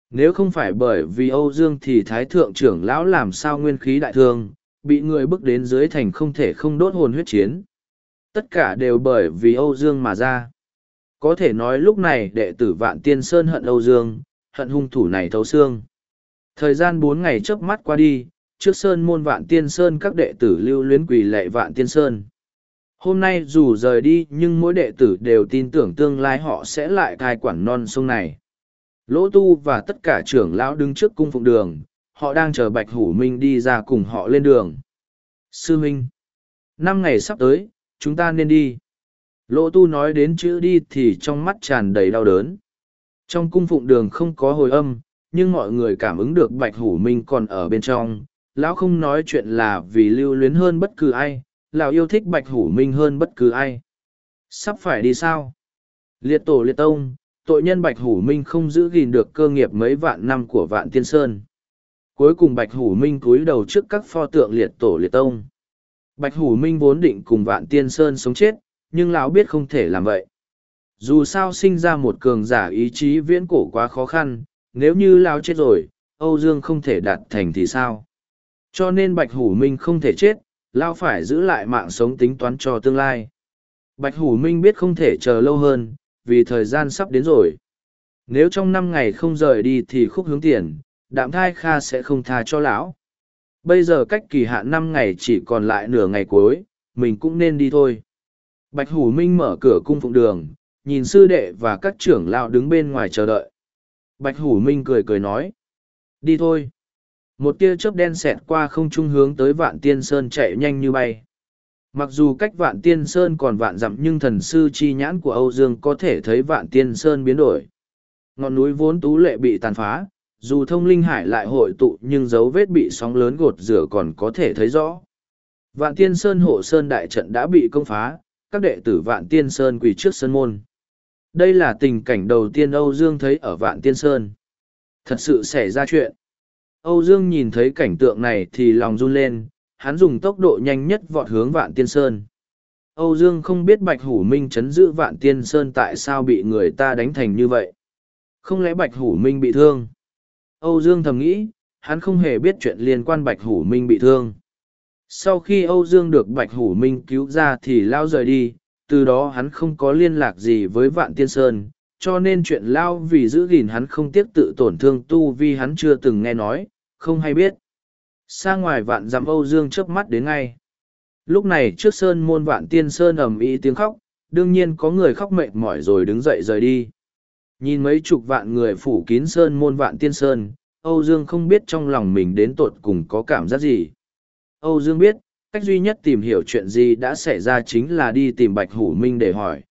Nếu không phải bởi vì Âu Dương thì Thái Thượng trưởng lão làm sao nguyên khí đại thương, bị người bước đến dưới thành không thể không đốt hồn huyết chiến. Tất cả đều bởi vì Âu Dương mà ra. Có thể nói lúc này đệ tử Vạn Tiên Sơn hận Âu Dương, hận hung thủ này thấu xương. Thời gian bốn ngày chớp mắt qua đi, trước Sơn môn Vạn Tiên Sơn các đệ tử lưu luyến quỳ lệ Vạn Tiên Sơn. Hôm nay dù rời đi nhưng mỗi đệ tử đều tin tưởng tương lai họ sẽ lại cai quản non sông này. Lỗ Tu và tất cả trưởng lão đứng trước cung phụng đường, họ đang chờ Bạch Hủ Minh đi ra cùng họ lên đường. Sư Minh, năm ngày sắp tới, chúng ta nên đi. Lỗ tu nói đến chữ đi thì trong mắt tràn đầy đau đớn. Trong cung phụng đường không có hồi âm, nhưng mọi người cảm ứng được Bạch Hủ Minh còn ở bên trong. Lão không nói chuyện là vì lưu luyến hơn bất cứ ai, lão yêu thích Bạch Hủ Minh hơn bất cứ ai. Sắp phải đi sao? Liệt tổ liệt tông, tội nhân Bạch Hủ Minh không giữ gìn được cơ nghiệp mấy vạn năm của vạn tiên sơn. Cuối cùng Bạch Hủ Minh cúi đầu trước các pho tượng liệt tổ liệt tông. Bạch Hủ Minh vốn định cùng Vạn Tiên Sơn sống chết, nhưng lão biết không thể làm vậy. Dù sao sinh ra một cường giả ý chí viễn cổ quá khó khăn, nếu như lão chết rồi, Âu Dương không thể đạt thành thì sao? Cho nên Bạch Hủ Minh không thể chết, lão phải giữ lại mạng sống tính toán cho tương lai. Bạch Hủ Minh biết không thể chờ lâu hơn, vì thời gian sắp đến rồi. Nếu trong năm ngày không rời đi thì khúc hướng tiền, đạm thai kha sẽ không tha cho lão bây giờ cách kỳ hạn năm ngày chỉ còn lại nửa ngày cuối mình cũng nên đi thôi bạch hủ minh mở cửa cung phụng đường nhìn sư đệ và các trưởng lão đứng bên ngoài chờ đợi bạch hủ minh cười cười nói đi thôi một tia chớp đen xẹt qua không trung hướng tới vạn tiên sơn chạy nhanh như bay mặc dù cách vạn tiên sơn còn vạn dặm nhưng thần sư chi nhãn của âu dương có thể thấy vạn tiên sơn biến đổi ngọn núi vốn tú lệ bị tàn phá dù thông linh hải lại hội tụ nhưng dấu vết bị sóng lớn gột rửa còn có thể thấy rõ. Vạn Tiên Sơn hộ Sơn đại trận đã bị công phá, các đệ tử Vạn Tiên Sơn quỳ trước sân môn. Đây là tình cảnh đầu tiên Âu Dương thấy ở Vạn Tiên Sơn. Thật sự xảy ra chuyện. Âu Dương nhìn thấy cảnh tượng này thì lòng run lên, hắn dùng tốc độ nhanh nhất vọt hướng Vạn Tiên Sơn. Âu Dương không biết Bạch Hủ Minh chấn giữ vạn tiên sơn tại sao bị người ta đánh thành như vậy. Không lẽ Bạch Hủ Minh bị thương? Âu Dương thầm nghĩ, hắn không hề biết chuyện liên quan Bạch Hủ Minh bị thương. Sau khi Âu Dương được Bạch Hủ Minh cứu ra thì lao rời đi, từ đó hắn không có liên lạc gì với Vạn Tiên Sơn, cho nên chuyện lao vì giữ gìn hắn không tiếc tự tổn thương tu vi hắn chưa từng nghe nói, không hay biết. Xa ngoài vạn dặm Âu Dương chớp mắt đến ngay. Lúc này trước sơn môn vạn tiên sơn ầm ĩ tiếng khóc, đương nhiên có người khóc mệt mỏi rồi đứng dậy rời đi. Nhìn mấy chục vạn người phủ kín sơn môn vạn tiên sơn, Âu Dương không biết trong lòng mình đến tột cùng có cảm giác gì. Âu Dương biết, cách duy nhất tìm hiểu chuyện gì đã xảy ra chính là đi tìm Bạch Hủ Minh để hỏi.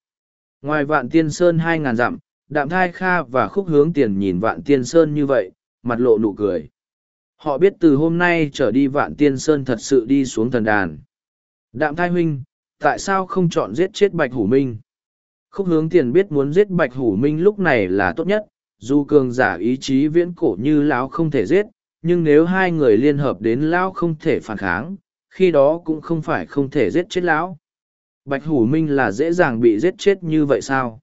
Ngoài vạn tiên sơn hai ngàn dặm, đạm thai kha và khúc hướng tiền nhìn vạn tiên sơn như vậy, mặt lộ nụ cười. Họ biết từ hôm nay trở đi vạn tiên sơn thật sự đi xuống thần đàn. Đạm thai huynh, tại sao không chọn giết chết Bạch Hủ Minh? Khúc hướng tiền biết muốn giết Bạch Hủ Minh lúc này là tốt nhất, dù cường giả ý chí viễn cổ như lão không thể giết, nhưng nếu hai người liên hợp đến lão không thể phản kháng, khi đó cũng không phải không thể giết chết lão. Bạch Hủ Minh là dễ dàng bị giết chết như vậy sao?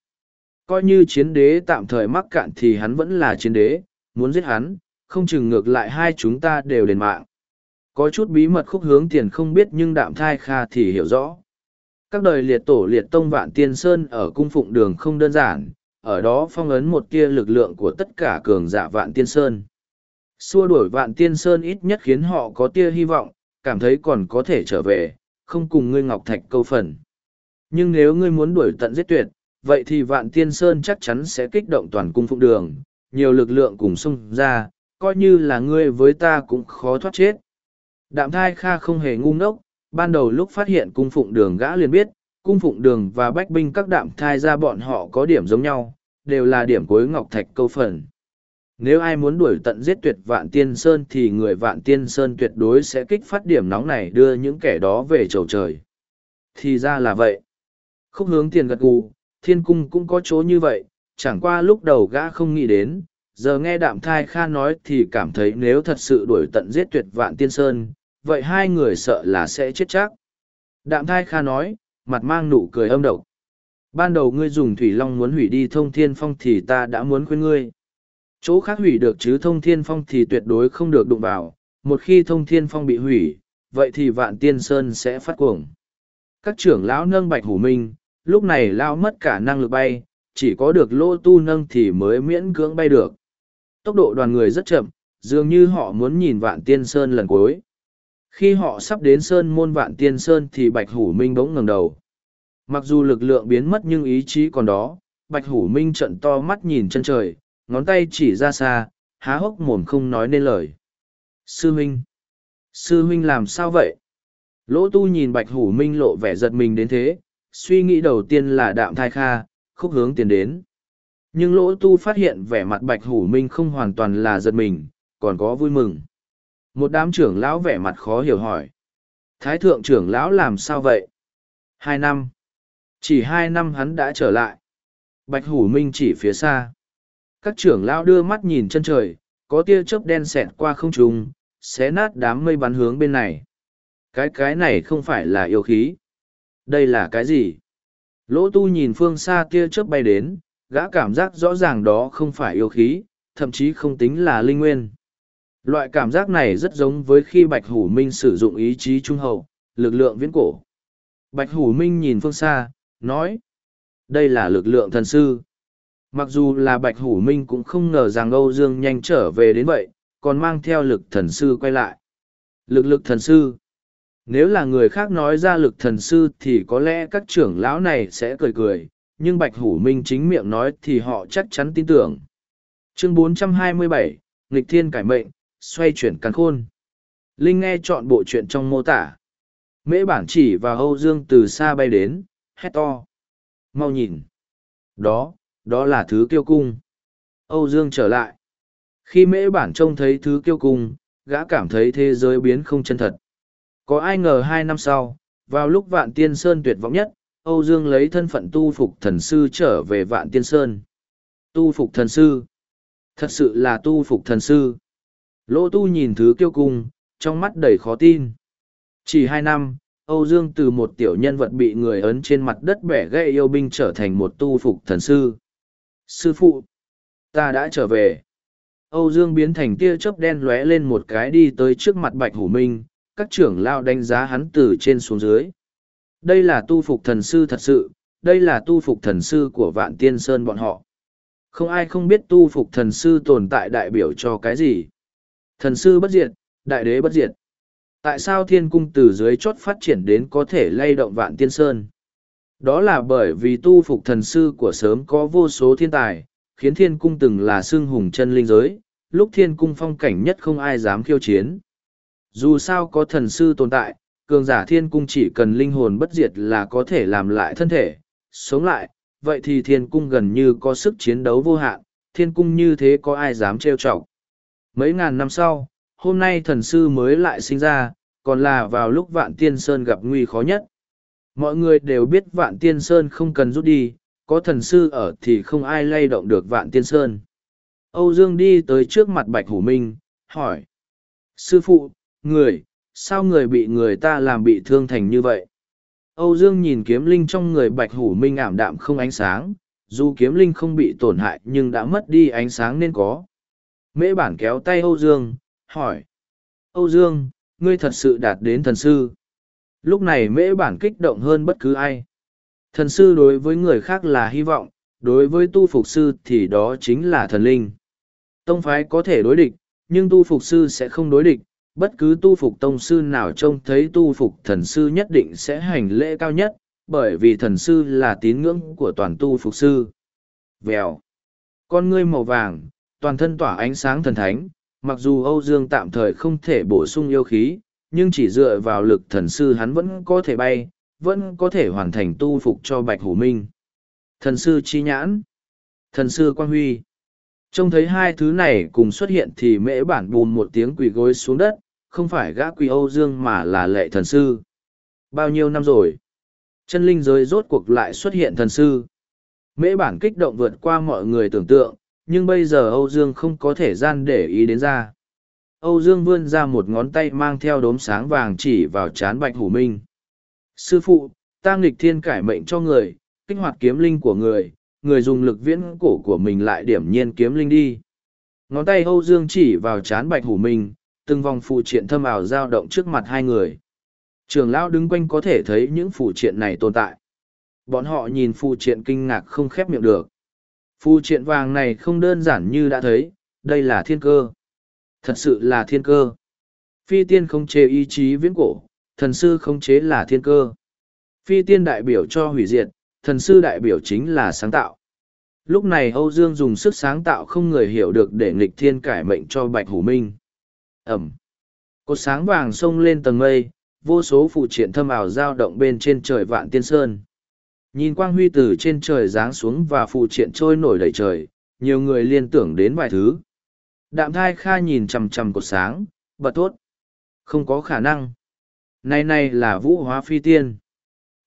Coi như chiến đế tạm thời mắc cạn thì hắn vẫn là chiến đế, muốn giết hắn, không chừng ngược lại hai chúng ta đều đền mạng. Có chút bí mật khúc hướng tiền không biết nhưng đạm thai kha thì hiểu rõ. Các đời liệt tổ liệt tông vạn tiên sơn ở cung phụng đường không đơn giản, ở đó phong ấn một tia lực lượng của tất cả cường giả vạn tiên sơn. Xua đuổi vạn tiên sơn ít nhất khiến họ có tia hy vọng, cảm thấy còn có thể trở về, không cùng ngươi ngọc thạch câu phần. Nhưng nếu ngươi muốn đuổi tận giết tuyệt, vậy thì vạn tiên sơn chắc chắn sẽ kích động toàn cung phụng đường, nhiều lực lượng cùng xung ra, coi như là ngươi với ta cũng khó thoát chết. Đạm thai kha không hề ngu ngốc, ban đầu lúc phát hiện cung phụng đường gã liền biết, cung phụng đường và bách binh các đạm thai ra bọn họ có điểm giống nhau, đều là điểm cuối ngọc thạch câu phần. Nếu ai muốn đuổi tận giết tuyệt vạn tiên sơn thì người vạn tiên sơn tuyệt đối sẽ kích phát điểm nóng này đưa những kẻ đó về chầu trời. Thì ra là vậy. Khúc hướng tiền gật gù, thiên cung cũng có chỗ như vậy, chẳng qua lúc đầu gã không nghĩ đến, giờ nghe đạm thai kha nói thì cảm thấy nếu thật sự đuổi tận giết tuyệt vạn tiên sơn, vậy hai người sợ là sẽ chết chắc. Đạm thai kha nói, mặt mang nụ cười âm độc. Ban đầu ngươi dùng thủy long muốn hủy đi thông thiên phong thì ta đã muốn khuyên ngươi. Chỗ khác hủy được chứ thông thiên phong thì tuyệt đối không được đụng vào, một khi thông thiên phong bị hủy, vậy thì vạn tiên sơn sẽ phát cuồng. Các trưởng lão nâng bạch hủ minh, lúc này lao mất cả năng lực bay, chỉ có được lô tu nâng thì mới miễn cưỡng bay được. Tốc độ đoàn người rất chậm, dường như họ muốn nhìn vạn tiên sơn lần cuối. Khi họ sắp đến sơn môn vạn tiên sơn thì bạch hủ minh bỗng ngẩng đầu. Mặc dù lực lượng biến mất nhưng ý chí còn đó, bạch hủ minh trận to mắt nhìn chân trời, ngón tay chỉ ra xa, há hốc mồm không nói nên lời. Sư huynh! Sư huynh làm sao vậy? Lỗ tu nhìn bạch hủ minh lộ vẻ giật mình đến thế, suy nghĩ đầu tiên là đạm thai kha, khúc hướng tiền đến. Nhưng lỗ tu phát hiện vẻ mặt bạch hủ minh không hoàn toàn là giật mình, còn có vui mừng. Một đám trưởng lão vẻ mặt khó hiểu hỏi. Thái thượng trưởng lão làm sao vậy? Hai năm. Chỉ hai năm hắn đã trở lại. Bạch hủ minh chỉ phía xa. Các trưởng lão đưa mắt nhìn chân trời, có tia chớp đen xẹt qua không trung, xé nát đám mây bắn hướng bên này. Cái cái này không phải là yêu khí. Đây là cái gì? Lỗ tu nhìn phương xa tia chớp bay đến, gã cảm giác rõ ràng đó không phải yêu khí, thậm chí không tính là linh nguyên. Loại cảm giác này rất giống với khi Bạch Hủ Minh sử dụng ý chí trung hậu, lực lượng viễn cổ. Bạch Hủ Minh nhìn phương xa, nói, đây là lực lượng thần sư. Mặc dù là Bạch Hủ Minh cũng không ngờ rằng Âu Dương nhanh trở về đến vậy, còn mang theo lực thần sư quay lại. Lực lực thần sư. Nếu là người khác nói ra lực thần sư thì có lẽ các trưởng lão này sẽ cười cười, nhưng Bạch Hủ Minh chính miệng nói thì họ chắc chắn tin tưởng. Chương 427, Nghịch Thiên Cải Mệnh, xoay chuyển càn khôn. Linh nghe chọn bộ chuyện trong mô tả. Mễ bản chỉ và Âu Dương từ xa bay đến, hét to. Mau nhìn. Đó, đó là thứ kiêu cung. Âu Dương trở lại. Khi mễ bản trông thấy thứ kiêu cung, gã cảm thấy thế giới biến không chân thật. Có ai ngờ hai năm sau, vào lúc vạn tiên sơn tuyệt vọng nhất, Âu Dương lấy thân phận tu phục thần sư trở về vạn tiên sơn. Tu phục thần sư. Thật sự là tu phục thần sư. Lỗ tu nhìn thứ kiêu cung, trong mắt đầy khó tin. Chỉ hai năm, Âu Dương từ một tiểu nhân vật bị người ấn trên mặt đất bẻ gãy yêu binh trở thành một tu phục thần sư. Sư phụ, ta đã trở về. Âu Dương biến thành tia chớp đen lóe lên một cái đi tới trước mặt Bạch Hủ Minh, các trưởng lao đánh giá hắn từ trên xuống dưới. Đây là tu phục thần sư thật sự, đây là tu phục thần sư của Vạn Tiên Sơn bọn họ. Không ai không biết tu phục thần sư tồn tại đại biểu cho cái gì. Thần sư bất diệt, đại đế bất diệt. Tại sao thiên cung từ dưới chót phát triển đến có thể lay động Vạn Tiên Sơn? Đó là bởi vì tu phục thần sư của sớm có vô số thiên tài, khiến thiên cung từng là xương hùng chân linh giới, lúc thiên cung phong cảnh nhất không ai dám khiêu chiến. Dù sao có thần sư tồn tại, cường giả thiên cung chỉ cần linh hồn bất diệt là có thể làm lại thân thể, sống lại, vậy thì thiên cung gần như có sức chiến đấu vô hạn, thiên cung như thế có ai dám trêu chọc. Mấy ngàn năm sau, hôm nay thần sư mới lại sinh ra, còn là vào lúc vạn tiên sơn gặp nguy khó nhất. Mọi người đều biết vạn tiên sơn không cần rút đi, có thần sư ở thì không ai lay động được vạn tiên sơn. Âu Dương đi tới trước mặt Bạch Hủ Minh, hỏi. Sư phụ, người, sao người bị người ta làm bị thương thành như vậy? Âu Dương nhìn kiếm linh trong người Bạch Hủ Minh ảm đạm không ánh sáng, dù kiếm linh không bị tổn hại nhưng đã mất đi ánh sáng nên có. Mễ bản kéo tay Âu Dương, hỏi. Âu Dương, ngươi thật sự đạt đến thần sư. Lúc này mễ bản kích động hơn bất cứ ai. Thần sư đối với người khác là hy vọng, đối với tu phục sư thì đó chính là thần linh. Tông phái có thể đối địch, nhưng tu phục sư sẽ không đối địch, bất cứ tu phục tông sư nào trông thấy tu phục thần sư nhất định sẽ hành lễ cao nhất, bởi vì thần sư là tín ngưỡng của toàn tu phục sư. Vèo. Con ngươi màu vàng, toàn thân tỏa ánh sáng thần thánh, mặc dù Âu Dương tạm thời không thể bổ sung yêu khí, nhưng chỉ dựa vào lực thần sư hắn vẫn có thể bay, vẫn có thể hoàn thành tu phục cho Bạch Hủ Minh. Thần sư chi nhãn, thần sư quang huy. Trông thấy hai thứ này cùng xuất hiện thì mễ bản bùn một tiếng quỳ gối xuống đất, không phải gã quỷ Âu Dương mà là lệ thần sư. Bao nhiêu năm rồi? Chân linh giới rốt cuộc lại xuất hiện thần sư. Mễ bản kích động vượt qua mọi người tưởng tượng, nhưng bây giờ Âu Dương không có thể gian để ý đến ra. Âu Dương vươn ra một ngón tay mang theo đốm sáng vàng chỉ vào chán Bạch Hủ Minh. Sư phụ, ta nghịch thiên cải mệnh cho người, kích hoạt kiếm linh của người, người dùng lực viễn cổ của mình lại điểm nhiên kiếm linh đi. Ngón tay Âu Dương chỉ vào chán Bạch Hủ Minh, từng vòng phụ triện thâm ảo dao động trước mặt hai người. Trường lão đứng quanh có thể thấy những phụ triện này tồn tại. Bọn họ nhìn phụ triện kinh ngạc không khép miệng được. Phụ triện vàng này không đơn giản như đã thấy, đây là thiên cơ. Thật sự là thiên cơ. Phi tiên không chế ý chí viễn cổ, thần sư không chế là thiên cơ. Phi tiên đại biểu cho hủy diệt, thần sư đại biểu chính là sáng tạo. Lúc này Âu Dương dùng sức sáng tạo không người hiểu được để nghịch thiên cải mệnh cho Bạch Hủ Minh. Ẩm. Cột sáng vàng sông lên tầng mây, vô số phụ triện thâm ảo dao động bên trên trời vạn tiên sơn. Nhìn quang huy từ trên trời giáng xuống và phụ triện trôi nổi đầy trời, nhiều người liên tưởng đến vài thứ. Đạm thai kha nhìn chằm chằm cột sáng, bật thốt. Không có khả năng. Nay nay là vũ hóa phi tiên.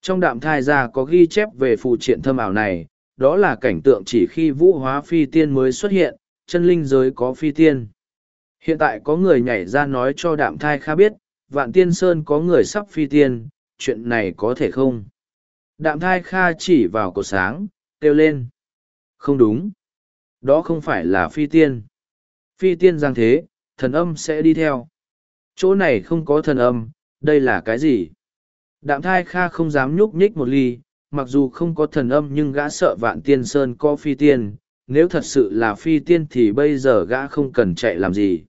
Trong đạm thai ra có ghi chép về phụ triện thâm ảo này, đó là cảnh tượng chỉ khi vũ hóa phi tiên mới xuất hiện, chân linh giới có phi tiên. Hiện tại có người nhảy ra nói cho đạm thai kha biết, vạn tiên sơn có người sắp phi tiên, chuyện này có thể không? Đạm thai kha chỉ vào cột sáng, kêu lên. Không đúng. Đó không phải là phi tiên. Phi tiên giang thế, thần âm sẽ đi theo. Chỗ này không có thần âm, đây là cái gì? Đạm thai kha không dám nhúc nhích một ly, mặc dù không có thần âm nhưng gã sợ vạn tiên sơn có phi tiên, nếu thật sự là phi tiên thì bây giờ gã không cần chạy làm gì.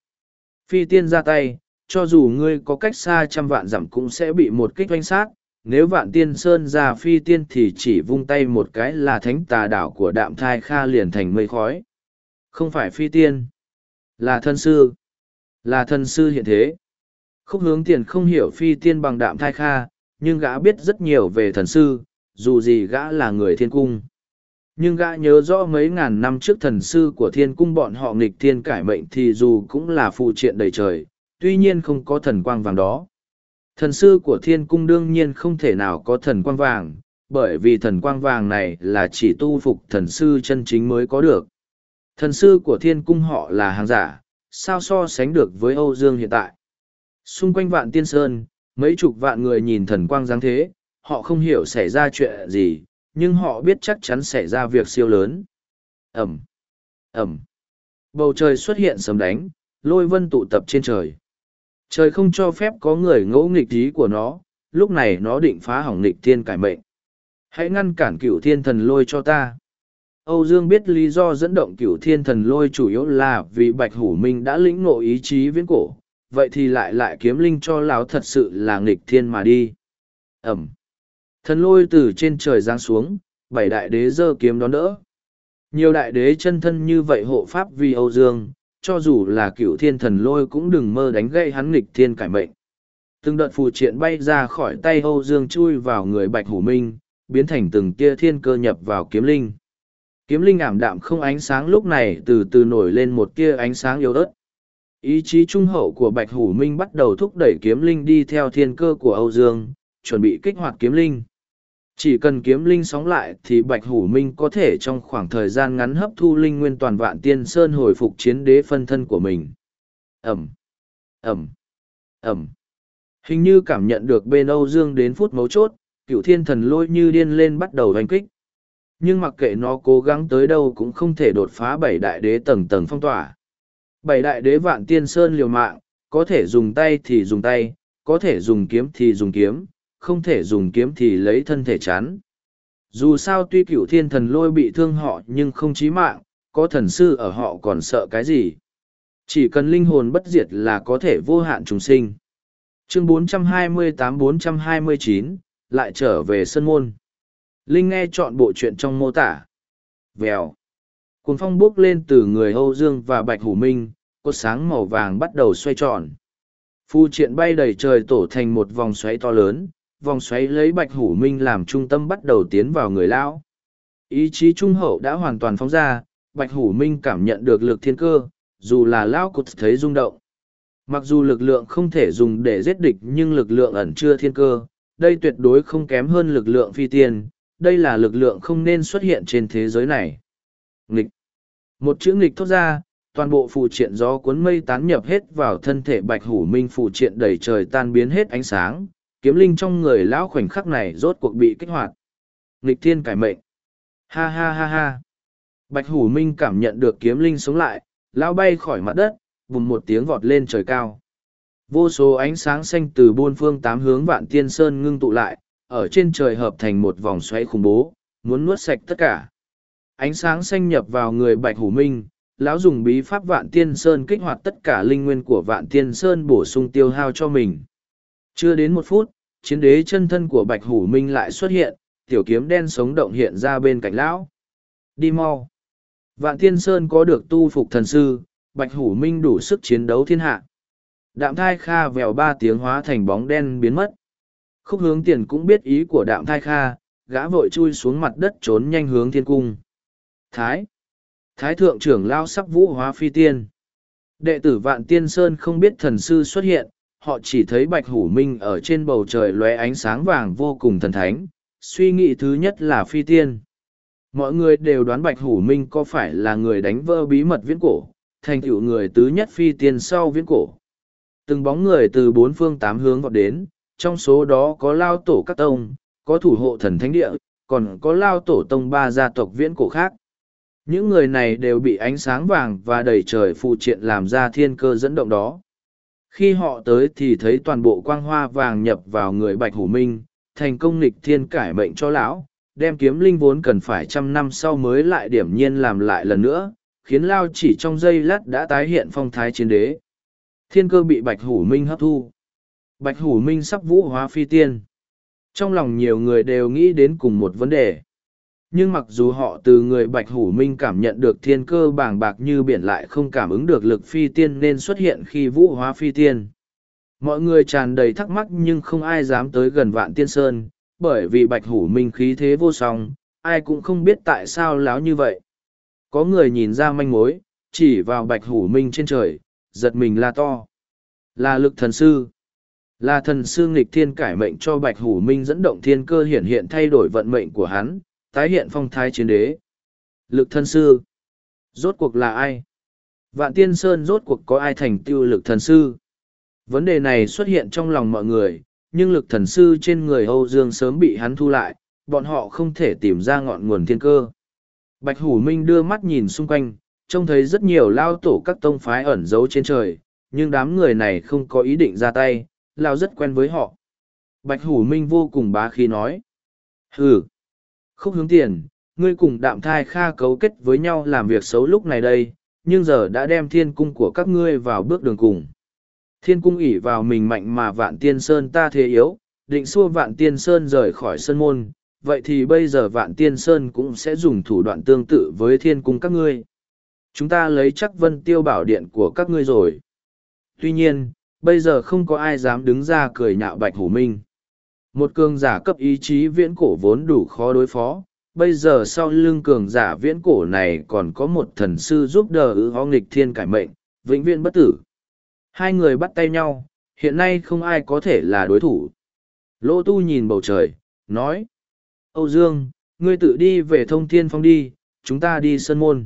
Phi tiên ra tay, cho dù ngươi có cách xa trăm vạn dặm cũng sẽ bị một kích oanh sát, nếu vạn tiên sơn ra phi tiên thì chỉ vung tay một cái là thánh tà đảo của đạm thai kha liền thành mây khói. Không phải phi tiên, là thân sư, là thân sư hiện thế. Khúc hướng tiền không hiểu phi tiên bằng đạm thai kha, nhưng gã biết rất nhiều về thần sư, dù gì gã là người thiên cung. Nhưng gã nhớ rõ mấy ngàn năm trước thần sư của thiên cung bọn họ nghịch thiên cải mệnh thì dù cũng là phụ triện đầy trời, tuy nhiên không có thần quang vàng đó. Thần sư của thiên cung đương nhiên không thể nào có thần quang vàng, bởi vì thần quang vàng này là chỉ tu phục thần sư chân chính mới có được. Thần sư của thiên cung họ là hàng giả, sao so sánh được với Âu Dương hiện tại. Xung quanh vạn tiên sơn, mấy chục vạn người nhìn thần quang giáng thế, họ không hiểu xảy ra chuyện gì, nhưng họ biết chắc chắn xảy ra việc siêu lớn. Ẩm, Ẩm. Bầu trời xuất hiện sấm đánh, lôi vân tụ tập trên trời. Trời không cho phép có người ngỗ nghịch ý của nó, lúc này nó định phá hỏng nghịch thiên cải mệnh. Hãy ngăn cản cựu thiên thần lôi cho ta. Âu Dương biết lý do dẫn động cựu thiên thần lôi chủ yếu là vì Bạch Hủ Minh đã lĩnh ngộ ý chí viễn cổ, vậy thì lại lại kiếm linh cho lão thật sự là nghịch thiên mà đi. Ẩm. Thần lôi từ trên trời giáng xuống, bảy đại đế giơ kiếm đón đỡ. Nhiều đại đế chân thân như vậy hộ pháp vì Âu Dương, cho dù là cựu thiên thần lôi cũng đừng mơ đánh gây hắn nghịch thiên cải mệnh. Từng đợt phù triện bay ra khỏi tay Âu Dương chui vào người Bạch Hủ Minh, biến thành từng tia thiên cơ nhập vào kiếm linh. Kiếm linh ảm đạm không ánh sáng lúc này từ từ nổi lên một tia ánh sáng yếu ớt. Ý chí trung hậu của Bạch Hủ Minh bắt đầu thúc đẩy kiếm linh đi theo thiên cơ của Âu Dương, chuẩn bị kích hoạt kiếm linh. Chỉ cần kiếm linh sóng lại thì Bạch Hủ Minh có thể trong khoảng thời gian ngắn hấp thu linh nguyên toàn vạn tiên sơn hồi phục chiến đế phân thân của mình. Ẩm, Ẩm, Ẩm. Hình như cảm nhận được bên Âu Dương đến phút mấu chốt, cựu thiên thần lôi như điên lên bắt đầu đánh kích. Nhưng mặc kệ nó cố gắng tới đâu cũng không thể đột phá bảy đại đế tầng tầng phong tỏa. Bảy đại đế vạn tiên sơn liều mạng, có thể dùng tay thì dùng tay, có thể dùng kiếm thì dùng kiếm, không thể dùng kiếm thì lấy thân thể chán. Dù sao tuy cựu thiên thần lôi bị thương họ nhưng không chí mạng, có thần sư ở họ còn sợ cái gì. Chỉ cần linh hồn bất diệt là có thể vô hạn trùng sinh. Chương 428-429, lại trở về sân môn. Linh nghe chọn bộ chuyện trong mô tả. Vèo. Cuồng phong bước lên từ người Âu Dương và Bạch Hủ Minh, cột sáng màu vàng bắt đầu xoay tròn. Phu triện bay đầy trời tổ thành một vòng xoáy to lớn, vòng xoáy lấy Bạch Hủ Minh làm trung tâm bắt đầu tiến vào người lão. Ý chí trung hậu đã hoàn toàn phóng ra, Bạch Hủ Minh cảm nhận được lực thiên cơ, dù là lão cụt thấy rung động. Mặc dù lực lượng không thể dùng để giết địch nhưng lực lượng ẩn chưa thiên cơ, đây tuyệt đối không kém hơn lực lượng phi tiên, đây là lực lượng không nên xuất hiện trên thế giới này. Nghịch. Một chữ nghịch thốt ra, toàn bộ phụ triện gió cuốn mây tán nhập hết vào thân thể bạch hủ minh phụ triện đầy trời tan biến hết ánh sáng, kiếm linh trong người lão khoảnh khắc này rốt cuộc bị kích hoạt. Nghịch thiên cải mệnh. Ha ha ha ha. Bạch hủ minh cảm nhận được kiếm linh sống lại, lão bay khỏi mặt đất, vùng một tiếng vọt lên trời cao. Vô số ánh sáng xanh từ bốn phương tám hướng vạn tiên sơn ngưng tụ lại, ở trên trời hợp thành một vòng xoáy khủng bố, muốn nuốt sạch tất cả. Ánh sáng xanh nhập vào người Bạch Hủ Minh, lão dùng bí pháp Vạn Tiên Sơn kích hoạt tất cả linh nguyên của Vạn Tiên Sơn bổ sung tiêu hao cho mình. Chưa đến một phút, chiến đế chân thân của Bạch Hủ Minh lại xuất hiện, tiểu kiếm đen sống động hiện ra bên cạnh lão. Đi mau. Vạn Thiên Sơn có được tu phục thần sư, Bạch Hủ Minh đủ sức chiến đấu thiên hạ. Đạm thai kha vèo ba tiếng hóa thành bóng đen biến mất. Khúc hướng tiền cũng biết ý của đạm thai kha, gã vội chui xuống mặt đất trốn nhanh hướng thiên cung. Thái. Thái thượng trưởng lao sắp vũ hóa phi tiên. Đệ tử Vạn Tiên Sơn không biết thần sư xuất hiện, họ chỉ thấy Bạch Hủ Minh ở trên bầu trời lóe ánh sáng vàng vô cùng thần thánh, suy nghĩ thứ nhất là phi tiên. Mọi người đều đoán Bạch Hủ Minh có phải là người đánh vỡ bí mật viễn cổ, thành tựu người tứ nhất phi tiên sau viễn cổ. Từng bóng người từ bốn phương tám hướng vọt đến, trong số đó có lao tổ các tông, có thủ hộ thần thánh địa, còn có lao tổ tông ba gia tộc viễn cổ khác. Những người này đều bị ánh sáng vàng và đầy trời phụ triện làm ra thiên cơ dẫn động đó. Khi họ tới thì thấy toàn bộ quang hoa vàng nhập vào người Bạch Hủ Minh, thành công nịch thiên cải mệnh cho lão, đem kiếm linh vốn cần phải trăm năm sau mới lại điểm nhiên làm lại lần nữa, khiến Lao chỉ trong giây lát đã tái hiện phong thái chiến đế. Thiên cơ bị Bạch Hủ Minh hấp thu. Bạch Hủ Minh sắp vũ hóa phi tiên. Trong lòng nhiều người đều nghĩ đến cùng một vấn đề. Nhưng mặc dù họ từ người Bạch Hủ Minh cảm nhận được thiên cơ bàng bạc như biển lại không cảm ứng được lực phi tiên nên xuất hiện khi vũ hóa phi tiên. Mọi người tràn đầy thắc mắc nhưng không ai dám tới gần vạn tiên sơn, bởi vì Bạch Hủ Minh khí thế vô song, ai cũng không biết tại sao láo như vậy. Có người nhìn ra manh mối, chỉ vào Bạch Hủ Minh trên trời, giật mình la to. Là lực thần sư. Là thần sư nghịch thiên cải mệnh cho Bạch Hủ Minh dẫn động thiên cơ hiển hiện thay đổi vận mệnh của hắn, tái hiện phong thái chiến đế. Lực thần sư. Rốt cuộc là ai? Vạn Tiên Sơn rốt cuộc có ai thành tiêu lực thần sư? Vấn đề này xuất hiện trong lòng mọi người, nhưng lực thần sư trên người Âu Dương sớm bị hắn thu lại, bọn họ không thể tìm ra ngọn nguồn thiên cơ. Bạch Hủ Minh đưa mắt nhìn xung quanh, trông thấy rất nhiều lao tổ các tông phái ẩn giấu trên trời, nhưng đám người này không có ý định ra tay, lao rất quen với họ. Bạch Hủ Minh vô cùng bá khí nói. Hừ, không hướng tiền, ngươi cùng đạm thai kha cấu kết với nhau làm việc xấu lúc này đây, nhưng giờ đã đem thiên cung của các ngươi vào bước đường cùng. Thiên cung ỉ vào mình mạnh mà vạn tiên sơn ta thế yếu, định xua vạn tiên sơn rời khỏi sân môn, vậy thì bây giờ vạn tiên sơn cũng sẽ dùng thủ đoạn tương tự với thiên cung các ngươi. Chúng ta lấy chắc vân tiêu bảo điện của các ngươi rồi. Tuy nhiên, bây giờ không có ai dám đứng ra cười nhạo bạch hủ minh. Một cường giả cấp ý chí viễn cổ vốn đủ khó đối phó, bây giờ sau lưng cường giả viễn cổ này còn có một thần sư giúp đỡ ư ho nghịch thiên cải mệnh, vĩnh viễn bất tử. Hai người bắt tay nhau, hiện nay không ai có thể là đối thủ. Lỗ tu nhìn bầu trời, nói. Âu Dương, ngươi tự đi về thông thiên phong đi, chúng ta đi sân môn.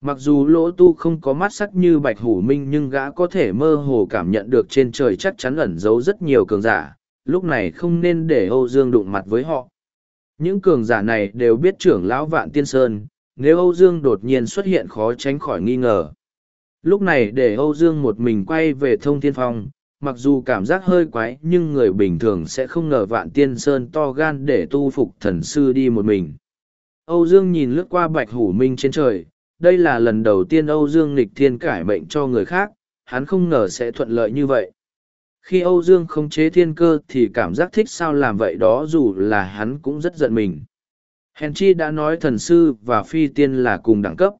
Mặc dù lỗ tu không có mắt sắc như bạch hủ minh nhưng gã có thể mơ hồ cảm nhận được trên trời chắc chắn ẩn giấu rất nhiều cường giả, lúc này không nên để Âu Dương đụng mặt với họ. Những cường giả này đều biết trưởng lão vạn tiên sơn, nếu Âu Dương đột nhiên xuất hiện khó tránh khỏi nghi ngờ. Lúc này để Âu Dương một mình quay về thông thiên phong, mặc dù cảm giác hơi quái nhưng người bình thường sẽ không ngờ vạn tiên sơn to gan để tu phục thần sư đi một mình. Âu Dương nhìn lướt qua bạch hủ minh trên trời, đây là lần đầu tiên Âu Dương nghịch thiên cải mệnh cho người khác, hắn không ngờ sẽ thuận lợi như vậy. Khi Âu Dương không chế thiên cơ thì cảm giác thích sao làm vậy đó dù là hắn cũng rất giận mình. Hèn chi đã nói thần sư và phi tiên là cùng đẳng cấp.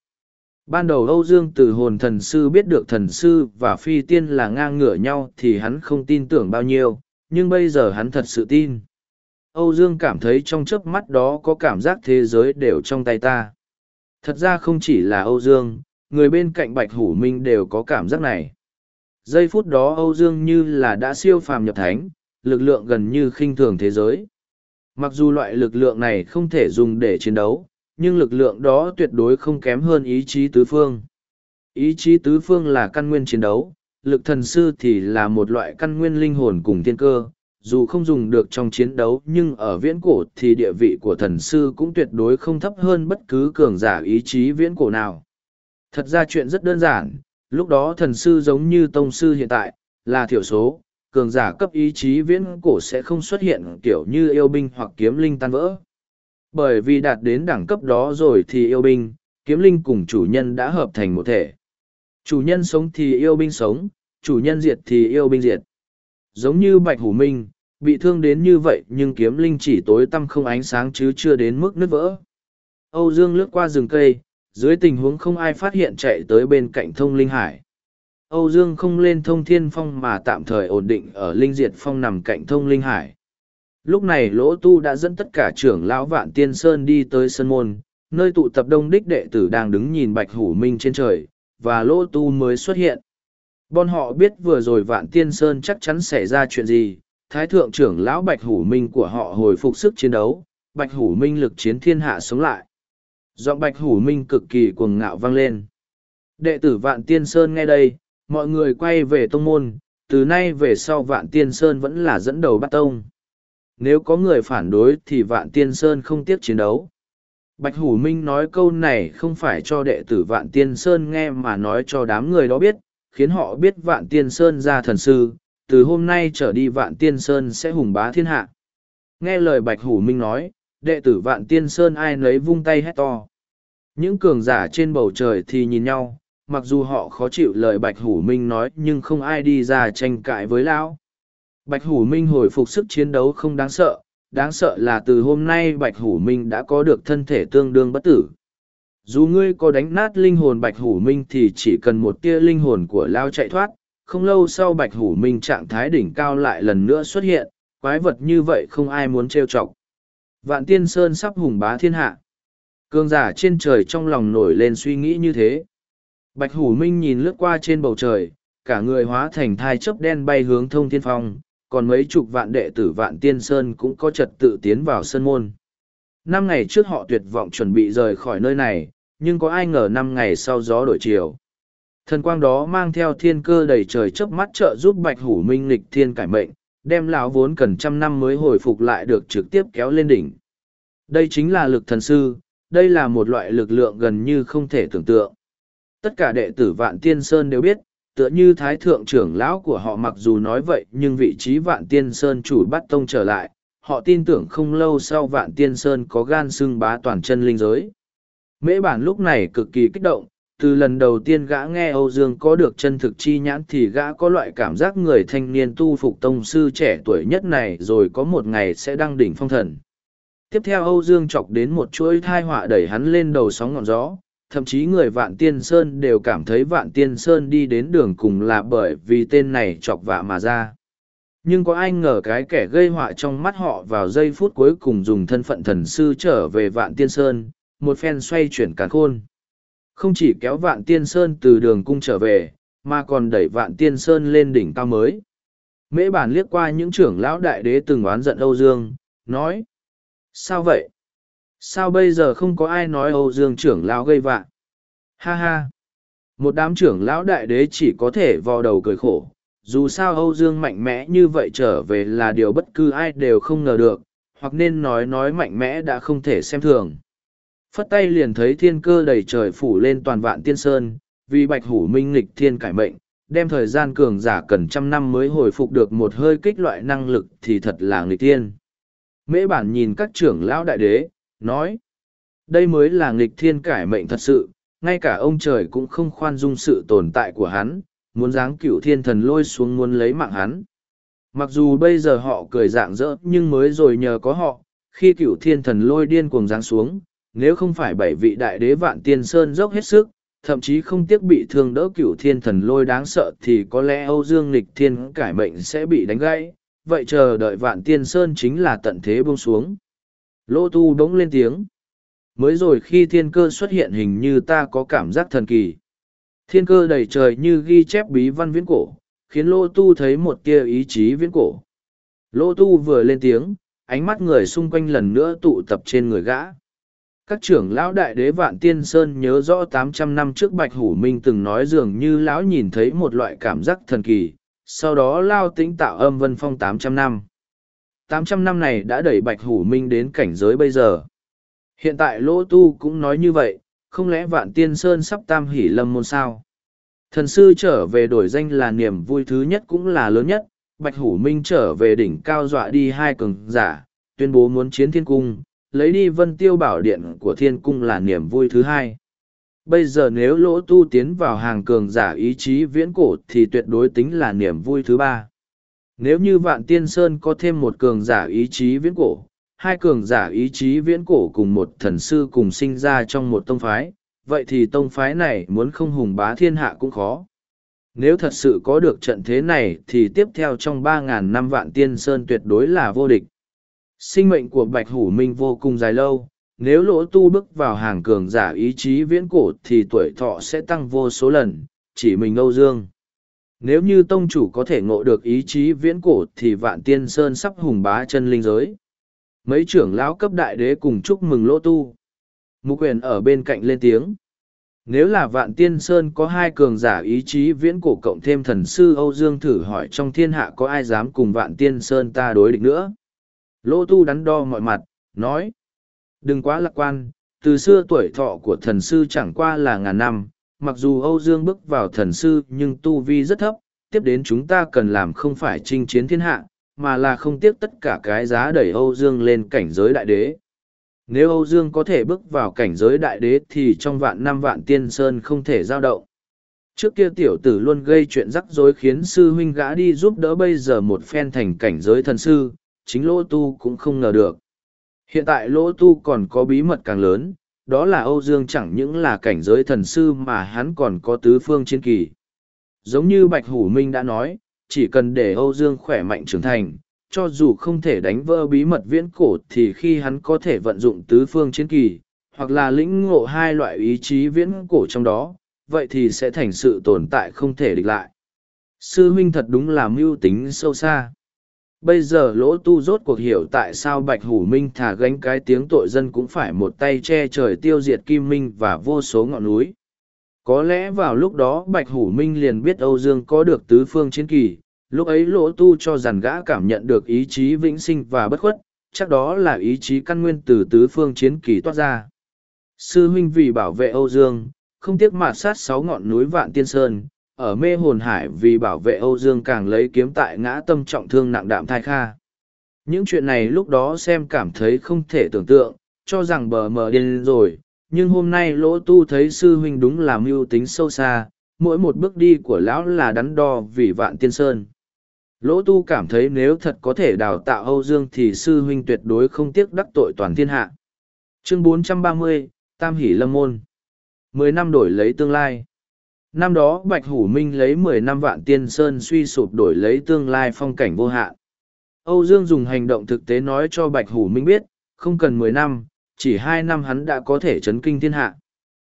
Ban đầu Âu Dương từ hồn thần sư biết được thần sư và phi tiên là ngang ngửa nhau thì hắn không tin tưởng bao nhiêu, nhưng bây giờ hắn thật sự tin. Âu Dương cảm thấy trong chớp mắt đó có cảm giác thế giới đều trong tay ta. Thật ra không chỉ là Âu Dương, người bên cạnh Bạch Hủ Minh đều có cảm giác này. Giây phút đó Âu Dương như là đã siêu phàm nhập thánh, lực lượng gần như khinh thường thế giới. Mặc dù loại lực lượng này không thể dùng để chiến đấu, nhưng lực lượng đó tuyệt đối không kém hơn ý chí tứ phương. Ý chí tứ phương là căn nguyên chiến đấu, lực thần sư thì là một loại căn nguyên linh hồn cùng thiên cơ. Dù không dùng được trong chiến đấu nhưng ở viễn cổ thì địa vị của thần sư cũng tuyệt đối không thấp hơn bất cứ cường giả ý chí viễn cổ nào. Thật ra chuyện rất đơn giản, lúc đó thần sư giống như tông sư hiện tại, là thiểu số, cường giả cấp ý chí viễn cổ sẽ không xuất hiện kiểu như yêu binh hoặc kiếm linh tan vỡ. Bởi vì đạt đến đẳng cấp đó rồi thì yêu binh kiếm linh cùng chủ nhân đã hợp thành một thể. Chủ nhân sống thì yêu binh sống chủ nhân diệt thì yêu binh diệt. Giống như bạch hủ minh bị thương đến như vậy nhưng kiếm linh chỉ tối tăm không ánh sáng chứ chưa đến mức nứt vỡ. Âu dương lướt qua rừng cây dưới tình huống không ai phát hiện chạy tới bên cạnh thông linh hải âu dương không lên thông thiên phong mà tạm thời ổn định ở linh diệt phong nằm cạnh thông linh hải Lúc này Lỗ Tu đã dẫn tất cả trưởng lão Vạn Tiên Sơn đi tới sân môn, nơi tụ tập đông đích đệ tử đang đứng nhìn Bạch Hủ Minh trên trời, và Lỗ Tu mới xuất hiện. Bọn họ biết vừa rồi Vạn Tiên Sơn chắc chắn xảy ra chuyện gì, Thái Thượng trưởng lão Bạch Hủ Minh của họ hồi phục sức chiến đấu, Bạch Hủ Minh lực chiến thiên hạ sống lại. Giọng Bạch Hủ Minh cực kỳ cuồng ngạo vang lên. Đệ tử Vạn Tiên Sơn nghe đây, mọi người quay về tông môn, từ nay về sau Vạn Tiên Sơn vẫn là dẫn đầu bắt tông. Nếu có người phản đối thì vạn tiên sơn không tiếc chiến đấu. Bạch hủ minh nói câu này không phải cho đệ tử vạn tiên sơn nghe mà nói cho đám người đó biết khiến họ biết vạn tiên sơn ra thần sư từ hôm nay trở đi vạn tiên sơn sẽ hùng bá thiên hạ. Nghe lời bạch hủ minh nói đệ tử vạn tiên sơn ai nấy vung tay hét to những cường giả trên bầu trời thì nhìn nhau mặc dù họ khó chịu lời bạch hủ minh nói nhưng không ai đi ra tranh cãi với lão Bạch Hủ Minh hồi phục sức chiến đấu không đáng sợ, đáng sợ là từ hôm nay Bạch Hủ Minh đã có được thân thể tương đương bất tử. Dù ngươi có đánh nát linh hồn Bạch Hủ Minh thì chỉ cần một tia linh hồn của Lao chạy thoát, không lâu sau Bạch Hủ Minh trạng thái đỉnh cao lại lần nữa xuất hiện, quái vật như vậy không ai muốn trêu chọc. Vạn Tiên Sơn sắp hùng bá thiên hạ. Cương giả trên trời trong lòng nổi lên suy nghĩ như thế. Bạch Hủ Minh nhìn lướt qua trên bầu trời, cả người hóa thành thai chớp đen bay hướng thông thiên phong, còn mấy chục vạn đệ tử vạn tiên sơn cũng có trật tự tiến vào sân môn. Năm ngày trước họ tuyệt vọng chuẩn bị rời khỏi nơi này, nhưng có ai ngờ năm ngày sau gió đổi chiều. Thần quang đó mang theo thiên cơ đầy trời chớp mắt trợ giúp bạch hủ minh lịch thiên cải mệnh, đem lão vốn cần trăm năm mới hồi phục lại được trực tiếp kéo lên đỉnh. Đây chính là lực thần sư, đây là một loại lực lượng gần như không thể tưởng tượng. Tất cả đệ tử Vạn Tiên Sơn đều biết, tựa như Thái Thượng trưởng lão của họ mặc dù nói vậy nhưng vị trí Vạn Tiên Sơn chủ bắt tông trở lại, họ tin tưởng không lâu sau Vạn Tiên Sơn có gan xưng bá toàn chân linh giới. Mễ bản lúc này cực kỳ kích động, từ lần đầu tiên gã nghe Âu Dương có được chân thực chi nhãn thì gã có loại cảm giác người thanh niên tu phục tông sư trẻ tuổi nhất này rồi có một ngày sẽ đăng đỉnh phong thần. Tiếp theo Âu Dương chọc đến một chuỗi thai họa đẩy hắn lên đầu sóng ngọn gió, thậm chí người Vạn Tiên Sơn đều cảm thấy Vạn Tiên Sơn đi đến đường cùng là bởi vì tên này chọc vạ mà ra. Nhưng có ai ngờ cái kẻ gây họa trong mắt họ vào giây phút cuối cùng dùng thân phận thần sư trở về Vạn Tiên Sơn, một phen xoay chuyển cả khôn. Không chỉ kéo Vạn Tiên Sơn từ đường cung trở về, mà còn đẩy Vạn Tiên Sơn lên đỉnh cao mới. Mễ bản liếc qua những trưởng lão đại đế từng oán giận Âu Dương, nói. Sao vậy? Sao bây giờ không có ai nói Âu Dương trưởng lão gây vạ? Ha ha! Một đám trưởng lão đại đế chỉ có thể vò đầu cười khổ. Dù sao Âu Dương mạnh mẽ như vậy trở về là điều bất cứ ai đều không ngờ được, hoặc nên nói nói mạnh mẽ đã không thể xem thường. Phất tay liền thấy thiên cơ đầy trời phủ lên toàn vạn tiên sơn, vì bạch hủ minh lịch thiên cải mệnh, đem thời gian cường giả cần trăm năm mới hồi phục được một hơi kích loại năng lực thì thật là nghịch tiên. Mễ bản nhìn các trưởng lão đại đế, nói, đây mới là nghịch thiên cải mệnh thật sự, ngay cả ông trời cũng không khoan dung sự tồn tại của hắn, muốn giáng cựu thiên thần lôi xuống muốn lấy mạng hắn. Mặc dù bây giờ họ cười dạng dỡ nhưng mới rồi nhờ có họ, khi cựu thiên thần lôi điên cuồng giáng xuống, nếu không phải bảy vị đại đế vạn tiên sơn dốc hết sức, thậm chí không tiếc bị thương đỡ cựu thiên thần lôi đáng sợ thì có lẽ Âu Dương Lịch Thiên cải mệnh sẽ bị đánh gãy, vậy chờ đợi vạn tiên sơn chính là tận thế buông xuống. Lô tu đống lên tiếng. Mới rồi khi thiên cơ xuất hiện hình như ta có cảm giác thần kỳ. Thiên cơ đầy trời như ghi chép bí văn viễn cổ, khiến lô tu thấy một tia ý chí viễn cổ. Lô tu vừa lên tiếng, ánh mắt người xung quanh lần nữa tụ tập trên người gã. Các trưởng lão đại đế Vạn Tiên Sơn nhớ rõ tám trăm năm trước Bạch Hủ Minh từng nói dường như lão nhìn thấy một loại cảm giác thần kỳ, sau đó lao tĩnh tạo âm vân phong tám trăm năm. Tám trăm năm này đã đẩy Bạch Hủ Minh đến cảnh giới bây giờ. Hiện tại Lỗ Tu cũng nói như vậy, không lẽ Vạn Tiên Sơn sắp tam hỷ lâm môn sao? Thần sư trở về đổi danh là niềm vui thứ nhất cũng là lớn nhất, Bạch Hủ Minh trở về đỉnh cao dọa đi hai cường giả, tuyên bố muốn chiến thiên cung, lấy đi vân tiêu bảo điện của thiên cung là niềm vui thứ hai. Bây giờ nếu lỗ tu tiến vào hàng cường giả ý chí viễn cổ thì tuyệt đối tính là niềm vui thứ ba. Nếu như vạn tiên sơn có thêm một cường giả ý chí viễn cổ, hai cường giả ý chí viễn cổ cùng một thần sư cùng sinh ra trong một tông phái, vậy thì tông phái này muốn không hùng bá thiên hạ cũng khó. Nếu thật sự có được trận thế này thì tiếp theo trong ba ngàn năm vạn tiên sơn tuyệt đối là vô địch sinh mệnh của bạch hủ minh vô cùng dài lâu nếu lỗ tu bước vào hàng cường giả ý chí viễn cổ thì tuổi thọ sẽ tăng vô số lần chỉ mình âu dương. Nếu như tông chủ có thể ngộ được ý chí viễn cổ thì vạn tiên sơn sắp hùng bá chân linh giới. Mấy trưởng lão cấp đại đế cùng chúc mừng lỗ tu. Mục quyền ở bên cạnh lên tiếng. Nếu là vạn tiên sơn có hai cường giả ý chí viễn cổ cộng thêm thần sư âu dương thử hỏi trong thiên hạ có ai dám cùng vạn tiên sơn ta đối địch nữa? Lỗ tu đắn đo mọi mặt, nói. Đừng quá lạc quan, từ xưa tuổi thọ của thần sư chẳng qua là ngàn năm, mặc dù Âu Dương bước vào thần sư nhưng tu vi rất thấp, tiếp đến chúng ta cần làm không phải chinh chiến thiên hạ, mà là không tiếc tất cả cái giá đẩy Âu Dương lên cảnh giới đại đế. Nếu Âu Dương có thể bước vào cảnh giới đại đế thì trong vạn năm vạn tiên sơn không thể giao động. Trước kia tiểu tử luôn gây chuyện rắc rối khiến sư huynh gã đi giúp đỡ bây giờ một phen thành cảnh giới thần sư, chính lỗ tu cũng không ngờ được. Hiện tại lỗ tu còn có bí mật càng lớn, đó là Âu Dương chẳng những là cảnh giới thần sư mà hắn còn có tứ phương chiến kỳ. Giống như Bạch Hủ Minh đã nói, chỉ cần để Âu Dương khỏe mạnh trưởng thành, cho dù không thể đánh vỡ bí mật viễn cổ thì khi hắn có thể vận dụng tứ phương chiến kỳ, hoặc là lĩnh ngộ hai loại ý chí viễn cổ trong đó, vậy thì sẽ thành sự tồn tại không thể địch lại. Sư huynh thật đúng là mưu tính sâu xa bây giờ lỗ tu rốt cuộc hiểu tại sao bạch hủ minh thả gánh cái tiếng tội dân cũng phải một tay che trời tiêu diệt kim minh và vô số ngọn núi có lẽ vào lúc đó bạch hủ minh liền biết âu dương có được tứ phương chiến kỳ Lúc ấy lỗ tu cho rằng gã cảm nhận được ý chí vĩnh sinh và bất khuất, chắc đó là ý chí căn nguyên từ tứ phương chiến kỳ toát ra. Sư huynh vì bảo vệ Âu Dương, không tiếc mạt sát sáu ngọn núi Vạn Tiên Sơn, ở mê hồn hải vì bảo vệ Âu Dương càng lấy kiếm tại ngã tâm trọng thương nặng đạm thai kha. Những chuyện này lúc đó xem cảm thấy không thể tưởng tượng, cho rằng bờ mờ điên rồi, nhưng hôm nay lỗ tu thấy sư huynh đúng là mưu tính sâu xa, mỗi một bước đi của lão là đắn đo vì vạn tiên sơn. Lỗ tu cảm thấy nếu thật có thể đào tạo Âu Dương thì sư huynh tuyệt đối không tiếc đắc tội toàn thiên hạ. Chương 430, Tam Hỷ Lâm Môn mười năm đổi lấy tương lai. Năm đó Bạch Hủ Minh lấy mười năm vạn tiên sơn suy sụp đổi lấy tương lai phong cảnh vô hạn. Âu Dương dùng hành động thực tế nói cho Bạch Hủ Minh biết, không cần mười năm, chỉ hai năm hắn đã có thể chấn kinh thiên hạ.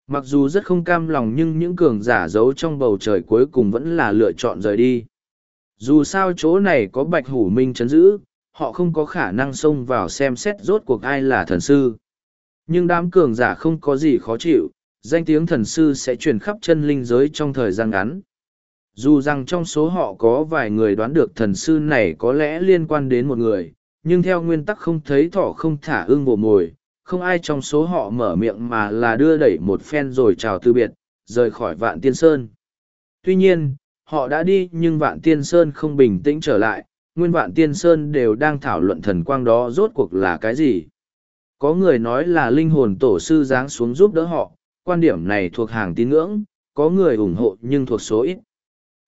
Mặc dù rất không cam lòng nhưng những cường giả giấu trong bầu trời cuối cùng vẫn là lựa chọn rời đi. Dù sao chỗ này có Bạch Hủ Minh chấn giữ, họ không có khả năng xông vào xem xét rốt cuộc ai là thần sư. Nhưng đám cường giả không có gì khó chịu, danh tiếng thần sư sẽ truyền khắp chân linh giới trong thời gian ngắn. Dù rằng trong số họ có vài người đoán được thần sư này có lẽ liên quan đến một người, nhưng theo nguyên tắc không thấy thỏ không thả ưng bộ mồi, không ai trong số họ mở miệng mà là đưa đẩy một phen rồi chào từ biệt, rời khỏi vạn tiên sơn. Tuy nhiên, họ đã đi nhưng vạn tiên sơn không bình tĩnh trở lại, nguyên vạn tiên sơn đều đang thảo luận thần quang đó rốt cuộc là cái gì. Có người nói là linh hồn tổ sư giáng xuống giúp đỡ họ, quan điểm này thuộc hàng tín ngưỡng, có người ủng hộ nhưng thuộc số ít.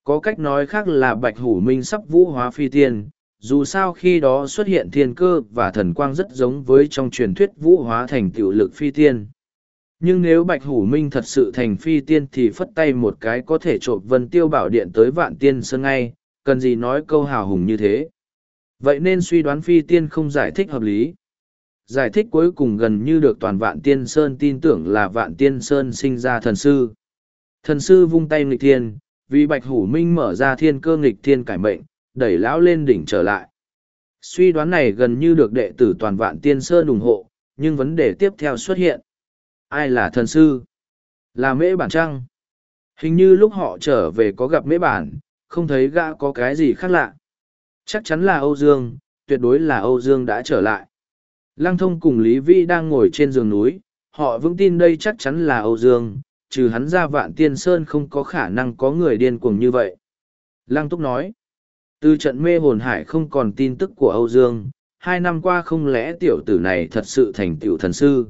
Có cách nói khác là Bạch Hủ Minh sắp vũ hóa phi tiên, dù sao khi đó xuất hiện thiên cơ và thần quang rất giống với trong truyền thuyết vũ hóa thành tiểu lực phi tiên. Nhưng nếu Bạch Hủ Minh thật sự thành phi tiên thì phất tay một cái có thể trộm vân tiêu bảo điện tới vạn tiên sơn ngay, cần gì nói câu hào hùng như thế. Vậy nên suy đoán phi tiên không giải thích hợp lý giải thích cuối cùng gần như được toàn vạn tiên sơn tin tưởng là vạn tiên sơn sinh ra thần sư. Thần sư vung tay nghịch thiên, vì bạch hủ minh mở ra thiên cơ nghịch thiên cải mệnh, đẩy lão lên đỉnh trở lại. Suy đoán này gần như được đệ tử toàn vạn tiên sơn ủng hộ, nhưng vấn đề tiếp theo xuất hiện. Ai là thần sư? Là mễ bản trăng. Hình như lúc họ trở về có gặp mễ bản, không thấy gã có cái gì khác lạ. Chắc chắn là âu dương, tuyệt đối là âu dương đã trở lại. Lăng thông cùng Lý Vi đang ngồi trên giường núi, họ vững tin đây chắc chắn là Âu Dương, trừ hắn ra vạn tiên sơn không có khả năng có người điên cuồng như vậy. Lăng Túc nói, từ trận mê hồn hải không còn tin tức của Âu Dương, hai năm qua không lẽ tiểu tử này thật sự thành tiểu thần sư.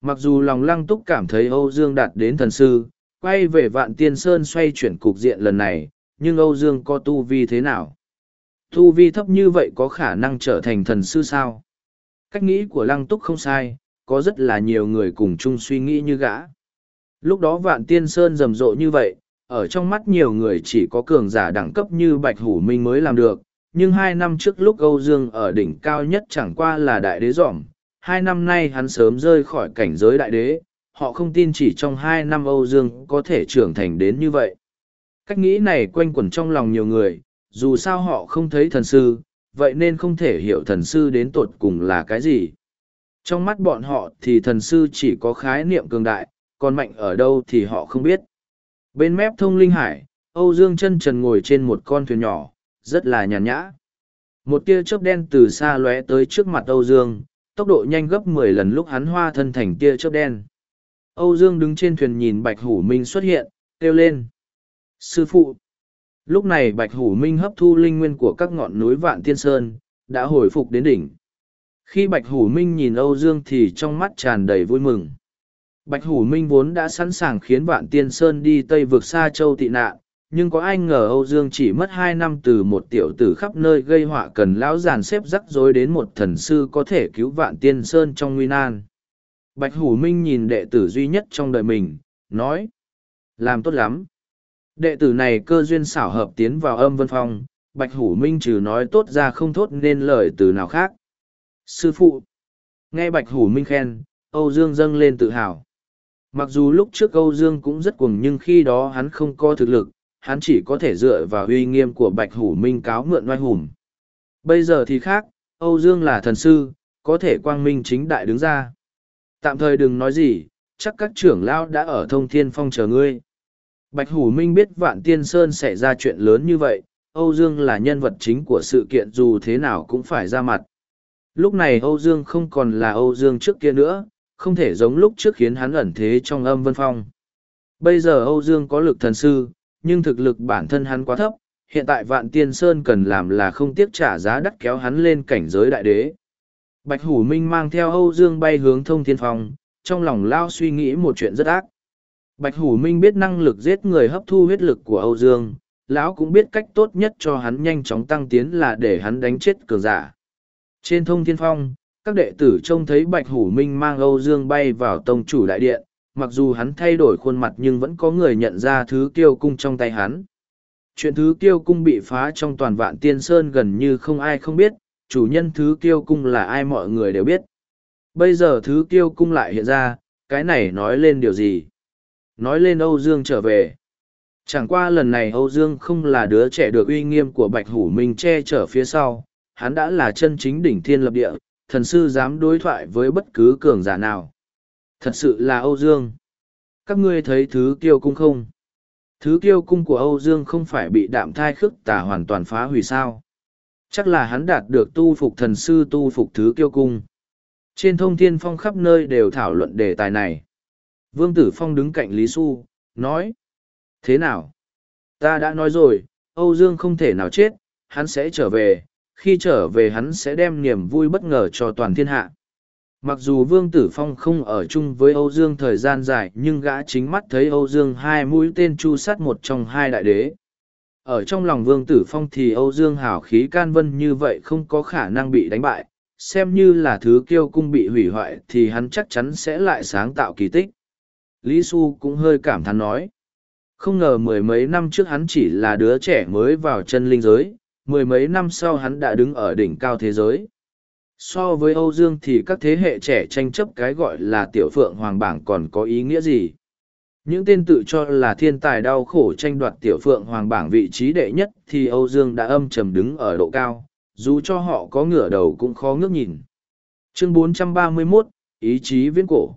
Mặc dù lòng Lăng Túc cảm thấy Âu Dương đạt đến thần sư, quay về vạn tiên sơn xoay chuyển cục diện lần này, nhưng Âu Dương có tu vi thế nào? Tu vi thấp như vậy có khả năng trở thành thần sư sao? Cách nghĩ của lăng túc không sai, có rất là nhiều người cùng chung suy nghĩ như gã. Lúc đó vạn tiên sơn rầm rộ như vậy, ở trong mắt nhiều người chỉ có cường giả đẳng cấp như Bạch Hủ Minh mới làm được, nhưng hai năm trước lúc Âu Dương ở đỉnh cao nhất chẳng qua là đại đế dỏm, hai năm nay hắn sớm rơi khỏi cảnh giới đại đế, họ không tin chỉ trong hai năm Âu Dương có thể trưởng thành đến như vậy. Cách nghĩ này quanh quẩn trong lòng nhiều người, dù sao họ không thấy thần sư, vậy nên không thể hiểu thần sư đến tột cùng là cái gì. Trong mắt bọn họ thì thần sư chỉ có khái niệm cường đại, còn mạnh ở đâu thì họ không biết. Bên mép thông linh hải, Âu Dương chân trần ngồi trên một con thuyền nhỏ, rất là nhàn nhã. Một tia chớp đen từ xa lóe tới trước mặt Âu Dương, tốc độ nhanh gấp mười lần lúc hắn hoa thân thành tia chớp đen. Âu Dương đứng trên thuyền nhìn Bạch Hủ Minh xuất hiện, kêu lên. Sư phụ! Lúc này Bạch Hủ Minh hấp thu linh nguyên của các ngọn núi Vạn Tiên Sơn, đã hồi phục đến đỉnh. Khi Bạch Hủ Minh nhìn Âu Dương thì trong mắt tràn đầy vui mừng. Bạch Hủ Minh vốn đã sẵn sàng khiến Vạn Tiên Sơn đi Tây vực xa châu tị nạn, nhưng có ai ngờ Âu Dương chỉ mất hai năm từ một tiểu tử khắp nơi gây họa cần lão giàn xếp rắc rối đến một thần sư có thể cứu Vạn Tiên Sơn trong nguy nan. Bạch Hủ Minh nhìn đệ tử duy nhất trong đời mình, nói, làm tốt lắm. Đệ tử này cơ duyên xảo hợp tiến vào âm vân phong, Bạch Hủ Minh trừ nói tốt ra không thốt nên lời từ nào khác. Sư phụ! Nghe Bạch Hủ Minh khen, Âu Dương dâng lên tự hào. Mặc dù lúc trước Âu Dương cũng rất cuồng nhưng khi đó hắn không có thực lực, hắn chỉ có thể dựa vào uy nghiêm của Bạch Hủ Minh cáo mượn oai hùng. Bây giờ thì khác, Âu Dương là thần sư, có thể quang minh chính đại đứng ra. Tạm thời đừng nói gì, chắc các trưởng lao đã ở thông thiên phong chờ ngươi. Bạch Hủ Minh biết Vạn Tiên Sơn xảy ra chuyện lớn như vậy, Âu Dương là nhân vật chính của sự kiện dù thế nào cũng phải ra mặt. Lúc này Âu Dương không còn là Âu Dương trước kia nữa, không thể giống lúc trước khiến hắn ẩn thế trong âm vân phong. Bây giờ Âu Dương có lực thần sư, nhưng thực lực bản thân hắn quá thấp, hiện tại Vạn Tiên Sơn cần làm là không tiếc trả giá đắt kéo hắn lên cảnh giới đại đế. Bạch Hủ Minh mang theo Âu Dương bay hướng thông thiên phong, trong lòng lao suy nghĩ một chuyện rất ác. Bạch Hủ Minh biết năng lực giết người hấp thu huyết lực của Âu Dương, lão cũng biết cách tốt nhất cho hắn nhanh chóng tăng tiến là để hắn đánh chết cường giả. Trên thông thiên phong, các đệ tử trông thấy Bạch Hủ Minh mang Âu Dương bay vào tông chủ đại điện, mặc dù hắn thay đổi khuôn mặt nhưng vẫn có người nhận ra thứ kiêu cung trong tay hắn. Chuyện thứ kiêu cung bị phá trong toàn vạn tiên sơn gần như không ai không biết, chủ nhân thứ kiêu cung là ai mọi người đều biết. Bây giờ thứ kiêu cung lại hiện ra, cái này nói lên điều gì? Nói lên Âu Dương trở về. Chẳng qua lần này Âu Dương không là đứa trẻ được uy nghiêm của Bạch Hủ Minh che chở phía sau, hắn đã là chân chính đỉnh thiên lập địa, thần sư dám đối thoại với bất cứ cường giả nào. Thật sự là Âu Dương. Các ngươi thấy thứ kiêu cung không? Thứ kiêu cung của Âu Dương không phải bị đạm thai khức tả hoàn toàn phá hủy sao. Chắc là hắn đạt được tu phục thần sư tu phục thứ kiêu cung. Trên thông thiên phong khắp nơi đều thảo luận đề tài này. Vương Tử Phong đứng cạnh Lý Xu, nói. Thế nào? Ta đã nói rồi, Âu Dương không thể nào chết, hắn sẽ trở về, khi trở về hắn sẽ đem niềm vui bất ngờ cho toàn thiên hạ. Mặc dù Vương Tử Phong không ở chung với Âu Dương thời gian dài nhưng gã chính mắt thấy Âu Dương hai mũi tên chu sát một trong hai đại đế. Ở trong lòng Vương Tử Phong thì Âu Dương hảo khí can vân như vậy không có khả năng bị đánh bại, xem như là thứ kiêu cung bị hủy hoại thì hắn chắc chắn sẽ lại sáng tạo kỳ tích. Lý Xu cũng hơi cảm thán nói. Không ngờ mười mấy năm trước hắn chỉ là đứa trẻ mới vào chân linh giới, mười mấy năm sau hắn đã đứng ở đỉnh cao thế giới. So với Âu Dương thì các thế hệ trẻ tranh chấp cái gọi là tiểu phượng hoàng bảng còn có ý nghĩa gì? Những tên tự cho là thiên tài đau khổ tranh đoạt tiểu phượng hoàng bảng vị trí đệ nhất thì Âu Dương đã âm trầm đứng ở độ cao, dù cho họ có ngửa đầu cũng khó ngước nhìn. Chương 431, Ý chí viễn cổ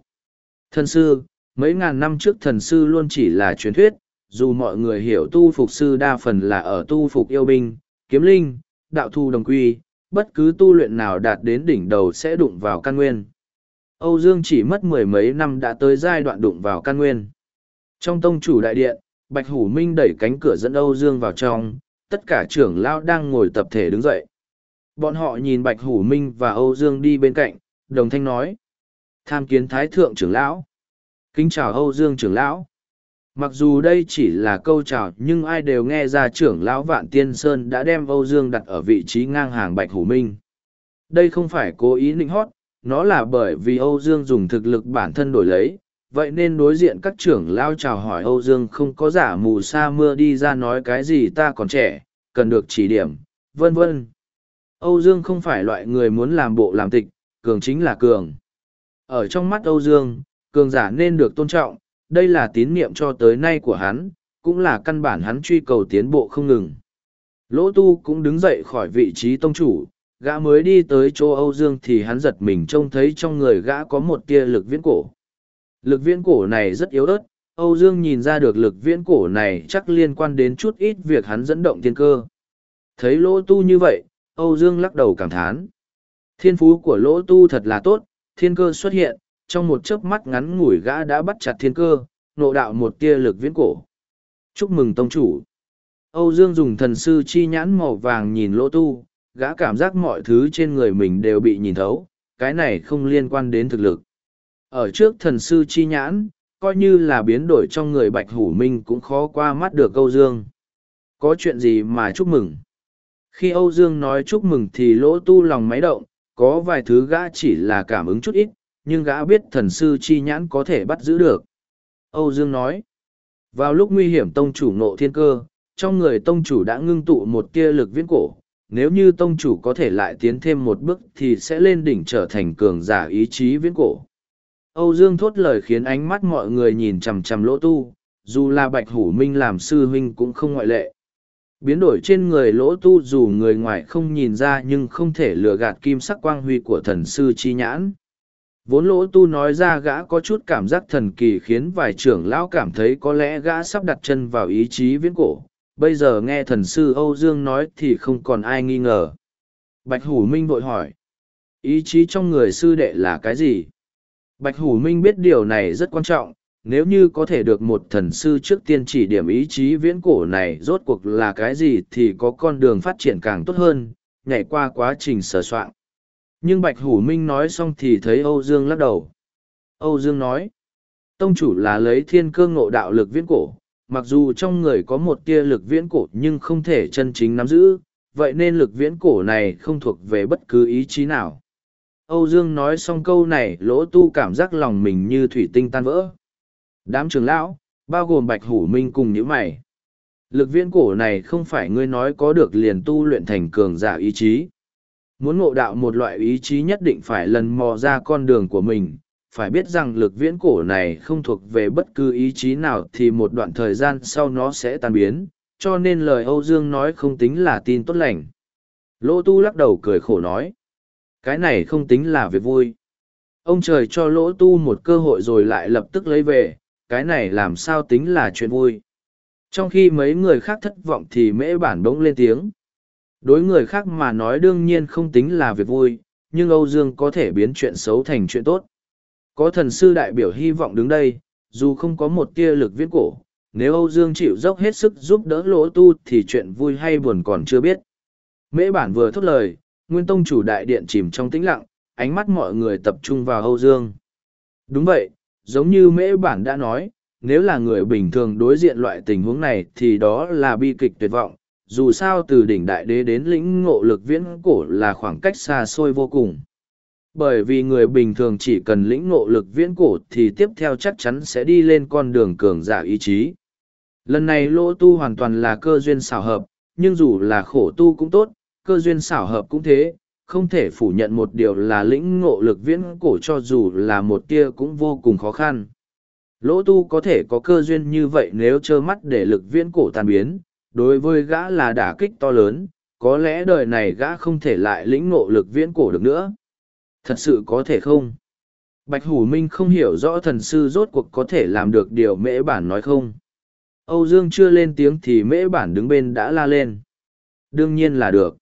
thân sư, mấy ngàn năm trước thần sư luôn chỉ là truyền thuyết, dù mọi người hiểu tu phục sư đa phần là ở tu phục yêu binh, kiếm linh, đạo thu đồng quy, bất cứ tu luyện nào đạt đến đỉnh đầu sẽ đụng vào căn nguyên. Âu Dương chỉ mất mười mấy năm đã tới giai đoạn đụng vào căn nguyên. Trong tông chủ đại điện, Bạch Hủ Minh đẩy cánh cửa dẫn Âu Dương vào trong, tất cả trưởng lão đang ngồi tập thể đứng dậy. Bọn họ nhìn Bạch Hủ Minh và Âu Dương đi bên cạnh, đồng thanh nói. Tham kiến Thái Thượng trưởng lão. Kính chào Âu Dương trưởng lão. Mặc dù đây chỉ là câu chào nhưng ai đều nghe ra trưởng lão Vạn Tiên Sơn đã đem Âu Dương đặt ở vị trí ngang hàng Bạch Hủ Minh. Đây không phải cố ý nịnh hót, nó là bởi vì Âu Dương dùng thực lực bản thân đổi lấy, vậy nên đối diện các trưởng lão chào hỏi Âu Dương không có giả mù sa mưa đi ra nói cái gì ta còn trẻ, cần được chỉ điểm, vân vân. Âu Dương không phải loại người muốn làm bộ làm tịch, cường chính là cường. Ở trong mắt Âu Dương, cường giả nên được tôn trọng, đây là tín niệm cho tới nay của hắn, cũng là căn bản hắn truy cầu tiến bộ không ngừng. Lỗ tu cũng đứng dậy khỏi vị trí tông chủ, gã mới đi tới chỗ Âu Dương thì hắn giật mình trông thấy trong người gã có một tia lực viễn cổ. Lực viễn cổ này rất yếu ớt, Âu Dương nhìn ra được lực viễn cổ này chắc liên quan đến chút ít việc hắn dẫn động thiên cơ. Thấy lỗ tu như vậy, Âu Dương lắc đầu cảm thán. Thiên phú của lỗ tu thật là tốt, thiên cơ xuất hiện, trong một chớp mắt ngắn ngủi gã đã bắt chặt thiên cơ, nộ đạo một tia lực viễn cổ. Chúc mừng tông chủ. Âu Dương dùng thần sư chi nhãn màu vàng nhìn lỗ tu, gã cảm giác mọi thứ trên người mình đều bị nhìn thấu, cái này không liên quan đến thực lực. Ở trước thần sư chi nhãn, coi như là biến đổi trong người bạch hủ minh cũng khó qua mắt được Âu Dương. Có chuyện gì mà chúc mừng? Khi Âu Dương nói chúc mừng thì lỗ tu lòng máy động, có vài thứ gã chỉ là cảm ứng chút ít, nhưng gã biết thần sư chi nhãn có thể bắt giữ được. Âu Dương nói, vào lúc nguy hiểm tông chủ nộ thiên cơ, trong người tông chủ đã ngưng tụ một tia lực viễn cổ, nếu như tông chủ có thể lại tiến thêm một bước thì sẽ lên đỉnh trở thành cường giả ý chí viễn cổ. Âu Dương thốt lời khiến ánh mắt mọi người nhìn chằm chằm lỗ tu, dù là bạch hủ minh làm sư huynh cũng không ngoại lệ. Biến đổi trên người lỗ tu dù người ngoài không nhìn ra nhưng không thể lừa gạt kim sắc quang huy của thần sư chi nhãn. Vốn lỗ tu nói ra gã có chút cảm giác thần kỳ khiến vài trưởng lão cảm thấy có lẽ gã sắp đặt chân vào ý chí viễn cổ, bây giờ nghe thần sư Âu Dương nói thì không còn ai nghi ngờ. Bạch Hủ Minh vội hỏi, ý chí trong người sư đệ là cái gì? Bạch Hủ Minh biết điều này rất quan trọng, nếu như có thể được một thần sư trước tiên chỉ điểm ý chí viễn cổ này rốt cuộc là cái gì thì có con đường phát triển càng tốt hơn, nhảy qua quá trình sửa soạn. Nhưng Bạch Hủ Minh nói xong thì thấy Âu Dương lắc đầu. Âu Dương nói, tông chủ là lấy thiên cơ ngộ đạo lực viễn cổ, mặc dù trong người có một tia lực viễn cổ nhưng không thể chân chính nắm giữ, vậy nên lực viễn cổ này không thuộc về bất cứ ý chí nào. Âu Dương nói xong câu này lỗ tu cảm giác lòng mình như thủy tinh tan vỡ. Đám trưởng lão, bao gồm Bạch Hủ Minh cùng những mày. Lực viễn cổ này không phải ngươi nói có được liền tu luyện thành cường giả ý chí. Muốn ngộ đạo một loại ý chí nhất định phải lần mò ra con đường của mình, phải biết rằng lực viễn cổ này không thuộc về bất cứ ý chí nào thì một đoạn thời gian sau nó sẽ tan biến, cho nên lời Âu Dương nói không tính là tin tốt lành. Lỗ tu lắc đầu cười khổ nói, cái này không tính là việc vui. Ông trời cho lỗ tu một cơ hội rồi lại lập tức lấy về, cái này làm sao tính là chuyện vui. Trong khi mấy người khác thất vọng thì mễ bản bỗng lên tiếng. Đối người khác mà nói đương nhiên không tính là việc vui, nhưng Âu Dương có thể biến chuyện xấu thành chuyện tốt. Có thần sư đại biểu hy vọng đứng đây, dù không có một tia lực viễn cổ, nếu Âu Dương chịu dốc hết sức giúp đỡ lỗ tu thì chuyện vui hay buồn còn chưa biết. Mễ bản vừa thốt lời, Nguyên Tông chủ đại điện chìm trong tĩnh lặng, ánh mắt mọi người tập trung vào Âu Dương. Đúng vậy, giống như mễ bản đã nói, nếu là người bình thường đối diện loại tình huống này thì đó là bi kịch tuyệt vọng, dù sao từ đỉnh đại đế đến lĩnh ngộ lực viễn cổ là khoảng cách xa xôi vô cùng. Bởi vì người bình thường chỉ cần lĩnh ngộ lực viễn cổ thì tiếp theo chắc chắn sẽ đi lên con đường cường giả ý chí. Lần này lỗ tu hoàn toàn là cơ duyên xảo hợp, nhưng dù là khổ tu cũng tốt, cơ duyên xảo hợp cũng thế, không thể phủ nhận một điều là lĩnh ngộ lực viễn cổ cho dù là một tia cũng vô cùng khó khăn. Lỗ tu có thể có cơ duyên như vậy nếu trơ mắt để lực viễn cổ tàn biến, đối với gã là đả kích to lớn, có lẽ đời này gã không thể lại lĩnh ngộ lực viễn cổ được nữa. Thật sự có thể không? Bạch Hủ Minh không hiểu rõ thần sư rốt cuộc có thể làm được điều mễ bản nói không. Âu Dương chưa lên tiếng thì mễ bản đứng bên đã la lên. Đương nhiên là được.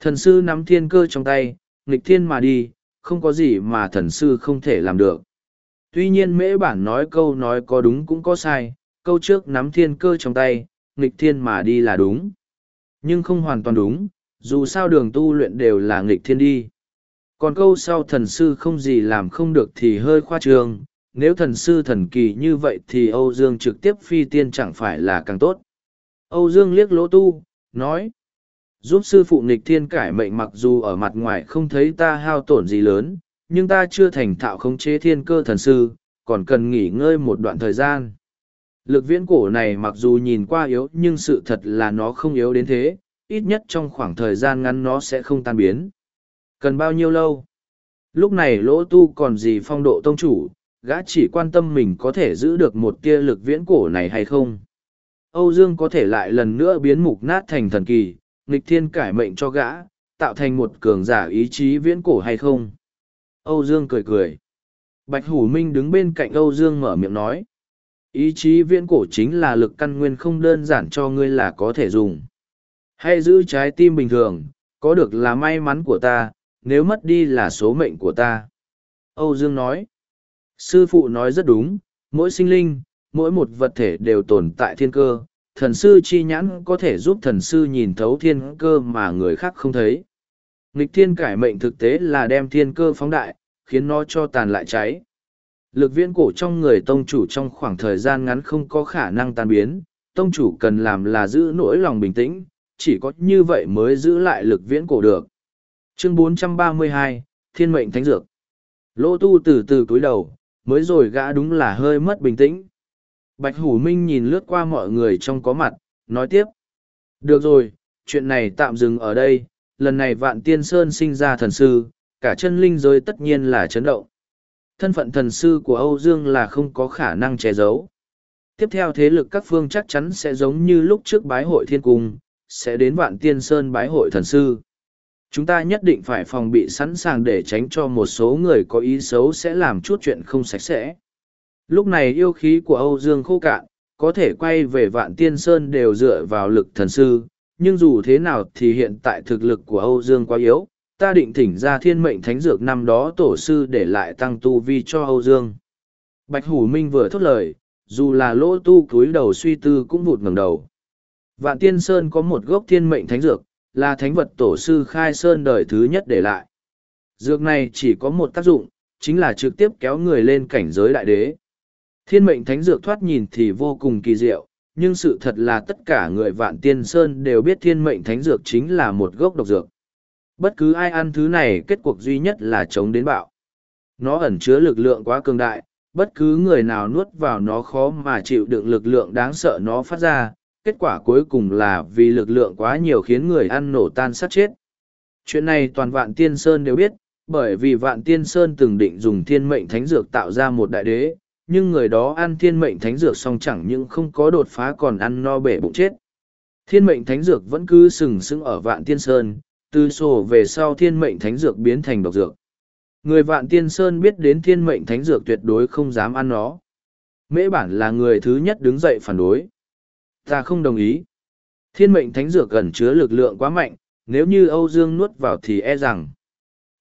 Thần sư nắm thiên cơ trong tay, nghịch thiên mà đi, không có gì mà thần sư không thể làm được. Tuy nhiên mễ bản nói câu nói có đúng cũng có sai, câu trước nắm thiên cơ trong tay, nghịch thiên mà đi là đúng. Nhưng không hoàn toàn đúng, dù sao đường tu luyện đều là nghịch thiên đi. Còn câu sau thần sư không gì làm không được thì hơi khoa trương, nếu thần sư thần kỳ như vậy thì Âu Dương trực tiếp phi tiên chẳng phải là càng tốt. Âu Dương liếc lỗ tu, nói, giúp sư phụ nghịch thiên cải mệnh mặc dù ở mặt ngoài không thấy ta hao tổn gì lớn, nhưng ta chưa thành thạo khống chế thiên cơ thần sư, còn cần nghỉ ngơi một đoạn thời gian. Lực viễn cổ này mặc dù nhìn qua yếu nhưng sự thật là nó không yếu đến thế, ít nhất trong khoảng thời gian ngắn nó sẽ không tan biến. Cần bao nhiêu lâu? Lúc này lỗ tu còn gì phong độ tông chủ, gã chỉ quan tâm mình có thể giữ được một tia lực viễn cổ này hay không. Âu Dương có thể lại lần nữa biến mục nát thành thần kỳ, nghịch thiên cải mệnh cho gã, tạo thành một cường giả ý chí viễn cổ hay không. Âu Dương cười cười. Bạch Hủ Minh đứng bên cạnh Âu Dương mở miệng nói. Ý chí viễn cổ chính là lực căn nguyên không đơn giản cho ngươi là có thể dùng. Hãy giữ trái tim bình thường, có được là may mắn của ta, nếu mất đi là số mệnh của ta. Âu Dương nói. Sư phụ nói rất đúng, mỗi sinh linh, mỗi một vật thể đều tồn tại thiên cơ. Thần sư chi nhãn có thể giúp thần sư nhìn thấu thiên cơ mà người khác không thấy. Nghịch thiên cải mệnh thực tế là đem thiên cơ phóng đại, khiến nó cho tàn lại cháy. Lực viễn cổ trong người tông chủ trong khoảng thời gian ngắn không có khả năng tan biến, tông chủ cần làm là giữ nỗi lòng bình tĩnh, chỉ có như vậy mới giữ lại lực viễn cổ được. Chương 432, Thiên mệnh thánh dược. Lỗ tu từ từ cúi đầu, mới rồi gã đúng là hơi mất bình tĩnh. Bạch Hủ Minh nhìn lướt qua mọi người trong có mặt, nói tiếp. Được rồi, chuyện này tạm dừng ở đây, lần này vạn tiên sơn sinh ra thần sư, cả chân linh giới tất nhiên là chấn động. Thân phận thần sư của Âu Dương là không có khả năng che giấu. Tiếp theo thế lực các phương chắc chắn sẽ giống như lúc trước bái hội thiên cung, sẽ đến vạn tiên sơn bái hội thần sư. Chúng ta nhất định phải phòng bị sẵn sàng để tránh cho một số người có ý xấu sẽ làm chút chuyện không sạch sẽ. Lúc này yêu khí của Âu Dương khô cạn, có thể quay về vạn tiên sơn đều dựa vào lực thần sư, nhưng dù thế nào thì hiện tại thực lực của Âu Dương quá yếu, ta định thỉnh ra thiên mệnh thánh dược năm đó tổ sư để lại tăng tu vi cho Âu Dương. Bạch Hủ Minh vừa thốt lời, dù là lỗ tu cúi đầu suy tư cũng vụt ngẩng đầu. Vạn Tiên Sơn có một gốc thiên mệnh thánh dược, là thánh vật tổ sư khai sơn đời thứ nhất để lại. Dược này chỉ có một tác dụng, chính là trực tiếp kéo người lên cảnh giới đại đế. Thiên mệnh thánh dược thoát nhìn thì vô cùng kỳ diệu, nhưng sự thật là tất cả người vạn tiên sơn đều biết thiên mệnh thánh dược chính là một gốc độc dược. Bất cứ ai ăn thứ này kết cuộc duy nhất là chống đến bạo. Nó ẩn chứa lực lượng quá cường đại, bất cứ người nào nuốt vào nó khó mà chịu đựng lực lượng đáng sợ nó phát ra, kết quả cuối cùng là vì lực lượng quá nhiều khiến người ăn nổ tan sát chết. Chuyện này toàn vạn tiên sơn đều biết, bởi vì vạn tiên sơn từng định dùng thiên mệnh thánh dược tạo ra một đại đế, nhưng người đó ăn thiên mệnh thánh dược xong chẳng những không có đột phá còn ăn no bể bụng chết. Thiên mệnh thánh dược vẫn cứ sừng sững ở vạn tiên sơn, từ sổ về sau thiên mệnh thánh dược biến thành độc dược. Người vạn tiên sơn biết đến thiên mệnh thánh dược tuyệt đối không dám ăn nó. Mễ bản là người thứ nhất đứng dậy phản đối. Ta không đồng ý. Thiên mệnh thánh dược gần chứa lực lượng quá mạnh, nếu như Âu Dương nuốt vào thì e rằng.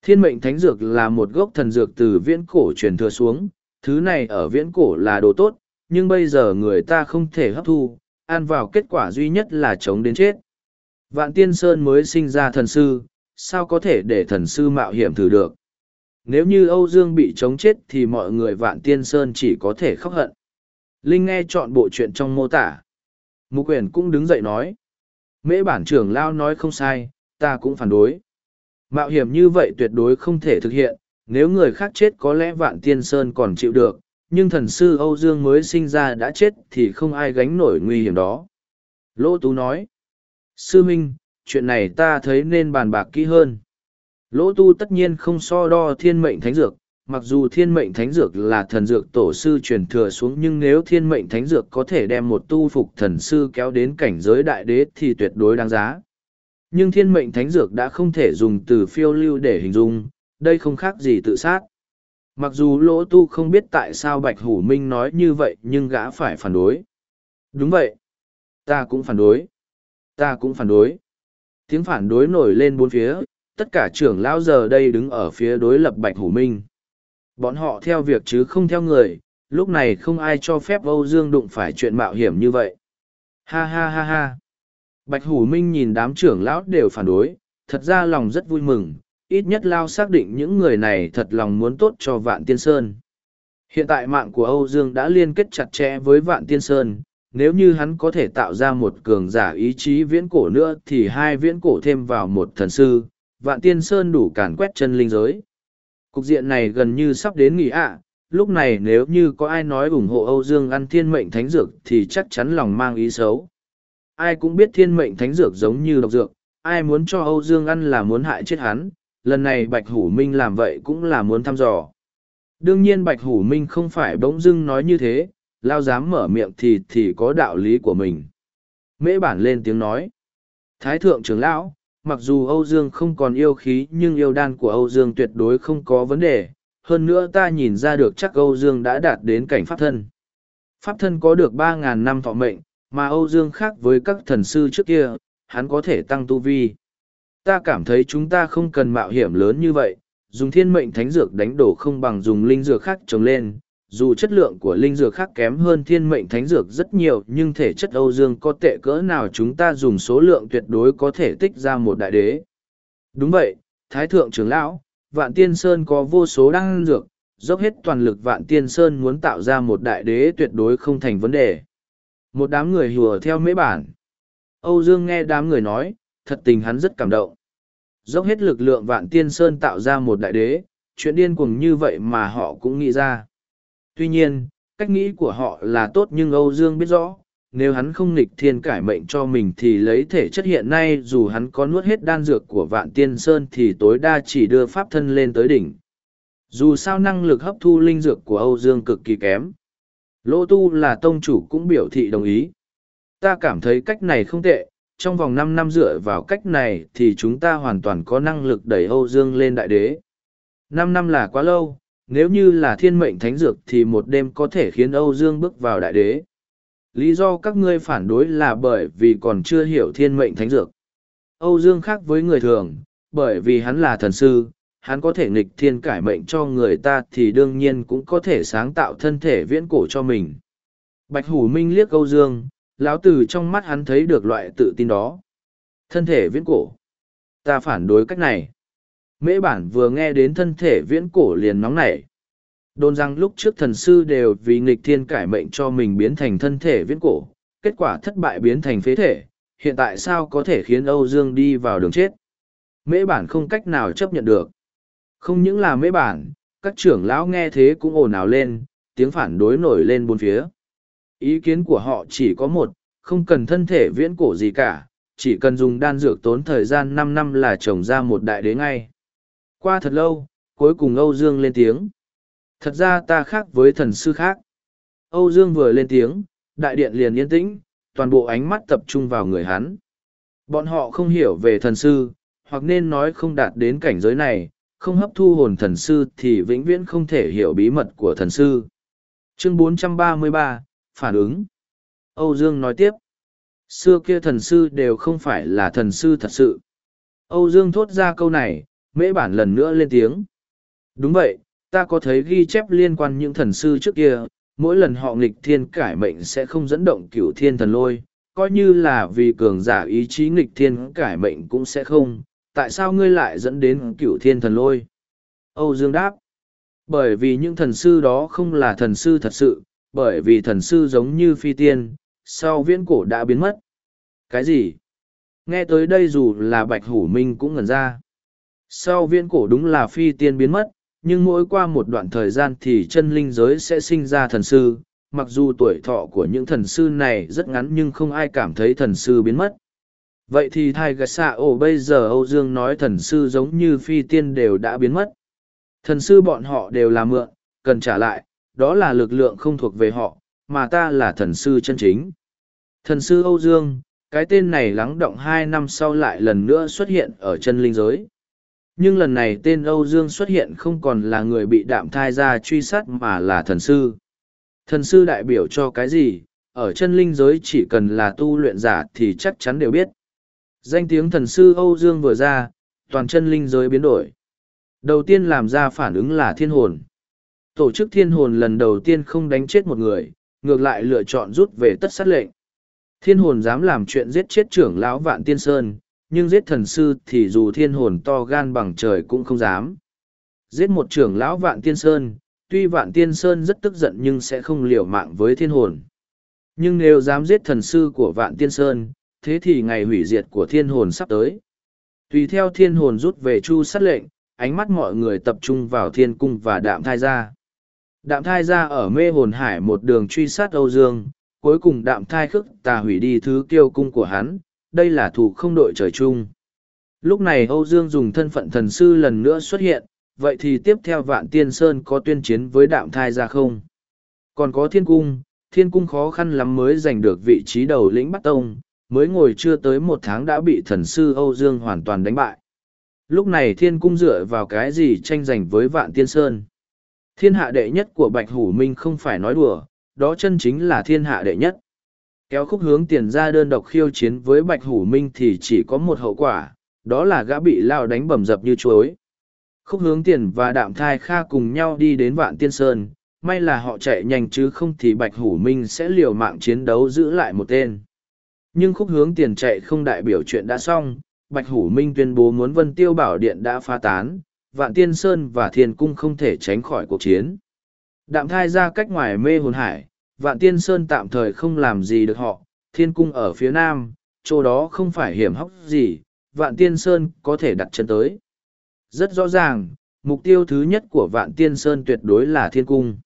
Thiên mệnh thánh dược là một gốc thần dược từ viễn cổ truyền thừa xuống, thứ này ở viễn cổ là đồ tốt, nhưng bây giờ người ta không thể hấp thu, ăn vào kết quả duy nhất là chống đến chết. Vạn Tiên Sơn mới sinh ra thần sư, sao có thể để thần sư mạo hiểm thử được? Nếu như Âu Dương bị chống chết thì mọi người Vạn Tiên Sơn chỉ có thể khóc hận. Linh nghe chọn bộ chuyện trong mô tả. Mục quyền cũng đứng dậy nói. Mễ bản trưởng lao nói không sai, ta cũng phản đối. Mạo hiểm như vậy tuyệt đối không thể thực hiện, nếu người khác chết có lẽ vạn tiên sơn còn chịu được, nhưng thần sư Âu Dương mới sinh ra đã chết thì không ai gánh nổi nguy hiểm đó. Lỗ Tú nói, Sư Minh, chuyện này ta thấy nên bàn bạc kỹ hơn. Lỗ Tu tất nhiên không so đo thiên mệnh thánh dược, mặc dù thiên mệnh thánh dược là thần dược tổ sư truyền thừa xuống nhưng nếu thiên mệnh thánh dược có thể đem một tu phục thần sư kéo đến cảnh giới đại đế thì tuyệt đối đáng giá. Nhưng thiên mệnh thánh dược đã không thể dùng từ phiêu lưu để hình dung, đây không khác gì tự sát. Mặc dù lỗ tu không biết tại sao Bạch Hủ Minh nói như vậy nhưng gã phải phản đối. Đúng vậy. Ta cũng phản đối. Ta cũng phản đối. Tiếng phản đối nổi lên bốn phía, tất cả trưởng lão giờ đây đứng ở phía đối lập Bạch Hủ Minh. Bọn họ theo việc chứ không theo người, lúc này không ai cho phép Âu Dương đụng phải chuyện mạo hiểm như vậy. Ha ha ha ha. Bạch Hủ Minh nhìn đám trưởng lão đều phản đối, thật ra lòng rất vui mừng, ít nhất Lao xác định những người này thật lòng muốn tốt cho Vạn Tiên Sơn. Hiện tại mạng của Âu Dương đã liên kết chặt chẽ với Vạn Tiên Sơn, nếu như hắn có thể tạo ra một cường giả ý chí viễn cổ nữa thì hai viễn cổ thêm vào một thần sư, Vạn Tiên Sơn đủ càn quét chân linh giới. Cục diện này gần như sắp đến nghỉ ạ, lúc này nếu như có ai nói ủng hộ Âu Dương ăn thiên mệnh thánh dược thì chắc chắn lòng mang ý xấu. Ai cũng biết thiên mệnh thánh dược giống như độc dược, ai muốn cho Âu Dương ăn là muốn hại chết hắn, lần này Bạch Hủ Minh làm vậy cũng là muốn thăm dò. Đương nhiên Bạch Hủ Minh không phải bỗng dưng nói như thế, lao dám mở miệng thì thì có đạo lý của mình. Mễ bản lên tiếng nói. Thái thượng trưởng lão, mặc dù Âu Dương không còn yêu khí nhưng yêu đan của Âu Dương tuyệt đối không có vấn đề. Hơn nữa ta nhìn ra được chắc Âu Dương đã đạt đến cảnh pháp thân. Pháp thân có được ba ngàn năm thọ mệnh, mà Âu Dương khác với các thần sư trước kia, hắn có thể tăng tu vi. Ta cảm thấy chúng ta không cần mạo hiểm lớn như vậy, dùng thiên mệnh thánh dược đánh đổ không bằng dùng linh dược khác trồng lên. Dù chất lượng của linh dược khác kém hơn thiên mệnh thánh dược rất nhiều nhưng thể chất Âu Dương có tệ cỡ nào chúng ta dùng số lượng tuyệt đối có thể tích ra một đại đế. Đúng vậy, Thái Thượng trưởng Lão, Vạn Tiên Sơn có vô số đăng dược, dốc hết toàn lực Vạn Tiên Sơn muốn tạo ra một đại đế tuyệt đối không thành vấn đề. Một đám người hùa theo mấy bản. Âu Dương nghe đám người nói, thật tình hắn rất cảm động. Dốc hết lực lượng vạn tiên sơn tạo ra một đại đế, chuyện điên cuồng như vậy mà họ cũng nghĩ ra. Tuy nhiên, cách nghĩ của họ là tốt nhưng Âu Dương biết rõ, nếu hắn không nghịch thiên cải mệnh cho mình thì lấy thể chất hiện nay dù hắn có nuốt hết đan dược của vạn tiên sơn thì tối đa chỉ đưa pháp thân lên tới đỉnh. Dù sao năng lực hấp thu linh dược của Âu Dương cực kỳ kém. Lô Tu là tông chủ cũng biểu thị đồng ý. Ta cảm thấy cách này không tệ, trong vòng năm năm dựa vào cách này thì chúng ta hoàn toàn có năng lực đẩy Âu Dương lên đại đế. Năm năm là quá lâu, nếu như là thiên mệnh thánh dược thì một đêm có thể khiến Âu Dương bước vào đại đế. Lý do các ngươi phản đối là bởi vì còn chưa hiểu thiên mệnh thánh dược. Âu Dương khác với người thường, bởi vì hắn là thần sư, hắn có thể nghịch thiên cải mệnh cho người ta thì đương nhiên cũng có thể sáng tạo thân thể viễn cổ cho mình. Bạch Hủ Minh liếc Âu Dương, lão tử trong mắt hắn thấy được loại tự tin đó. Thân thể viễn cổ. Ta phản đối cách này. Mễ bản vừa nghe đến thân thể viễn cổ liền nóng nảy. Đồn rằng lúc trước thần sư đều vì nghịch thiên cải mệnh cho mình biến thành thân thể viễn cổ, kết quả thất bại biến thành phế thể, hiện tại sao có thể khiến Âu Dương đi vào đường chết. Mễ bản không cách nào chấp nhận được. Không những là mễ bản, các trưởng lão nghe thế cũng ồn ào lên, tiếng phản đối nổi lên bốn phía. Ý kiến của họ chỉ có một, không cần thân thể viễn cổ gì cả, chỉ cần dùng đan dược tốn thời gian năm năm là trồng ra một đại đế ngay. Qua thật lâu, cuối cùng Âu Dương lên tiếng. Thật ra ta khác với thần sư khác. Âu Dương vừa lên tiếng, đại điện liền yên tĩnh, toàn bộ ánh mắt tập trung vào người hắn. Bọn họ không hiểu về thần sư, hoặc nên nói không đạt đến cảnh giới này, không hấp thu hồn thần sư thì vĩnh viễn không thể hiểu bí mật của thần sư. Chương 433, Phản ứng Âu Dương nói tiếp, xưa kia thần sư đều không phải là thần sư thật sự. Âu Dương thốt ra câu này, mễ bản lần nữa lên tiếng. Đúng vậy, ta có thấy ghi chép liên quan những thần sư trước kia, mỗi lần họ nghịch thiên cải mệnh sẽ không dẫn động cửu thiên thần lôi, coi như là vì cường giả ý chí nghịch thiên cải mệnh cũng sẽ không. Tại sao ngươi lại dẫn đến cửu thiên thần lôi? Âu Dương đáp. Bởi vì những thần sư đó không là thần sư thật sự, bởi vì thần sư giống như phi tiên, sau viễn cổ đã biến mất. Cái gì? Nghe tới đây dù là bạch hủ minh cũng ngẩn ra. Sau viễn cổ đúng là phi tiên biến mất, nhưng mỗi qua một đoạn thời gian thì chân linh giới sẽ sinh ra thần sư. Mặc dù tuổi thọ của những thần sư này rất ngắn nhưng không ai cảm thấy thần sư biến mất. Vậy thì thai gạch xạ ổ bây giờ Âu Dương nói thần sư giống như phi tiên đều đã biến mất. Thần sư bọn họ đều là mượn, cần trả lại, đó là lực lượng không thuộc về họ, mà ta là thần sư chân chính. Thần sư Âu Dương, cái tên này lắng động hai năm sau lại lần nữa xuất hiện ở chân linh giới. Nhưng lần này tên Âu Dương xuất hiện không còn là người bị đạm thai ra truy sát mà là thần sư. Thần sư đại biểu cho cái gì? Ở chân linh giới chỉ cần là tu luyện giả thì chắc chắn đều biết. Danh tiếng thần sư Âu Dương vừa ra, toàn chân linh giới biến đổi. Đầu tiên làm ra phản ứng là thiên hồn. Tổ chức thiên hồn lần đầu tiên không đánh chết một người, ngược lại lựa chọn rút về tất sát lệnh. Thiên hồn dám làm chuyện giết chết trưởng lão vạn tiên sơn, nhưng giết thần sư thì dù thiên hồn to gan bằng trời cũng không dám. Giết một trưởng lão vạn tiên sơn, tuy vạn tiên sơn rất tức giận nhưng sẽ không liều mạng với thiên hồn. Nhưng nếu dám giết thần sư của vạn tiên sơn, thế thì ngày hủy diệt của thiên hồn sắp tới. Tùy theo thiên hồn rút về chu sát lệnh, ánh mắt mọi người tập trung vào thiên cung và đạm thai gia. Đạm thai gia ở mê hồn hải một đường truy sát Âu Dương, cuối cùng đạm thai khức tà hủy đi thứ kiêu cung của hắn, đây là thủ không đội trời chung. Lúc này Âu Dương dùng thân phận thần sư lần nữa xuất hiện, vậy thì tiếp theo Vạn Tiên Sơn có tuyên chiến với đạm thai ra không? Còn có thiên cung, thiên cung khó khăn lắm mới giành được vị trí đầu lĩnh bắt tông, mới ngồi chưa tới một tháng đã bị thần sư Âu Dương hoàn toàn đánh bại. Lúc này thiên cung dựa vào cái gì tranh giành với Vạn Tiên Sơn? Thiên hạ đệ nhất của Bạch Hủ Minh không phải nói đùa, đó chân chính là thiên hạ đệ nhất. Kéo khúc hướng tiền ra đơn độc khiêu chiến với Bạch Hủ Minh thì chỉ có một hậu quả, đó là gã bị lao đánh bầm dập như chuối. Khúc hướng tiền và đạm thai kha cùng nhau đi đến vạn tiên sơn, may là họ chạy nhanh chứ không thì Bạch Hủ Minh sẽ liều mạng chiến đấu giữ lại một tên. Nhưng khúc hướng tiền chạy không đại biểu chuyện đã xong, Bạch Hủ Minh tuyên bố muốn Vân Tiêu Bảo Điện đã phá tán, Vạn Tiên Sơn và Thiên Cung không thể tránh khỏi cuộc chiến. Đạm thai ra cách ngoài mê hồn hải, Vạn Tiên Sơn tạm thời không làm gì được họ, Thiên Cung ở phía nam, chỗ đó không phải hiểm hóc gì, Vạn Tiên Sơn có thể đặt chân tới. Rất rõ ràng, mục tiêu thứ nhất của Vạn Tiên Sơn tuyệt đối là Thiên Cung.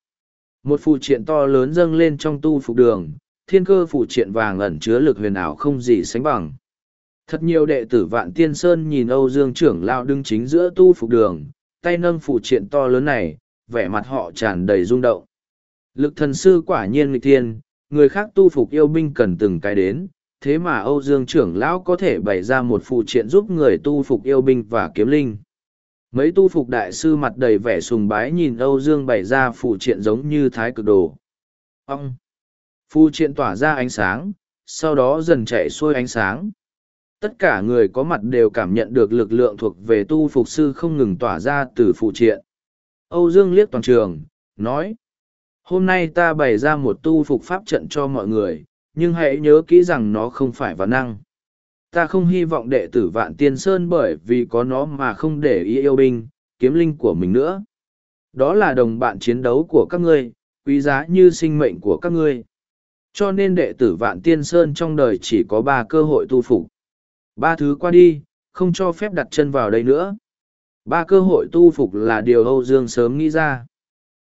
Một phụ triện to lớn dâng lên trong tu phục đường, thiên cơ phụ triện vàng ẩn chứa lực huyền ảo không gì sánh bằng. Thật nhiều đệ tử Vạn Tiên Sơn nhìn Âu Dương trưởng lão đứng chính giữa tu phục đường, tay nâng phụ triện to lớn này, vẻ mặt họ tràn đầy rung động. Lực thần sư quả nhiên nghịch thiên, người khác tu phục yêu binh cần từng cái đến, thế mà Âu Dương trưởng lão có thể bày ra một phụ triện giúp người tu phục yêu binh và kiếm linh. Mấy tu phục đại sư mặt đầy vẻ sùng bái nhìn Âu Dương bày ra phụ triện giống như thái cực đồ. Ông! Phu triện tỏa ra ánh sáng, sau đó dần chạy xuôi ánh sáng. Tất cả người có mặt đều cảm nhận được lực lượng thuộc về tu phục sư không ngừng tỏa ra từ phụ triện. Âu Dương liếc toàn trường, nói. Hôm nay ta bày ra một tu phục pháp trận cho mọi người, nhưng hãy nhớ kỹ rằng nó không phải văn năng. Ta không hy vọng đệ tử Vạn Tiên Sơn bởi vì có nó mà không để ý yêu binh, kiếm linh của mình nữa. Đó là đồng bạn chiến đấu của các ngươi, quý giá như sinh mệnh của các ngươi. Cho nên đệ tử Vạn Tiên Sơn trong đời chỉ có ba cơ hội tu phục. Ba thứ qua đi, không cho phép đặt chân vào đây nữa. Ba cơ hội tu phục là điều Âu Dương sớm nghĩ ra.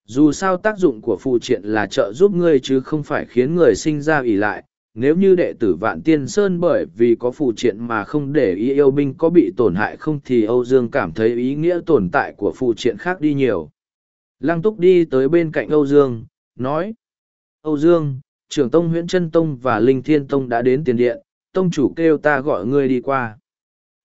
Dù sao tác dụng của phù triện là trợ giúp ngươi chứ không phải khiến người sinh ra ỷ lại. Nếu như đệ tử Vạn Tiên Sơn bởi vì có phù triện mà không để ý yêu binh có bị tổn hại không thì Âu Dương cảm thấy ý nghĩa tồn tại của phù triện khác đi nhiều. Lăng Túc đi tới bên cạnh Âu Dương, nói. Âu Dương, trưởng tông huyện chân tông và linh thiên tông đã đến tiền điện tông chủ kêu ta gọi ngươi đi qua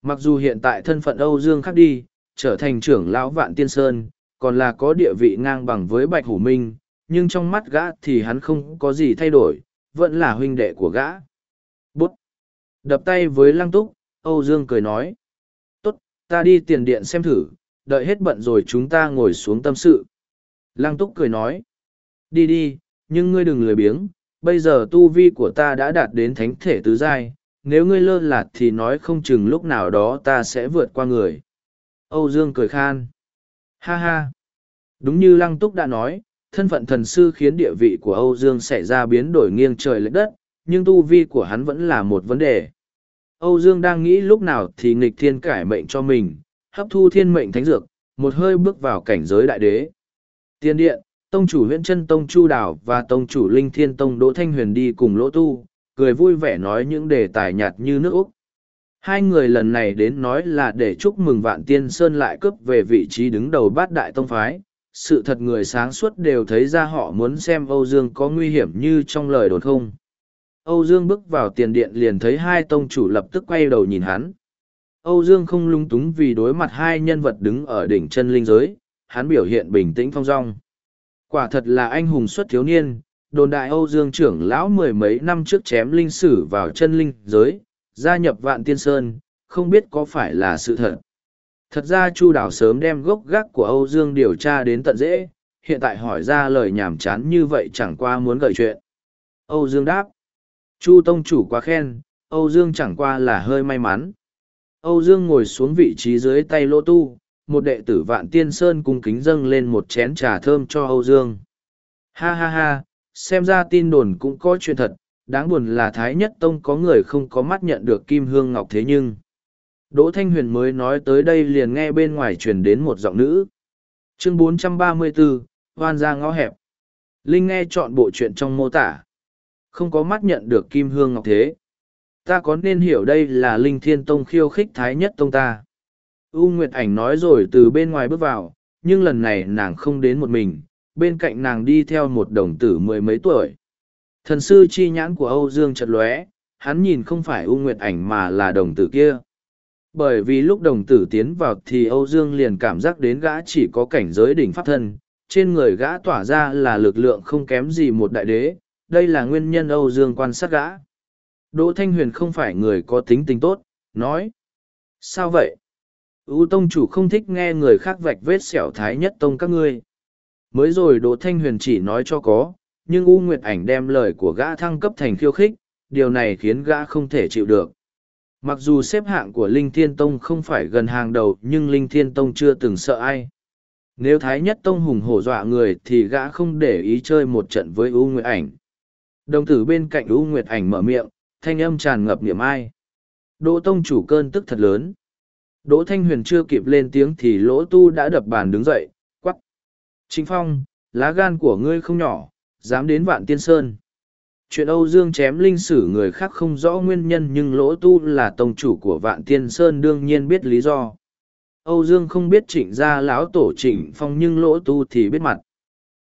mặc dù hiện tại thân phận âu dương khác đi trở thành trưởng lão vạn tiên sơn còn là có địa vị ngang bằng với bạch hủ minh nhưng trong mắt gã thì hắn không có gì thay đổi vẫn là huynh đệ của gã. Bút. Đập tay với lăng túc âu dương cười nói. Tốt ta đi tiền điện xem thử đợi hết bận rồi chúng ta ngồi xuống tâm sự. Lăng túc cười nói. Đi đi nhưng ngươi đừng lười biếng bây giờ tu vi của ta đã đạt đến thánh thể tứ giai, nếu ngươi lơ lạt thì nói không chừng lúc nào đó ta sẽ vượt qua người. Âu Dương cười khan. Ha ha. Đúng như Lăng Túc đã nói, thân phận thần sư khiến địa vị của Âu Dương xảy ra biến đổi nghiêng trời lệch đất, nhưng tu vi của hắn vẫn là một vấn đề. Âu Dương đang nghĩ lúc nào thì nghịch thiên cải mệnh cho mình, hấp thu thiên mệnh thánh dược, một hơi bước vào cảnh giới đại đế. Tiên điện, tông chủ huyện chân tông chu đào và tông chủ linh thiên tông đỗ thanh huyền đi cùng lỗ tu cười vui vẻ nói những đề tài nhạt như nước úc hai người lần này đến nói là để chúc mừng vạn tiên sơn lại cướp về vị trí đứng đầu bát đại tông phái. Sự thật người sáng suốt đều thấy ra họ muốn xem âu dương có nguy hiểm như trong lời đồn không. Âu dương bước vào tiền điện liền thấy hai tông chủ lập tức quay đầu nhìn hắn. Âu dương không lung túng vì đối mặt hai nhân vật đứng ở đỉnh chân linh giới hắn biểu hiện bình tĩnh phong dong. Quả thật là anh hùng xuất thiếu niên, đồn đại Âu Dương trưởng lão mười mấy năm trước chém linh sử vào chân linh giới, gia nhập vạn tiên sơn, không biết có phải là sự thật. Thật ra Chu đảo sớm đem gốc gác của Âu Dương điều tra đến tận dễ, hiện tại hỏi ra lời nhảm chán như vậy chẳng qua muốn gợi chuyện. Âu Dương đáp. Chu Tông chủ quá khen, Âu Dương chẳng qua là hơi may mắn. Âu Dương ngồi xuống vị trí dưới tay lô tu, một đệ tử vạn tiên sơn cung kính dâng lên một chén trà thơm cho Âu Dương. Ha ha ha, xem ra tin đồn cũng có chuyện thật, đáng buồn là Thái Nhất Tông có người không có mắt nhận được Kim Hương Ngọc thế nhưng. Đỗ Thanh Huyền mới nói tới đây liền nghe bên ngoài truyền đến một giọng nữ. Chương 434, Hoan ra ngõ hẹp. Linh nghe chọn bộ chuyện trong mô tả. Không có mắt nhận được Kim Hương Ngọc thế. Ta có nên hiểu đây là Linh Thiên Tông khiêu khích Thái Nhất Tông ta. U Nguyệt Ảnh nói rồi từ bên ngoài bước vào, nhưng lần này nàng không đến một mình, bên cạnh nàng đi theo một đồng tử mười mấy tuổi. Thần sư chi nhãn của Âu Dương chật lóe, hắn nhìn không phải U Nguyệt Ảnh mà là đồng tử kia. Bởi vì lúc đồng tử tiến vào thì Âu Dương liền cảm giác đến gã chỉ có cảnh giới đỉnh pháp thân, trên người gã tỏa ra là lực lượng không kém gì một đại đế, đây là nguyên nhân Âu Dương quan sát gã. Đỗ Thanh Huyền không phải người có tính tình tốt, nói. Sao vậy? U tông chủ không thích nghe người khác vạch vết xẻo thái nhất tông các ngươi. Mới rồi Đỗ Thanh Huyền chỉ nói cho có, nhưng U Nguyệt Ảnh đem lời của gã thăng cấp thành khiêu khích, điều này khiến gã không thể chịu được. Mặc dù xếp hạng của Linh Thiên Tông không phải gần hàng đầu nhưng Linh Thiên Tông chưa từng sợ ai. Nếu Thái Nhất Tông hùng hổ dọa người thì gã không để ý chơi một trận với U Nguyệt Ảnh. Đồng tử bên cạnh U Nguyệt Ảnh mở miệng, thanh âm tràn ngập niệm ai. Đỗ Tông chủ cơn tức thật lớn. Đỗ Thanh Huyền chưa kịp lên tiếng thì lỗ tu đã đập bàn đứng dậy, quắc. Chính Phong, lá gan của ngươi không nhỏ, dám đến vạn tiên sơn. Chuyện Âu Dương chém linh sử người khác không rõ nguyên nhân nhưng lỗ tu là tông chủ của vạn tiên sơn đương nhiên biết lý do. Âu Dương không biết trịnh gia lão tổ trịnh phong nhưng lỗ tu thì biết mặt.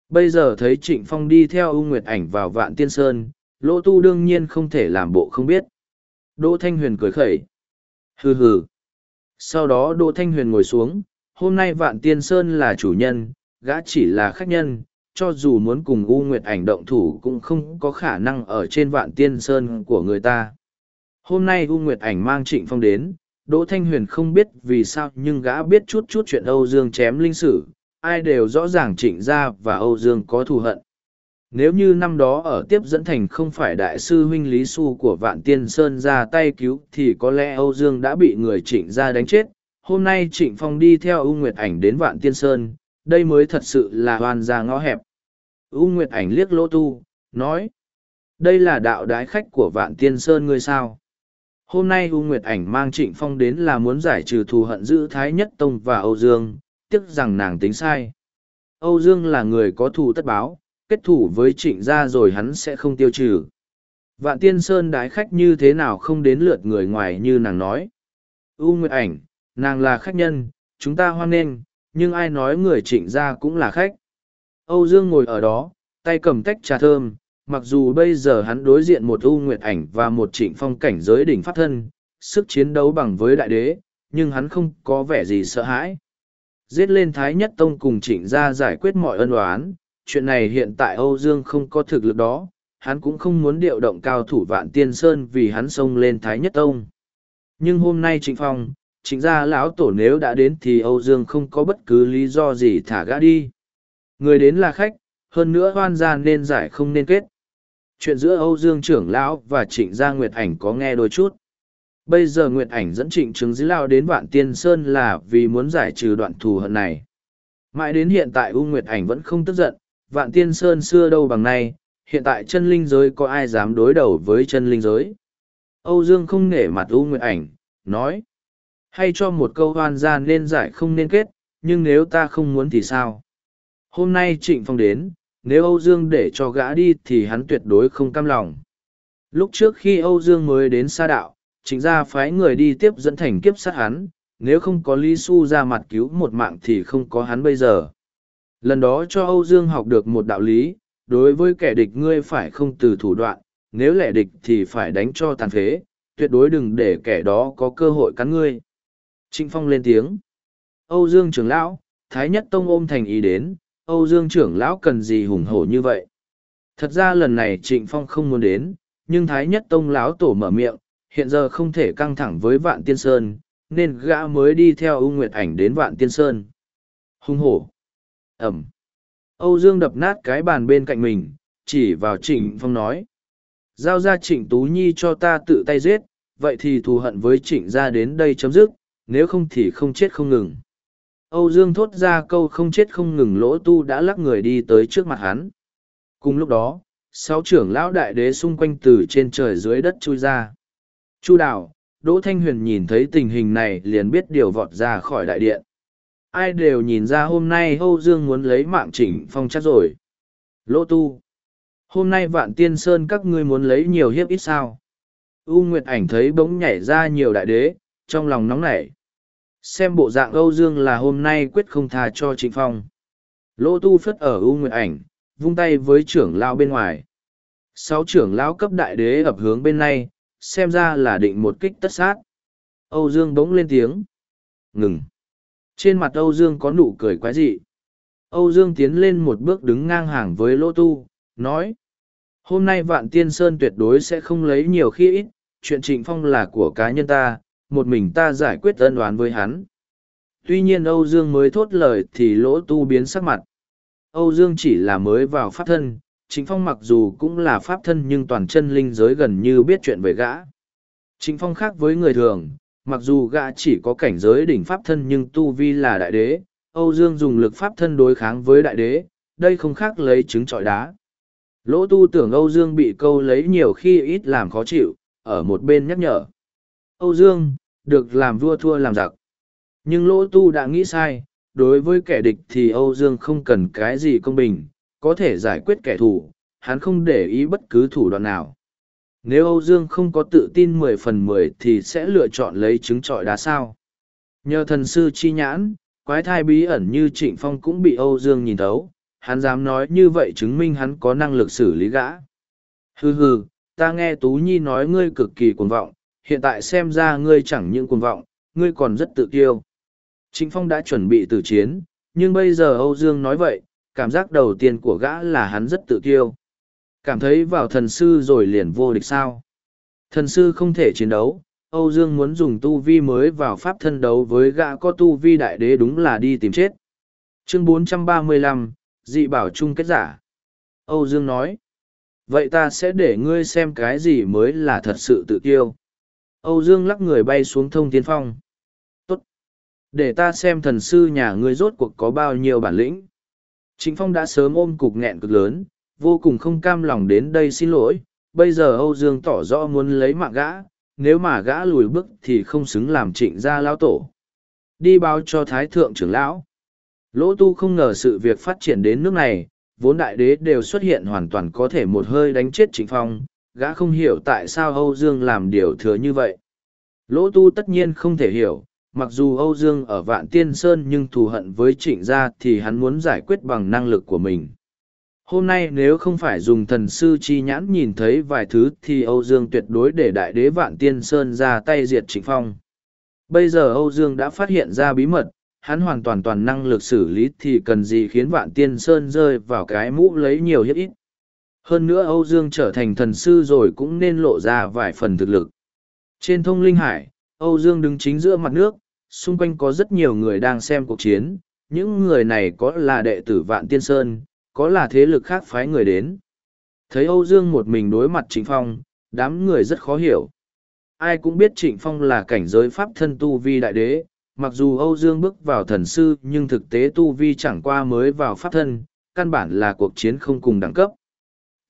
Bây giờ thấy trịnh phong đi theo ưu nguyệt ảnh vào vạn tiên sơn, lỗ tu đương nhiên không thể làm bộ không biết. Đỗ Thanh Huyền cười khẩy. Hừ hừ. Sau đó Đỗ Thanh Huyền ngồi xuống, hôm nay Vạn Tiên Sơn là chủ nhân, gã chỉ là khách nhân, cho dù muốn cùng U Nguyệt ảnh động thủ cũng không có khả năng ở trên vạn tiên sơn của người ta. Hôm nay U Nguyệt ảnh mang trịnh phong đến, Đỗ Thanh Huyền không biết vì sao nhưng gã biết chút chút chuyện Âu Dương chém linh sử, ai đều rõ ràng trịnh gia và Âu Dương có thù hận. Nếu như năm đó ở tiếp dẫn thành không phải đại sư huynh Lý Xu của Vạn Tiên Sơn ra tay cứu thì có lẽ Âu Dương đã bị người trịnh gia đánh chết. Hôm nay trịnh phong đi theo U Nguyệt ảnh đến Vạn Tiên Sơn, đây mới thật sự là hoàn ra ngõ hẹp. U Nguyệt ảnh liếc lỗ tu, nói. Đây là đạo đái khách của Vạn Tiên Sơn ngươi sao? Hôm nay U Nguyệt ảnh mang trịnh phong đến là muốn giải trừ thù hận giữ Thái Nhất Tông và Âu Dương, tiếc rằng nàng tính sai. Âu Dương là người có thù tất báo, kết thủ với trịnh gia rồi hắn sẽ không tiêu trừ. Vạn tiên sơn đái khách như thế nào không đến lượt người ngoài như nàng nói. U Nguyệt ảnh, nàng là khách nhân, chúng ta hoan nghênh, nhưng ai nói người trịnh gia cũng là khách. Âu Dương ngồi ở đó, tay cầm tách trà thơm, mặc dù bây giờ hắn đối diện một U Nguyệt ảnh và một trịnh phong cảnh giới đỉnh pháp thân, sức chiến đấu bằng với đại đế, nhưng hắn không có vẻ gì sợ hãi. Giết lên Thái Nhất Tông cùng trịnh gia giải quyết mọi ân oán, chuyện này hiện tại Âu Dương không có thực lực đó, hắn cũng không muốn điều động cao thủ vạn tiên sơn vì hắn xông lên Thái Nhất Tông. Nhưng hôm nay Trịnh Phong, Trịnh ra lão tổ nếu đã đến thì Âu Dương không có bất cứ lý do gì thả gã đi. Người đến là khách, hơn nữa hoan gia nên giải không nên kết. Chuyện giữa Âu Dương trưởng lão và Trịnh Gia Nguyệt Ảnh có nghe đôi chút. Bây giờ Nguyệt Ảnh dẫn Trịnh chứng Dĩ Lao đến Vạn Tiên Sơn là vì muốn giải trừ đoạn thù hận này. Mãi đến hiện tại U Nguyệt Ảnh vẫn không tức giận, vạn tiên sơn xưa đâu bằng nay, hiện tại chân linh giới có ai dám đối đầu với chân linh giới. Âu Dương không nể mặt U Nguyệt Ảnh, nói. Hay cho một câu hoan gia nên giải không nên kết, nhưng nếu ta không muốn thì sao? Hôm nay Trịnh Phong đến, nếu Âu Dương để cho gã đi thì hắn tuyệt đối không cam lòng. Lúc trước khi Âu Dương mới đến xa đạo, Trịnh Gia phái người đi tiếp dẫn thành kiếp sát hắn, nếu không có Lý Xu ra mặt cứu một mạng thì không có hắn bây giờ. Lần đó cho Âu Dương học được một đạo lý, đối với kẻ địch ngươi phải không từ thủ đoạn, nếu lẻ địch thì phải đánh cho tàn phế, tuyệt đối đừng để kẻ đó có cơ hội cắn ngươi. Trịnh Phong lên tiếng. Âu Dương trưởng lão, Thái Nhất Tông ôm thành ý đến, Âu Dương trưởng lão cần gì hùng hổ như vậy? Thật ra lần này Trịnh Phong không muốn đến, nhưng Thái Nhất Tông lão tổ mở miệng, hiện giờ không thể căng thẳng với Vạn Tiên Sơn, nên gã mới đi theo U nguyệt ảnh đến Vạn Tiên Sơn. Hùng hổ ẩm âu dương đập nát cái bàn bên cạnh mình chỉ vào trịnh phong nói giao ra trịnh tú nhi cho ta tự tay giết vậy thì thù hận với trịnh ra đến đây chấm dứt nếu không thì không chết không ngừng âu dương thốt ra câu không chết không ngừng lỗ tu đã lắc người đi tới trước mặt hắn cùng lúc đó sáu trưởng lão đại đế xung quanh từ trên trời dưới đất chui ra chu đảo, đỗ thanh huyền nhìn thấy tình hình này liền biết điều vọt ra khỏi đại điện ai đều nhìn ra hôm nay Âu Dương muốn lấy mạng chỉnh phong chắc rồi. Lỗ tu. Hôm nay vạn tiên sơn các ngươi muốn lấy nhiều hiếp ít sao. U Nguyệt ảnh thấy bỗng nhảy ra nhiều đại đế, trong lòng nóng nảy. Xem bộ dạng Âu Dương là hôm nay quyết không tha cho trịnh phong. Lỗ tu phất ở U nguyện ảnh, vung tay với trưởng lão bên ngoài. Sáu trưởng lão cấp đại đế ập hướng bên này, xem ra là định một kích tất sát. Âu Dương bỗng lên tiếng. Ngừng. Trên mặt Âu Dương có nụ cười quái dị. Âu Dương tiến lên một bước đứng ngang hàng với Lỗ Tu, nói. Hôm nay Vạn Tiên Sơn tuyệt đối sẽ không lấy nhiều khi ít, chuyện Trịnh Phong là của cá nhân ta, một mình ta giải quyết ân đoán với hắn. Tuy nhiên Âu Dương mới thốt lời thì Lỗ Tu biến sắc mặt. Âu Dương chỉ là mới vào pháp thân, Trịnh Phong mặc dù cũng là pháp thân nhưng toàn chân linh giới gần như biết chuyện về gã. Trịnh Phong khác với người thường, mặc dù gã chỉ có cảnh giới đỉnh pháp thân nhưng tu vi là đại đế, Âu Dương dùng lực pháp thân đối kháng với đại đế, đây không khác lấy trứng trọi đá. Lỗ tu tưởng Âu Dương bị câu lấy nhiều khi ít làm khó chịu, ở một bên nhắc nhở. Âu Dương, được làm vua thua làm giặc. Nhưng lỗ tu đã nghĩ sai, đối với kẻ địch thì Âu Dương không cần cái gì công bình, có thể giải quyết kẻ thù, hắn không để ý bất cứ thủ đoạn nào. Nếu Âu Dương không có tự tin mười phần mười thì sẽ lựa chọn lấy trứng trọi đá sao. Nhờ thần sư chi nhãn, quái thai bí ẩn như Trịnh Phong cũng bị Âu Dương nhìn thấu, hắn dám nói như vậy chứng minh hắn có năng lực xử lý gã. Hừ hừ, ta nghe Tú Nhi nói ngươi cực kỳ cuồng vọng, hiện tại xem ra ngươi chẳng những cuồng vọng, ngươi còn rất tự kiêu. Trịnh Phong đã chuẩn bị tử chiến, nhưng bây giờ Âu Dương nói vậy, cảm giác đầu tiên của gã là hắn rất tự kiêu. Cảm thấy vào thần sư rồi liền vô địch sao. Thần sư không thể chiến đấu, Âu Dương muốn dùng tu vi mới vào pháp thân đấu với gã có tu vi đại đế đúng là đi tìm chết. Chương 435, dị bảo chung kết giả. Âu Dương nói, vậy ta sẽ để ngươi xem cái gì mới là thật sự tự kiêu. Âu Dương lắc người bay xuống thông tiên phong. Tốt. Để ta xem thần sư nhà ngươi rốt cuộc có bao nhiêu bản lĩnh. Trịnh Phong đã sớm ôm cục nghẹn cực lớn, vô cùng không cam lòng đến đây xin lỗi. Bây giờ Âu Dương tỏ rõ muốn lấy mạng gã, nếu mà gã lùi bước thì không xứng làm trịnh gia lão tổ. Đi báo cho Thái Thượng trưởng lão. Lỗ tu không ngờ sự việc phát triển đến nước này, vốn đại đế đều xuất hiện hoàn toàn có thể một hơi đánh chết Trịnh Phong, gã không hiểu tại sao Âu Dương làm điều thừa như vậy. Lỗ tu tất nhiên không thể hiểu, mặc dù Âu Dương ở Vạn Tiên Sơn nhưng thù hận với trịnh gia thì hắn muốn giải quyết bằng năng lực của mình. Hôm nay nếu không phải dùng thần sư chi nhãn nhìn thấy vài thứ thì Âu Dương tuyệt đối để đại đế Vạn Tiên Sơn ra tay diệt trịnh phong. Bây giờ Âu Dương đã phát hiện ra bí mật, hắn hoàn toàn toàn năng lực xử lý thì cần gì khiến Vạn Tiên Sơn rơi vào cái mũ lấy nhiều hiếp ít. Hơn nữa Âu Dương trở thành thần sư rồi cũng nên lộ ra vài phần thực lực. Trên thông linh hải, Âu Dương đứng chính giữa mặt nước, xung quanh có rất nhiều người đang xem cuộc chiến. Những người này có là đệ tử Vạn Tiên Sơn, có là thế lực khác phái người đến. Thấy Âu Dương một mình đối mặt Trịnh Phong, đám người rất khó hiểu. Ai cũng biết Trịnh Phong là cảnh giới pháp thân tu vi đại đế, mặc dù Âu Dương bước vào thần sư nhưng thực tế tu vi chẳng qua mới vào pháp thân, căn bản là cuộc chiến không cùng đẳng cấp.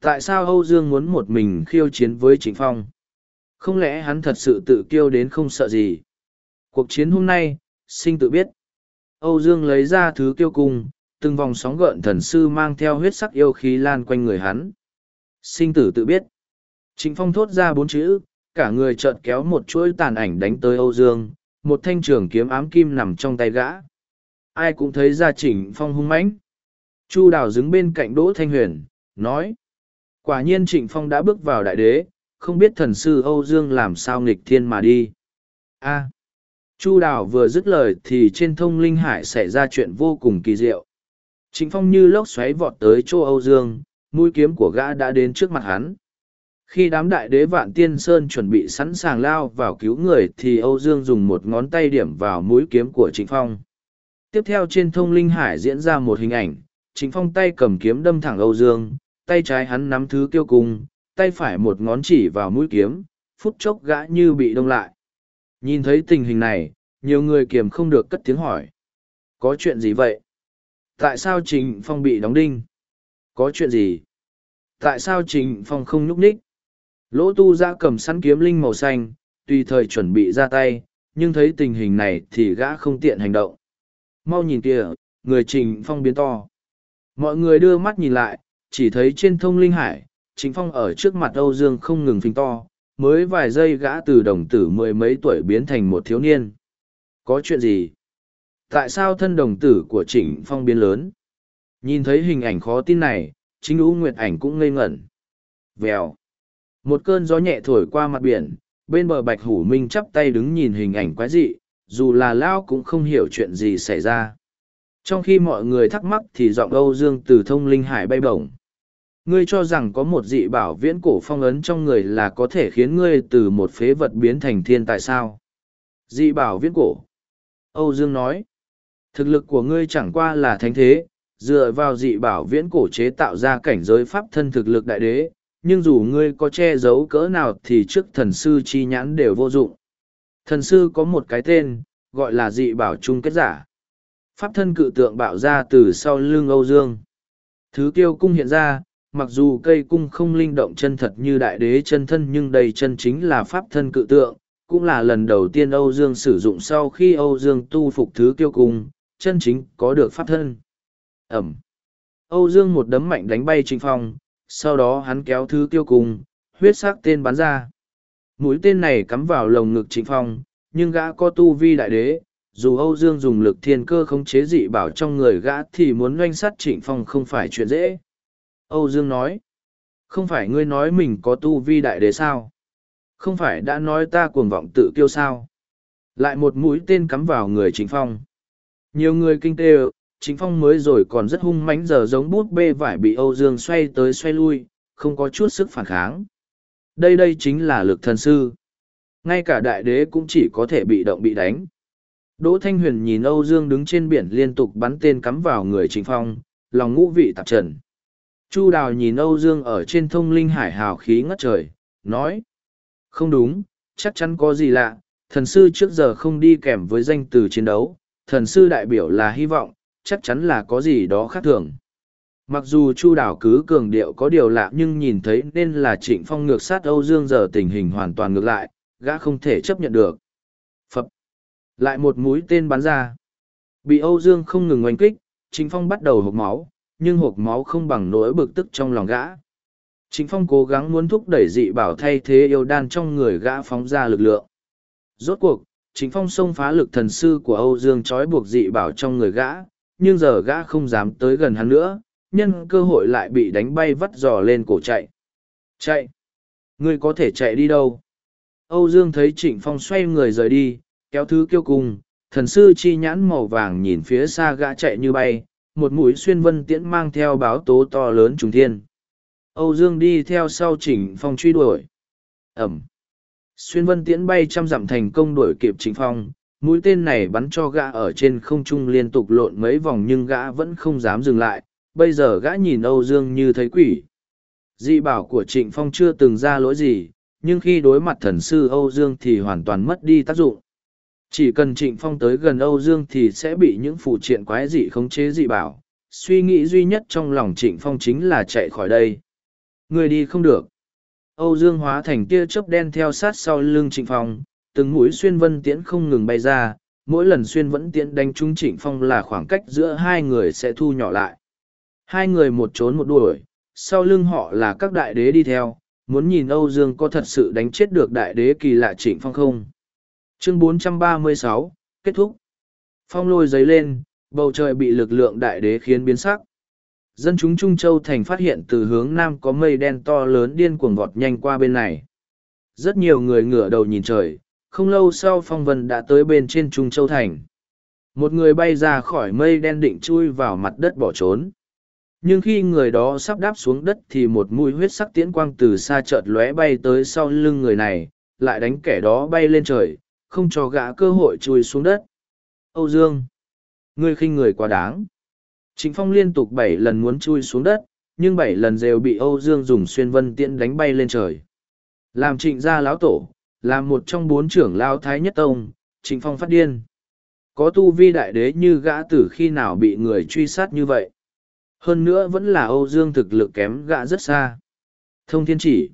Tại sao Âu Dương muốn một mình khiêu chiến với Trịnh Phong? Không lẽ hắn thật sự tự kiêu đến không sợ gì? Cuộc chiến hôm nay, sinh tự biết. Âu Dương lấy ra thứ kiêu cung, từng vòng sóng gợn thần sư mang theo huyết sắc yêu khí lan quanh người hắn. Sinh tử tự biết. Trịnh Phong thốt ra bốn chữ, cả người chợt kéo một chuỗi tàn ảnh đánh tới Âu Dương, một thanh trường kiếm ám kim nằm trong tay gã. Ai cũng thấy ra Trịnh Phong hung mãnh. Chu Đào đứng bên cạnh Đỗ Thanh Huyền, nói. Quả nhiên Trịnh Phong đã bước vào đại đế, không biết thần sư Âu Dương làm sao nghịch thiên mà đi. A. Chu Đào vừa dứt lời thì trên thông linh hải xảy ra chuyện vô cùng kỳ diệu. Trịnh Phong như lốc xoáy vọt tới chỗ Âu Dương, mũi kiếm của gã đã đến trước mặt hắn. Khi đám đại đế vạn tiên sơn chuẩn bị sẵn sàng lao vào cứu người thì Âu Dương dùng một ngón tay điểm vào mũi kiếm của Trịnh Phong. Tiếp theo trên thông linh hải diễn ra một hình ảnh, Trịnh Phong tay cầm kiếm đâm thẳng Âu Dương, tay trái hắn nắm thứ kiêu cung, tay phải một ngón chỉ vào mũi kiếm, phút chốc gã như bị đông lại. Nhìn thấy tình hình này, nhiều người kiềm không được cất tiếng hỏi. Có chuyện gì vậy? Tại sao Trịnh Phong bị đóng đinh? Có chuyện gì? Tại sao Trịnh Phong không nhúc nhích? Lỗ tu ra cầm sẵn kiếm linh màu xanh, tùy thời chuẩn bị ra tay, nhưng thấy tình hình này thì gã không tiện hành động. Mau nhìn kìa, người Trịnh Phong biến to. Mọi người đưa mắt nhìn lại, chỉ thấy trên thông linh hải, Trịnh Phong ở trước mặt Âu Dương không ngừng phình to, mới vài giây gã từ đồng tử mười mấy tuổi biến thành một thiếu niên. Có chuyện gì? Tại sao thân đồng tử của Trịnh Phong biến lớn? Nhìn thấy hình ảnh khó tin này, chính Ú Nguyệt ảnh cũng ngây ngẩn. Vèo. Một cơn gió nhẹ thổi qua mặt biển, bên bờ Bạch Hủ Minh chắp tay đứng nhìn hình ảnh quái dị, dù là Lao cũng không hiểu chuyện gì xảy ra. Trong khi mọi người thắc mắc thì giọng Âu Dương từ thông linh hải bay bổng. Ngươi cho rằng có một dị bảo viễn cổ phong ấn trong người là có thể khiến ngươi từ một phế vật biến thành thiên tại sao? Dị bảo viễn cổ. Âu Dương nói. Thực lực của ngươi chẳng qua là thánh thế, dựa vào dị bảo viễn cổ chế tạo ra cảnh giới pháp thân thực lực đại đế, nhưng dù ngươi có che giấu cỡ nào thì trước thần sư chi nhãn đều vô dụng. Thần sư có một cái tên, gọi là dị bảo chung kết giả. Pháp thân cự tượng bạo ra từ sau lưng Âu Dương. Thứ kiêu cung hiện ra, mặc dù cây cung không linh động chân thật như đại đế chân thân nhưng đây chân chính là pháp thân cự tượng, cũng là lần đầu tiên Âu Dương sử dụng sau khi Âu Dương tu phục thứ kiêu cung, chân chính có được pháp thân. Ẩm. Âu Dương một đấm mạnh đánh bay Trịnh Phong, sau đó hắn kéo thứ kiêu cung, huyết sắc tên bắn ra. Mũi tên này cắm vào lồng ngực Trịnh Phong, nhưng gã có tu vi đại đế, dù Âu Dương dùng lực thiên cơ khống chế dị bảo trong người gã thì muốn doanh sát Trịnh Phong không phải chuyện dễ. Âu Dương nói, không phải ngươi nói mình có tu vi đại đế sao? Không phải đã nói ta cuồng vọng tự kiêu sao? Lại một mũi tên cắm vào người chính Phong. Nhiều người kinh tê, chính phong mới rồi còn rất hung mãnh giờ giống bút bê vải bị âu dương xoay tới xoay lui không có chút sức phản kháng đây đây chính là lực thần sư ngay cả đại đế cũng chỉ có thể bị động bị đánh đỗ thanh huyền nhìn âu dương đứng trên biển liên tục bắn tên cắm vào người chính phong lòng ngũ vị tạp trần chu đào nhìn âu dương ở trên thông linh hải hào khí ngất trời, nói, không đúng, chắc chắn có gì lạ, thần sư trước giờ không đi kèm với danh từ chiến đấu, thần sư đại biểu là hy vọng, chắc chắn là có gì đó khác thường. Mặc dù chu Đào cứ cường điệu có điều lạ nhưng nhìn thấy nên là trịnh phong ngược sát âu dương giờ tình hình hoàn toàn ngược lại, gã không thể chấp nhận được. Phập! Lại một mũi tên bắn ra. Bị âu dương không ngừng oanh kích, trịnh phong bắt đầu hộp máu nhưng hộp máu không bằng nỗi bực tức trong lòng gã trịnh phong cố gắng muốn thúc đẩy dị bảo thay thế yêu đan trong người gã phóng ra lực lượng rốt cuộc trịnh phong xông phá lực thần sư của âu dương trói buộc dị bảo trong người gã nhưng giờ gã không dám tới gần hắn nữa nhân cơ hội lại bị đánh bay vắt giò lên cổ chạy. Chạy! Ngươi có thể chạy đi đâu? Âu Dương thấy Trịnh Phong xoay người rời đi, kéo thứ kêu cùng, thần sư chi nhãn màu vàng nhìn phía xa gã chạy như bay, một mũi xuyên vân tiễn mang theo báo tố to lớn trùng thiên. Âu Dương đi theo sau Trình Phong truy đuổi. Ẩm! Xuyên vân tiễn bay trăm dặm thành công đuổi kịp Trình Phong, mũi tên này bắn cho gã ở trên không trung liên tục lộn mấy vòng nhưng gã vẫn không dám dừng lại, bây giờ gã nhìn Âu Dương như thấy quỷ. Dị bảo của Trịnh Phong chưa từng ra lỗi gì, nhưng khi đối mặt thần sư Âu Dương thì hoàn toàn mất đi tác dụng. Chỉ cần Trịnh Phong tới gần Âu Dương thì sẽ bị những phụ triện quái dị khống chế dị bảo. Suy nghĩ duy nhất trong lòng Trịnh Phong chính là chạy khỏi đây. Người đi không được. Âu Dương hóa thành tia chớp đen theo sát sau lưng Trịnh Phong, từng mũi xuyên vân tiễn không ngừng bay ra, mỗi lần xuyên vẫn tiễn đánh trúng Trịnh Phong là khoảng cách giữa hai người sẽ thu nhỏ lại. Hai người một trốn một đuổi, sau lưng họ là các đại đế đi theo, muốn nhìn Âu Dương có thật sự đánh chết được đại đế kỳ lạ trịnh phong không. Chương 436, kết thúc. Phong lôi giấy lên, bầu trời bị lực lượng đại đế khiến biến sắc. Dân chúng Trung Châu Thành phát hiện từ hướng nam có mây đen to lớn điên cuồng vọt nhanh qua bên này. Rất nhiều người ngửa đầu nhìn trời, không lâu sau phong vân đã tới bên trên Trung Châu Thành. Một người bay ra khỏi mây đen định chui vào mặt đất bỏ trốn nhưng khi người đó sắp đáp xuống đất thì một mũi huyết sắc tiễn quang từ xa chợt lóe bay tới sau lưng người này lại đánh kẻ đó bay lên trời không cho gã cơ hội chui xuống đất. Âu dương ngươi khinh người quá đáng. Trịnh phong liên tục bảy lần muốn chui xuống đất nhưng bảy lần đều bị âu dương dùng xuyên vân tiễn đánh bay lên trời. Làm trịnh gia lão tổ làm một trong bốn trưởng lao thái nhất tông trịnh phong phát điên. Có tu vi đại đế như gã từ khi nào bị người truy sát như vậy? Hơn nữa vẫn là Âu Dương thực lực kém gã rất xa. Thông thiên chỉ.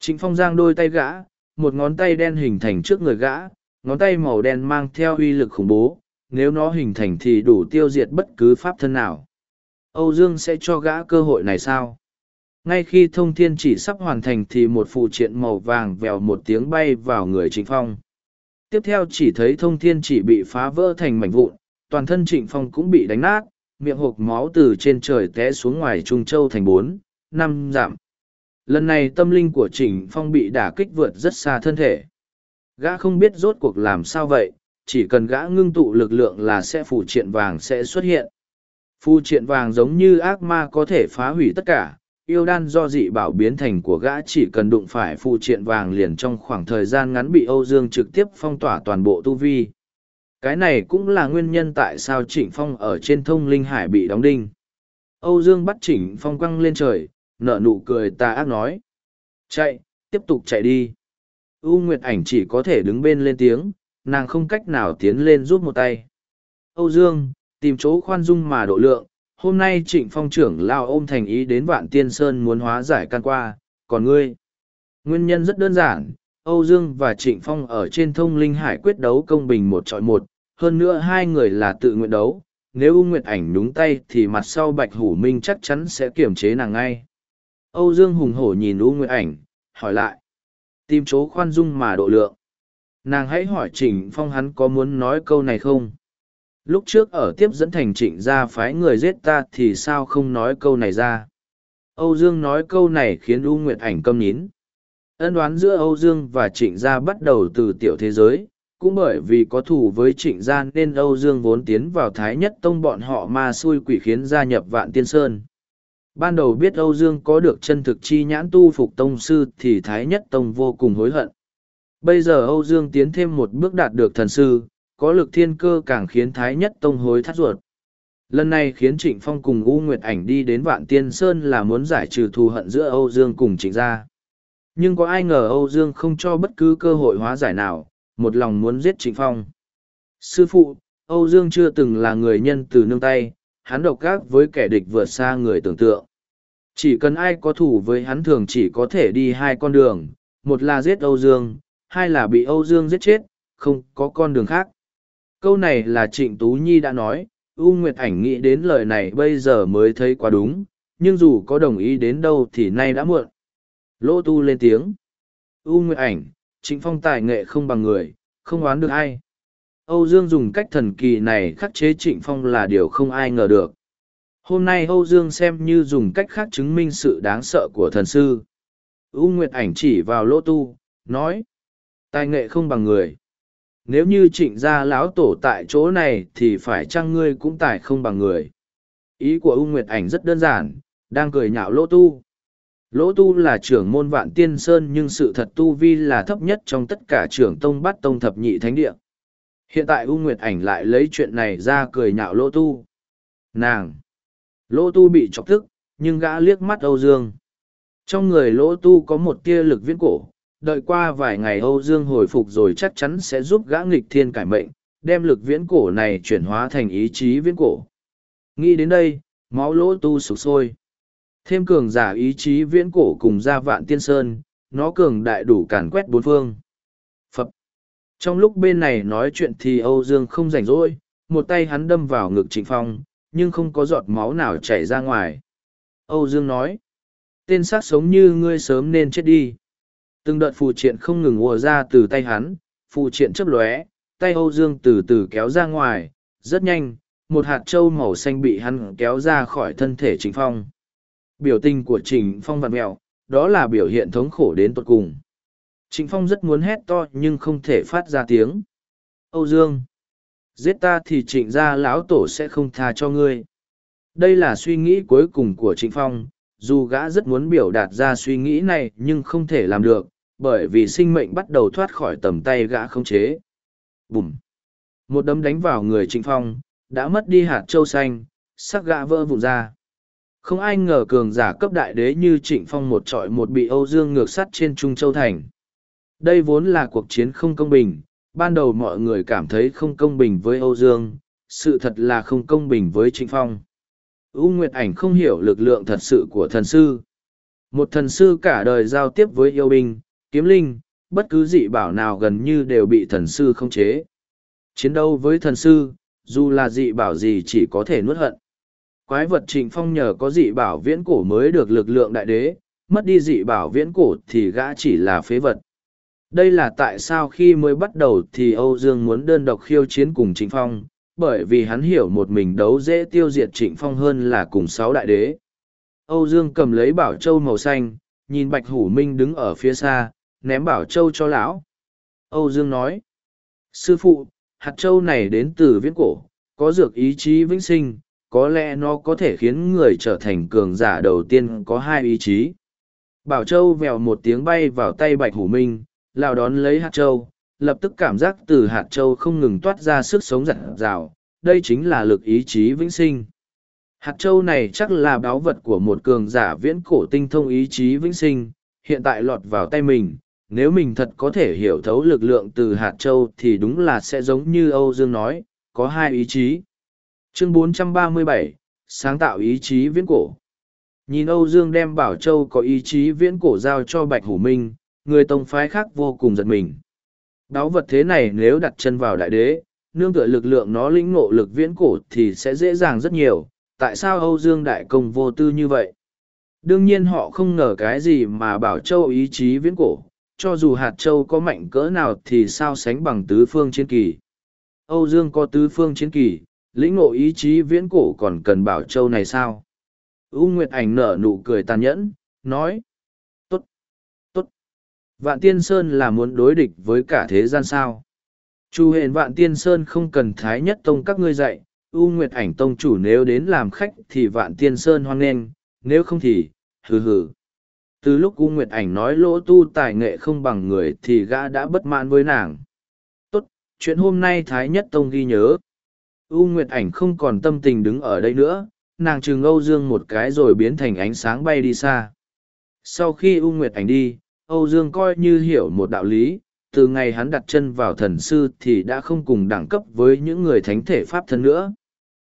Trịnh Phong giang đôi tay gã, một ngón tay đen hình thành trước người gã, ngón tay màu đen mang theo uy lực khủng bố, nếu nó hình thành thì đủ tiêu diệt bất cứ pháp thân nào. Âu Dương sẽ cho gã cơ hội này sao? Ngay khi thông thiên chỉ sắp hoàn thành thì một phụ triện màu vàng vèo một tiếng bay vào người Trịnh Phong. Tiếp theo chỉ thấy thông thiên chỉ bị phá vỡ thành mảnh vụn, toàn thân Trịnh Phong cũng bị đánh nát, miệng hộp máu từ trên trời té xuống ngoài Trung Châu thành bốn, năm giảm. Lần này tâm linh của Trịnh Phong bị đả kích vượt rất xa thân thể. Gã không biết rốt cuộc làm sao vậy, chỉ cần gã ngưng tụ lực lượng là sẽ phù triện vàng sẽ xuất hiện. Phù triện vàng giống như ác ma có thể phá hủy tất cả, yêu đan do dị bảo biến thành của gã chỉ cần đụng phải phù triện vàng liền trong khoảng thời gian ngắn bị Âu Dương trực tiếp phong tỏa toàn bộ tu vi. Cái này cũng là nguyên nhân tại sao Trịnh Phong ở trên thông linh hải bị đóng đinh. Âu Dương bắt Trịnh Phong quăng lên trời, nở nụ cười tà ác nói. Chạy, tiếp tục chạy đi. U Nguyệt ảnh chỉ có thể đứng bên lên tiếng, nàng không cách nào tiến lên giúp một tay. Âu Dương, tìm chỗ khoan dung mà độ lượng, hôm nay trịnh phong trưởng lao ôm thành ý đến vạn tiên sơn muốn hóa giải can qua, còn ngươi. Nguyên nhân rất đơn giản, Âu Dương và Trịnh Phong ở trên thông linh hải quyết đấu công bình một chọi một, hơn nữa hai người là tự nguyện đấu, nếu U Nguyệt ảnh đúng tay thì mặt sau Bạch Hủ Minh chắc chắn sẽ kiểm chế nàng ngay. Âu Dương hùng hổ nhìn U Nguyệt ảnh, hỏi lại. Tìm chỗ khoan dung mà độ lượng. Nàng hãy hỏi Trịnh Phong hắn có muốn nói câu này không? Lúc trước ở tiếp dẫn thành trịnh ra phái người giết ta thì sao không nói câu này ra? Âu Dương nói câu này khiến U Nguyệt ảnh câm nín. Ân đoán giữa Âu Dương và Trịnh Gia bắt đầu từ tiểu thế giới, cũng bởi vì có thù với trịnh gia nên Âu Dương vốn tiến vào Thái Nhất Tông bọn họ ma xui quỷ khiến gia nhập Vạn Tiên Sơn. Ban đầu biết Âu Dương có được chân thực chi nhãn tu phục tông sư thì Thái Nhất Tông vô cùng hối hận. Bây giờ Âu Dương tiến thêm một bước đạt được thần sư, có lực thiên cơ càng khiến Thái Nhất Tông hối thắt ruột. Lần này khiến Trịnh Phong cùng U Nguyệt Ảnh đi đến Vạn Tiên Sơn là muốn giải trừ thù hận giữa Âu Dương cùng Trịnh gia. Nhưng có ai ngờ Âu Dương không cho bất cứ cơ hội hóa giải nào, một lòng muốn giết Trịnh Phong. Sư phụ, Âu Dương chưa từng là người nhân từ nương tay, hắn độc ác với kẻ địch vượt xa người tưởng tượng. Chỉ cần ai có thủ với hắn thường chỉ có thể đi hai con đường, một là giết Âu Dương, hai là bị Âu Dương giết chết, không có con đường khác. Câu này là Trịnh Tú Nhi đã nói, U Nguyệt Ảnh nghĩ đến lời này bây giờ mới thấy quá đúng, nhưng dù có đồng ý đến đâu thì nay đã muộn. Lỗ tu lên tiếng. U Nguyệt Ảnh, Trịnh Phong tài nghệ không bằng người, không oán được ai. Âu Dương dùng cách thần kỳ này khắc chế Trịnh Phong là điều không ai ngờ được. Hôm nay Âu Dương xem như dùng cách khác chứng minh sự đáng sợ của thần sư. U Nguyệt Ảnh chỉ vào lỗ tu, nói. Tài nghệ không bằng người. Nếu như trịnh gia lão tổ tại chỗ này thì phải chăng ngươi cũng tài không bằng người. Ý của U Nguyệt Ảnh rất đơn giản, đang cười nhạo lỗ tu. Lỗ tu là trưởng môn vạn tiên sơn nhưng sự thật tu vi là thấp nhất trong tất cả trưởng tông bắt tông thập nhị thánh địa. Hiện tại U Nguyệt Ảnh lại lấy chuyện này ra cười nhạo lỗ tu. Nàng! Lỗ tu bị chọc tức, nhưng gã liếc mắt Âu Dương. Trong người lỗ tu có một tia lực viễn cổ, đợi qua vài ngày Âu Dương hồi phục rồi chắc chắn sẽ giúp gã nghịch thiên cải mệnh, đem lực viễn cổ này chuyển hóa thành ý chí viễn cổ. Nghĩ đến đây, máu lỗ tu sụp sôi. Thêm cường giả ý chí viễn cổ cùng ra vạn tiên sơn, nó cường đại đủ càn quét bốn phương. Trong lúc bên này nói chuyện thì Âu Dương không rảnh rỗi, một tay hắn đâm vào ngực Trịnh Phong, nhưng không có giọt máu nào chảy ra ngoài. Âu Dương nói, tên sát sống như ngươi sớm nên chết đi. Từng đợt phù triện không ngừng ùa ra từ tay hắn, phù triện chấp lóe, tay Âu Dương từ từ kéo ra ngoài, rất nhanh, một hạt trâu màu xanh bị hắn kéo ra khỏi thân thể Trịnh Phong. Biểu tình của Trịnh Phong vặn mẹo, đó là biểu hiện thống khổ đến tột cùng. Trịnh Phong rất muốn hét to nhưng không thể phát ra tiếng. Âu Dương! giết ta thì trịnh gia lão tổ sẽ không tha cho ngươi đây là suy nghĩ cuối cùng của trịnh phong, dù gã rất muốn biểu đạt ra suy nghĩ này nhưng không thể làm được, bởi vì sinh mệnh bắt đầu thoát khỏi tầm tay gã không chế bùm một đấm đánh vào người trịnh phong, đã mất đi hạt châu xanh, sắc gã vỡ vụn ra không ai ngờ cường giả cấp đại đế như trịnh phong một trọi một bị âu dương ngược sắt trên trung châu thành đây vốn là cuộc chiến không công bình ban đầu mọi người cảm thấy không công bình với Âu Dương, sự thật là không công bình với Trịnh Phong. U Nguyệt Ảnh không hiểu lực lượng thật sự của thần sư. Một thần sư cả đời giao tiếp với yêu binh, kiếm linh, bất cứ dị bảo nào gần như đều bị thần sư không chế. Chiến đấu với thần sư, dù là dị bảo gì chỉ có thể nuốt hận. Quái vật Trịnh Phong nhờ có dị bảo viễn cổ mới được lực lượng đại đế, mất đi dị bảo viễn cổ thì gã chỉ là phế vật. Đây là tại sao khi mới bắt đầu thì Âu Dương muốn đơn độc khiêu chiến cùng Trịnh Phong, bởi vì hắn hiểu một mình đấu dễ tiêu diệt Trịnh Phong hơn là cùng sáu đại đế. Âu Dương cầm lấy bảo châu màu xanh, nhìn Bạch Hủ Minh đứng ở phía xa, ném bảo châu cho lão. Âu Dương nói, Sư phụ, hạt châu này đến từ viễn cổ, có dược ý chí vĩnh sinh, có lẽ nó có thể khiến người trở thành cường giả đầu tiên có hai ý chí. Bảo châu vèo một tiếng bay vào tay Bạch Hủ Minh, lao đón lấy hạt châu, lập tức cảm giác từ hạt châu không ngừng toát ra sức sống giặt rào, đây chính là lực ý chí vĩnh sinh. Hạt châu này chắc là báu vật của một cường giả viễn cổ tinh thông ý chí vĩnh sinh, hiện tại lọt vào tay mình. Nếu mình thật có thể hiểu thấu lực lượng từ hạt châu thì đúng là sẽ giống như Âu Dương nói, có hai ý chí. Chương 437, sáng tạo ý chí viễn cổ. Nhìn Âu Dương đem Bảo Châu có ý chí viễn cổ giao cho Bạch Hủ Minh, người tông phái khác vô cùng giật mình. Đáo vật thế này nếu đặt chân vào đại đế, nương tựa lực lượng nó lĩnh ngộ lực viễn cổ thì sẽ dễ dàng rất nhiều. Tại sao Âu Dương Đại Công vô tư như vậy? Đương nhiên họ không ngờ cái gì mà bảo châu ý chí viễn cổ, cho dù hạt châu có mạnh cỡ nào thì sao sánh bằng tứ phương chiến kỳ. Âu Dương có tứ phương chiến kỳ, lĩnh ngộ ý chí viễn cổ còn cần bảo châu này sao? U Nguyệt Ảnh nở nụ cười tàn nhẫn, nói. Vạn Tiên Sơn là muốn đối địch với cả thế gian sao. chu hện vạn tiên sơn không cần thái nhất tông các ngươi dạy, u nguyệt ảnh tông chủ nếu đến làm khách thì vạn tiên sơn hoan nghênh, nếu không thì, hừ hừ. Từ lúc u nguyệt ảnh nói lỗ tu tài nghệ không bằng người thì gã đã bất mãn với nàng. Tốt, chuyện hôm nay thái nhất tông ghi nhớ. U nguyệt ảnh không còn tâm tình đứng ở đây nữa, nàng trừng âu dương một cái rồi biến thành ánh sáng bay đi xa. Sau khi u nguyệt ảnh đi âu dương coi như hiểu một đạo lý, từ ngày hắn đặt chân vào thần sư thì đã không cùng đẳng cấp với những người thánh thể pháp thân nữa.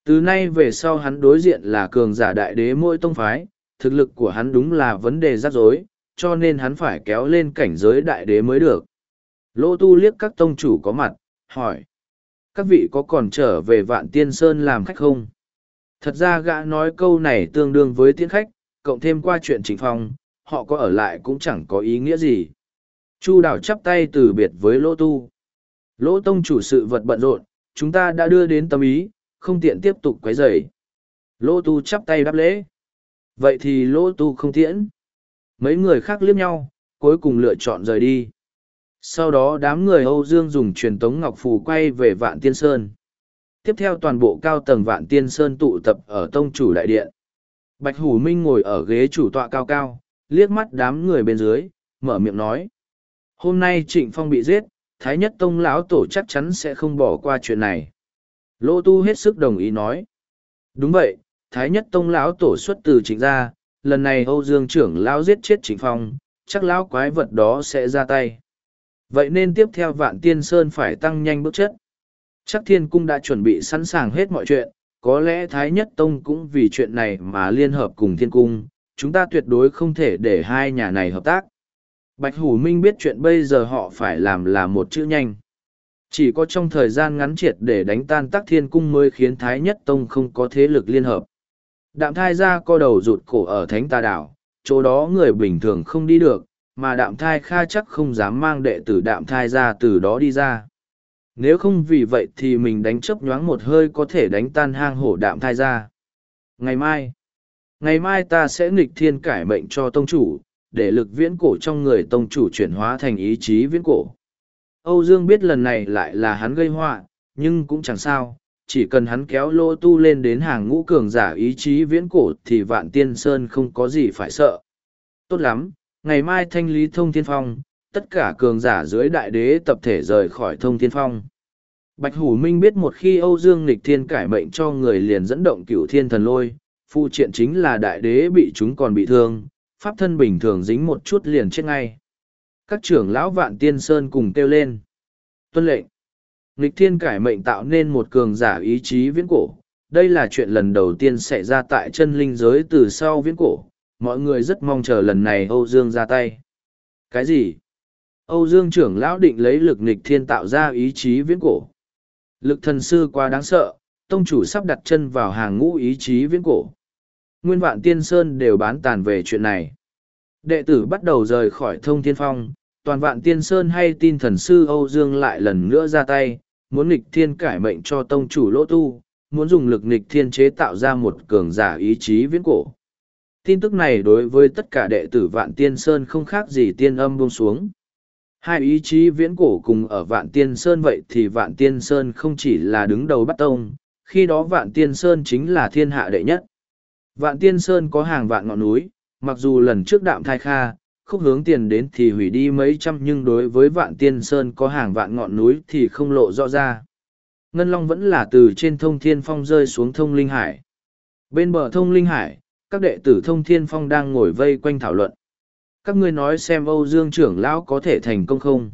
Từ nay về sau hắn đối diện là cường giả đại đế mỗi tông phái, thực lực của hắn đúng là vấn đề rắc rối, cho nên hắn phải kéo lên cảnh giới đại đế mới được. Lỗ tu liếc các tông chủ có mặt, hỏi, các vị có còn trở về vạn tiên sơn làm khách không? Thật ra gã nói câu này tương đương với tiễn khách, cộng thêm qua chuyện chính phong họ có ở lại cũng chẳng có ý nghĩa gì. Chu đào chắp tay từ biệt với lỗ tu. Lỗ tông chủ sự vật bận rộn, chúng ta đã đưa đến tâm ý, không tiện tiếp tục quấy rầy. Lỗ tu chắp tay đáp lễ. Vậy thì lỗ tu không tiễn. Mấy người khác liếc nhau, cuối cùng lựa chọn rời đi. Sau đó đám người âu dương dùng truyền tống ngọc phù quay về vạn tiên sơn. Tiếp theo toàn bộ cao tầng vạn tiên sơn tụ tập ở tông chủ đại điện. Bạch hủ minh ngồi ở ghế chủ tọa cao cao liếc mắt đám người bên dưới, mở miệng nói. Hôm nay trịnh phong bị giết, thái nhất tông lão tổ chắc chắn sẽ không bỏ qua chuyện này. Lô tu hết sức đồng ý nói. Đúng vậy, thái nhất tông lão tổ xuất từ trịnh gia, lần này âu dương trưởng lão giết chết trịnh phong, chắc lão quái vật đó sẽ ra tay. Vậy nên tiếp theo vạn tiên sơn phải tăng nhanh bước chất. Chắc thiên cung đã chuẩn bị sẵn sàng hết mọi chuyện, có lẽ thái nhất tông cũng vì chuyện này mà liên hợp cùng thiên cung chúng ta tuyệt đối không thể để hai nhà này hợp tác. Bạch hủ minh biết chuyện bây giờ họ phải làm là một chữ nhanh. Chỉ có trong thời gian ngắn triệt để đánh tan tắc thiên cung mới khiến thái nhất tông không có thế lực liên hợp. Đạm thai ra co đầu rụt cổ ở thánh tà đảo, chỗ đó người bình thường không đi được, mà đạm thai kha chắc không dám mang đệ tử đạm thai ra từ đó đi ra. Nếu không vì vậy thì mình đánh chấp nhoáng một hơi có thể đánh tan hang hổ đạm thai ra ngày mai ngày mai ta sẽ nghịch thiên cải mệnh cho tông chủ, để lực viễn cổ trong người tông chủ chuyển hóa thành ý chí viễn cổ. Âu dương biết lần này lại là hắn gây họa, nhưng cũng chẳng sao, chỉ cần hắn kéo lô tu lên đến hàng ngũ cường giả ý chí viễn cổ thì vạn tiên sơn không có gì phải sợ. Tốt lắm, ngày mai thanh lý thông thiên phong, tất cả cường giả dưới đại đế tập thể rời khỏi thông thiên phong. Bạch hủ minh biết một khi âu dương Nịch thiên cải mệnh cho người liền dẫn động cửu thiên thần lôi phụ triện chính là đại đế bị chúng còn bị thương, pháp thân bình thường dính một chút liền chết ngay. Các trưởng lão vạn tiên sơn cùng kêu lên. Tuân lệnh. Nghịch thiên cải mệnh tạo nên một cường giả ý chí viễn cổ. Đây là chuyện lần đầu tiên xảy ra tại chân linh giới từ sau viễn cổ. Mọi người rất mong chờ lần này âu dương ra tay. Cái gì? Âu dương trưởng lão định lấy lực nghịch thiên tạo ra ý chí viễn cổ. Lực thần sư quá đáng sợ, tông chủ sắp đặt chân vào hàng ngũ ý chí viễn cổ nguyên vạn tiên sơn đều bán tàn về chuyện này đệ tử bắt đầu rời khỏi thông thiên phong toàn vạn tiên sơn hay tin thần sư âu dương lại lần nữa ra tay muốn nghịch thiên cải mệnh cho tông chủ lỗ tu, muốn dùng lực nghịch thiên chế tạo ra một cường giả ý chí viễn cổ. Tin tức này đối với tất cả đệ tử Vạn Tiên Sơn không khác gì tiên âm buông xuống. Hai ý chí viễn cổ cùng ở Vạn Tiên Sơn vậy thì Vạn Tiên Sơn không chỉ là đứng đầu bắt tông, khi đó Vạn Tiên Sơn chính là thiên hạ đệ nhất. Vạn Tiên Sơn có hàng vạn ngọn núi, mặc dù lần trước đạm thai kha, khúc hướng tiền đến thì hủy đi mấy trăm nhưng đối với vạn tiên sơn có hàng vạn ngọn núi thì không lộ rõ ra. Ngân Long vẫn là từ trên thông thiên phong rơi xuống thông linh hải. Bên bờ thông linh hải, các đệ tử thông thiên phong đang ngồi vây quanh thảo luận. Các ngươi nói xem Âu Dương trưởng lão có thể thành công không?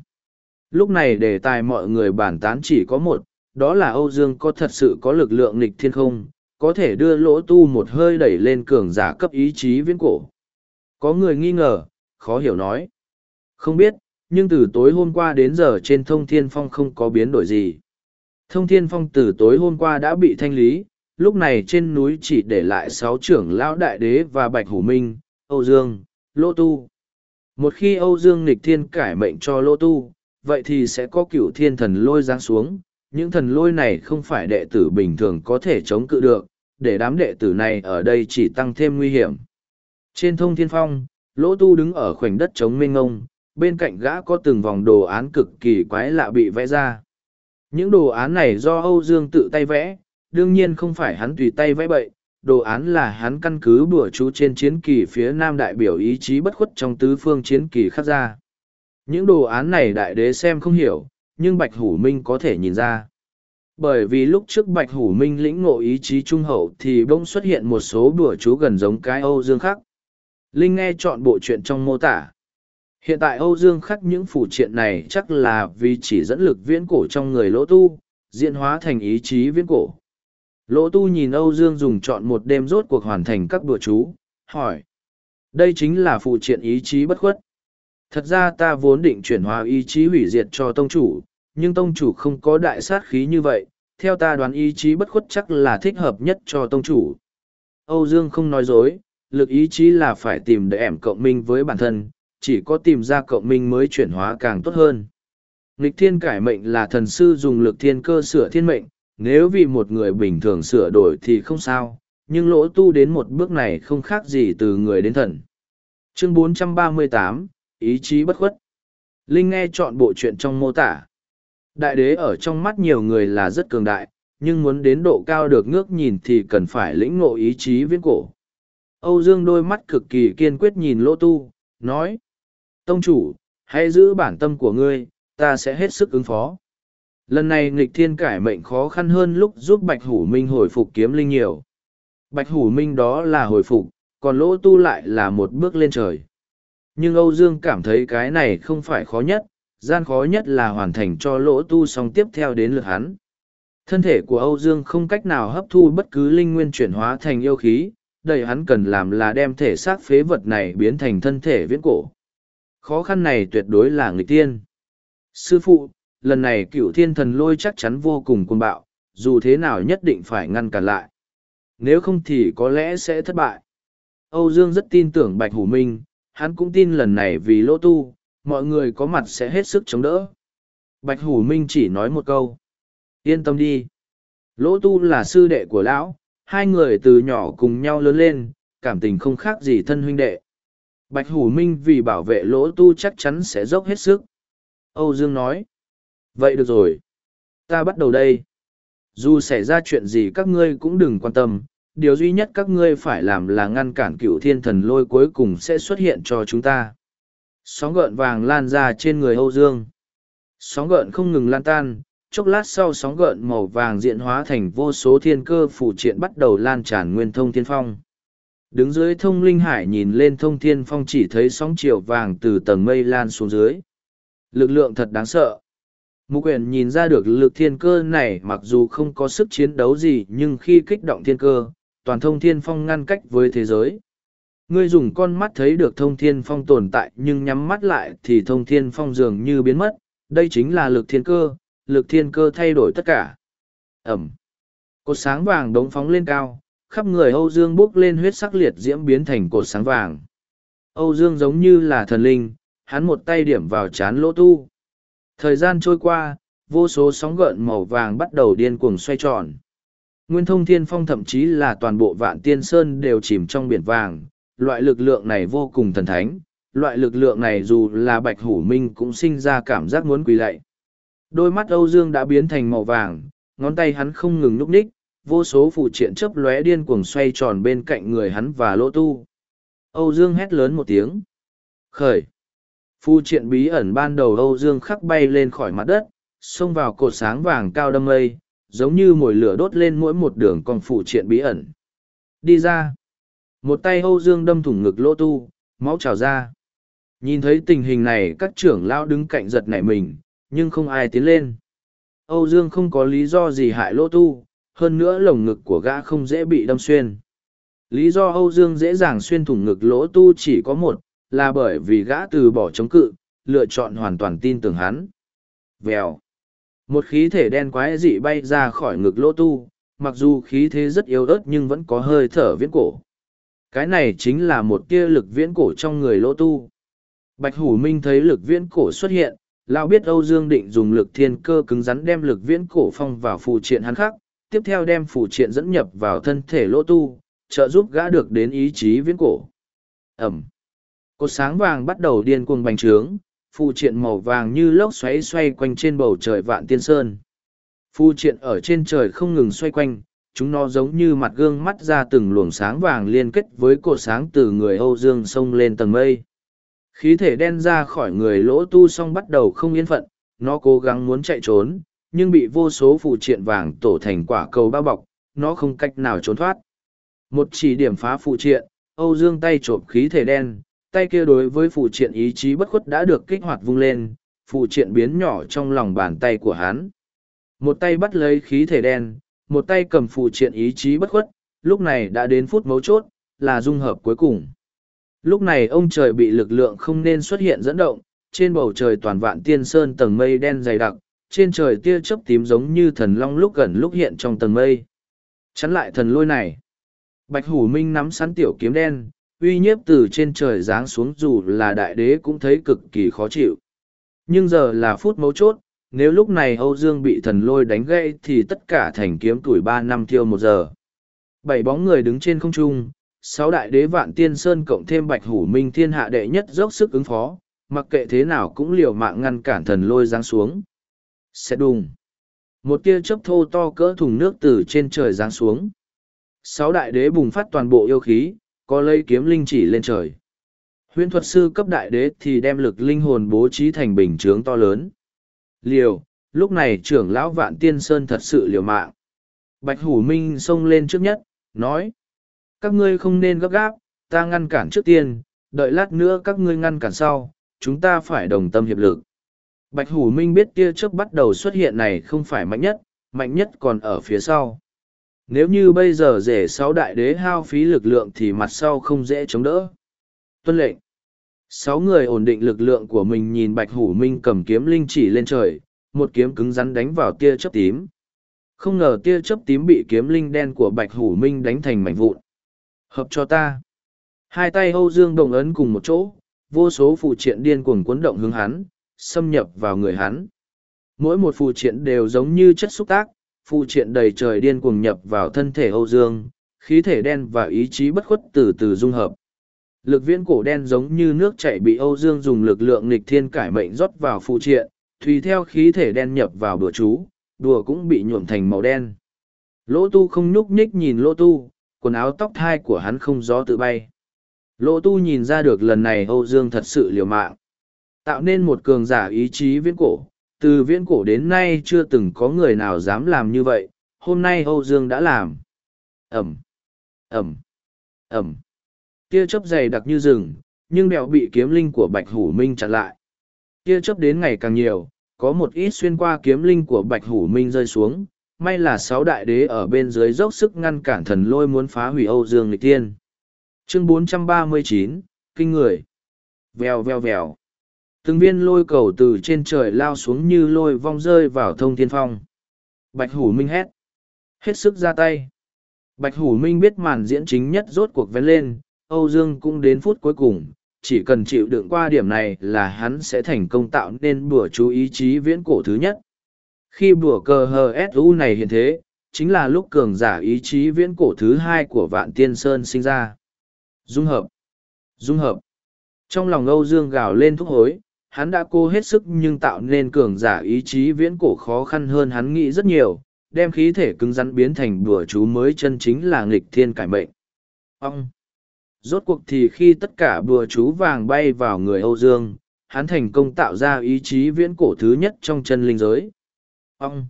Lúc này đề tài mọi người bản tán chỉ có một, đó là Âu Dương có thật sự có lực lượng nghịch thiên không, có thể đưa lỗ tu một hơi đẩy lên cường giả cấp ý chí viễn cổ. Có người nghi ngờ, khó hiểu nói. Không biết, nhưng từ tối hôm qua đến giờ trên thông thiên phong không có biến đổi gì. Thông thiên phong từ tối hôm qua đã bị thanh lý, lúc này trên núi chỉ để lại sáu trưởng lão đại đế và bạch hủ minh, Âu Dương, Lô Tu. Một khi Âu Dương nghịch thiên cải mệnh cho Lô Tu, vậy thì sẽ có cửu thiên thần lôi giáng xuống. Những thần lôi này không phải đệ tử bình thường có thể chống cự được, để đám đệ tử này ở đây chỉ tăng thêm nguy hiểm. Trên thông thiên phong, lỗ tu đứng ở khoảnh đất chống mênh ngông bên cạnh gã có từng vòng đồ án cực kỳ quái lạ bị vẽ ra Những đồ án này do Âu Dương tự tay vẽ, đương nhiên không phải hắn tùy tay vẽ bậy, đồ án là hắn căn cứ bùa chú trên chiến kỳ phía nam đại biểu ý chí bất khuất trong tứ phương chiến kỳ khắc ra. Những đồ án này đại đế xem không hiểu, nhưng Bạch Hủ Minh có thể nhìn ra. Bởi vì lúc trước Bạch Hủ Minh lĩnh ngộ ý chí trung hậu thì bỗng xuất hiện một số bùa chú gần giống cái Âu Dương khắc. Linh nghe chọn bộ chuyện trong mô tả. Hiện tại Âu Dương khắc những phụ triện này chắc là vì chỉ dẫn lực viễn cổ trong người lỗ tu, diễn hóa thành ý chí viễn cổ. Lỗ tu nhìn Âu Dương dùng chọn một đêm rốt cuộc hoàn thành các bùa chú, hỏi. Đây chính là phụ triện ý chí bất khuất. Thật ra ta vốn định chuyển hóa ý chí hủy diệt cho tông chủ, nhưng tông chủ không có đại sát khí như vậy, theo ta đoán ý chí bất khuất chắc là thích hợp nhất cho tông chủ. Âu Dương không nói dối, lực ý chí là phải tìm để ẻm cộng minh với bản thân, chỉ có tìm ra cộng minh mới chuyển hóa càng tốt hơn. Nghịch thiên cải mệnh là thần sư dùng lực thiên cơ sửa thiên mệnh, nếu vì một người bình thường sửa đổi thì không sao, nhưng lỗ tu đến một bước này không khác gì từ người đến thần. Chương 438, Ý chí bất khuất. Linh nghe chọn bộ chuyện trong mô tả. Đại đế ở trong mắt nhiều người là rất cường đại, nhưng muốn đến độ cao được ngước nhìn thì cần phải lĩnh ngộ ý chí viễn cổ. Âu Dương đôi mắt cực kỳ kiên quyết nhìn lỗ tu, nói. Tông chủ, hãy giữ bản tâm của ngươi, ta sẽ hết sức ứng phó. Lần này nghịch thiên cải mệnh khó khăn hơn lúc giúp Bạch Hủ Minh hồi phục kiếm linh nhiều. Bạch Hủ Minh đó là hồi phục, còn lỗ tu lại là một bước lên trời. Nhưng Âu Dương cảm thấy cái này không phải khó nhất, gian khó nhất là hoàn thành cho lỗ tu xong tiếp theo đến lượt hắn. Thân thể của Âu Dương không cách nào hấp thu bất cứ linh nguyên chuyển hóa thành yêu khí, đầy hắn cần làm là đem thể xác phế vật này biến thành thân thể viễn cổ. Khó khăn này tuyệt đối là người tiên. Sư phụ, lần này cựu thiên thần lôi chắc chắn vô cùng cuồng bạo, dù thế nào nhất định phải ngăn cản lại. Nếu không thì có lẽ sẽ thất bại. Âu Dương rất tin tưởng Bạch Hủ Minh, hắn cũng tin lần này vì lỗ tu, mọi người có mặt sẽ hết sức chống đỡ. Bạch Hủ Minh chỉ nói một câu. Yên tâm đi. Lỗ tu là sư đệ của lão, hai người từ nhỏ cùng nhau lớn lên, cảm tình không khác gì thân huynh đệ. Bạch Hủ Minh vì bảo vệ lỗ tu chắc chắn sẽ dốc hết sức. Âu Dương nói. Vậy được rồi. Ta bắt đầu đây. Dù xảy ra chuyện gì các ngươi cũng đừng quan tâm, điều duy nhất các ngươi phải làm là ngăn cản cựu thiên thần lôi cuối cùng sẽ xuất hiện cho chúng ta. Sóng gợn vàng lan ra trên người Âu Dương. Sóng gợn không ngừng lan tan, chốc lát sau sóng gợn màu vàng diện hóa thành vô số thiên cơ phủ triện bắt đầu lan tràn nguyên thông thiên phong. Đứng dưới thông linh hải nhìn lên thông thiên phong chỉ thấy sóng chiều vàng từ tầng mây lan xuống dưới. Lực lượng thật đáng sợ. Mục quyền nhìn ra được lực thiên cơ này mặc dù không có sức chiến đấu gì nhưng khi kích động thiên cơ, toàn thông thiên phong ngăn cách với thế giới. Ngươi dùng con mắt thấy được thông thiên phong tồn tại nhưng nhắm mắt lại thì thông thiên phong dường như biến mất, đây chính là lực thiên cơ, lực thiên cơ thay đổi tất cả. Ẩm. Cột sáng vàng đống phóng lên cao, khắp người Âu Dương bốc lên huyết sắc liệt diễm biến thành cột sáng vàng. Âu Dương giống như là thần linh, hắn một tay điểm vào chán lỗ tu. Thời gian trôi qua, vô số sóng gợn màu vàng bắt đầu điên cuồng xoay tròn. Nguyên thông thiên phong thậm chí là toàn bộ vạn tiên sơn đều chìm trong biển vàng, loại lực lượng này vô cùng thần thánh, loại lực lượng này dù là bạch hủ minh cũng sinh ra cảm giác muốn quỳ lạy. Đôi mắt Âu Dương đã biến thành màu vàng, ngón tay hắn không ngừng núp ních, vô số phụ triện chớp lóe điên cuồng xoay tròn bên cạnh người hắn và lỗ tu. Âu Dương hét lớn một tiếng. Khởi! Phụ triện bí ẩn ban đầu Âu Dương khắc bay lên khỏi mặt đất, xông vào cột sáng vàng cao đâm lây, giống như mồi lửa đốt lên mỗi một đường con phụ triện bí ẩn. Đi ra! Một tay Âu Dương đâm thủng ngực lỗ tu, máu trào ra. Nhìn thấy tình hình này các trưởng lão đứng cạnh giật nảy mình, nhưng không ai tiến lên. Âu Dương không có lý do gì hại lỗ tu, hơn nữa lồng ngực của gã không dễ bị đâm xuyên. Lý do Âu Dương dễ dàng xuyên thủng ngực lỗ tu chỉ có một, là bởi vì gã từ bỏ chống cự, lựa chọn hoàn toàn tin tưởng hắn. Vèo. Một khí thể đen quái dị bay ra khỏi ngực lỗ tu, mặc dù khí thế rất yếu ớt nhưng vẫn có hơi thở viễn cổ. Cái này chính là một tia lực viễn cổ trong người lỗ tu. Bạch Hủ Minh thấy lực viễn cổ xuất hiện, lão biết Âu Dương định dùng lực thiên cơ cứng rắn đem lực viễn cổ phong vào phù triện hắn khắc, tiếp theo đem phù triện dẫn nhập vào thân thể lỗ tu, trợ giúp gã được đến ý chí viễn cổ. Ẩm. Cột sáng vàng bắt đầu điên cuồng bành trướng, phù triện màu vàng như lốc xoáy xoay quanh trên bầu trời vạn tiên sơn. phù triện ở trên trời không ngừng xoay quanh, chúng nó giống như mặt gương mắt ra từng luồng sáng vàng liên kết với cột sáng từ người Âu Dương sông lên tầng mây. Khí thể đen ra khỏi người lỗ tu xong bắt đầu không yên phận, nó cố gắng muốn chạy trốn, nhưng bị vô số phụ triện vàng tổ thành quả cầu bao bọc, nó không cách nào trốn thoát. Một chỉ điểm phá phụ triện, Âu Dương tay trộm khí thể đen, tay kia đối với phụ triện ý chí bất khuất đã được kích hoạt vung lên, phụ triện biến nhỏ trong lòng bàn tay của hắn. Một tay bắt lấy khí thể đen, một tay cầm phụ triện ý chí bất khuất, lúc này đã đến phút mấu chốt, là dung hợp cuối cùng. Lúc này ông trời bị lực lượng không nên xuất hiện dẫn động, trên bầu trời toàn vạn tiên sơn tầng mây đen dày đặc, trên trời tia chớp tím giống như thần long lúc gần lúc hiện trong tầng mây. Chắn lại thần lôi này. Bạch Hủ Minh nắm sẵn tiểu kiếm đen, uy nhiếp từ trên trời giáng xuống dù là đại đế cũng thấy cực kỳ khó chịu. Nhưng giờ là phút mấu chốt, nếu lúc này Âu Dương bị thần lôi đánh gãy thì tất cả thành kiếm tuổi ba năm thiêu một giờ. Bảy bóng người đứng trên không trung, sáu đại đế vạn tiên sơn cộng thêm bạch hủ minh thiên hạ đệ nhất dốc sức ứng phó, mặc kệ thế nào cũng liều mạng ngăn cản thần lôi giáng xuống. Sẽ đùng. Một tia chớp thô to cỡ thùng nước từ trên trời giáng xuống. Sáu đại đế bùng phát toàn bộ yêu khí, có lấy kiếm linh chỉ lên trời. Huyễn thuật sư cấp đại đế thì đem lực linh hồn bố trí thành bình chướng to lớn. Liều, lúc này trưởng lão vạn tiên sơn thật sự liều mạng. Bạch Hủ Minh xông lên trước nhất, nói. Các ngươi không nên gấp gáp, ta ngăn cản trước tiên, đợi lát nữa các ngươi ngăn cản sau, chúng ta phải đồng tâm hiệp lực. Bạch Hủ Minh biết tia trước bắt đầu xuất hiện này không phải mạnh nhất, mạnh nhất còn ở phía sau. Nếu như bây giờ rể sáu đại đế hao phí lực lượng thì mặt sau không dễ chống đỡ. Tuân lệnh. Sáu người ổn định lực lượng của mình nhìn Bạch Hủ Minh cầm kiếm linh chỉ lên trời, một kiếm cứng rắn đánh vào tia chớp tím. Không ngờ tia chớp tím bị kiếm linh đen của Bạch Hủ Minh đánh thành mảnh vụn. Hợp cho ta. Hai tay Âu Dương đồng ấn cùng một chỗ, vô số phụ triện điên cuồng cuốn động hướng hắn, xâm nhập vào người hắn. Mỗi một phụ triện đều giống như chất xúc tác, phụ triện đầy trời điên cuồng nhập vào thân thể Âu Dương, khí thể đen và ý chí bất khuất từ từ dung hợp. Lực viễn cổ đen giống như nước chảy bị Âu Dương dùng lực lượng nghịch thiên cải mệnh rót vào phụ triện, tùy theo khí thể đen nhập vào đùa chú, đùa cũng bị nhuộm thành màu đen. Lỗ tu không nhúc nhích nhìn lỗ tu, quần áo tóc thai của hắn không gió tự bay. Lỗ tu nhìn ra được lần này Âu Dương thật sự liều mạng. Tạo nên một cường giả ý chí viễn cổ, từ viễn cổ đến nay chưa từng có người nào dám làm như vậy, hôm nay Âu Dương đã làm. Ẩm, Ẩm, Ẩm. Tia chớp dày đặc như rừng, nhưng đẹo bị kiếm linh của Bạch Hủ Minh chặn lại. Tia chớp đến ngày càng nhiều, có một ít xuyên qua kiếm linh của Bạch Hủ Minh rơi xuống, may là sáu đại đế ở bên dưới dốc sức ngăn cản thần lôi muốn phá hủy Âu Dương Lịch Tiên. Chương 439, Kinh Người Vèo vèo vèo từng viên lôi cầu từ trên trời lao xuống như lôi vong rơi vào thông thiên phong. Bạch Hủ Minh hét. Hết sức ra tay. Bạch Hủ Minh biết màn diễn chính nhất rốt cuộc vén lên, Âu Dương cũng đến phút cuối cùng, chỉ cần chịu đựng qua điểm này là hắn sẽ thành công tạo nên bùa chú ý chí viễn cổ thứ nhất. Khi bùa cờ hờ su này hiện thế, chính là lúc cường giả ý chí viễn cổ thứ hai của Vạn Tiên Sơn sinh ra. Dung hợp. Dung hợp. Trong lòng Âu Dương gào lên thúc hối, hắn đã cố hết sức nhưng tạo nên cường giả ý chí viễn cổ khó khăn hơn hắn nghĩ rất nhiều, đem khí thể cứng rắn biến thành đùa chú mới chân chính là nghịch thiên cải mệnh. Ông! Rốt cuộc thì khi tất cả bùa chú vàng bay vào người Âu Dương, hắn thành công tạo ra ý chí viễn cổ thứ nhất trong chân linh giới. Ông!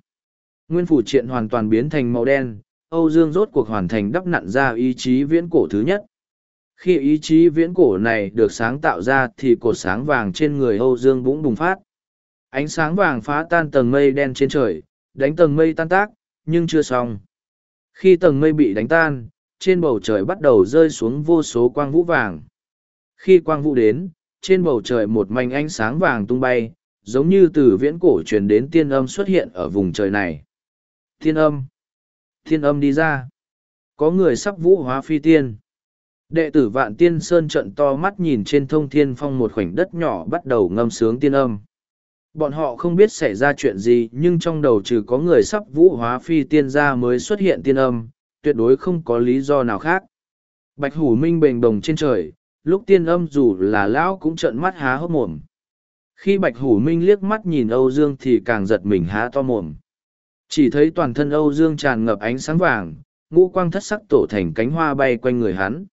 Nguyên phủ triện hoàn toàn biến thành màu đen, Âu Dương rốt cuộc hoàn thành đắp nặn ra ý chí viễn cổ thứ nhất. Khi ý chí viễn cổ này được sáng tạo ra thì cột sáng vàng trên người Âu Dương bũng bùng phát. Ánh sáng vàng phá tan tầng mây đen trên trời, đánh tầng mây tan tác, nhưng chưa xong. Khi tầng mây bị đánh tan, trên bầu trời bắt đầu rơi xuống vô số quang vũ vàng. Khi quang vũ đến, trên bầu trời một mảnh ánh sáng vàng tung bay, giống như từ viễn cổ truyền đến tiên âm xuất hiện ở vùng trời này. Tiên âm. Tiên âm đi ra. Có người sắp vũ hóa phi tiên. Đệ tử vạn tiên sơn trận to mắt nhìn trên thông thiên phong một khoảnh đất nhỏ bắt đầu ngâm sướng tiên âm. Bọn họ không biết xảy ra chuyện gì nhưng trong đầu trừ có người sắp vũ hóa phi tiên ra mới xuất hiện tiên âm, tuyệt đối không có lý do nào khác. Bạch hủ minh bềnh đồng trên trời, lúc tiên âm dù là lão cũng trợn mắt há hốc mồm. Khi bạch hủ minh liếc mắt nhìn Âu Dương thì càng giật mình há to mồm. Chỉ thấy toàn thân Âu Dương tràn ngập ánh sáng vàng, ngũ quang thất sắc tổ thành cánh hoa bay quanh người hắn.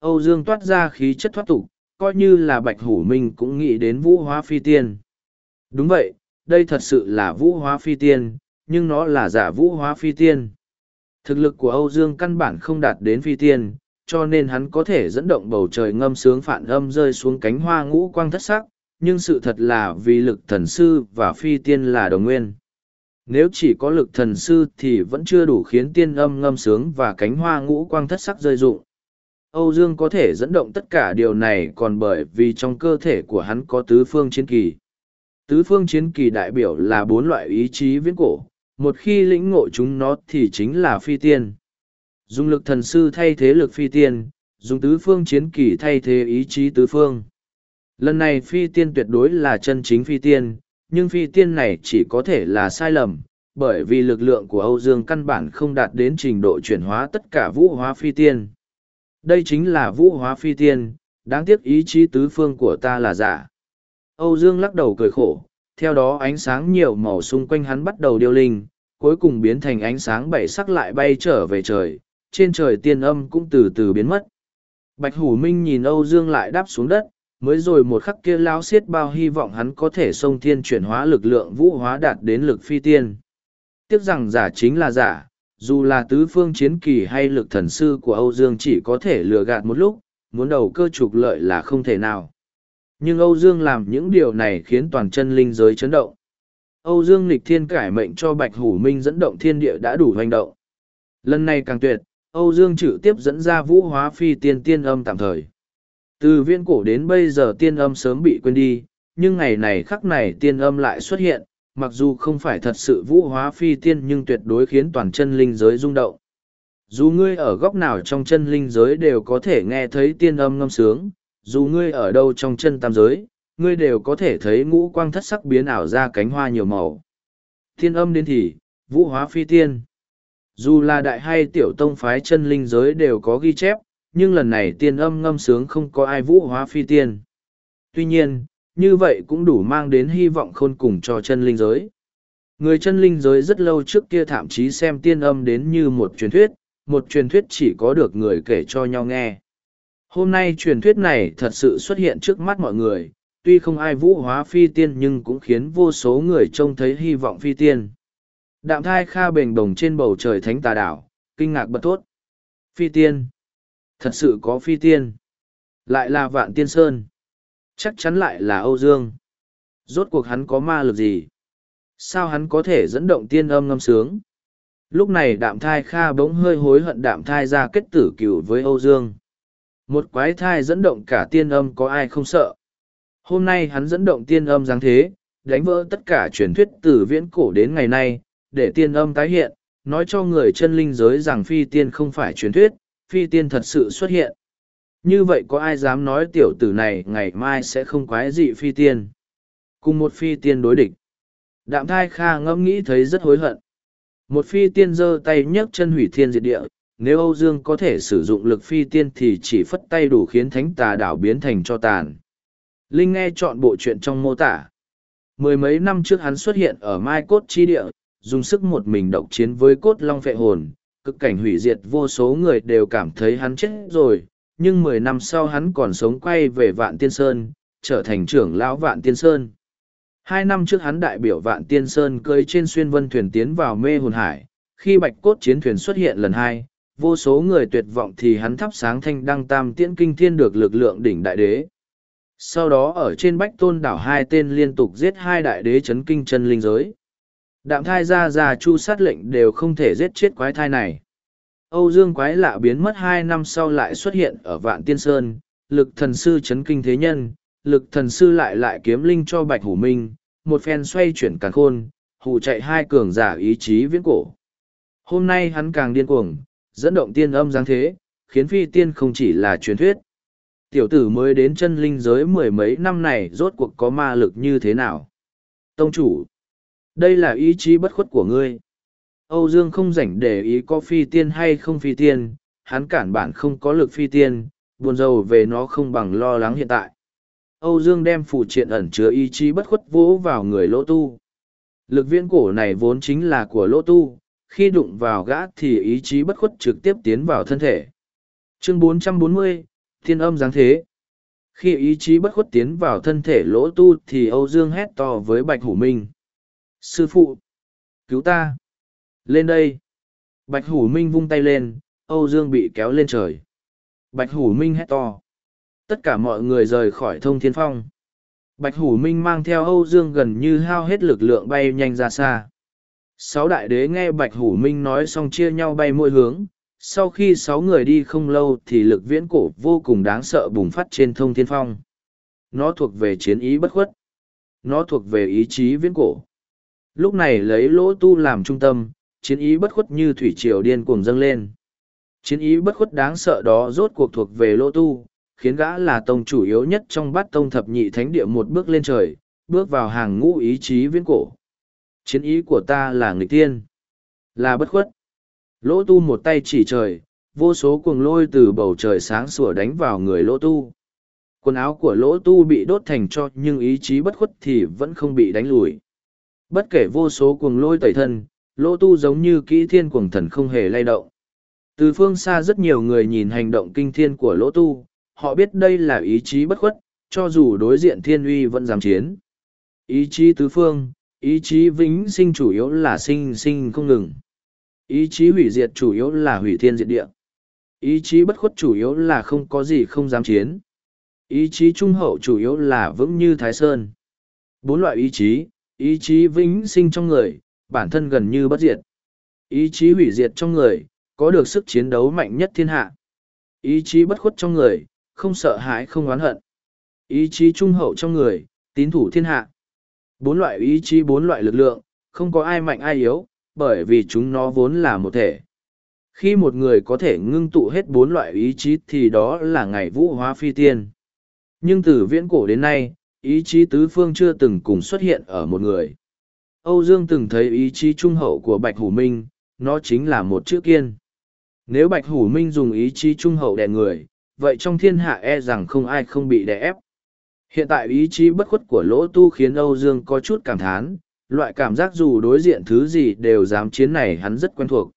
Âu Dương toát ra khí chất thoát tục, coi như là bạch hủ minh cũng nghĩ đến vũ hóa phi tiên. Đúng vậy, đây thật sự là vũ hóa phi tiên, nhưng nó là giả vũ hóa phi tiên. Thực lực của Âu Dương căn bản không đạt đến phi tiên, cho nên hắn có thể dẫn động bầu trời ngâm sướng phản âm rơi xuống cánh hoa ngũ quang thất sắc, nhưng sự thật là vì lực thần sư và phi tiên là đồng nguyên. Nếu chỉ có lực thần sư thì vẫn chưa đủ khiến tiên âm ngâm sướng và cánh hoa ngũ quang thất sắc rơi rụng. Âu Dương có thể dẫn động tất cả điều này còn bởi vì trong cơ thể của hắn có tứ phương chiến kỳ. Tứ phương chiến kỳ đại biểu là bốn loại ý chí viễn cổ, một khi lĩnh ngộ chúng nó thì chính là phi tiên. Dùng lực thần sư thay thế lực phi tiên, dùng tứ phương chiến kỳ thay thế ý chí tứ phương. Lần này phi tiên tuyệt đối là chân chính phi tiên, nhưng phi tiên này chỉ có thể là sai lầm, bởi vì lực lượng của Âu Dương căn bản không đạt đến trình độ chuyển hóa tất cả vũ hóa phi tiên. Đây chính là vũ hóa phi tiên, đáng tiếc ý chí tứ phương của ta là giả. Âu Dương lắc đầu cười khổ, theo đó ánh sáng nhiều màu xung quanh hắn bắt đầu điêu linh, cuối cùng biến thành ánh sáng bảy sắc lại bay trở về trời, trên trời tiên âm cũng từ từ biến mất. Bạch Hủ Minh nhìn Âu Dương lại đáp xuống đất, mới rồi một khắc kia lao xiết bao hy vọng hắn có thể xông thiên chuyển hóa lực lượng vũ hóa đạt đến lực phi tiên. Tiếc rằng giả chính là giả, dù là tứ phương chiến kỳ hay lực thần sư của Âu Dương chỉ có thể lừa gạt một lúc, muốn đầu cơ trục lợi là không thể nào. Nhưng Âu Dương làm những điều này khiến toàn chân linh giới chấn động. Âu Dương lịch thiên cải mệnh cho Bạch Hủ Minh dẫn động thiên địa đã đủ hành động. Lần này càng tuyệt, Âu Dương trực tiếp dẫn ra vũ hóa phi tiên tiên âm tạm thời. Từ viên cổ đến bây giờ tiên âm sớm bị quên đi, nhưng ngày này khắc này tiên âm lại xuất hiện, mặc dù không phải thật sự vũ hóa phi tiên nhưng tuyệt đối khiến toàn chân linh giới rung động. Dù ngươi ở góc nào trong chân linh giới đều có thể nghe thấy tiên âm ngâm sướng, dù ngươi ở đâu trong chân tam giới, ngươi đều có thể thấy ngũ quang thất sắc biến ảo ra cánh hoa nhiều màu. Tiên âm đến thì, vũ hóa phi tiên. Dù là đại hay tiểu tông phái chân linh giới đều có ghi chép, nhưng lần này tiên âm ngâm sướng không có ai vũ hóa phi tiên. Tuy nhiên, như vậy cũng đủ mang đến hy vọng khôn cùng cho chân linh giới. Người chân linh giới rất lâu trước kia thậm chí xem tiên âm đến như một truyền thuyết, một truyền thuyết chỉ có được người kể cho nhau nghe. Hôm nay truyền thuyết này thật sự xuất hiện trước mắt mọi người, tuy không ai vũ hóa phi tiên nhưng cũng khiến vô số người trông thấy hy vọng phi tiên. Đạm thai kha bềnh đồng trên bầu trời thánh tà đảo, kinh ngạc bật thốt. Phi tiên. Thật sự có phi tiên. Lại là vạn tiên sơn. Chắc chắn lại là Âu Dương. Rốt cuộc hắn có ma lực gì? Sao hắn có thể dẫn động tiên âm ngâm sướng? Lúc này đạm thai kha bỗng hơi hối hận đạm thai ra kết tử cửu với Âu Dương. Một quái thai dẫn động cả tiên âm có ai không sợ. Hôm nay hắn dẫn động tiên âm dáng thế, đánh vỡ tất cả truyền thuyết từ viễn cổ đến ngày nay, để tiên âm tái hiện, nói cho người chân linh giới rằng phi tiên không phải truyền thuyết, phi tiên thật sự xuất hiện. Như vậy có ai dám nói tiểu tử này ngày mai sẽ không quái dị phi tiên? Cùng một phi tiên đối địch. Đạm thai kha ngẫm nghĩ thấy rất hối hận. Một phi tiên giơ tay nhấc chân hủy thiên diệt địa, nếu Âu Dương có thể sử dụng lực phi tiên thì chỉ phất tay đủ khiến thánh tà đảo biến thành cho tàn. Linh nghe chọn bộ chuyện trong mô tả. Mười mấy năm trước hắn xuất hiện ở Mai Cốt Chi Địa, dùng sức một mình độc chiến với cốt long phệ hồn, cực cảnh hủy diệt vô số người đều cảm thấy hắn chết rồi, nhưng mười năm sau hắn còn sống quay về Vạn Tiên Sơn, trở thành trưởng lão Vạn Tiên Sơn. Hai năm trước hắn đại biểu Vạn Tiên Sơn cưỡi trên xuyên vân thuyền tiến vào mê hồn hải, khi bạch cốt chiến thuyền xuất hiện lần hai, vô số người tuyệt vọng thì hắn thắp sáng thanh đăng tam tiễn kinh thiên được lực lượng đỉnh đại đế. Sau đó ở trên bách tôn đảo hai tên liên tục giết hai đại đế chấn kinh chân linh giới. Đạm thai ra ra chu sát lệnh đều không thể giết chết quái thai này. Âu Dương quái lạ biến mất hai năm sau lại xuất hiện ở Vạn Tiên Sơn, lực thần sư chấn kinh thế nhân, lực thần sư lại lại kiếm linh cho Bạch Hủ Minh, một phen xoay chuyển càn khôn, hù chạy hai cường giả ý chí viễn cổ. Hôm nay hắn càng điên cuồng, dẫn động tiên âm giáng thế, khiến phi tiên không chỉ là truyền thuyết. Tiểu tử mới đến chân linh giới mười mấy năm này rốt cuộc có ma lực như thế nào? Tông chủ, đây là ý chí bất khuất của ngươi. Âu Dương không rảnh để ý có phi tiên hay không phi tiên, hắn cản bản không có lực phi tiên, buồn rầu về nó không bằng lo lắng hiện tại. Âu Dương đem phụ triện ẩn chứa ý chí bất khuất vỗ vào người lỗ tu. Lực viễn cổ này vốn chính là của lỗ tu, khi đụng vào gã thì ý chí bất khuất trực tiếp tiến vào thân thể. Chương 440, Thiên âm giáng thế. Khi ý chí bất khuất tiến vào thân thể lỗ tu thì Âu Dương hét to với Bạch Hủ Minh. Sư phụ! Cứu ta! Lên đây! Bạch Hủ Minh vung tay lên, Âu Dương bị kéo lên trời. Bạch Hủ Minh hét to. Tất cả mọi người rời khỏi thông thiên phong. Bạch Hủ Minh mang theo Âu Dương gần như hao hết lực lượng bay nhanh ra xa. Sáu đại đế nghe Bạch Hủ Minh nói xong chia nhau bay mỗi hướng. Sau khi sáu người đi không lâu thì lực viễn cổ vô cùng đáng sợ bùng phát trên thông thiên phong. Nó thuộc về chiến ý bất khuất. Nó thuộc về ý chí viễn cổ. Lúc này lấy lỗ tu làm trung tâm, chiến ý bất khuất như thủy triều điên cuồng dâng lên. Chiến ý bất khuất đáng sợ đó rốt cuộc thuộc về lỗ tu, khiến gã là tông chủ yếu nhất trong bát tông thập nhị thánh địa một bước lên trời, bước vào hàng ngũ ý chí viễn cổ. Chiến ý của ta là nghịch tiên, là bất khuất. Lỗ tu một tay chỉ trời, vô số cuồng lôi từ bầu trời sáng sủa đánh vào người lỗ tu. Quần áo của lỗ tu bị đốt thành cho nhưng ý chí bất khuất thì vẫn không bị đánh lùi. Bất kể vô số cuồng lôi tẩy thân, lỗ tu giống như kỹ thiên cuồng thần không hề lay động. Từ phương xa rất nhiều người nhìn hành động kinh thiên của lỗ tu, họ biết đây là ý chí bất khuất, cho dù đối diện thiên uy vẫn dám chiến. Ý chí tứ phương, ý chí vĩnh sinh chủ yếu là sinh sinh không ngừng. Ý chí hủy diệt chủ yếu là hủy thiên diệt địa. Ý chí bất khuất chủ yếu là không có gì không dám chiến. Ý chí trung hậu chủ yếu là vững như Thái Sơn. Bốn loại ý chí, ý chí vĩnh sinh trong người, bản thân gần như bất diệt. Ý chí hủy diệt trong người, có được sức chiến đấu mạnh nhất thiên hạ. Ý chí bất khuất trong người, không sợ hãi không oán hận. Ý chí trung hậu trong người, tín thủ thiên hạ. Bốn loại ý chí bốn loại lực lượng, không có ai mạnh ai yếu, bởi vì chúng nó vốn là một thể. Khi một người có thể ngưng tụ hết bốn loại ý chí thì đó là ngày vũ hóa phi tiên. Nhưng từ viễn cổ đến nay, ý chí tứ phương chưa từng cùng xuất hiện ở một người. Âu Dương từng thấy ý chí trung hậu của Bạch Hủ Minh, nó chính là một chữ kiên. Nếu Bạch Hủ Minh dùng ý chí trung hậu đè người, vậy trong thiên hạ e rằng không ai không bị đè ép. Hiện tại ý chí bất khuất của lỗ tu khiến Âu Dương có chút cảm thán, loại cảm giác dù đối diện thứ gì đều dám chiến này hắn rất quen thuộc.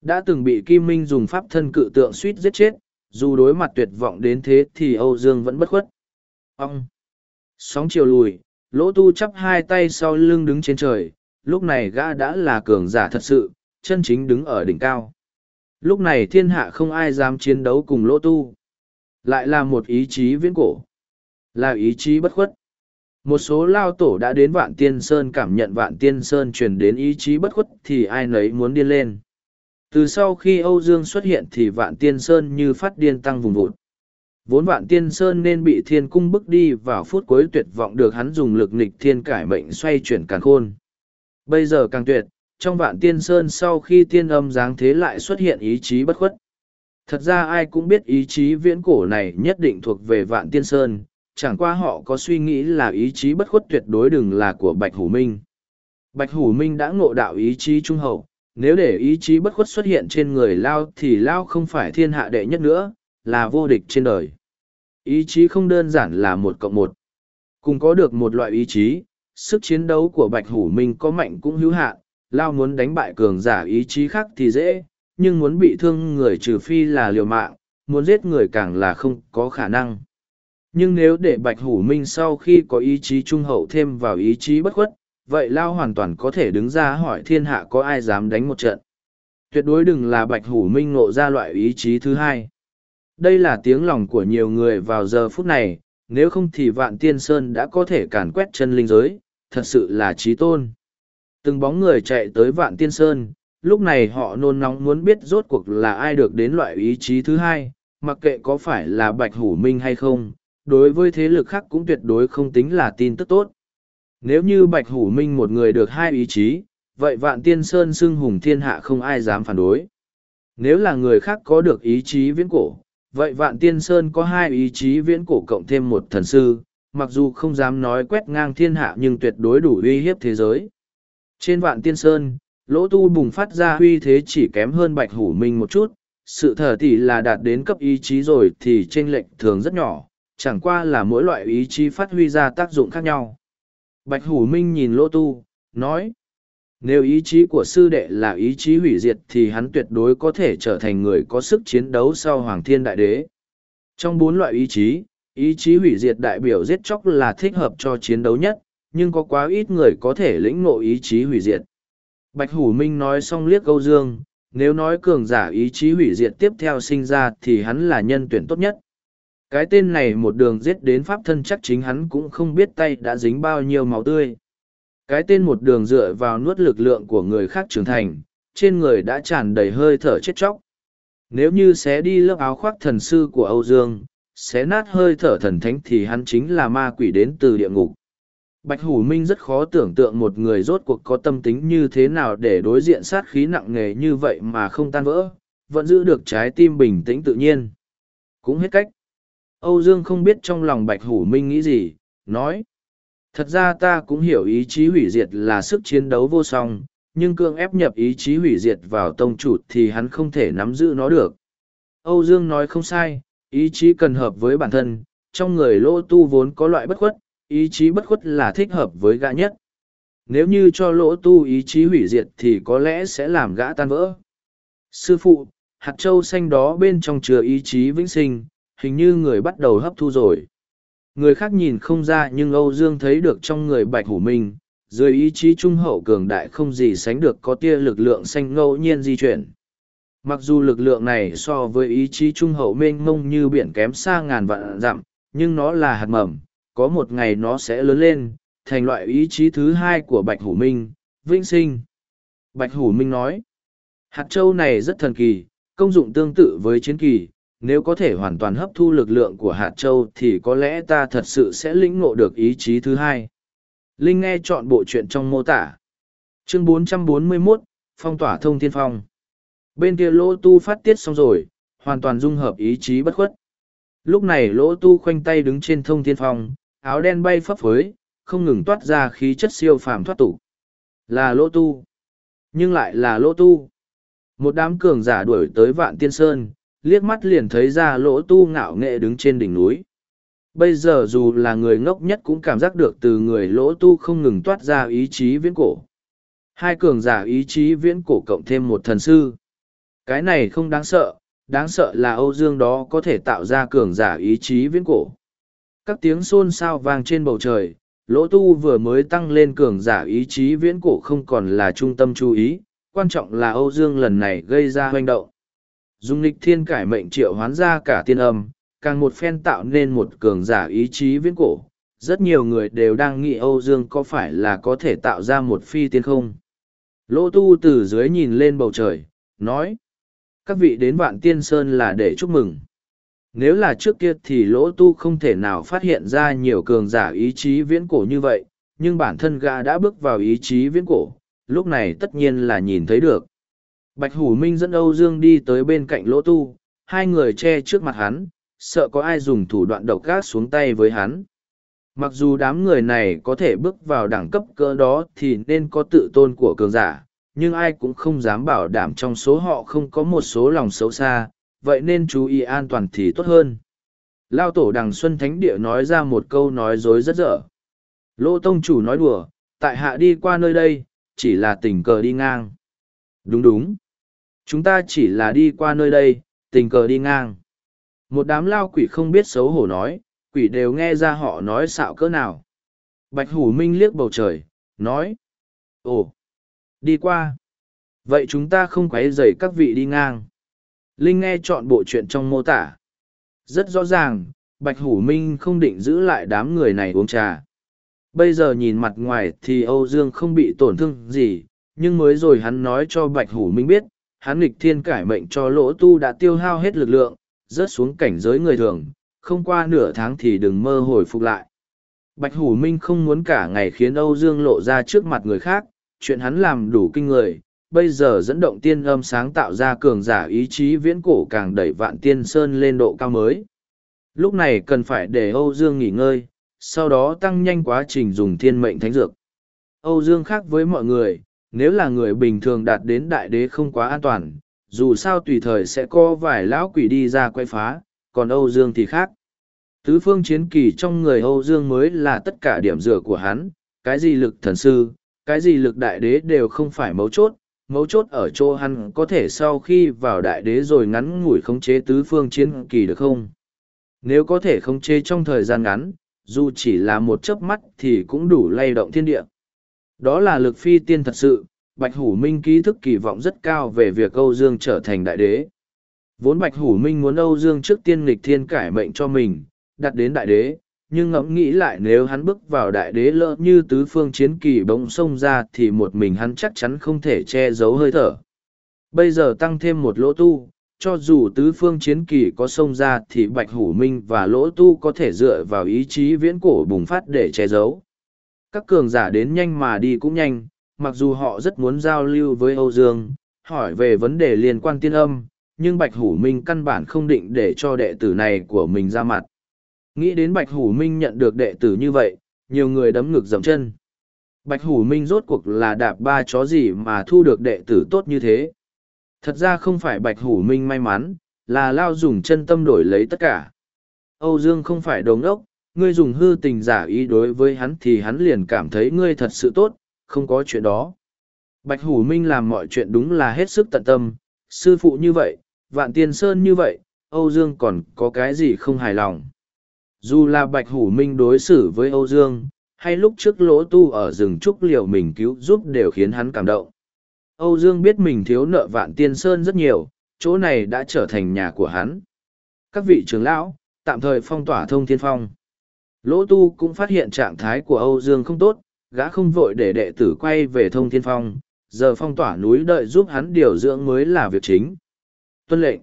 Đã từng bị Kim Minh dùng pháp thân cự tượng suýt giết chết, dù đối mặt tuyệt vọng đến thế thì Âu Dương vẫn bất khuất. Ông! Sóng chiều lùi, lỗ tu chắp hai tay sau lưng đứng trên trời, lúc này gã đã là cường giả thật sự, chân chính đứng ở đỉnh cao. Lúc này thiên hạ không ai dám chiến đấu cùng lỗ tu. Lại là một ý chí viễn cổ. Là ý chí bất khuất. Một số lao tổ đã đến vạn tiên sơn cảm nhận vạn tiên sơn truyền đến ý chí bất khuất thì ai nấy muốn điên lên. Từ sau khi Âu Dương xuất hiện thì vạn tiên sơn như phát điên tăng vùng vụt. Vốn vạn tiên sơn nên bị thiên cung bước đi vào phút cuối tuyệt vọng được hắn dùng lực nịch thiên cải mệnh xoay chuyển càn khôn. Bây giờ càng tuyệt, trong vạn tiên sơn sau khi tiên âm giáng thế lại xuất hiện ý chí bất khuất. Thật ra ai cũng biết ý chí viễn cổ này nhất định thuộc về vạn tiên sơn, chẳng qua họ có suy nghĩ là ý chí bất khuất tuyệt đối đừng là của Bạch Hủ Minh. Bạch Hủ Minh đã ngộ đạo ý chí trung hậu, nếu để ý chí bất khuất xuất hiện trên người Lao thì Lao không phải thiên hạ đệ nhất nữa, là vô địch trên đời. Ý chí không đơn giản là một cộng một. Cùng có được một loại ý chí, sức chiến đấu của Bạch Hủ Minh có mạnh cũng hữu hạn, Lao muốn đánh bại cường giả ý chí khác thì dễ, nhưng muốn bị thương người trừ phi là liều mạng, muốn giết người càng là không có khả năng. Nhưng nếu để Bạch Hủ Minh sau khi có ý chí trung hậu thêm vào ý chí bất khuất, vậy Lao hoàn toàn có thể đứng ra hỏi thiên hạ có ai dám đánh một trận. Tuyệt đối đừng là Bạch Hủ Minh ngộ ra loại ý chí thứ hai. Đây là tiếng lòng của nhiều người vào giờ phút này, nếu không thì Vạn Tiên Sơn đã có thể càn quét chân linh giới, thật sự là trí tôn. Từng bóng người chạy tới Vạn Tiên Sơn, lúc này họ nôn nóng muốn biết rốt cuộc là ai được đến loại ý chí thứ hai, mặc kệ có phải là Bạch Hủ Minh hay không, đối với thế lực khác cũng tuyệt đối không tính là tin tức tốt. Nếu như Bạch Hủ Minh một người được hai ý chí, vậy Vạn Tiên Sơn xưng hùng thiên hạ không ai dám phản đối. Nếu là người khác có được ý chí viễn cổ, vậy Vạn Tiên Sơn có hai ý chí viễn cổ cộng thêm một thần sư, mặc dù không dám nói quét ngang thiên hạ nhưng tuyệt đối đủ uy hiếp thế giới. Trên Vạn Tiên Sơn, lỗ tu bùng phát ra uy thế chỉ kém hơn Bạch Hủ Minh một chút, sự thở tỷ là đạt đến cấp ý chí rồi thì chênh lệch thường rất nhỏ, chẳng qua là mỗi loại ý chí phát huy ra tác dụng khác nhau. Bạch Hủ Minh nhìn lỗ Tu, nói, nếu ý chí của sư đệ là ý chí hủy diệt thì hắn tuyệt đối có thể trở thành người có sức chiến đấu sau Hoàng Thiên Đại Đế. Trong bốn loại ý chí, ý chí hủy diệt đại biểu giết chóc là thích hợp cho chiến đấu nhất, nhưng có quá ít người có thể lĩnh ngộ ý chí hủy diệt. Bạch Hủ Minh nói xong liếc câu dương, nếu nói cường giả ý chí hủy diệt tiếp theo sinh ra thì hắn là nhân tuyển tốt nhất. Cái tên này một đường giết đến pháp thân chắc chính hắn cũng không biết tay đã dính bao nhiêu máu tươi. Cái tên một đường dựa vào nuốt lực lượng của người khác trưởng thành, trên người đã tràn đầy hơi thở chết chóc. Nếu như xé đi lớp áo khoác thần sư của Âu Dương, xé nát hơi thở thần thánh thì hắn chính là ma quỷ đến từ địa ngục. Bạch Hủ Minh rất khó tưởng tượng một người rốt cuộc có tâm tính như thế nào để đối diện sát khí nặng nề như vậy mà không tan vỡ, vẫn giữ được trái tim bình tĩnh tự nhiên. Cũng hết cách. Âu Dương không biết trong lòng Bạch Hủ Minh nghĩ gì, nói. Thật ra ta cũng hiểu ý chí hủy diệt là sức chiến đấu vô song, nhưng cương ép nhập ý chí hủy diệt vào tông chủ thì hắn không thể nắm giữ nó được. Âu Dương nói không sai, ý chí cần hợp với bản thân, trong người lỗ tu vốn có loại bất khuất, ý chí bất khuất là thích hợp với gã nhất. Nếu như cho lỗ tu ý chí hủy diệt thì có lẽ sẽ làm gã tan vỡ. Sư phụ, hạt châu xanh đó bên trong chứa ý chí vĩnh sinh, hình như người bắt đầu hấp thu rồi. Người khác nhìn không ra nhưng Âu Dương thấy được trong người Bạch Hủ Minh, dưới ý chí trung hậu cường đại không gì sánh được có tia lực lượng xanh ngẫu nhiên di chuyển. Mặc dù lực lượng này so với ý chí trung hậu mênh mông như biển kém xa ngàn vạn dặm, nhưng nó là hạt mầm, có một ngày nó sẽ lớn lên, thành loại ý chí thứ hai của Bạch Hủ Minh, vĩnh sinh. Bạch Hủ Minh nói, hạt châu này rất thần kỳ, công dụng tương tự với chiến kỳ, nếu có thể hoàn toàn hấp thu lực lượng của hạt châu thì có lẽ ta thật sự sẽ lĩnh ngộ được ý chí thứ hai. Linh nghe chọn bộ chuyện trong mô tả. Chương 441, Phong tỏa thông thiên phong. Bên kia lỗ tu phát tiết xong rồi, hoàn toàn dung hợp ý chí bất khuất. Lúc này lỗ tu khoanh tay đứng trên thông thiên phong, áo đen bay phấp phới, không ngừng toát ra khí chất siêu phàm thoát tục. Là lỗ tu. Nhưng lại là lỗ tu. Một đám cường giả đuổi tới vạn tiên sơn, liếc mắt liền thấy ra lỗ tu ngạo nghệ đứng trên đỉnh núi. Bây giờ dù là người ngốc nhất cũng cảm giác được từ người lỗ tu không ngừng toát ra ý chí viễn cổ. Hai cường giả ý chí viễn cổ cộng thêm một thần sư. Cái này không đáng sợ, đáng sợ là Âu Dương đó có thể tạo ra cường giả ý chí viễn cổ. Các tiếng xôn xao vang trên bầu trời, lỗ tu vừa mới tăng lên cường giả ý chí viễn cổ không còn là trung tâm chú ý, quan trọng là Âu Dương lần này gây ra hoành động. Dung lịch thiên cải mệnh triệu hoán ra cả tiên âm, càng một phen tạo nên một cường giả ý chí viễn cổ. Rất nhiều người đều đang nghĩ Âu Dương có phải là có thể tạo ra một phi tiên không. Lỗ tu từ dưới nhìn lên bầu trời, nói. Các vị đến vạn tiên sơn là để chúc mừng. Nếu là trước kia thì lỗ tu không thể nào phát hiện ra nhiều cường giả ý chí viễn cổ như vậy, nhưng bản thân gã đã bước vào ý chí viễn cổ, lúc này tất nhiên là nhìn thấy được. Bạch Hủ Minh dẫn Âu Dương đi tới bên cạnh lỗ tu, hai người che trước mặt hắn, sợ có ai dùng thủ đoạn độc gác xuống tay với hắn. Mặc dù đám người này có thể bước vào đẳng cấp cỡ đó thì nên có tự tôn của cường giả, nhưng ai cũng không dám bảo đảm trong số họ không có một số lòng xấu xa, vậy nên chú ý an toàn thì tốt hơn. Lao tổ đằng Xuân Thánh Địa nói ra một câu nói dối rất dở. Lô Tông Chủ nói đùa, tại hạ đi qua nơi đây, chỉ là tình cờ đi ngang. Đúng đúng. Chúng ta chỉ là đi qua nơi đây, tình cờ đi ngang. Một đám lao quỷ không biết xấu hổ nói, quỷ đều nghe ra họ nói xạo cỡ nào. Bạch Hủ Minh liếc bầu trời, nói. Ồ, đi qua. Vậy chúng ta không quấy rầy các vị đi ngang. Linh nghe chọn bộ chuyện trong mô tả. Rất rõ ràng, Bạch Hủ Minh không định giữ lại đám người này uống trà. Bây giờ nhìn mặt ngoài thì Âu Dương không bị tổn thương gì, nhưng mới rồi hắn nói cho Bạch Hủ Minh biết, hắn nghịch thiên cải mệnh cho lỗ tu đã tiêu hao hết lực lượng, rớt xuống cảnh giới người thường, không qua nửa tháng thì đừng mơ hồi phục lại. Bạch Hủ Minh không muốn cả ngày khiến Âu Dương lộ ra trước mặt người khác, chuyện hắn làm đủ kinh người, bây giờ dẫn động tiên âm sáng tạo ra cường giả ý chí viễn cổ càng đẩy vạn tiên sơn lên độ cao mới. Lúc này cần phải để Âu Dương nghỉ ngơi, sau đó tăng nhanh quá trình dùng thiên mệnh thánh dược. Âu Dương khác với mọi người, nếu là người bình thường đạt đến đại đế không quá an toàn, dù sao tùy thời sẽ có vài lão quỷ đi ra quay phá, còn Âu Dương thì khác. Tứ phương chiến kỳ trong người Âu Dương mới là tất cả điểm dựa của hắn, cái gì lực thần sư, cái gì lực đại đế đều không phải mấu chốt, mấu chốt ở chỗ hắn có thể sau khi vào đại đế rồi ngắn ngủi khống chế tứ phương chiến kỳ được không? Nếu có thể khống chế trong thời gian ngắn, dù chỉ là một chớp mắt thì cũng đủ lay động thiên địa. Đó là lực phi tiên thật sự, Bạch Hủ Minh ký thức kỳ vọng rất cao về việc Âu Dương trở thành đại đế. Vốn Bạch Hủ Minh muốn Âu Dương trước tiên lịch thiên cải mệnh cho mình, đặt đến đại đế, nhưng ngẫm nghĩ lại nếu hắn bước vào đại đế lỡ như tứ phương chiến kỳ bỗng xông ra thì một mình hắn chắc chắn không thể che giấu hơi thở. Bây giờ tăng thêm một lỗ tu, cho dù tứ phương chiến kỳ có xông ra thì Bạch Hủ Minh và lỗ tu có thể dựa vào ý chí viễn cổ bùng phát để che giấu. Các cường giả đến nhanh mà đi cũng nhanh, mặc dù họ rất muốn giao lưu với Âu Dương, hỏi về vấn đề liên quan tiên âm, nhưng Bạch Hủ Minh căn bản không định để cho đệ tử này của mình ra mặt. Nghĩ đến Bạch Hủ Minh nhận được đệ tử như vậy, nhiều người đấm ngực dầm chân. Bạch Hủ Minh rốt cuộc là đạp ba chó gì mà thu được đệ tử tốt như thế. Thật ra không phải Bạch Hủ Minh may mắn, là Lao dùng chân tâm đổi lấy tất cả. Âu Dương không phải đồng ốc, ngươi dùng hư tình giả ý đối với hắn thì hắn liền cảm thấy ngươi thật sự tốt, không có chuyện đó. Bạch Hủ Minh làm mọi chuyện đúng là hết sức tận tâm, sư phụ như vậy, vạn tiên sơn như vậy, Âu Dương còn có cái gì không hài lòng. Dù là Bạch Hủ Minh đối xử với Âu Dương, hay lúc trước lỗ tu ở rừng trúc liều mình cứu giúp đều khiến hắn cảm động. Âu Dương biết mình thiếu nợ vạn tiên sơn rất nhiều, chỗ này đã trở thành nhà của hắn. Các vị trưởng lão, tạm thời phong tỏa thông thiên phong. Lỗ tu cũng phát hiện trạng thái của Âu Dương không tốt, gã không vội để đệ tử quay về thông thiên phong, giờ phong tỏa núi đợi giúp hắn điều dưỡng mới là việc chính. Tuân lệnh.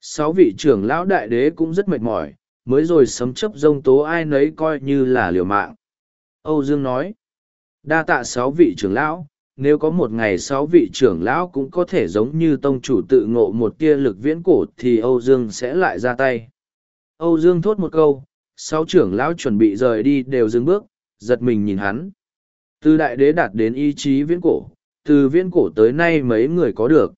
Sáu vị trưởng lão đại đế cũng rất mệt mỏi, mới rồi sấm chấp dông tố ai nấy coi như là liều mạng. Âu Dương nói, đa tạ sáu vị trưởng lão, nếu có một ngày sáu vị trưởng lão cũng có thể giống như tông chủ tự ngộ một tia lực viễn cổ thì Âu Dương sẽ lại ra tay. Âu Dương thốt một câu, sáu trưởng lão chuẩn bị rời đi đều dừng bước, giật mình nhìn hắn. Từ đại đế đạt đến ý chí viễn cổ, từ viễn cổ tới nay mấy người có được.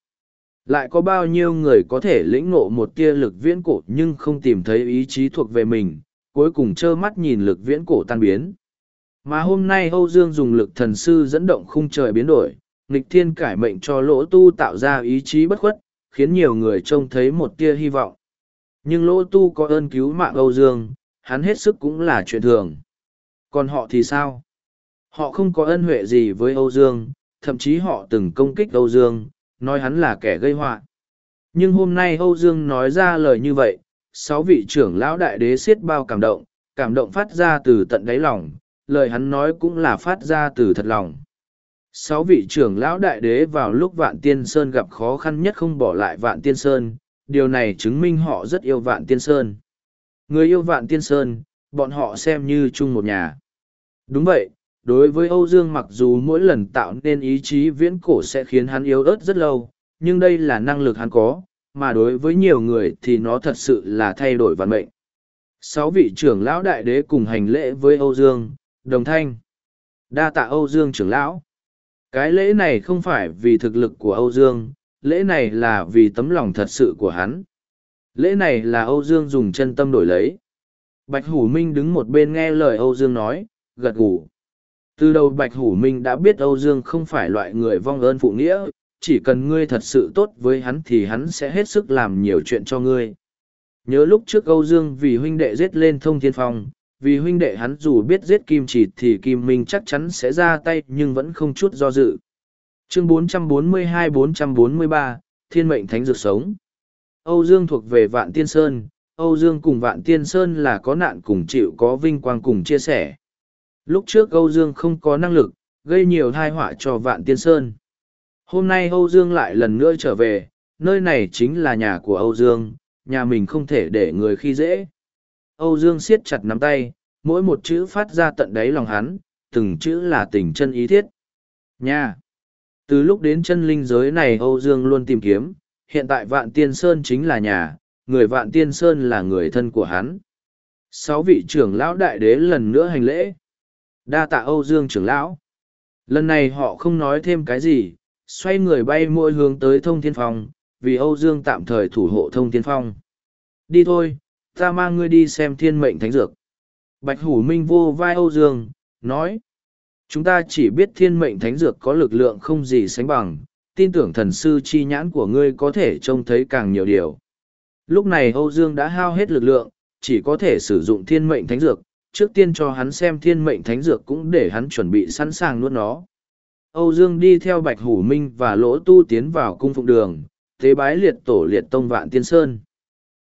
Lại có bao nhiêu người có thể lĩnh ngộ một tia lực viễn cổ nhưng không tìm thấy ý chí thuộc về mình, cuối cùng trơ mắt nhìn lực viễn cổ tan biến. Mà hôm nay Âu Dương dùng lực thần sư dẫn động khung trời biến đổi, nghịch thiên cải mệnh cho lỗ tu tạo ra ý chí bất khuất, khiến nhiều người trông thấy một tia hy vọng. Nhưng lỗ tu có ơn cứu mạng Âu Dương, hắn hết sức cũng là chuyện thường. Còn họ thì sao? Họ không có ân huệ gì với Âu Dương, thậm chí họ từng công kích Âu Dương, nói hắn là kẻ gây họa nhưng hôm nay âu dương nói ra lời như vậy sáu vị trưởng lão đại đế siết bao cảm động cảm động phát ra từ tận đáy lòng lời hắn nói cũng là phát ra từ thật lòng sáu vị trưởng lão đại đế vào lúc vạn tiên sơn gặp khó khăn nhất không bỏ lại vạn tiên sơn điều này chứng minh họ rất yêu vạn tiên sơn người yêu vạn tiên sơn bọn họ xem như chung một nhà đúng vậy đối với Âu Dương mặc dù mỗi lần tạo nên ý chí viễn cổ sẽ khiến hắn yếu ớt rất lâu, nhưng đây là năng lực hắn có, mà đối với nhiều người thì nó thật sự là thay đổi vận mệnh. Sáu vị trưởng lão đại đế cùng hành lễ với Âu Dương, đồng thanh. Đa tạ Âu Dương trưởng lão. Cái lễ này không phải vì thực lực của Âu Dương, lễ này là vì tấm lòng thật sự của hắn. Lễ này là Âu Dương dùng chân tâm đổi lấy. Bạch Hủ Minh đứng một bên nghe lời Âu Dương nói, gật gù. Từ đầu Bạch Hủ Minh đã biết Âu Dương không phải loại người vong ơn phụ nghĩa, chỉ cần ngươi thật sự tốt với hắn thì hắn sẽ hết sức làm nhiều chuyện cho ngươi. Nhớ lúc trước Âu Dương vì huynh đệ giết lên thông thiên phong, vì huynh đệ hắn dù biết giết Kim Chỉ thì Kim Minh chắc chắn sẽ ra tay nhưng vẫn không chút do dự. Chương 442-443, Thiên mệnh thánh dược sống. Âu Dương thuộc về Vạn Tiên Sơn, Âu Dương cùng Vạn Tiên Sơn là có nạn cùng chịu có vinh quang cùng chia sẻ. Lúc trước Âu Dương không có năng lực, gây nhiều thai họa cho Vạn Tiên Sơn. Hôm nay Âu Dương lại lần nữa trở về, nơi này chính là nhà của Âu Dương, nhà mình không thể để người khi dễ. Âu Dương siết chặt nắm tay, mỗi một chữ phát ra tận đáy lòng hắn, từng chữ là tình chân ý thiết. Nhà. Từ lúc đến chân linh giới này Âu Dương luôn tìm kiếm, hiện tại Vạn Tiên Sơn chính là nhà, người Vạn Tiên Sơn là người thân của hắn. Sáu vị trưởng lão đại đế lần nữa hành lễ. Đa tạ âu dương trưởng lão. Lần này họ không nói thêm cái gì xoay người bay mỗi hướng tới thông thiên phong vì âu dương tạm thời thủ hộ thông thiên phong. Đi thôi ta mang ngươi đi xem thiên mệnh thánh dược. Bạch hủ minh vô vai âu dương nói. Chúng ta chỉ biết thiên mệnh thánh dược có lực lượng không gì sánh bằng, tin tưởng thần sư chi nhãn của ngươi có thể trông thấy càng nhiều điều. Lúc này Âu Dương đã hao hết lực lượng, chỉ có thể sử dụng thiên mệnh thánh dược, trước tiên cho hắn xem thiên mệnh thánh dược cũng để hắn chuẩn bị sẵn sàng nuốt nó. Âu Dương đi theo Bạch Hủ Minh và Lỗ Tu tiến vào cung phụng đường, tế bái liệt tổ liệt tông vạn tiên sơn.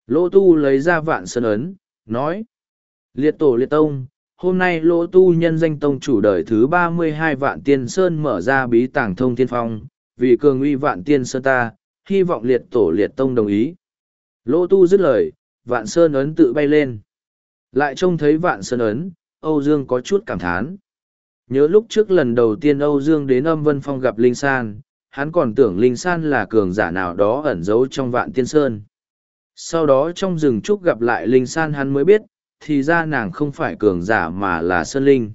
Lỗ Tu lấy ra vạn sơn ấn, nói. Liệt tổ liệt tông, hôm nay Lỗ Tu nhân danh tông chủ đời thứ ba mươi hai vạn tiên sơn mở ra bí tàng thông thiên phong, vì cường uy vạn tiên sơn ta, hy vọng liệt tổ liệt tông đồng ý. Lỗ Tu dứt lời, vạn sơn ấn tự bay lên. Lại trông thấy vạn sơn ấn, Âu Dương có chút cảm thán. Nhớ lúc trước lần đầu tiên Âu Dương đến âm vân phong gặp Linh San, hắn còn tưởng Linh San là cường giả nào đó ẩn giấu trong vạn tiên sơn. Sau đó trong rừng trúc gặp lại Linh San hắn mới biết, thì ra nàng không phải cường giả mà là Sơn Linh.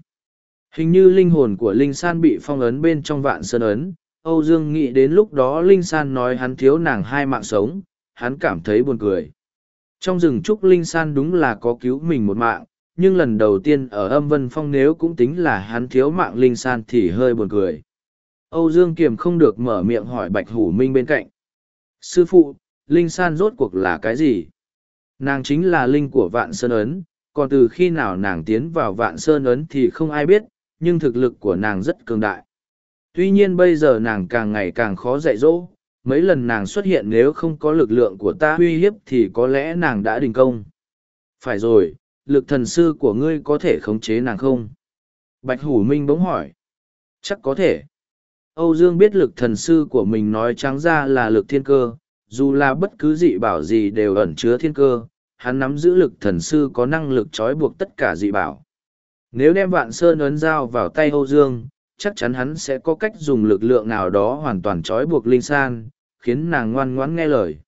Hình như linh hồn của Linh San bị phong ấn bên trong vạn sơn ấn, Âu Dương nghĩ đến lúc đó Linh San nói hắn thiếu nàng hai mạng sống, hắn cảm thấy buồn cười. Trong rừng trúc Linh San đúng là có cứu mình một mạng, nhưng lần đầu tiên ở âm vân phong nếu cũng tính là hắn thiếu mạng Linh San thì hơi buồn cười. Âu Dương Kiềm không được mở miệng hỏi Bạch Hủ Minh bên cạnh. Sư phụ, Linh San rốt cuộc là cái gì? Nàng chính là Linh của Vạn Sơn Ấn, còn từ khi nào nàng tiến vào Vạn Sơn Ấn thì không ai biết, nhưng thực lực của nàng rất cường đại. Tuy nhiên bây giờ nàng càng ngày càng khó dạy dỗ, mấy lần nàng xuất hiện nếu không có lực lượng của ta uy hiếp thì có lẽ nàng đã đình công. Phải rồi, lực thần sư của ngươi có thể khống chế nàng không? Bạch Hủ Minh bỗng hỏi. Chắc có thể. Âu Dương biết lực thần sư của mình nói trắng ra là lực thiên cơ, dù là bất cứ dị bảo gì đều ẩn chứa thiên cơ, hắn nắm giữ lực thần sư có năng lực trói buộc tất cả dị bảo. Nếu đem vạn sơn ấn dao vào tay Âu Dương, chắc chắn hắn sẽ có cách dùng lực lượng nào đó hoàn toàn trói buộc Linh San, khiến nàng ngoan ngoãn nghe lời.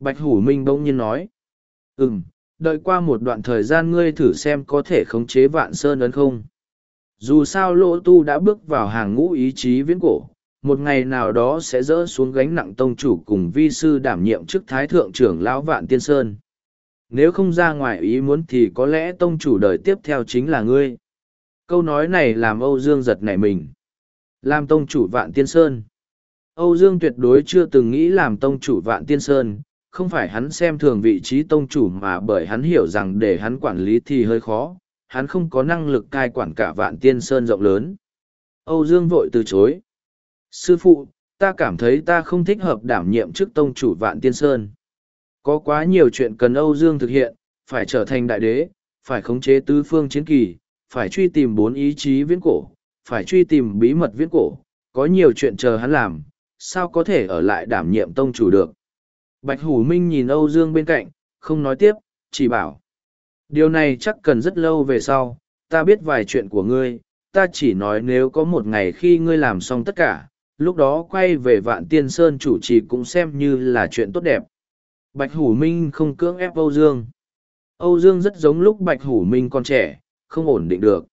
Bạch Hủ Minh bỗng nhiên nói, Ừm, đợi qua một đoạn thời gian ngươi thử xem có thể khống chế vạn sơn ấn không. Dù sao lỗ tu đã bước vào hàng ngũ ý chí viễn cổ, một ngày nào đó sẽ dỡ xuống gánh nặng tông chủ cùng vi sư đảm nhiệm chức thái thượng trưởng lão vạn tiên sơn. Nếu không ra ngoài ý muốn thì có lẽ tông chủ đời tiếp theo chính là ngươi. Câu nói này làm Âu Dương giật nảy mình. Làm tông chủ vạn tiên sơn. Âu Dương tuyệt đối chưa từng nghĩ làm tông chủ vạn tiên sơn, không phải hắn xem thường vị trí tông chủ mà bởi hắn hiểu rằng để hắn quản lý thì hơi khó, hắn không có năng lực cai quản cả vạn tiên sơn rộng lớn. Âu Dương vội từ chối. Sư phụ, ta cảm thấy ta không thích hợp đảm nhiệm chức tông chủ vạn tiên sơn. Có quá nhiều chuyện cần Âu Dương thực hiện, phải trở thành đại đế, phải khống chế tứ phương chiến kỳ, phải truy tìm bốn ý chí viễn cổ, phải truy tìm bí mật viễn cổ, có nhiều chuyện chờ hắn làm, sao có thể ở lại đảm nhiệm tông chủ được. Bạch Hủ Minh nhìn Âu Dương bên cạnh, không nói tiếp, chỉ bảo. Điều này chắc cần rất lâu về sau, ta biết vài chuyện của ngươi, ta chỉ nói nếu có một ngày khi ngươi làm xong tất cả, lúc đó quay về vạn tiên sơn chủ trì cũng xem như là chuyện tốt đẹp. Bạch Hủ Minh không cưỡng ép Âu Dương. Âu Dương rất giống lúc Bạch Hủ Minh còn trẻ, không ổn định được.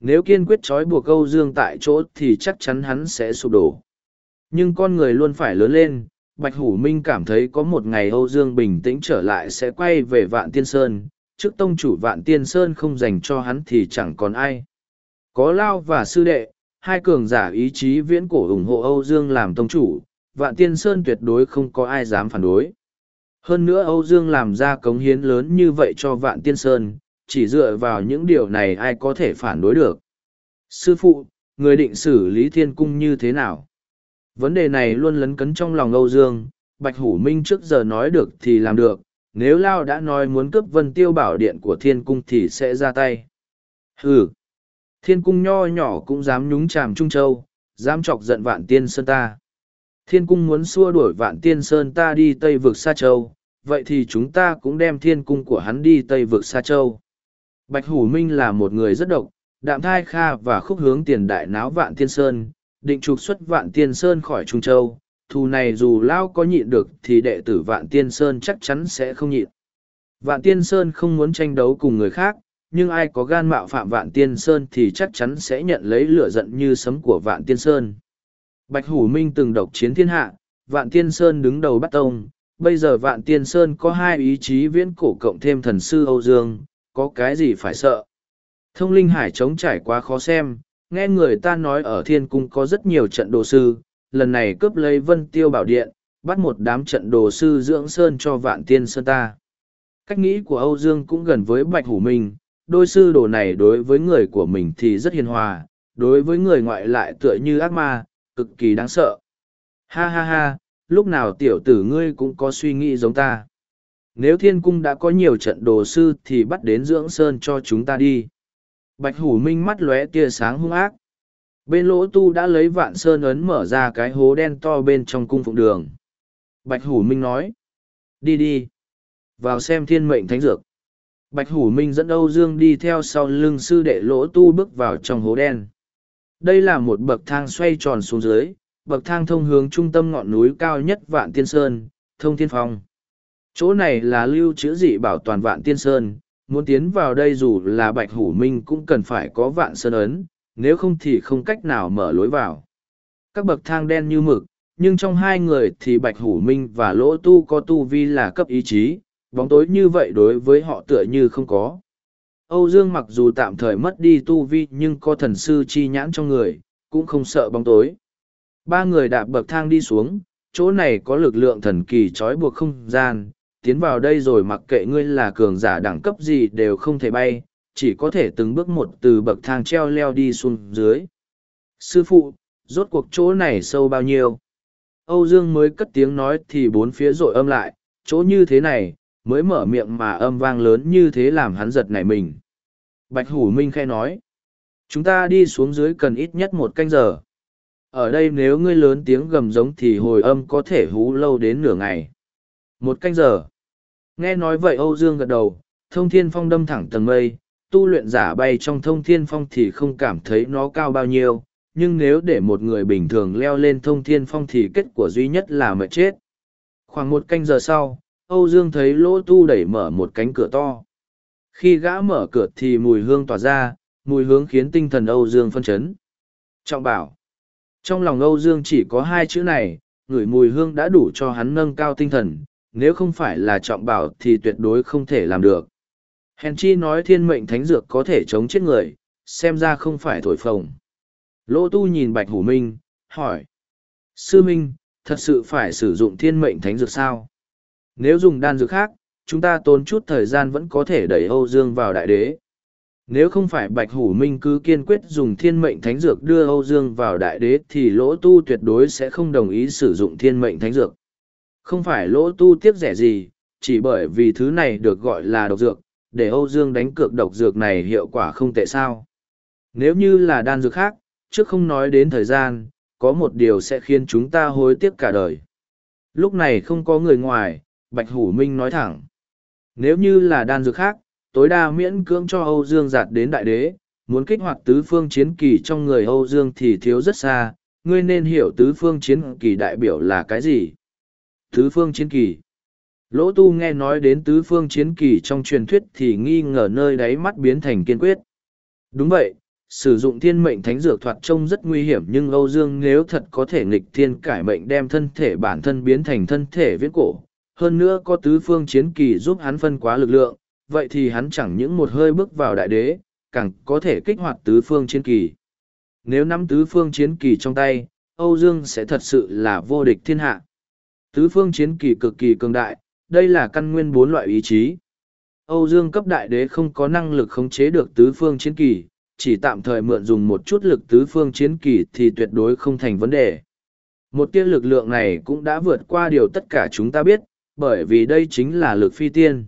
Nếu kiên quyết trói buộc Âu Dương tại chỗ thì chắc chắn hắn sẽ sụp đổ. Nhưng con người luôn phải lớn lên, Bạch Hủ Minh cảm thấy có một ngày Âu Dương bình tĩnh trở lại sẽ quay về Vạn Tiên Sơn, trước tông chủ Vạn Tiên Sơn không dành cho hắn thì chẳng còn ai. Có Lao và Sư Đệ, hai cường giả ý chí viễn cổ ủng hộ Âu Dương làm tông chủ, Vạn Tiên Sơn tuyệt đối không có ai dám phản đối. Hơn nữa Âu Dương làm ra cống hiến lớn như vậy cho Vạn Tiên Sơn, chỉ dựa vào những điều này ai có thể phản đối được. Sư phụ, người định xử lý thiên cung như thế nào? Vấn đề này luôn lấn cấn trong lòng Âu Dương, Bạch Hủ Minh trước giờ nói được thì làm được, nếu Lao đã nói muốn cướp vân tiêu bảo điện của thiên cung thì sẽ ra tay. Hừ! Thiên cung nho nhỏ cũng dám nhúng chàm Trung Châu, dám chọc giận vạn tiên sơn ta. Thiên cung muốn xua đuổi vạn tiên sơn ta đi Tây vực Sa Châu, vậy thì chúng ta cũng đem thiên cung của hắn đi Tây vực Sa Châu. Bạch Hủ Minh là một người rất độc, đạm thai kha và khúc hướng tiền đại náo vạn tiên sơn, định trục xuất vạn tiên sơn khỏi Trung Châu, thù này dù Lao có nhịn được thì đệ tử vạn tiên sơn chắc chắn sẽ không nhịn. Vạn tiên sơn không muốn tranh đấu cùng người khác, nhưng ai có gan mạo phạm vạn tiên sơn thì chắc chắn sẽ nhận lấy lửa giận như sấm của vạn tiên sơn. Bạch Hủ Minh từng độc chiến thiên hạ, vạn tiên sơn đứng đầu bắt tông, bây giờ vạn tiên sơn có hai ý chí viễn cổ cộng thêm thần sư Âu Dương, có cái gì phải sợ. Thông linh hải trống trải quá khó xem, nghe người ta nói ở thiên cung có rất nhiều trận đồ sư, lần này cướp lấy vân tiêu bảo điện, bắt một đám trận đồ sư dưỡng sơn cho vạn tiên sơn ta. Cách nghĩ của Âu Dương cũng gần với Bạch Hủ Minh, đôi sư đồ này đối với người của mình thì rất hiền hòa, đối với người ngoại lại tựa như ác ma, cực kỳ đáng sợ. Ha ha ha, lúc nào tiểu tử ngươi cũng có suy nghĩ giống ta. Nếu thiên cung đã có nhiều trận đồ sư thì bắt đến dưỡng sơn cho chúng ta đi. Bạch hủ minh mắt lóe tia sáng hung ác. Bên lỗ tu đã lấy vạn sơn ấn mở ra cái hố đen to bên trong cung phụng đường. Bạch hủ minh nói. Đi đi. Vào xem thiên mệnh thánh dược. Bạch hủ minh dẫn Âu Dương đi theo sau lưng sư đệ lỗ tu bước vào trong hố đen. Đây là một bậc thang xoay tròn xuống dưới, bậc thang thông hướng trung tâm ngọn núi cao nhất Vạn Tiên Sơn, Thông Thiên Phong. Chỗ này là lưu trữ dị bảo toàn Vạn Tiên Sơn, muốn tiến vào đây dù là Bạch Hủ Minh cũng cần phải có Vạn Sơn ấn, nếu không thì không cách nào mở lối vào. Các bậc thang đen như mực, nhưng trong hai người thì Bạch Hủ Minh và Lỗ Tu có tu vi là cấp ý chí, bóng tối như vậy đối với họ tựa như không có. Âu Dương mặc dù tạm thời mất đi tu vi nhưng có thần sư chi nhãn trong người, cũng không sợ bóng tối. Ba người đạp bậc thang đi xuống, chỗ này có lực lượng thần kỳ trói buộc không gian, tiến vào đây rồi mặc kệ ngươi là cường giả đẳng cấp gì đều không thể bay, chỉ có thể từng bước một từ bậc thang treo leo đi xuống dưới. Sư phụ, rốt cuộc chỗ này sâu bao nhiêu? Âu Dương mới cất tiếng nói thì bốn phía rội âm lại, chỗ như thế này, mới mở miệng mà âm vang lớn như thế làm hắn giật nảy mình. Bạch Hủ Minh khe nói, chúng ta đi xuống dưới cần ít nhất một canh giờ. Ở đây nếu ngươi lớn tiếng gầm giống thì hồi âm có thể hú lâu đến nửa ngày. Một canh giờ. Nghe nói vậy Âu Dương gật đầu, thông thiên phong đâm thẳng tầng mây, tu luyện giả bay trong thông thiên phong thì không cảm thấy nó cao bao nhiêu, nhưng nếu để một người bình thường leo lên thông thiên phong thì kết quả duy nhất là mệt chết. Khoảng một canh giờ sau, Âu Dương thấy lỗ tu đẩy mở một cánh cửa to. Khi gã mở cửa thì mùi hương tỏa ra, mùi hướng khiến tinh thần Âu Dương phân chấn. Trọng bảo. Trong lòng Âu Dương chỉ có hai chữ này, ngửi mùi hương đã đủ cho hắn nâng cao tinh thần, nếu không phải là trọng bảo thì tuyệt đối không thể làm được. Hèn chi nói thiên mệnh thánh dược có thể chống chết người, xem ra không phải thổi phồng. Lỗ tu nhìn Bạch Hủ Minh, hỏi. Sư Minh, thật sự phải sử dụng thiên mệnh thánh dược sao? Nếu dùng đan dược khác, chúng ta tốn chút thời gian vẫn có thể đẩy Âu Dương vào đại đế. Nếu không phải Bạch Hủ Minh cứ kiên quyết dùng thiên mệnh thánh dược đưa Âu Dương vào đại đế thì lỗ tu tuyệt đối sẽ không đồng ý sử dụng thiên mệnh thánh dược. Không phải lỗ tu tiếc rẻ gì, chỉ bởi vì thứ này được gọi là độc dược, để Âu Dương đánh cược độc dược này hiệu quả không tệ sao. Nếu như là đan dược khác, trước không nói đến thời gian, có một điều sẽ khiến chúng ta hối tiếc cả đời. Lúc này không có người ngoài, Bạch Hủ Minh nói thẳng. Nếu như là đan dược khác, tối đa miễn cưỡng cho Âu Dương giạt đến đại đế, muốn kích hoạt tứ phương chiến kỳ trong người Âu Dương thì thiếu rất xa, ngươi nên hiểu tứ phương chiến kỳ đại biểu là cái gì. Tứ phương chiến kỳ Lỗ tu nghe nói đến tứ phương chiến kỳ trong truyền thuyết thì nghi ngờ nơi đáy mắt biến thành kiên quyết. Đúng vậy, sử dụng thiên mệnh thánh dược thoạt trông rất nguy hiểm nhưng Âu Dương nếu thật có thể nghịch thiên cải mệnh đem thân thể bản thân biến thành thân thể viễn cổ, hơn nữa có tứ phương chiến kỳ giúp hắn phân quá lực lượng, vậy thì hắn chẳng những một hơi bước vào đại đế, càng có thể kích hoạt tứ phương chiến kỳ. Nếu nắm tứ phương chiến kỳ trong tay, Âu Dương sẽ thật sự là vô địch thiên hạ. Tứ phương chiến kỳ cực kỳ cường đại, đây là căn nguyên bốn loại ý chí. Âu Dương cấp đại đế không có năng lực khống chế được tứ phương chiến kỳ, chỉ tạm thời mượn dùng một chút lực tứ phương chiến kỳ thì tuyệt đối không thành vấn đề. Một tia lực lượng này cũng đã vượt qua điều tất cả chúng ta biết, bởi vì đây chính là lực phi tiên.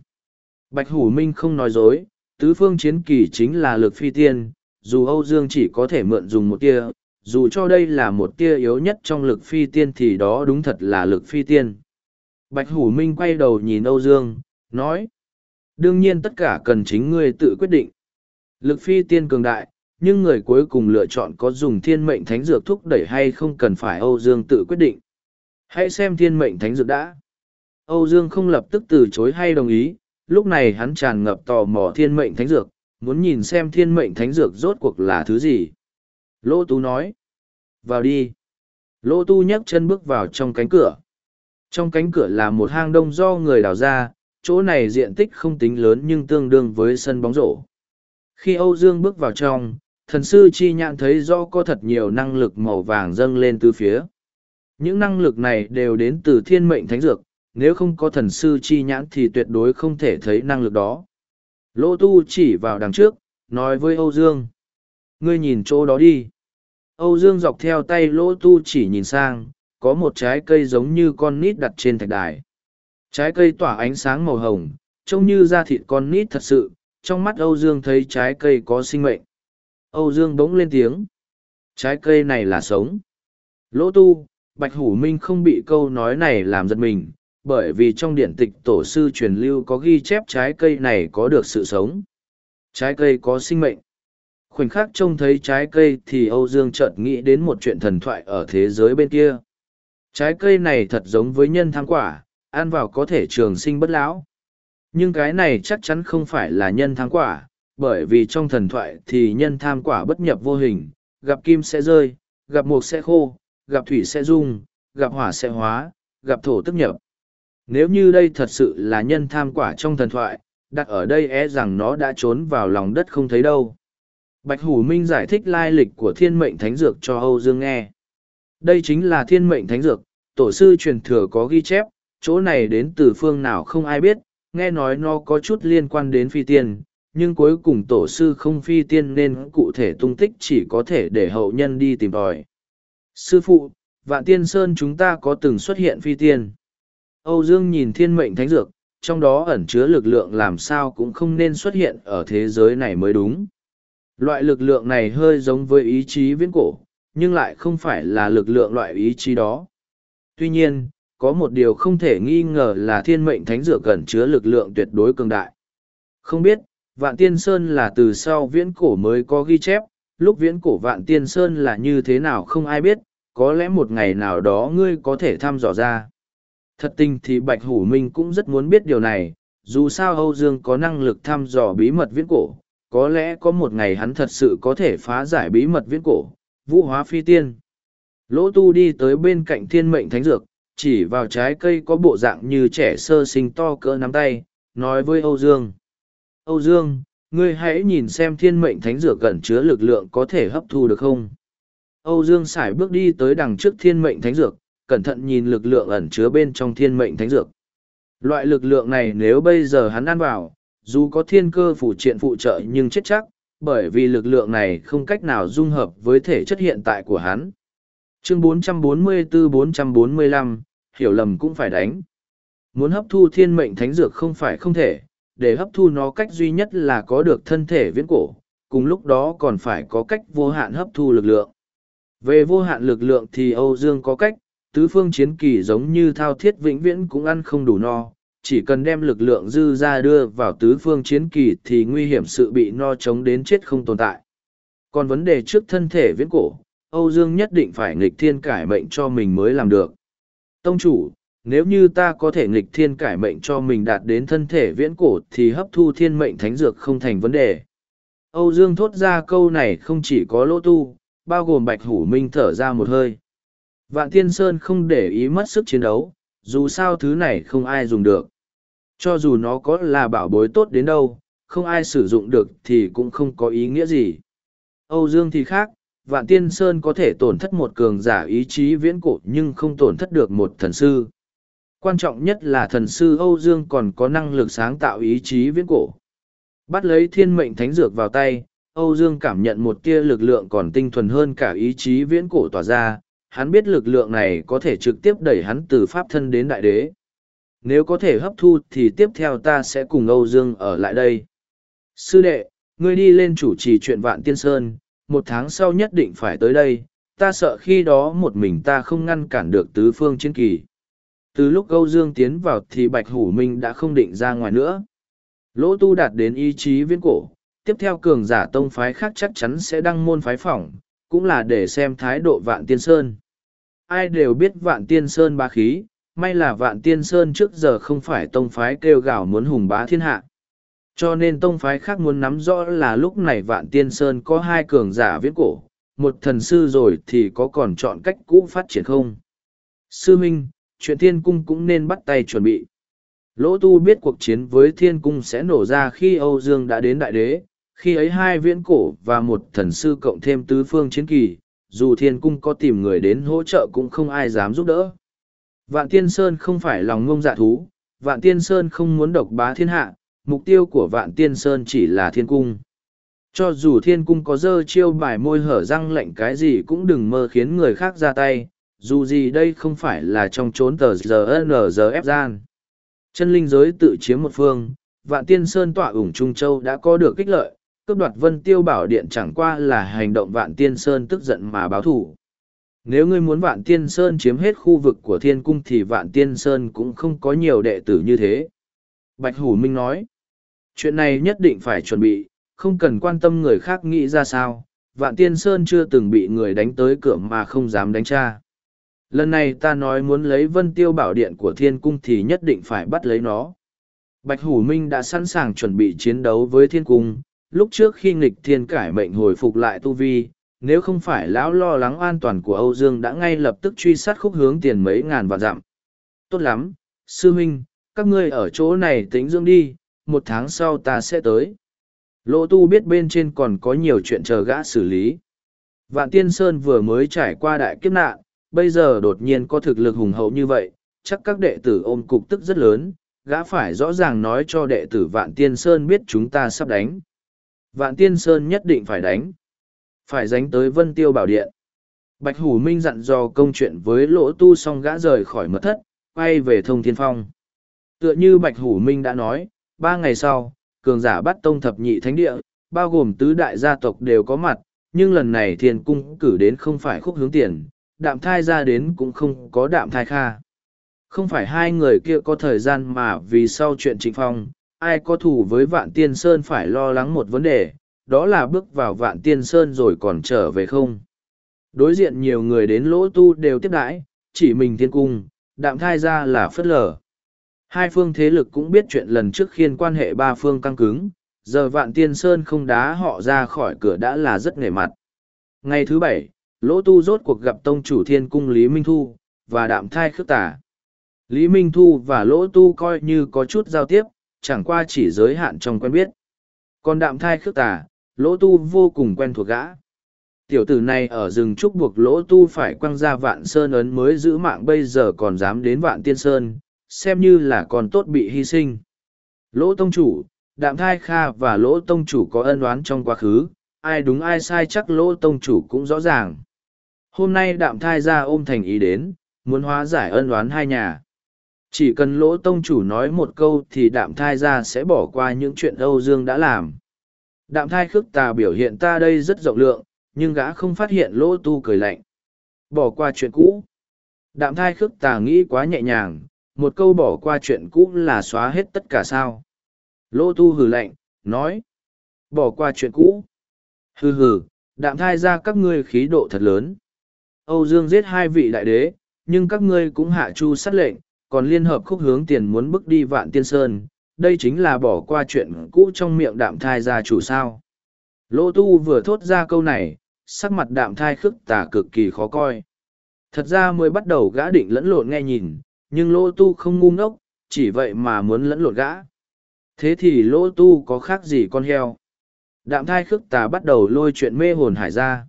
Bạch Hủ Minh không nói dối, tứ phương chiến kỳ chính là lực phi tiên, dù Âu Dương chỉ có thể mượn dùng một tia, dù cho đây là một tia yếu nhất trong lực phi tiên thì đó đúng thật là lực phi tiên. Bạch Hủ Minh quay đầu nhìn Âu Dương, nói, đương nhiên tất cả cần chính ngươi tự quyết định. Lực phi tiên cường đại, nhưng người cuối cùng lựa chọn có dùng thiên mệnh thánh dược thúc đẩy hay không cần phải Âu Dương tự quyết định. Hãy xem thiên mệnh thánh dược đã. Âu Dương không lập tức từ chối hay đồng ý, lúc này hắn tràn ngập tò mò thiên mệnh thánh dược, muốn nhìn xem thiên mệnh thánh dược rốt cuộc là thứ gì. Lô Tú nói, vào đi. Lô Tu nhấc chân bước vào trong cánh cửa. Trong cánh cửa là một hang đông do người đào ra, chỗ này diện tích không tính lớn nhưng tương đương với sân bóng rổ. Khi Âu Dương bước vào trong, thần sư chi nhãn thấy rõ có thật nhiều năng lực màu vàng dâng lên từ phía. Những năng lực này đều đến từ thiên mệnh thánh dược, nếu không có thần sư chi nhãn thì tuyệt đối không thể thấy năng lực đó. Lỗ tu chỉ vào đằng trước, nói với Âu Dương. Ngươi nhìn chỗ đó đi. Âu Dương dọc theo tay lỗ tu chỉ nhìn sang, có một trái cây giống như con nít đặt trên thạch đài. Trái cây tỏa ánh sáng màu hồng, trông như da thịt con nít thật sự, trong mắt Âu Dương thấy trái cây có sinh mệnh. Âu Dương bỗng lên tiếng. Trái cây này là sống. Lỗ tu, Bạch Hủ Minh không bị câu nói này làm giật mình, bởi vì trong điển tịch tổ sư truyền lưu có ghi chép trái cây này có được sự sống. Trái cây có sinh mệnh. Khoảnh khắc trông thấy trái cây thì Âu Dương chợt nghĩ đến một chuyện thần thoại ở thế giới bên kia. Trái cây này thật giống với nhân thắng quả, ăn vào có thể trường sinh bất lão. Nhưng cái này chắc chắn không phải là nhân thắng quả, bởi vì trong thần thoại thì nhân tham quả bất nhập vô hình, gặp kim sẽ rơi, gặp mộc sẽ khô, gặp thủy sẽ dung, gặp hỏa sẽ hóa, gặp thổ tức nhập. Nếu như đây thật sự là nhân tham quả trong thần thoại, đặt ở đây e rằng nó đã trốn vào lòng đất không thấy đâu. Bạch Hủ Minh giải thích lai lịch của thiên mệnh thánh dược cho Âu Dương nghe. Đây chính là thiên mệnh thánh dược, tổ sư truyền thừa có ghi chép, chỗ này đến từ phương nào không ai biết, nghe nói nó có chút liên quan đến phi tiên, nhưng cuối cùng tổ sư không phi tiên nên cụ thể tung tích chỉ có thể để hậu nhân đi tìm tòi. Sư phụ, vạn tiên sơn chúng ta có từng xuất hiện phi tiên. Âu Dương nhìn thiên mệnh thánh dược, trong đó ẩn chứa lực lượng làm sao cũng không nên xuất hiện ở thế giới này mới đúng. Loại lực lượng này hơi giống với ý chí viễn cổ, nhưng lại không phải là lực lượng loại ý chí đó. Tuy nhiên, có một điều không thể nghi ngờ là thiên mệnh thánh dược cần chứa lực lượng tuyệt đối cường đại. Không biết, Vạn Tiên Sơn là từ sau viễn cổ mới có ghi chép, lúc viễn cổ Vạn Tiên Sơn là như thế nào không ai biết, có lẽ một ngày nào đó ngươi có thể thăm dò ra. Thật tình thì Bạch Hủ Minh cũng rất muốn biết điều này, dù sao Âu Dương có năng lực thăm dò bí mật viễn cổ, có lẽ có một ngày hắn thật sự có thể phá giải bí mật viễn cổ, vũ hóa phi tiên. Lỗ tu đi tới bên cạnh thiên mệnh thánh dược, chỉ vào trái cây có bộ dạng như trẻ sơ sinh to cỡ nắm tay, nói với Âu Dương. Âu Dương, ngươi hãy nhìn xem thiên mệnh thánh dược cẩn chứa lực lượng có thể hấp thu được không? Âu Dương sải bước đi tới đằng trước thiên mệnh thánh dược, cẩn thận nhìn lực lượng ẩn chứa bên trong thiên mệnh thánh dược. Loại lực lượng này nếu bây giờ hắn ăn vào, dù có thiên cơ phủ triện phụ trợ nhưng chết chắc, bởi vì lực lượng này không cách nào dung hợp với thể chất hiện tại của hắn. Chương 444-445, hiểu lầm cũng phải đánh. Muốn hấp thu thiên mệnh thánh dược không phải không thể, để hấp thu nó cách duy nhất là có được thân thể viễn cổ, cùng lúc đó còn phải có cách vô hạn hấp thu lực lượng. Về vô hạn lực lượng thì Âu Dương có cách, tứ phương chiến kỳ giống như thao thiết vĩnh viễn cũng ăn không đủ no, chỉ cần đem lực lượng dư ra đưa vào tứ phương chiến kỳ thì nguy hiểm sự bị no chống đến chết không tồn tại. Còn vấn đề trước thân thể viễn cổ, Âu Dương nhất định phải nghịch thiên cải mệnh cho mình mới làm được. Tông chủ, nếu như ta có thể nghịch thiên cải mệnh cho mình đạt đến thân thể viễn cổ thì hấp thu thiên mệnh thánh dược không thành vấn đề. Âu Dương thốt ra câu này không chỉ có lỗ tu, bao gồm bạch hủ minh thở ra một hơi. Vạn Tiên Sơn không để ý mất sức chiến đấu, dù sao thứ này không ai dùng được. Cho dù nó có là bảo bối tốt đến đâu, không ai sử dụng được thì cũng không có ý nghĩa gì. Âu Dương thì khác, Vạn Tiên Sơn có thể tổn thất một cường giả ý chí viễn cổ nhưng không tổn thất được một thần sư. Quan trọng nhất là thần sư Âu Dương còn có năng lực sáng tạo ý chí viễn cổ. Bắt lấy thiên mệnh thánh dược vào tay, Âu Dương cảm nhận một tia lực lượng còn tinh thuần hơn cả ý chí viễn cổ tỏa ra, hắn biết lực lượng này có thể trực tiếp đẩy hắn từ pháp thân đến đại đế. Nếu có thể hấp thu thì tiếp theo ta sẽ cùng Âu Dương ở lại đây. Sư đệ, ngươi đi lên chủ trì chuyện vạn tiên sơn, một tháng sau nhất định phải tới đây, ta sợ khi đó một mình ta không ngăn cản được tứ phương chiến kỳ. Từ lúc Âu Dương tiến vào thì Bạch Hủ Minh đã không định ra ngoài nữa. Lỗ tu đạt đến ý chí viễn cổ, tiếp theo cường giả tông phái khác chắc chắn sẽ đăng môn phái phỏng, cũng là để xem thái độ vạn tiên sơn ai đều biết vạn tiên sơn ba khí, may là vạn tiên sơn trước giờ không phải tông phái kêu gào muốn hùng bá thiên hạ. Cho nên tông phái khác muốn nắm rõ là lúc này vạn tiên sơn có hai cường giả viễn cổ, một thần sư rồi thì có còn chọn cách cũ phát triển không. Sư Minh, chuyện thiên cung cũng nên bắt tay chuẩn bị. Lỗ tu biết cuộc chiến với thiên cung sẽ nổ ra khi Âu Dương đã đến đại đế, khi ấy hai viễn cổ và một thần sư cộng thêm tứ phương chiến kỳ, dù thiên cung có tìm người đến hỗ trợ cũng không ai dám giúp đỡ. Vạn Tiên Sơn không phải lòng ngông dạ thú, Vạn Tiên Sơn không muốn độc bá thiên hạ, mục tiêu của Vạn Tiên Sơn chỉ là thiên cung. Cho dù thiên cung có dơ chiêu bài môi hở răng lệnh cái gì cũng đừng mơ khiến người khác ra tay, dù gì đây không phải là trong trốn tờ giờ giờ ép gian. Chân linh giới tự chiếm một phương, Vạn Tiên Sơn tọa ủng Trung Châu đã có được kích lợi, cướp đoạt vân tiêu bảo điện chẳng qua là hành động Vạn Tiên Sơn tức giận mà báo thủ. Nếu ngươi muốn Vạn Tiên Sơn chiếm hết khu vực của thiên cung thì Vạn Tiên Sơn cũng không có nhiều đệ tử như thế. Bạch Hủ Minh nói, chuyện này nhất định phải chuẩn bị, không cần quan tâm người khác nghĩ ra sao. Vạn Tiên Sơn chưa từng bị người đánh tới cửa mà không dám đánh cha. Lần này ta nói muốn lấy vân tiêu bảo điện của thiên cung thì nhất định phải bắt lấy nó. Bạch Hủ Minh đã sẵn sàng chuẩn bị chiến đấu với thiên cung, lúc trước khi nghịch thiên cải mệnh hồi phục lại tu vi, nếu không phải lão lo lắng an toàn của Âu Dương đã ngay lập tức truy sát khúc hướng tiền mấy ngàn vạn dặm. Tốt lắm, sư huynh, các ngươi ở chỗ này tính dưỡng đi, một tháng sau ta sẽ tới. Lỗ tu biết bên trên còn có nhiều chuyện chờ gã xử lý. Vạn Tiên Sơn vừa mới trải qua đại kiếp nạn, bây giờ đột nhiên có thực lực hùng hậu như vậy, chắc các đệ tử ôm cục tức rất lớn, gã phải rõ ràng nói cho đệ tử Vạn Tiên Sơn biết chúng ta sắp đánh. Vạn Tiên Sơn nhất định phải đánh. Phải dánh tới Vân Tiêu Bảo Điện. Bạch Hủ Minh dặn dò công chuyện với lỗ tu xong gã rời khỏi mật thất, quay về thông thiên phong. Tựa như Bạch Hủ Minh đã nói, ba ngày sau, cường giả bắt tông thập nhị thánh địa, bao gồm tứ đại gia tộc đều có mặt, nhưng lần này thiên cung cử đến không phải khúc hướng tiền, đạm thai ra đến cũng không có đạm thai kha. Không phải hai người kia có thời gian mà vì sau chuyện trịnh phong, ai có thủ với vạn tiên sơn phải lo lắng một vấn đề, đó là bước vào vạn tiên sơn rồi còn trở về không. Đối diện nhiều người đến lỗ tu đều tiếp đãi, chỉ mình thiên cung, đạm thai ra là phất lờ. Hai phương thế lực cũng biết chuyện lần trước khiên quan hệ ba phương căng cứng, giờ vạn tiên sơn không đá họ ra khỏi cửa đã là rất nghề mặt. Ngày thứ bảy, lỗ tu rốt cuộc gặp tông chủ thiên cung Lý Minh Thu, và đạm thai khước tả. Lý Minh Thu và lỗ tu coi như có chút giao tiếp, chẳng qua chỉ giới hạn trong quen biết. Còn đạm thai khước tả, lỗ tu vô cùng quen thuộc gã. Tiểu tử này ở rừng trúc buộc lỗ tu phải quăng ra vạn sơn ấn mới giữ mạng bây giờ còn dám đến vạn tiên sơn, xem như là còn tốt bị hy sinh. Lỗ tông chủ, đạm thai kha và lỗ tông chủ có ân oán trong quá khứ, ai đúng ai sai chắc lỗ tông chủ cũng rõ ràng. Hôm nay đạm thai ra ôm thành ý đến, muốn hóa giải ân oán hai nhà. Chỉ cần lỗ tông chủ nói một câu thì đạm thai ra sẽ bỏ qua những chuyện Âu Dương đã làm. Đạm thai khước tà biểu hiện ta đây rất rộng lượng, nhưng gã không phát hiện lỗ tu cười lạnh. Bỏ qua chuyện cũ. Đạm thai khước tà nghĩ quá nhẹ nhàng, một câu bỏ qua chuyện cũ là xóa hết tất cả sao. Lỗ tu hừ lạnh, nói. Bỏ qua chuyện cũ. Hừ hừ, đạm thai ra các ngươi khí độ thật lớn. Âu Dương giết hai vị đại đế, nhưng các ngươi cũng hạ chu sát lệnh, còn liên hợp khúc hướng tiền muốn bước đi vạn tiên sơn. Đây chính là bỏ qua chuyện cũ trong miệng đạm thai gia chủ sao. Lỗ tu vừa thốt ra câu này, sắc mặt đạm thai khức tà cực kỳ khó coi. Thật ra mới bắt đầu gã định lẫn lộn nghe nhìn, nhưng lỗ tu không ngu ngốc, chỉ vậy mà muốn lẫn lộn gã. Thế thì lỗ tu có khác gì con heo? Đạm thai khức tà bắt đầu lôi chuyện mê hồn hải ra.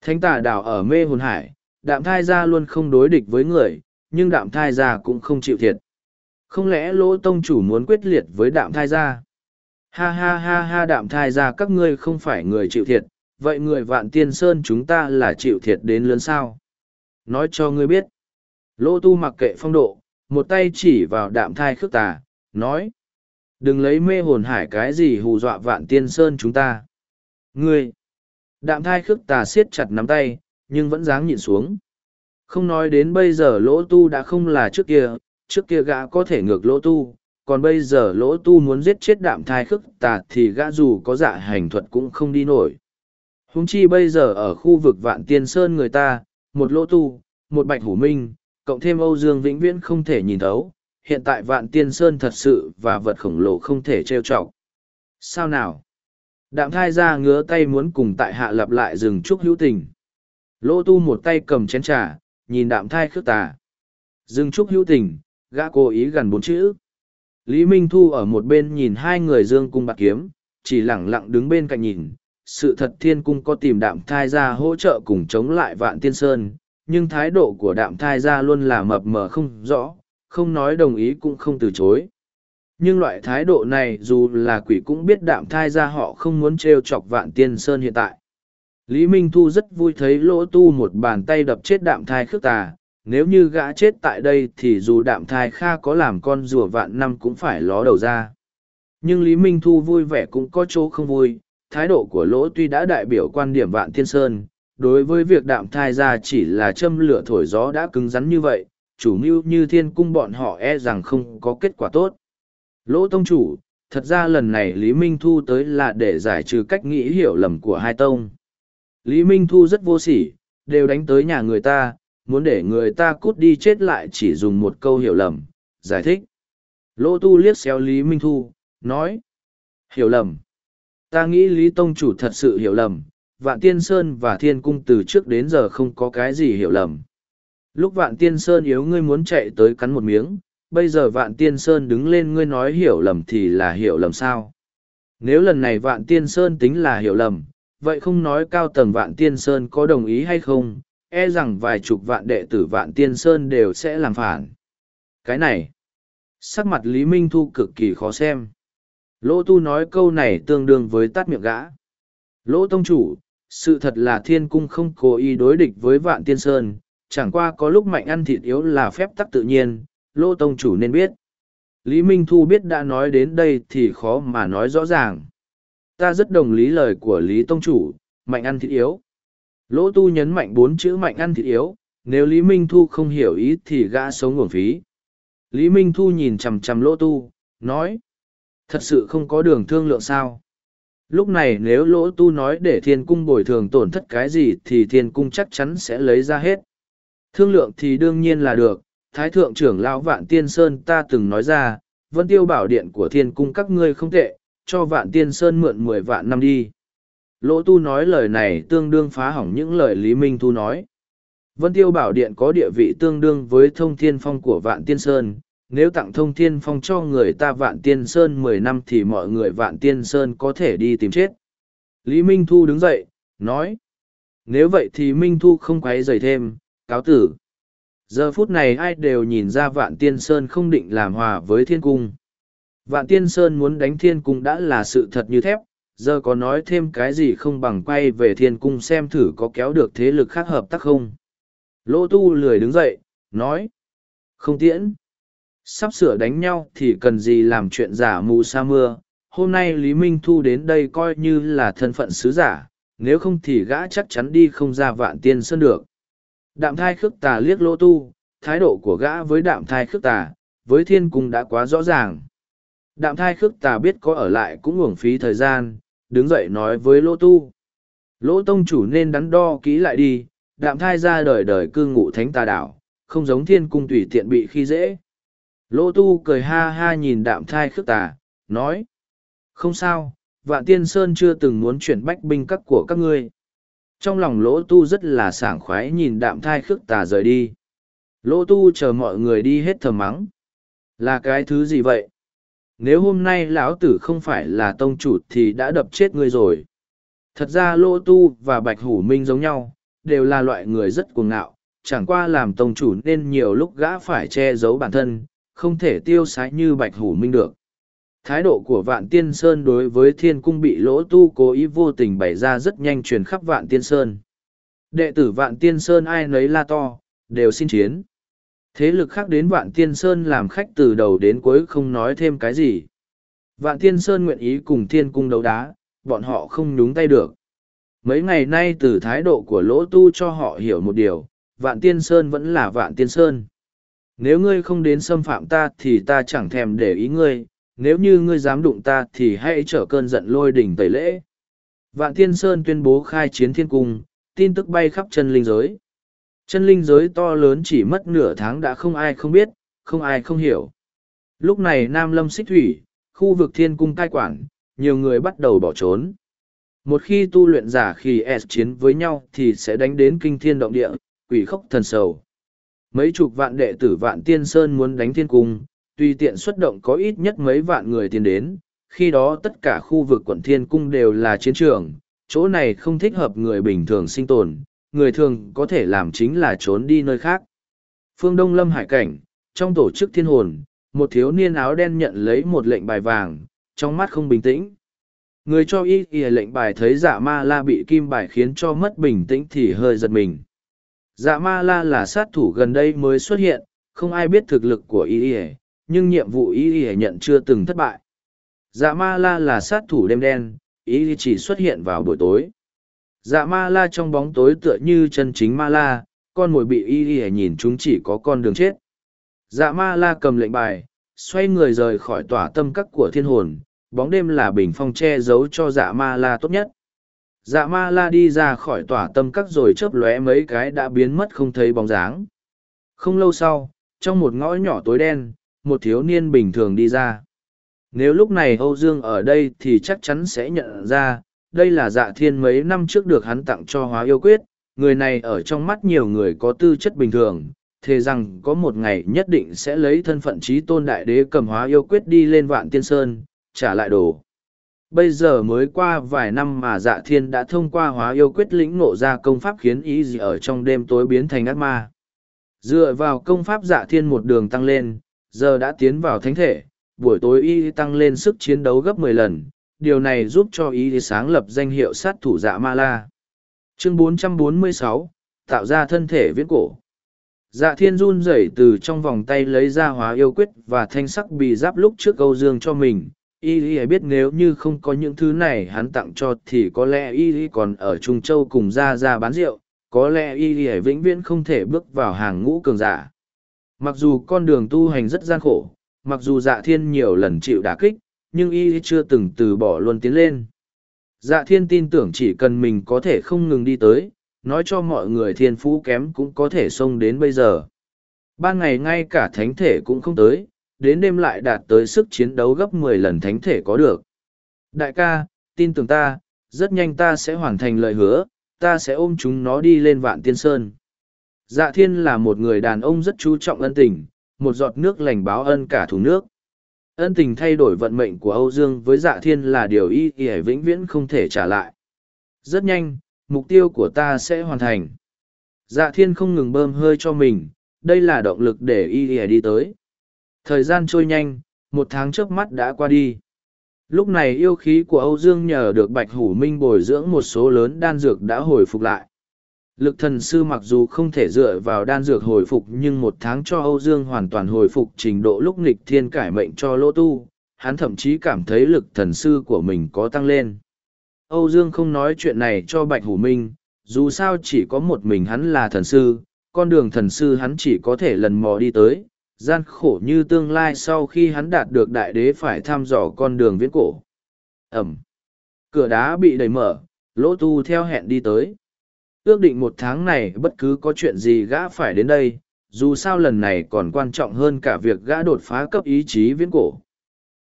Thánh tà đảo ở mê hồn hải, đạm thai ra luôn không đối địch với người, nhưng đạm thai ra cũng không chịu thiệt. Không lẽ lỗ tông chủ muốn quyết liệt với đạm thai Gia? Ha ha ha ha đạm thai Gia, các ngươi không phải người chịu thiệt, vậy người vạn tiên sơn chúng ta là chịu thiệt đến lớn sao? Nói cho ngươi biết. Lỗ tu mặc kệ phong độ, một tay chỉ vào đạm thai khước tà, nói. Đừng lấy mê hồn hải cái gì hù dọa vạn tiên sơn chúng ta. Ngươi! Đạm thai khước tà siết chặt nắm tay, nhưng vẫn dáng nhìn xuống. Không nói đến bây giờ lỗ tu đã không là trước kia, trước kia gã có thể ngược lỗ tu, còn bây giờ lỗ tu muốn giết chết đạm thai khức tà thì gã dù có dạ hành thuật cũng không đi nổi. Húng chi bây giờ ở khu vực vạn tiên sơn người ta, một lỗ tu, một bạch hủ minh, cộng thêm Âu Dương vĩnh viễn không thể nhìn thấu, hiện tại vạn tiên sơn thật sự và vật khổng lồ không thể trêu chọc. Sao nào? Đạm thai ra ngứa tay muốn cùng tại hạ lập lại rừng trúc hữu tình. Lỗ tu một tay cầm chén trà, nhìn đạm thai khước tà. Rừng trúc hữu tình, gã cố ý gần bốn chữ. Lý Minh Thu ở một bên nhìn hai người dương cung bạc kiếm, chỉ lẳng lặng đứng bên cạnh nhìn. Sự thật thiên cung có tìm đạm thai ra hỗ trợ cùng chống lại vạn tiên sơn, nhưng thái độ của đạm thai ra luôn là mập mờ không rõ, không nói đồng ý cũng không từ chối. Nhưng loại thái độ này dù là quỷ cũng biết đạm thai ra họ không muốn trêu chọc vạn tiên sơn hiện tại. Lý Minh Thu rất vui thấy lỗ tu một bàn tay đập chết đạm thai khước tà, nếu như gã chết tại đây thì dù đạm thai kha có làm con rùa vạn năm cũng phải ló đầu ra. Nhưng Lý Minh Thu vui vẻ cũng có chỗ không vui, thái độ của lỗ tuy đã đại biểu quan điểm vạn thiên sơn, đối với việc đạm thai ra chỉ là châm lửa thổi gió đã cứng rắn như vậy, chủ mưu như thiên cung bọn họ e rằng không có kết quả tốt. Lỗ tông chủ, thật ra lần này Lý Minh Thu tới là để giải trừ cách nghĩ hiểu lầm của hai tông. Lý Minh Thu rất vô sỉ, đều đánh tới nhà người ta, muốn để người ta cút đi chết lại chỉ dùng một câu hiểu lầm, giải thích. Lỗ tu liếc xéo Lý Minh Thu, nói. Hiểu lầm. Ta nghĩ Lý Tông Chủ thật sự hiểu lầm, Vạn Tiên Sơn và Thiên Cung từ trước đến giờ không có cái gì hiểu lầm. Lúc Vạn Tiên Sơn yếu ngươi muốn chạy tới cắn một miếng, bây giờ Vạn Tiên Sơn đứng lên ngươi nói hiểu lầm thì là hiểu lầm sao? Nếu lần này Vạn Tiên Sơn tính là hiểu lầm, vậy không nói cao tầng Vạn Tiên Sơn có đồng ý hay không, e rằng vài chục vạn đệ tử Vạn Tiên Sơn đều sẽ làm phản. Cái này, sắc mặt Lý Minh Thu cực kỳ khó xem. Lỗ Tu nói câu này tương đương với tắt miệng gã. Lỗ Tông Chủ, sự thật là thiên cung không cố ý đối địch với Vạn Tiên Sơn, chẳng qua có lúc mạnh ăn thịt yếu là phép tắc tự nhiên, Lỗ Tông Chủ nên biết. Lý Minh Thu biết đã nói đến đây thì khó mà nói rõ ràng. Ta rất đồng lý lời của Lý Tông Chủ, mạnh ăn thịt yếu. Lỗ Tu nhấn mạnh bốn chữ mạnh ăn thịt yếu, nếu Lý Minh Thu không hiểu ý thì gã sống nguồn phí. Lý Minh Thu nhìn chằm chằm Lỗ Tu, nói. Thật sự không có đường thương lượng sao. Lúc này nếu Lỗ Tu nói để thiên cung bồi thường tổn thất cái gì thì thiên cung chắc chắn sẽ lấy ra hết. Thương lượng thì đương nhiên là được, Thái Thượng trưởng Lão Vạn Tiên Sơn ta từng nói ra, vân tiêu bảo điện của thiên cung các ngươi không tệ, cho Vạn Tiên Sơn mượn mười vạn năm đi. Lỗ Tu nói lời này tương đương phá hỏng những lời Lý Minh Thu nói. Vân Tiêu Bảo Điện có địa vị tương đương với thông thiên phong của Vạn Tiên Sơn. Nếu tặng thông thiên phong cho người ta Vạn Tiên Sơn mười năm thì mọi người Vạn Tiên Sơn có thể đi tìm chết. Lý Minh Thu đứng dậy, nói. Nếu vậy thì Minh Thu không quấy rầy thêm, cáo tử. Giờ phút này ai đều nhìn ra Vạn Tiên Sơn không định làm hòa với Thiên Cung. Vạn Tiên Sơn muốn đánh Thiên Cung đã là sự thật như thép, giờ có nói thêm cái gì không bằng quay về thiên cung xem thử có kéo được thế lực khác hợp tác không? Lỗ tu lười đứng dậy, nói, không tiễn. Sắp sửa đánh nhau thì cần gì làm chuyện giả mù sa mưa. Hôm nay lý minh thu đến đây coi như là thân phận sứ giả, nếu không thì gã chắc chắn đi không ra vạn tiên sơn được. Đạm thai khước tà liếc lỗ tu, thái độ của gã với đạm thai khước tà, với thiên cung đã quá rõ ràng. Đạm thai khước tà biết có ở lại cũng uổng phí thời gian đứng dậy nói với lỗ tu. Lỗ tông chủ nên đắn đo kỹ lại đi, đạm thai ra đời đời cư ngụ thánh tà đảo, không giống thiên cung tùy tiện bị khi dễ. Lỗ tu cười ha ha nhìn đạm thai khước tà, nói, không sao, vạn tiên sơn chưa từng muốn chuyển bách binh các của các ngươi. Trong lòng lỗ tu rất là sảng khoái nhìn đạm thai khước tà rời đi. Lỗ tu chờ mọi người đi hết thờ mắng, là cái thứ gì vậy? Nếu hôm nay lão tử không phải là tông chủ thì đã đập chết ngươi rồi. Thật ra lô tu và bạch hủ minh giống nhau, đều là loại người rất cuồng ngạo, chẳng qua làm tông chủ nên nhiều lúc gã phải che giấu bản thân, không thể tiêu sái như bạch hủ minh được. Thái độ của vạn tiên sơn đối với thiên cung bị lỗ tu cố ý vô tình bày ra rất nhanh truyền khắp vạn tiên sơn. Đệ tử vạn tiên sơn ai nấy la to, đều xin chiến. Thế lực khác đến Vạn Tiên Sơn làm khách từ đầu đến cuối không nói thêm cái gì. Vạn Tiên Sơn nguyện ý cùng Thiên Cung đấu đá, bọn họ không nhúng tay được. Mấy ngày nay từ thái độ của Lỗ Tu cho họ hiểu một điều, Vạn Tiên Sơn vẫn là Vạn Tiên Sơn. Nếu ngươi không đến xâm phạm ta thì ta chẳng thèm để ý ngươi, nếu như ngươi dám đụng ta thì hãy trở cơn giận lôi đỉnh tẩy lễ. Vạn Tiên Sơn tuyên bố khai chiến thiên cung, tin tức bay khắp chân linh giới. Chân linh giới to lớn chỉ mất nửa tháng đã không ai không biết, không ai không hiểu. Lúc này Nam Lâm xích thủy, khu vực thiên cung cai quản, nhiều người bắt đầu bỏ trốn. Một khi tu luyện giả khi S chiến với nhau thì sẽ đánh đến kinh thiên động địa, quỷ khốc thần sầu. Mấy chục vạn đệ tử vạn tiên sơn muốn đánh thiên cung, tùy tiện xuất động có ít nhất mấy vạn người tiến đến, khi đó tất cả khu vực quận Thiên Cung đều là chiến trường, chỗ này không thích hợp người bình thường sinh tồn, người thường có thể làm chính là trốn đi nơi khác. Phương Đông Lâm Hải Cảnh, trong tổ chức thiên hồn, một thiếu niên áo đen nhận lấy một lệnh bài vàng, trong mắt không bình tĩnh. Người cho y y lệnh bài thấy dạ ma la bị kim bài khiến cho mất bình tĩnh thì hơi giật mình. Dạ ma la là sát thủ gần đây mới xuất hiện, không ai biết thực lực của y y, nhưng nhiệm vụ y y nhận chưa từng thất bại. Dạ ma la là sát thủ đêm đen, y chỉ xuất hiện vào buổi tối. Dạ ma la trong bóng tối tựa như chân chính ma la, con mồi bị y y nhìn chúng chỉ có con đường chết. Dạ ma la cầm lệnh bài, xoay người rời khỏi tỏa tâm các của thiên hồn, bóng đêm là bình phong che giấu cho dạ ma la tốt nhất. Dạ ma la đi ra khỏi tỏa tâm các rồi chớp lóe mấy cái đã biến mất không thấy bóng dáng. Không lâu sau, trong một ngõ nhỏ tối đen, một thiếu niên bình thường đi ra. Nếu lúc này Âu Dương ở đây thì chắc chắn sẽ nhận ra, đây là dạ thiên mấy năm trước được hắn tặng cho hóa yêu quyết, người này ở trong mắt nhiều người có tư chất bình thường, thề rằng có một ngày nhất định sẽ lấy thân phận trí tôn đại đế cầm hóa yêu quyết đi lên vạn tiên sơn, trả lại đồ. Bây giờ mới qua vài năm mà dạ thiên đã thông qua hóa yêu quyết lĩnh nộ ra công pháp khiến ý gì ở trong đêm tối biến thành ác ma. Dựa vào công pháp dạ thiên một đường tăng lên, giờ đã tiến vào thánh thể, buổi tối y tăng lên sức chiến đấu gấp mười lần, điều này giúp cho y sáng lập danh hiệu sát thủ dạ ma la. Chương 446, tạo ra thân thể viễn cổ. Dạ thiên run rẩy từ trong vòng tay lấy ra hóa yêu quyết và thanh sắc bị giáp lúc trước câu dương cho mình. Y Y biết nếu như không có những thứ này hắn tặng cho thì có lẽ Y Y còn ở Trung Châu cùng ra ra bán rượu, có lẽ Y Y vĩnh viễn không thể bước vào hàng ngũ cường giả. Mặc dù con đường tu hành rất gian khổ, mặc dù dạ thiên nhiều lần chịu đả kích, nhưng Y chưa từng từ bỏ luôn tiến lên. Dạ thiên tin tưởng chỉ cần mình có thể không ngừng đi tới, nói cho mọi người thiên phú kém cũng có thể xông đến bây giờ. Ban ngày ngay cả thánh thể cũng không tới, đến đêm lại đạt tới sức chiến đấu gấp mười lần thánh thể có được. Đại ca, tin tưởng ta, rất nhanh ta sẽ hoàn thành lời hứa, ta sẽ ôm chúng nó đi lên vạn tiên sơn. Dạ thiên là một người đàn ông rất chú trọng ân tình, một giọt nước lành báo ân cả thùng nước. Ân tình thay đổi vận mệnh của Âu Dương với dạ thiên là điều y y vĩnh viễn không thể trả lại. Rất nhanh, mục tiêu của ta sẽ hoàn thành. Dạ thiên không ngừng bơm hơi cho mình, đây là động lực để y y đi tới. Thời gian trôi nhanh, một tháng trước mắt đã qua đi. Lúc này yêu khí của Âu Dương nhờ được Bạch Hủ Minh bồi dưỡng một số lớn đan dược đã hồi phục lại. Lực thần sư mặc dù không thể dựa vào đan dược hồi phục nhưng một tháng cho Âu Dương hoàn toàn hồi phục trình độ lúc nghịch thiên cải mệnh cho lỗ tu, hắn thậm chí cảm thấy lực thần sư của mình có tăng lên. Âu Dương không nói chuyện này cho Bạch Hủ Minh, dù sao chỉ có một mình hắn là thần sư, con đường thần sư hắn chỉ có thể lần mò đi tới, gian khổ như tương lai sau khi hắn đạt được đại đế phải thăm dò con đường viễn cổ. Ẩm. Cửa đá bị đẩy mở, lỗ tu theo hẹn đi tới. Ước định một tháng này bất cứ có chuyện gì gã phải đến đây, dù sao lần này còn quan trọng hơn cả việc gã đột phá cấp ý chí viễn cổ.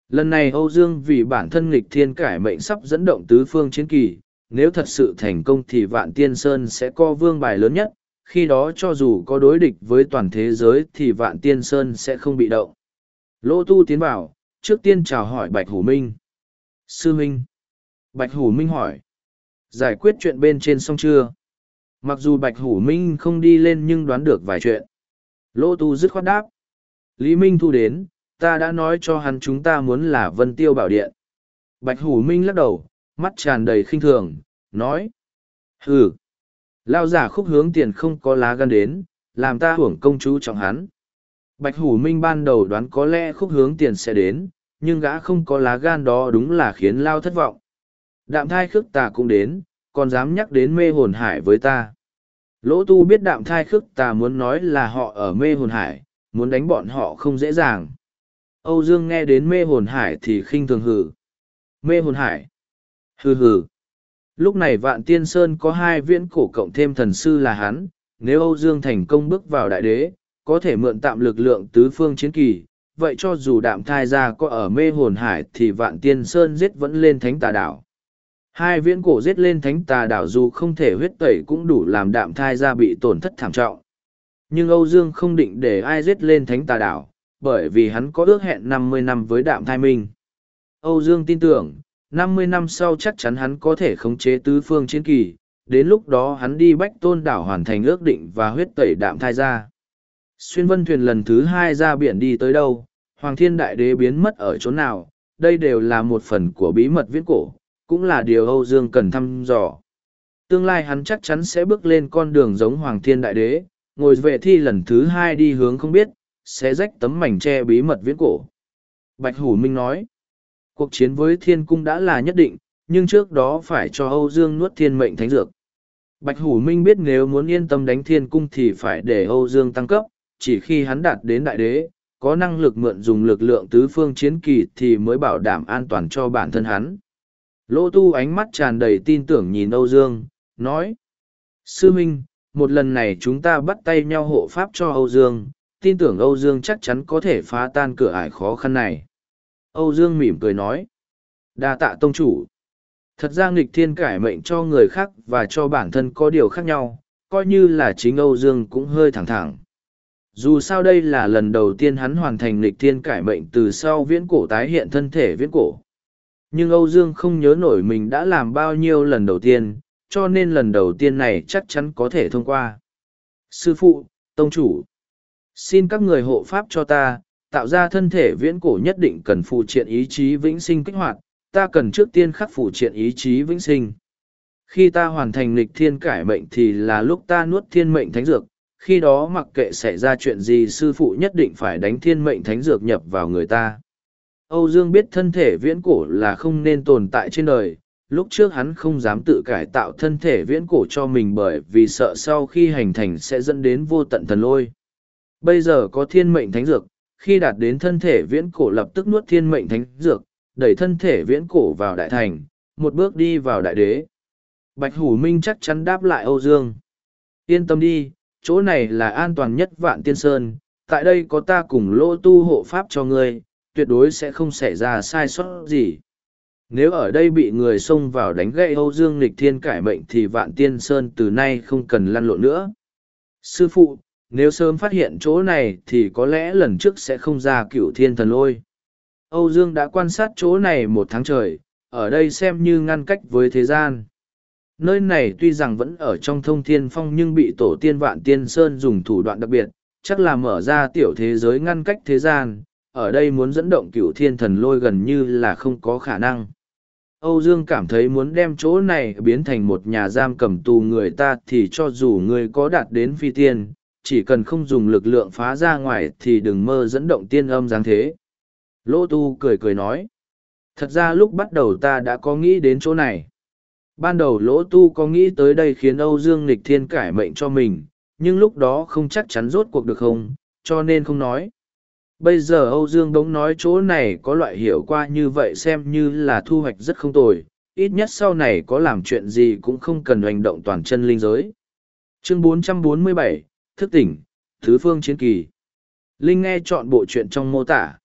Lần này Âu Dương vì bản thân nghịch thiên cải mệnh sắp dẫn động tứ phương chiến kỳ, nếu thật sự thành công thì Vạn Tiên Sơn sẽ co vương bài lớn nhất, khi đó cho dù có đối địch với toàn thế giới thì Vạn Tiên Sơn sẽ không bị động. Lỗ Tu tiến vào, trước tiên chào hỏi Bạch Hủ Minh. Sư Minh. Bạch Hủ Minh hỏi. Giải quyết chuyện bên trên xong chưa? Mặc dù Bạch Hủ Minh không đi lên nhưng đoán được vài chuyện. lô Tu dứt khoát đáp. Lý Minh Thu đến, ta đã nói cho hắn chúng ta muốn là vân tiêu bảo điện. Bạch Hủ Minh lắc đầu, mắt tràn đầy khinh thường, nói. Hừ, lao giả khúc hướng tiền không có lá gan đến, làm ta hưởng công chú trọng hắn. Bạch Hủ Minh ban đầu đoán có lẽ khúc hướng tiền sẽ đến, nhưng gã không có lá gan đó đúng là khiến lao thất vọng. Đạm thai khước tà cũng đến, còn dám nhắc đến mê hồn hải với ta. Lỗ tu biết đạm thai khước ta muốn nói là họ ở mê hồn hải, muốn đánh bọn họ không dễ dàng. Âu Dương nghe đến mê hồn hải thì khinh thường hừ. Mê hồn hải. Hừ hừ. Lúc này Vạn Tiên Sơn có hai viễn cổ cộng thêm thần sư là hắn, nếu Âu Dương thành công bước vào đại đế, có thể mượn tạm lực lượng tứ phương chiến kỳ, vậy cho dù đạm thai ra có ở mê hồn hải thì Vạn Tiên Sơn giết vẫn lên thánh tà đảo. Hai viễn cổ giết lên thánh tà đảo dù không thể huyết tẩy cũng đủ làm đạm thai ra bị tổn thất thảm trọng. Nhưng Âu Dương không định để ai giết lên thánh tà đảo, bởi vì hắn có ước hẹn năm mươi năm với đạm thai minh. Âu Dương tin tưởng, năm mươi năm sau chắc chắn hắn có thể khống chế tứ phương chiến kỳ, đến lúc đó hắn đi bách tôn đảo hoàn thành ước định và huyết tẩy đạm thai ra. Xuyên vân thuyền lần thứ hai ra biển đi tới đâu, Hoàng Thiên Đại Đế biến mất ở chỗ nào, đây đều là một phần của bí mật viễn cổ, cũng là điều Âu Dương cần thăm dò. Tương lai hắn chắc chắn sẽ bước lên con đường giống Hoàng Thiên Đại Đế, ngồi vệ thi lần thứ hai đi hướng không biết, sẽ rách tấm mảnh che bí mật viễn cổ. Bạch Hủ Minh nói, cuộc chiến với thiên cung đã là nhất định, nhưng trước đó phải cho Âu Dương nuốt thiên mệnh thánh dược. Bạch Hủ Minh biết nếu muốn yên tâm đánh thiên cung thì phải để Âu Dương tăng cấp, chỉ khi hắn đạt đến đại đế, có năng lực mượn dùng lực lượng tứ phương chiến kỳ thì mới bảo đảm an toàn cho bản thân hắn. Lỗ tu ánh mắt tràn đầy tin tưởng nhìn Âu Dương, nói. Sư Minh, một lần này chúng ta bắt tay nhau hộ pháp cho Âu Dương, tin tưởng Âu Dương chắc chắn có thể phá tan cửa ải khó khăn này. Âu Dương mỉm cười nói. đa tạ tông chủ. Thật ra nghịch thiên cải mệnh cho người khác và cho bản thân có điều khác nhau, coi như là chính Âu Dương cũng hơi thẳng thẳng. Dù sao đây là lần đầu tiên hắn hoàn thành nghịch thiên cải mệnh từ sau viễn cổ tái hiện thân thể viễn cổ. Nhưng Âu Dương không nhớ nổi mình đã làm bao nhiêu lần đầu tiên, cho nên lần đầu tiên này chắc chắn có thể thông qua. Sư phụ, Tông chủ, xin các người hộ pháp cho ta, tạo ra thân thể viễn cổ nhất định cần phụ triện ý chí vĩnh sinh kích hoạt, ta cần trước tiên khắc phụ triện ý chí vĩnh sinh. Khi ta hoàn thành lịch thiên cải mệnh thì là lúc ta nuốt thiên mệnh thánh dược, khi đó mặc kệ xảy ra chuyện gì sư phụ nhất định phải đánh thiên mệnh thánh dược nhập vào người ta. Âu Dương biết thân thể viễn cổ là không nên tồn tại trên đời, lúc trước hắn không dám tự cải tạo thân thể viễn cổ cho mình bởi vì sợ sau khi hành thành sẽ dẫn đến vô tận thần lôi. Bây giờ có thiên mệnh thánh dược, khi đạt đến thân thể viễn cổ lập tức nuốt thiên mệnh thánh dược, đẩy thân thể viễn cổ vào đại thành, một bước đi vào đại đế. Bạch Hủ Minh chắc chắn đáp lại Âu Dương. Yên tâm đi, chỗ này là an toàn nhất vạn tiên sơn, tại đây có ta cùng lô tu hộ pháp cho ngươi, tuyệt đối sẽ không xảy ra sai sót gì. Nếu ở đây bị người xông vào đánh gậy Âu Dương Lịch Thiên cải mệnh thì Vạn Tiên Sơn từ nay không cần lăn lộn nữa. Sư phụ, nếu sớm phát hiện chỗ này thì có lẽ lần trước sẽ không ra cửu thiên thần lôi. Âu Dương đã quan sát chỗ này một tháng trời, ở đây xem như ngăn cách với thế gian. Nơi này tuy rằng vẫn ở trong thông thiên phong nhưng bị tổ tiên Vạn Tiên Sơn dùng thủ đoạn đặc biệt, chắc là mở ra tiểu thế giới ngăn cách thế gian, ở đây muốn dẫn động cửu thiên thần lôi gần như là không có khả năng. Âu Dương cảm thấy muốn đem chỗ này biến thành một nhà giam cầm tù người ta thì cho dù người có đạt đến phi tiên, chỉ cần không dùng lực lượng phá ra ngoài thì đừng mơ dẫn động tiên âm dáng thế. Lô Tu cười cười nói. Thật ra lúc bắt đầu ta đã có nghĩ đến chỗ này. Ban đầu Lỗ Tu có nghĩ tới đây khiến Âu Dương Nịch Thiên cải mệnh cho mình, nhưng lúc đó không chắc chắn rốt cuộc được không, cho nên không nói. Bây giờ Âu Dương Đống nói chỗ này có loại hiểu qua như vậy xem như là thu hoạch rất không tồi, ít nhất sau này có làm chuyện gì cũng không cần hành động toàn chân linh giới. Chương 447, Thức tỉnh, Thứ phương chiến kỳ. Linh nghe chọn bộ chuyện trong mô tả.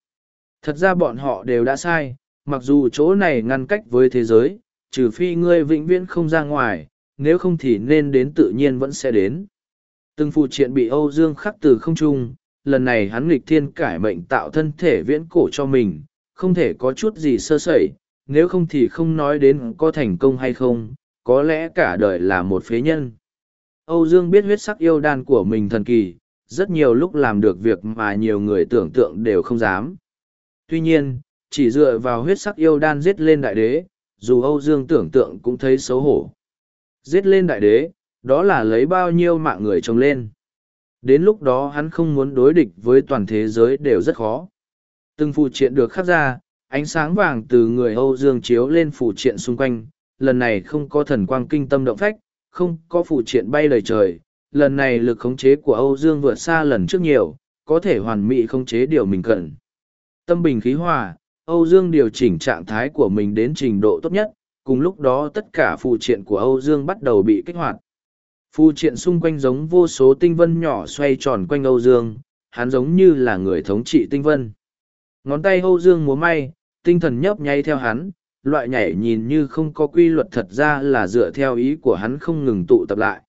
Thật ra bọn họ đều đã sai, mặc dù chỗ này ngăn cách với thế giới, trừ phi ngươi vĩnh viễn không ra ngoài, nếu không thì nên đến tự nhiên vẫn sẽ đến. Từng phụ triện bị Âu Dương khắc từ không trung, lần này hắn nghịch thiên cải mệnh tạo thân thể viễn cổ cho mình, không thể có chút gì sơ sẩy, nếu không thì không nói đến có thành công hay không, có lẽ cả đời là một phế nhân. Âu Dương biết huyết sắc yêu đan của mình thần kỳ, rất nhiều lúc làm được việc mà nhiều người tưởng tượng đều không dám. Tuy nhiên, chỉ dựa vào huyết sắc yêu đan giết lên đại đế, dù Âu Dương tưởng tượng cũng thấy xấu hổ. Giết lên đại đế, đó là lấy bao nhiêu mạng người trồng lên. Đến lúc đó hắn không muốn đối địch với toàn thế giới đều rất khó. Từng phụ triện được khắc ra, ánh sáng vàng từ người Âu Dương chiếu lên phụ triện xung quanh, lần này không có thần quang kinh tâm động phách, không có phụ triện bay lời trời, lần này lực khống chế của Âu Dương vượt xa lần trước nhiều, có thể hoàn mỹ khống chế điều mình cần. Tâm bình khí hòa, Âu Dương điều chỉnh trạng thái của mình đến trình độ tốt nhất, cùng lúc đó tất cả phụ triện của Âu Dương bắt đầu bị kích hoạt. Phu triện xung quanh giống vô số tinh vân nhỏ xoay tròn quanh Âu Dương, hắn giống như là người thống trị tinh vân. Ngón tay Âu Dương múa may, tinh thần nhấp nháy theo hắn, loại nhảy nhìn như không có quy luật thật ra là dựa theo ý của hắn không ngừng tụ tập lại.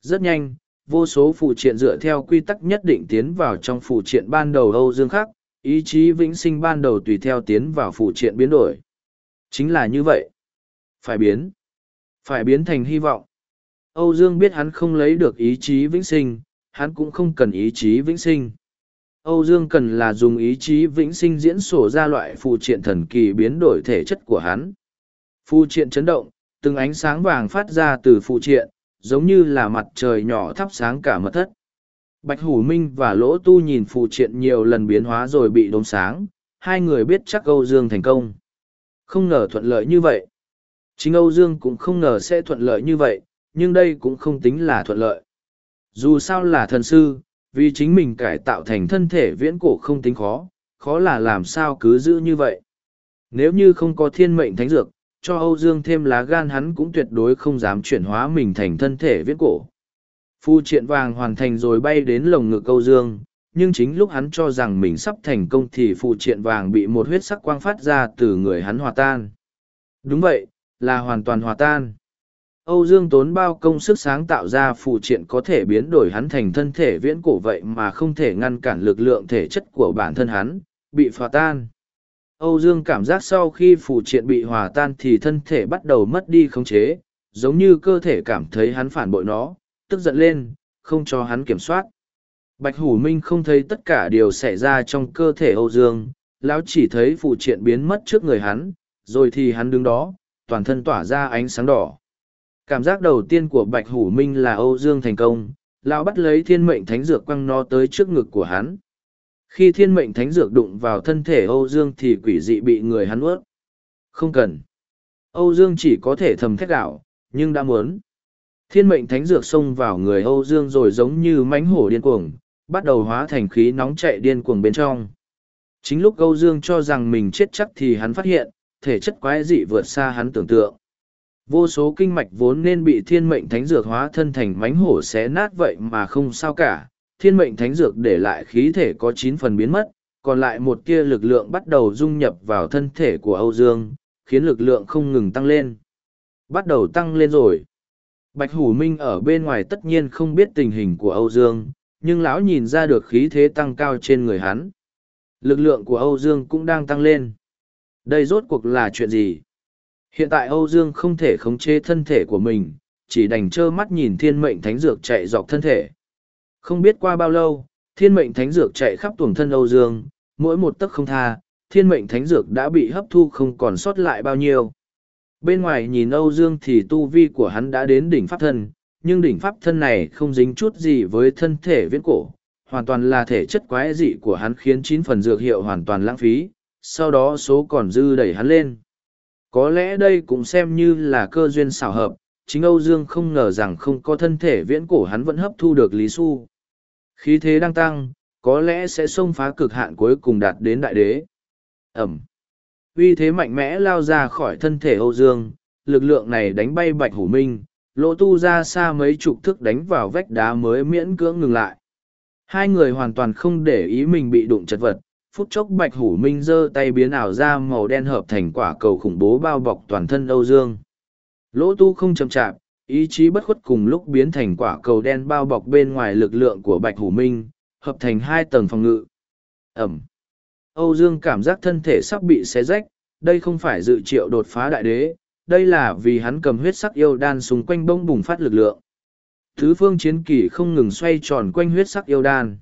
Rất nhanh, vô số phụ triện dựa theo quy tắc nhất định tiến vào trong phụ triện ban đầu Âu Dương khác, ý chí vĩnh sinh ban đầu tùy theo tiến vào phụ triện biến đổi. Chính là như vậy. Phải biến. Phải biến thành hy vọng. Âu Dương biết hắn không lấy được ý chí vĩnh sinh, hắn cũng không cần ý chí vĩnh sinh. Âu Dương cần là dùng ý chí vĩnh sinh diễn sổ ra loại phù triện thần kỳ biến đổi thể chất của hắn. phù triện chấn động, từng ánh sáng vàng phát ra từ phù triện, giống như là mặt trời nhỏ thắp sáng cả mật thất. Bạch Hủ Minh và Lỗ Tu nhìn phù triện nhiều lần biến hóa rồi bị đốm sáng, hai người biết chắc Âu Dương thành công. Không ngờ thuận lợi như vậy. Chính Âu Dương cũng không ngờ sẽ thuận lợi như vậy, nhưng đây cũng không tính là thuận lợi. Dù sao là thần sư, vì chính mình cải tạo thành thân thể viễn cổ không tính khó, khó là làm sao cứ giữ như vậy. Nếu như không có thiên mệnh thánh dược, cho Âu Dương thêm lá gan hắn cũng tuyệt đối không dám chuyển hóa mình thành thân thể viễn cổ. Phu triện vàng hoàn thành rồi bay đến lồng ngực Âu Dương, nhưng chính lúc hắn cho rằng mình sắp thành công thì phụ triện vàng bị một huyết sắc quang phát ra từ người hắn hòa tan. Đúng vậy, là hoàn toàn hòa tan. Âu Dương tốn bao công sức sáng tạo ra phụ triện có thể biến đổi hắn thành thân thể viễn cổ vậy mà không thể ngăn cản lực lượng thể chất của bản thân hắn, bị phá tan. Âu Dương cảm giác sau khi phụ triện bị hòa tan thì thân thể bắt đầu mất đi khống chế, giống như cơ thể cảm thấy hắn phản bội nó, tức giận lên, không cho hắn kiểm soát. Bạch Hủ Minh không thấy tất cả điều xảy ra trong cơ thể Âu Dương, lão chỉ thấy phụ triện biến mất trước người hắn, rồi thì hắn đứng đó, toàn thân tỏa ra ánh sáng đỏ. Cảm giác đầu tiên của Bạch Hủ Minh là Âu Dương thành công, lão bắt lấy thiên mệnh thánh dược quăng nó tới trước ngực của hắn. Khi thiên mệnh thánh dược đụng vào thân thể Âu Dương thì quỷ dị bị người hắn ướt. Không cần. Âu Dương chỉ có thể thầm thét gạo, nhưng đã muốn. Thiên mệnh thánh dược xông vào người Âu Dương rồi giống như mánh hổ điên cuồng, bắt đầu hóa thành khí nóng chạy điên cuồng bên trong. Chính lúc Âu Dương cho rằng mình chết chắc thì hắn phát hiện, thể chất quái dị vượt xa hắn tưởng tượng. Vô số kinh mạch vốn nên bị thiên mệnh thánh dược hóa thân thành mánh hổ xé nát vậy mà không sao cả. Thiên mệnh thánh dược để lại khí thể có chín phần biến mất, còn lại một tia lực lượng bắt đầu dung nhập vào thân thể của Âu Dương, khiến lực lượng không ngừng tăng lên. Bắt đầu tăng lên rồi. Bạch Hủ Minh ở bên ngoài tất nhiên không biết tình hình của Âu Dương, nhưng lão nhìn ra được khí thế tăng cao trên người hắn. Lực lượng của Âu Dương cũng đang tăng lên. Đây rốt cuộc là chuyện gì? Hiện tại Âu Dương không thể khống chế thân thể của mình, chỉ đành trơ mắt nhìn thiên mệnh thánh dược chạy dọc thân thể. Không biết qua bao lâu, thiên mệnh thánh dược chạy khắp tuồng thân Âu Dương, mỗi một tấc không tha, thiên mệnh thánh dược đã bị hấp thu không còn sót lại bao nhiêu. Bên ngoài nhìn Âu Dương thì tu vi của hắn đã đến đỉnh pháp thân, nhưng đỉnh pháp thân này không dính chút gì với thân thể viễn cổ, hoàn toàn là thể chất quái dị của hắn khiến chín phần dược hiệu hoàn toàn lãng phí, sau đó số còn dư đẩy hắn lên. Có lẽ đây cũng xem như là cơ duyên xảo hợp, chính Âu Dương không ngờ rằng không có thân thể viễn cổ hắn vẫn hấp thu được Lý Xu. Khí thế đang tăng, có lẽ sẽ xông phá cực hạn cuối cùng đạt đến đại đế. Ẩm. Uy thế mạnh mẽ lao ra khỏi thân thể Âu Dương, lực lượng này đánh bay Bạch Hủ Minh, lỗ tu ra xa mấy chục thức đánh vào vách đá mới miễn cưỡng ngừng lại. Hai người hoàn toàn không để ý mình bị đụng chật vật, phút chốc bạch hủ minh giơ tay biến ảo ra màu đen hợp thành quả cầu khủng bố bao bọc toàn thân âu dương. Lỗ tu không chậm chạp, ý chí bất khuất cùng lúc biến thành quả cầu đen bao bọc bên ngoài lực lượng của bạch hủ minh, hợp thành hai tầng phòng ngự. Ẩm. Âu dương cảm giác thân thể sắp bị xé rách, đây không phải dự triệu đột phá đại đế, đây là vì hắn cầm huyết sắc yêu đan xung quanh bông bùng phát lực lượng. Thứ phương chiến kỳ không ngừng xoay tròn quanh huyết sắc yêu đan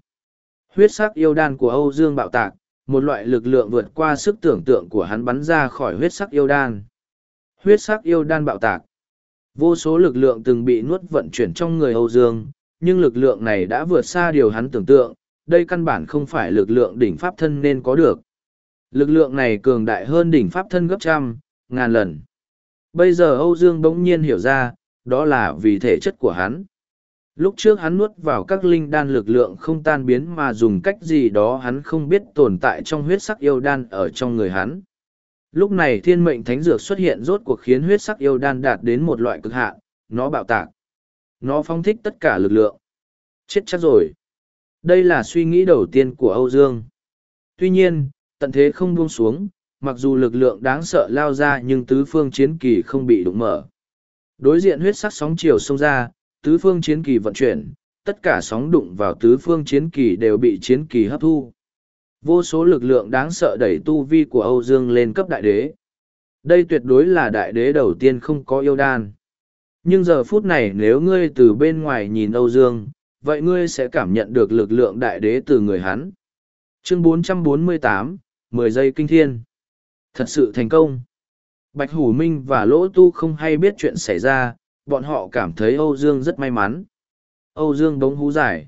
huyết sắc yêu đan của âu dương bạo tạc một loại lực lượng vượt qua sức tưởng tượng của hắn bắn ra khỏi huyết sắc yêu đan. Huyết sắc yêu đan bạo tạc. Vô số lực lượng từng bị nuốt vận chuyển trong người Âu Dương, nhưng lực lượng này đã vượt xa điều hắn tưởng tượng, đây căn bản không phải lực lượng đỉnh pháp thân nên có được. Lực lượng này cường đại hơn đỉnh pháp thân gấp trăm, ngàn lần. Bây giờ Âu Dương bỗng nhiên hiểu ra, đó là vì thể chất của hắn. Lúc trước hắn nuốt vào các linh đan lực lượng không tan biến mà dùng cách gì đó hắn không biết tồn tại trong huyết sắc yêu đan ở trong người hắn. Lúc này thiên mệnh thánh dược xuất hiện rốt cuộc khiến huyết sắc yêu đan đạt đến một loại cực hạn, nó bạo tạc. Nó phong thích tất cả lực lượng. Chết chắc rồi. Đây là suy nghĩ đầu tiên của Âu Dương. Tuy nhiên, tận thế không buông xuống, mặc dù lực lượng đáng sợ lao ra nhưng tứ phương chiến kỳ không bị đụng mở. Đối diện huyết sắc sóng chiều xông ra, tứ phương chiến kỳ vận chuyển, tất cả sóng đụng vào tứ phương chiến kỳ đều bị chiến kỳ hấp thu. Vô số lực lượng đáng sợ đẩy tu vi của Âu Dương lên cấp đại đế. Đây tuyệt đối là đại đế đầu tiên không có yêu đan. Nhưng giờ phút này nếu ngươi từ bên ngoài nhìn Âu Dương, vậy ngươi sẽ cảm nhận được lực lượng đại đế từ người hắn. Chương 448, 10 giây kinh thiên. Thật sự thành công. Bạch Hủ Minh và Lỗ Tu không hay biết chuyện xảy ra, bọn họ cảm thấy Âu Dương rất may mắn. Âu Dương bóng hú giải.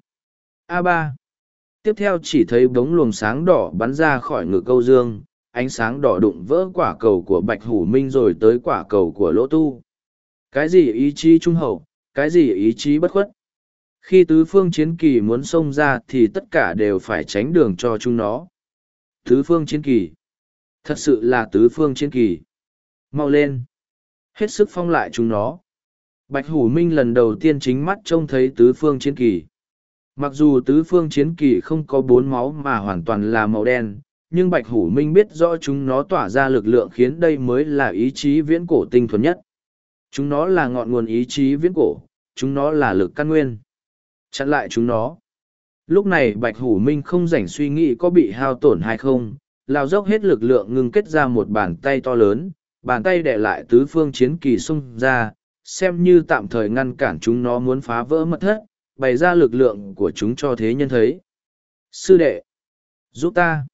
A3. Tiếp theo chỉ thấy bóng luồng sáng đỏ bắn ra khỏi ngực Âu Dương, ánh sáng đỏ đụng vỡ quả cầu của Bạch Hủ Minh rồi tới quả cầu của Lỗ Tu. Cái gì ý chí trung hậu, cái gì ý chí bất khuất. Khi tứ phương chiến kỳ muốn xông ra thì tất cả đều phải tránh đường cho chúng nó. Tứ phương chiến kỳ. Thật sự là tứ phương chiến kỳ. Mau lên. Hết sức phong lại chúng nó. Bạch Hủ Minh lần đầu tiên chính mắt trông thấy tứ phương chiến kỳ. Mặc dù tứ phương chiến kỳ không có bốn máu mà hoàn toàn là màu đen, nhưng Bạch Hủ Minh biết rõ chúng nó tỏa ra lực lượng khiến đây mới là ý chí viễn cổ tinh thuần nhất. Chúng nó là ngọn nguồn ý chí viễn cổ, chúng nó là lực căn nguyên. Chặn lại chúng nó. Lúc này Bạch Hủ Minh không rảnh suy nghĩ có bị hao tổn hay không, lao dốc hết lực lượng ngưng kết ra một bàn tay to lớn, bàn tay đè lại tứ phương chiến kỳ xung ra, xem như tạm thời ngăn cản chúng nó muốn phá vỡ mật thất, bày ra lực lượng của chúng cho thế nhân thấy. Sư đệ, giúp ta.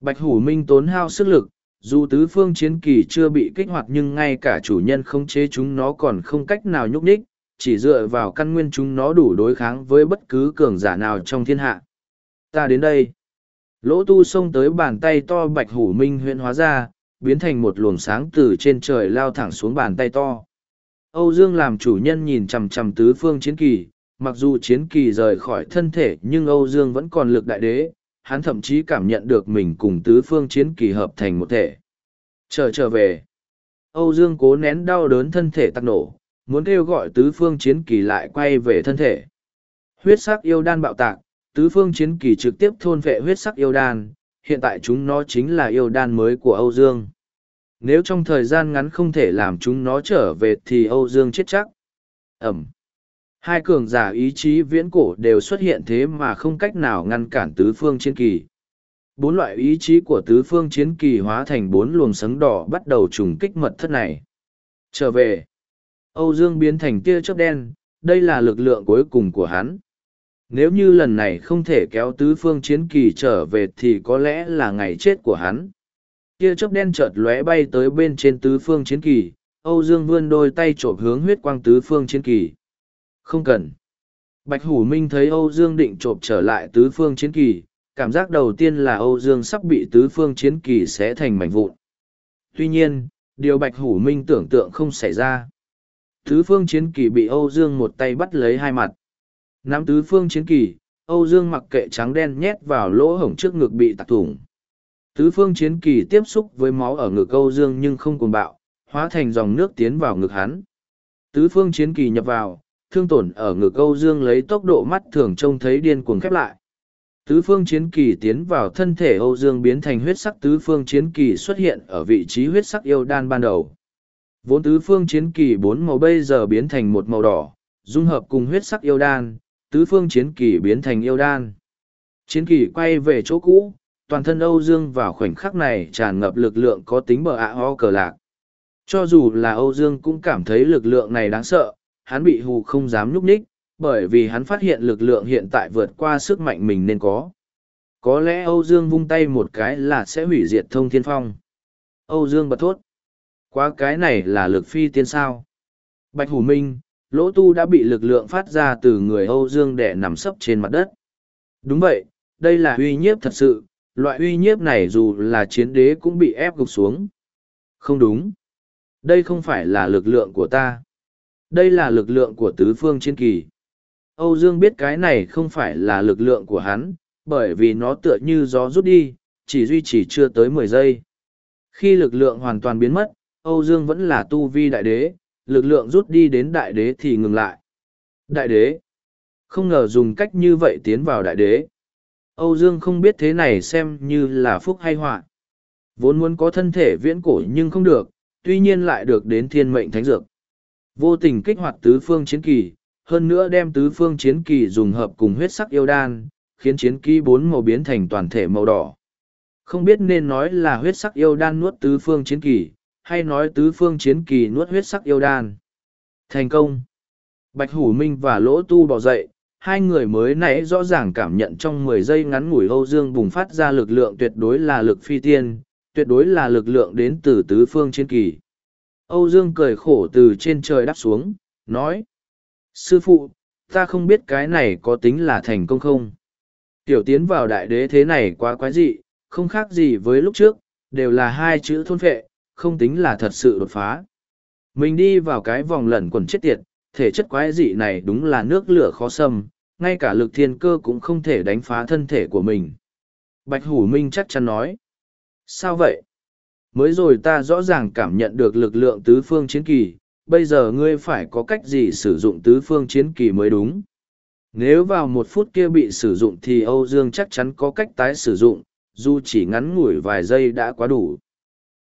Bạch Hủ Minh tốn hao sức lực, dù tứ phương chiến kỳ chưa bị kích hoạt nhưng ngay cả chủ nhân khống chế chúng nó còn không cách nào nhúc nhích, chỉ dựa vào căn nguyên chúng nó đủ đối kháng với bất cứ cường giả nào trong thiên hạ. Ta đến đây. Lỗ tu xông tới bàn tay to bạch hủ minh huyện hóa ra, biến thành một luồng sáng từ trên trời lao thẳng xuống bàn tay to. Âu Dương làm chủ nhân nhìn chằm chằm tứ phương chiến kỳ, mặc dù chiến kỳ rời khỏi thân thể nhưng Âu Dương vẫn còn lực đại đế, hắn thậm chí cảm nhận được mình cùng tứ phương chiến kỳ hợp thành một thể. Trở trở về. Âu Dương cố nén đau đớn thân thể tắc nổ, muốn kêu gọi tứ phương chiến kỳ lại quay về thân thể. Huyết sắc yêu đan bạo tạc, tứ phương chiến kỳ trực tiếp thôn vệ huyết sắc yêu đan, hiện tại chúng nó chính là yêu đan mới của Âu Dương. Nếu trong thời gian ngắn không thể làm chúng nó trở về thì Âu Dương chết chắc. Ẩm. Hai cường giả ý chí viễn cổ đều xuất hiện thế mà không cách nào ngăn cản tứ phương chiến kỳ. Bốn loại ý chí của tứ phương chiến kỳ hóa thành bốn luồng sấm đỏ bắt đầu trùng kích mật thất này. Trở về. Âu Dương biến thành tia chớp đen, đây là lực lượng cuối cùng của hắn. Nếu như lần này không thể kéo tứ phương chiến kỳ trở về thì có lẽ là ngày chết của hắn. Tia chớp đen chợt lóe bay tới bên trên tứ phương chiến kỳ, Âu Dương vươn đôi tay trộm hướng huyết quang tứ phương chiến kỳ. Không cần. Bạch Hủ Minh thấy Âu Dương định trộm trở lại tứ phương chiến kỳ, cảm giác đầu tiên là Âu Dương sắp bị tứ phương chiến kỳ xé thành mảnh vụn. Tuy nhiên, điều Bạch Hủ Minh tưởng tượng không xảy ra. Tứ phương chiến kỳ bị Âu Dương một tay bắt lấy hai mặt. Nắm tứ phương chiến kỳ, Âu Dương mặc kệ trắng đen nhét vào lỗ hổng trước ngực bị tạc thủng. Tứ phương chiến kỳ tiếp xúc với máu ở ngực Âu Dương nhưng không cuồng bạo, hóa thành dòng nước tiến vào ngực hắn. Tứ phương chiến kỳ nhập vào, thương tổn ở ngực Âu Dương lấy tốc độ mắt thường trông thấy điên cuồng khép lại. Tứ phương chiến kỳ tiến vào thân thể Âu Dương biến thành huyết sắc tứ phương chiến kỳ xuất hiện ở vị trí huyết sắc yêu đan ban đầu. Vốn tứ phương chiến kỳ bốn màu bây giờ biến thành một màu đỏ, dung hợp cùng huyết sắc yêu đan, tứ phương chiến kỳ biến thành yêu đan. Chiến kỳ quay về chỗ cũ, toàn thân Âu Dương vào khoảnh khắc này tràn ngập lực lượng có tính bờ ạ ho cờ lạc. Cho dù là Âu Dương cũng cảm thấy lực lượng này đáng sợ, hắn bị hù không dám nhúc nhích, bởi vì hắn phát hiện lực lượng hiện tại vượt qua sức mạnh mình nên có. Có lẽ Âu Dương vung tay một cái là sẽ hủy diệt thông thiên phong. Âu Dương bật thốt. Quá cái này là lực phi tiên sao. Bạch Hủ Minh, lỗ tu đã bị lực lượng phát ra từ người Âu Dương để nằm sấp trên mặt đất. Đúng vậy, đây là uy nhiếp thật sự, loại uy nhiếp này dù là chiến đế cũng bị ép gục xuống. Không đúng. Đây không phải là lực lượng của ta. Đây là lực lượng của tứ phương chiến kỳ. Âu Dương biết cái này không phải là lực lượng của hắn, bởi vì nó tựa như gió rút đi, chỉ duy trì chưa tới mười giây. Khi lực lượng hoàn toàn biến mất, Âu Dương vẫn là tu vi đại đế, lực lượng rút đi đến đại đế thì ngừng lại. Đại đế. Không ngờ dùng cách như vậy tiến vào đại đế. Âu Dương không biết thế này xem như là phúc hay họa. Vốn muốn có thân thể viễn cổ nhưng không được, tuy nhiên lại được đến thiên mệnh thánh dược. Vô tình kích hoạt tứ phương chiến kỳ, hơn nữa đem tứ phương chiến kỳ dùng hợp cùng huyết sắc yêu đan, khiến chiến kỳ bốn màu biến thành toàn thể màu đỏ, Không biết nên nói là huyết sắc yêu đan nuốt tứ phương chiến kỳ, hay nói tứ phương chiến kỳ nuốt huyết sắc yêu đan. Thành công! Bạch Hủ Minh và Lỗ Tu bỏ dậy, hai người mới nãy rõ ràng cảm nhận trong mười giây ngắn ngủi Âu Dương bùng phát ra lực lượng tuyệt đối là lực phi tiên, tuyệt đối là lực lượng đến từ tứ phương chiến kỳ. Âu Dương cười khổ từ trên trời đáp xuống, nói. Sư phụ, ta không biết cái này có tính là thành công không? Tiểu tiến vào đại đế thế này quá quái dị, không khác gì với lúc trước, đều là hai chữ thôn phệ, không tính là thật sự đột phá. Mình đi vào cái vòng lẩn quần chết tiệt, thể chất quái dị này đúng là nước lửa khó xâm, ngay cả lực thiên cơ cũng không thể đánh phá thân thể của mình. Bạch Hủ Minh chắc chắn nói. Sao vậy? Mới rồi ta rõ ràng cảm nhận được lực lượng tứ phương chiến kỳ, bây giờ ngươi phải có cách gì sử dụng tứ phương chiến kỳ mới đúng. Nếu vào một phút kia bị sử dụng thì Âu Dương chắc chắn có cách tái sử dụng, dù chỉ ngắn ngủi vài giây đã quá đủ.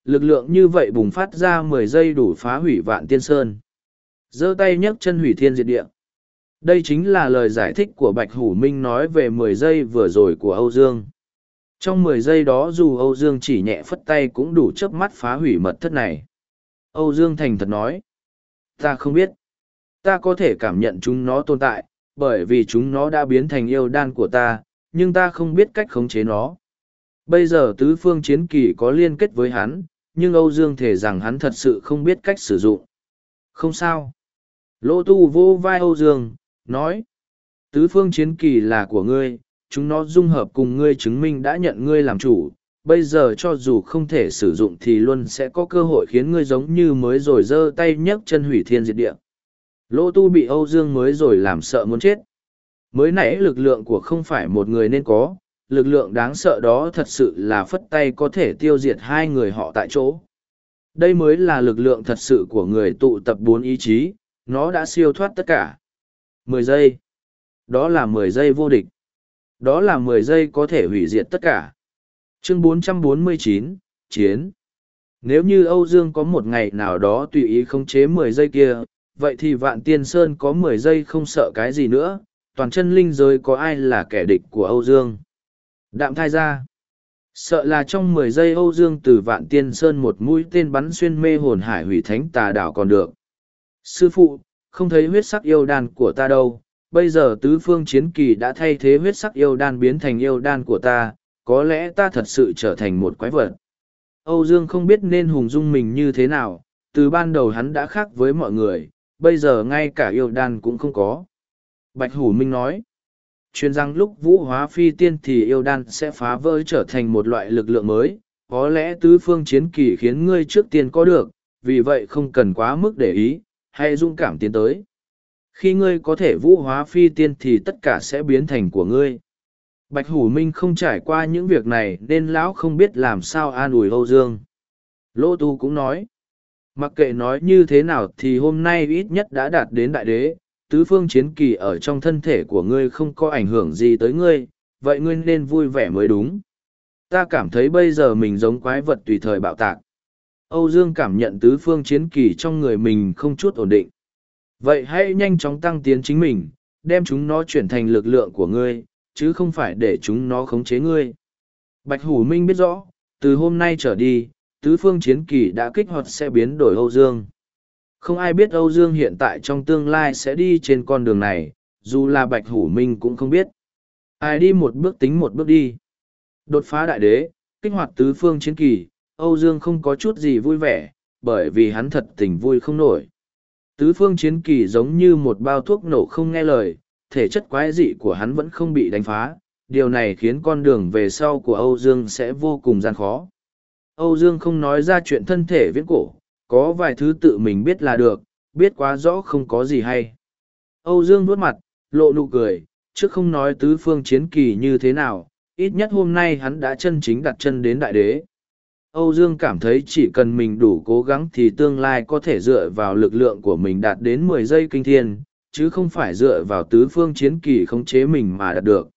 Lực lượng như vậy bùng phát ra mười giây đủ phá hủy vạn tiên sơn giơ tay nhấc chân hủy thiên diệt địa. Đây chính là lời giải thích của Bạch Hủ Minh nói về mười giây vừa rồi của Âu Dương. Trong mười giây đó dù Âu Dương chỉ nhẹ phất tay cũng đủ chớp mắt phá hủy mật thất này. Âu Dương thành thật nói. Ta không biết. Ta có thể cảm nhận chúng nó tồn tại, bởi vì chúng nó đã biến thành yêu đan của ta, nhưng ta không biết cách khống chế nó. Bây giờ tứ phương chiến kỳ có liên kết với hắn, nhưng Âu Dương thể rằng hắn thật sự không biết cách sử dụng. Không sao. Lô tu vô vai Âu Dương, nói. Tứ phương chiến kỳ là của ngươi, chúng nó dung hợp cùng ngươi chứng minh đã nhận ngươi làm chủ. Bây giờ cho dù không thể sử dụng thì luôn sẽ có cơ hội khiến ngươi giống như mới rồi giơ tay nhấc chân hủy thiên diệt địa. Lô tu bị Âu Dương mới rồi làm sợ muốn chết. Mới nãy lực lượng của không phải một người nên có, lực lượng đáng sợ đó thật sự là phất tay có thể tiêu diệt hai người họ tại chỗ. Đây mới là lực lượng thật sự của người tụ tập bốn ý chí, nó đã siêu thoát tất cả. Mười giây. Đó là mười giây vô địch. Đó là mười giây có thể hủy diệt tất cả. Chương 449, Chiến. Nếu như Âu Dương có một ngày nào đó tùy ý khống chế mười giây kia, vậy thì Vạn Tiên Sơn có mười giây không sợ cái gì nữa, toàn chân linh giới có ai là kẻ địch của Âu Dương. Đạm thai ra. Sợ là trong mười giây Âu Dương từ Vạn Tiên Sơn một mũi tên bắn xuyên mê hồn hải hủy thánh tà đảo còn được. Sư phụ, không thấy huyết sắc yêu đan của ta đâu, bây giờ tứ phương chiến kỳ đã thay thế huyết sắc yêu đan biến thành yêu đan của ta, có lẽ ta thật sự trở thành một quái vật. Âu Dương không biết nên hùng dung mình như thế nào, từ ban đầu hắn đã khác với mọi người, bây giờ ngay cả yêu đan cũng không có. Bạch Hủ Minh nói, chuyên rằng lúc vũ hóa phi tiên thì yêu đan sẽ phá vỡ trở thành một loại lực lượng mới, có lẽ tứ phương chiến kỳ khiến ngươi trước tiên có được, vì vậy không cần quá mức để ý, hay dũng cảm tiến tới. Khi ngươi có thể vũ hóa phi tiên thì tất cả sẽ biến thành của ngươi. Bạch Hủ Minh không trải qua những việc này nên lão không biết làm sao an ủi Âu Dương. Lô Tu cũng nói, mặc kệ nói như thế nào thì hôm nay ít nhất đã đạt đến đại đế, tứ phương chiến kỳ ở trong thân thể của ngươi không có ảnh hưởng gì tới ngươi, vậy ngươi nên vui vẻ mới đúng. Ta cảm thấy bây giờ mình giống quái vật tùy thời bạo tạc. Âu Dương cảm nhận tứ phương chiến kỳ trong người mình không chút ổn định. Vậy hãy nhanh chóng tăng tiến chính mình, đem chúng nó chuyển thành lực lượng của ngươi, chứ không phải để chúng nó khống chế ngươi. Bạch Hủ Minh biết rõ, từ hôm nay trở đi, tứ phương chiến kỳ đã kích hoạt sẽ biến đổi Âu Dương. Không ai biết Âu Dương hiện tại trong tương lai sẽ đi trên con đường này, dù là Bạch Hủ Minh cũng không biết. Ai đi một bước tính một bước đi. Đột phá đại đế, kích hoạt tứ phương chiến kỳ, Âu Dương không có chút gì vui vẻ, bởi vì hắn thật tình vui không nổi. Tứ phương chiến kỳ giống như một bao thuốc nổ không nghe lời, thể chất quái dị của hắn vẫn không bị đánh phá, điều này khiến con đường về sau của Âu Dương sẽ vô cùng gian khó. Âu Dương không nói ra chuyện thân thể viễn cổ, có vài thứ tự mình biết là được, biết quá rõ không có gì hay. Âu Dương vuốt mặt, lộ nụ cười, trước không nói tứ phương chiến kỳ như thế nào, ít nhất hôm nay hắn đã chân chính đặt chân đến đại đế. Âu Dương cảm thấy chỉ cần mình đủ cố gắng thì tương lai có thể dựa vào lực lượng của mình đạt đến mười giây kinh thiên, chứ không phải dựa vào tứ phương chiến kỳ khống chế mình mà đạt được.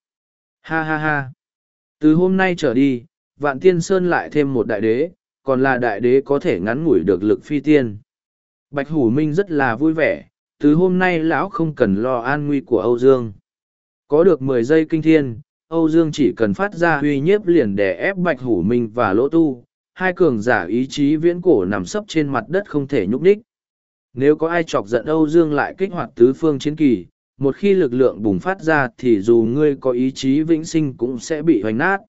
Ha ha ha! Từ hôm nay trở đi, Vạn Tiên Sơn lại thêm một đại đế, còn là đại đế có thể ngắn ngủi được lực phi tiên. Bạch Hủ Minh rất là vui vẻ, từ hôm nay lão không cần lo an nguy của Âu Dương. Có được mười giây kinh thiên, Âu Dương chỉ cần phát ra uy nhiếp liền để ép Bạch Hủ Minh và Lỗ Tu, hai cường giả ý chí viễn cổ nằm sấp trên mặt đất không thể nhúc nhích. Nếu có ai chọc giận Âu Dương lại kích hoạt tứ phương chiến kỳ, một khi lực lượng bùng phát ra thì dù ngươi có ý chí vĩnh sinh cũng sẽ bị hoành nát.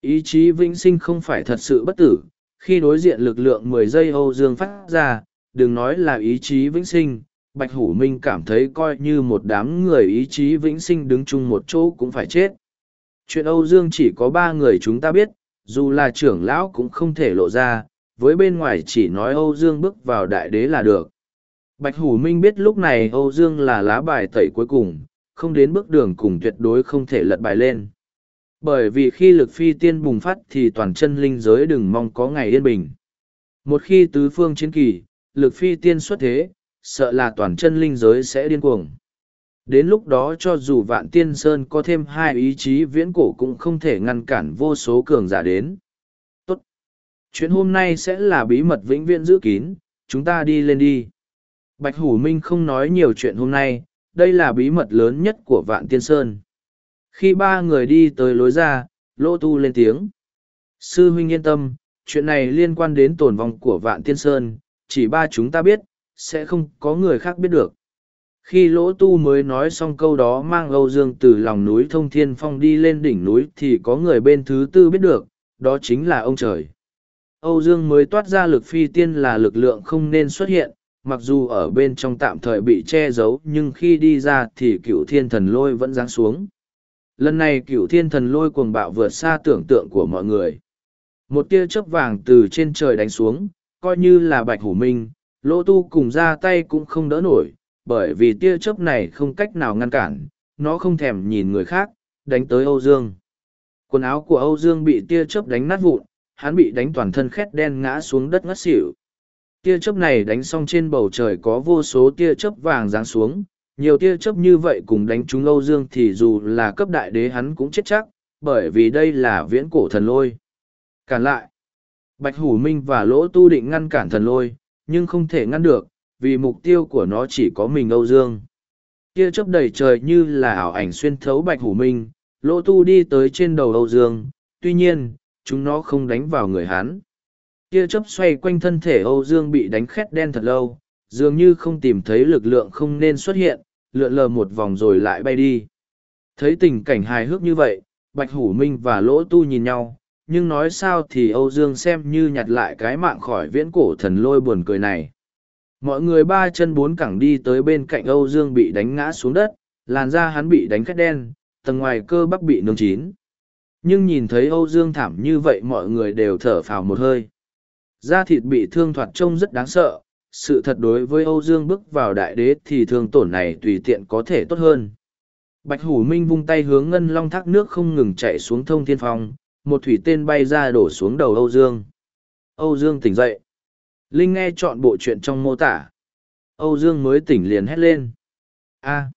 Ý chí vĩnh sinh không phải thật sự bất tử, khi đối diện lực lượng mười giây Âu Dương phát ra, đừng nói là ý chí vĩnh sinh, Bạch Hủ Minh cảm thấy coi như một đám người ý chí vĩnh sinh đứng chung một chỗ cũng phải chết. Chuyện Âu Dương chỉ có ba người chúng ta biết, dù là trưởng lão cũng không thể lộ ra, với bên ngoài chỉ nói Âu Dương bước vào đại đế là được. Bạch Hủ Minh biết lúc này Âu Dương là lá bài tẩy cuối cùng, không đến bước đường cùng tuyệt đối không thể lật bài lên. Bởi vì khi lực phi tiên bùng phát thì toàn chân linh giới đừng mong có ngày yên bình. Một khi tứ phương chiến kỳ, lực phi tiên xuất thế, sợ là toàn chân linh giới sẽ điên cuồng. Đến lúc đó cho dù vạn tiên sơn có thêm hai ý chí viễn cổ cũng không thể ngăn cản vô số cường giả đến. Tốt. Chuyện hôm nay sẽ là bí mật vĩnh viễn giữ kín, chúng ta đi lên đi. Bạch Hủ Minh không nói nhiều chuyện hôm nay, đây là bí mật lớn nhất của Vạn Tiên Sơn. Khi ba người đi tới lối ra, Lô Tu lên tiếng. Sư huynh yên tâm, chuyện này liên quan đến tồn vong của Vạn Tiên Sơn, chỉ ba chúng ta biết, sẽ không có người khác biết được. Khi Lỗ Tu mới nói xong câu đó mang Âu Dương từ lòng núi Thông Thiên Phong đi lên đỉnh núi thì có người bên thứ tư biết được, đó chính là ông trời. Âu Dương mới toát ra lực phi tiên là lực lượng không nên xuất hiện, mặc dù ở bên trong tạm thời bị che giấu nhưng khi đi ra thì cựu thiên thần lôi vẫn giáng xuống lần này cựu thiên thần lôi cuồng bạo vượt xa tưởng tượng của mọi người một tia chớp vàng từ trên trời đánh xuống coi như là bạch hủ minh lỗ tu cùng ra tay cũng không đỡ nổi bởi vì tia chớp này không cách nào ngăn cản, nó không thèm nhìn người khác, đánh tới âu dương. Quần áo của âu dương bị tia chớp đánh nát vụn, hắn bị đánh toàn thân khét đen ngã xuống đất ngất xỉu. Tia chớp này đánh xong trên bầu trời có vô số tia chớp vàng giáng xuống, nhiều tia chớp như vậy cùng đánh trúng âu dương thì dù là cấp đại đế hắn cũng chết chắc, bởi vì đây là viễn cổ thần lôi. Cản lại. Bạch hủ minh và lỗ tu định ngăn cản thần lôi, nhưng không thể ngăn được vì mục tiêu của nó chỉ có mình âu dương tia chớp đầy trời như là ảo ảnh xuyên thấu bạch hủ minh lỗ tu đi tới trên đầu âu dương tuy nhiên chúng nó không đánh vào người hắn tia chớp xoay quanh thân thể Âu Dương bị đánh khét đen thật lâu, dường như không tìm thấy lực lượng không nên xuất hiện, lượn lờ một vòng rồi lại bay đi. Thấy tình cảnh hài hước như vậy, Bạch Hủ Minh và Lỗ Tu nhìn nhau, nhưng nói sao thì Âu Dương xem như nhặt lại cái mạng khỏi viễn cổ thần lôi buồn cười này. Mọi người ba chân bốn cẳng đi tới bên cạnh Âu Dương bị đánh ngã xuống đất, làn da hắn bị đánh khét đen, tầng ngoài cơ bắp bị nướng chín. Nhưng nhìn thấy Âu Dương thảm như vậy mọi người đều thở phào một hơi. Da thịt bị thương thoạt trông rất đáng sợ, sự thật đối với Âu Dương bước vào đại đế thì thương tổn này tùy tiện có thể tốt hơn. Bạch Hủ Minh vung tay hướng ngân long thác nước không ngừng chạy xuống thông thiên phong, một thủy tên bay ra đổ xuống đầu Âu Dương. Âu Dương tỉnh dậy. Linh nghe chọn bộ chuyện trong mô tả. Âu Dương mới tỉnh liền hét lên. a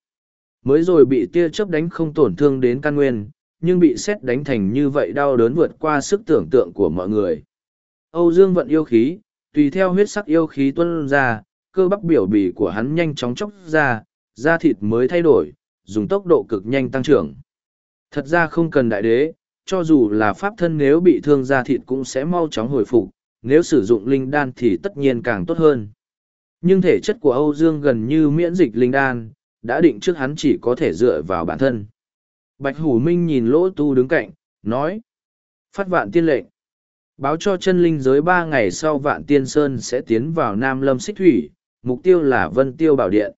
mới rồi bị tia chớp đánh không tổn thương đến căn nguyên, nhưng bị xét đánh thành như vậy đau đớn vượt qua sức tưởng tượng của mọi người. Âu Dương vận yêu khí, tùy theo huyết sắc yêu khí tuân ra, cơ bắp biểu bì của hắn nhanh chóng chóc ra, da thịt mới thay đổi, dùng tốc độ cực nhanh tăng trưởng. Thật ra không cần đại đế, cho dù là pháp thân nếu bị thương da thịt cũng sẽ mau chóng hồi phục, nếu sử dụng linh đan thì tất nhiên càng tốt hơn. Nhưng thể chất của Âu Dương gần như miễn dịch linh đan, đã định trước hắn chỉ có thể dựa vào bản thân. Bạch Hủ Minh nhìn lỗ tu đứng cạnh, nói. Phát vạn tiên lệnh báo cho chân linh giới ba ngày sau vạn tiên sơn sẽ tiến vào nam lâm xích thủy mục tiêu là vân tiêu bảo điện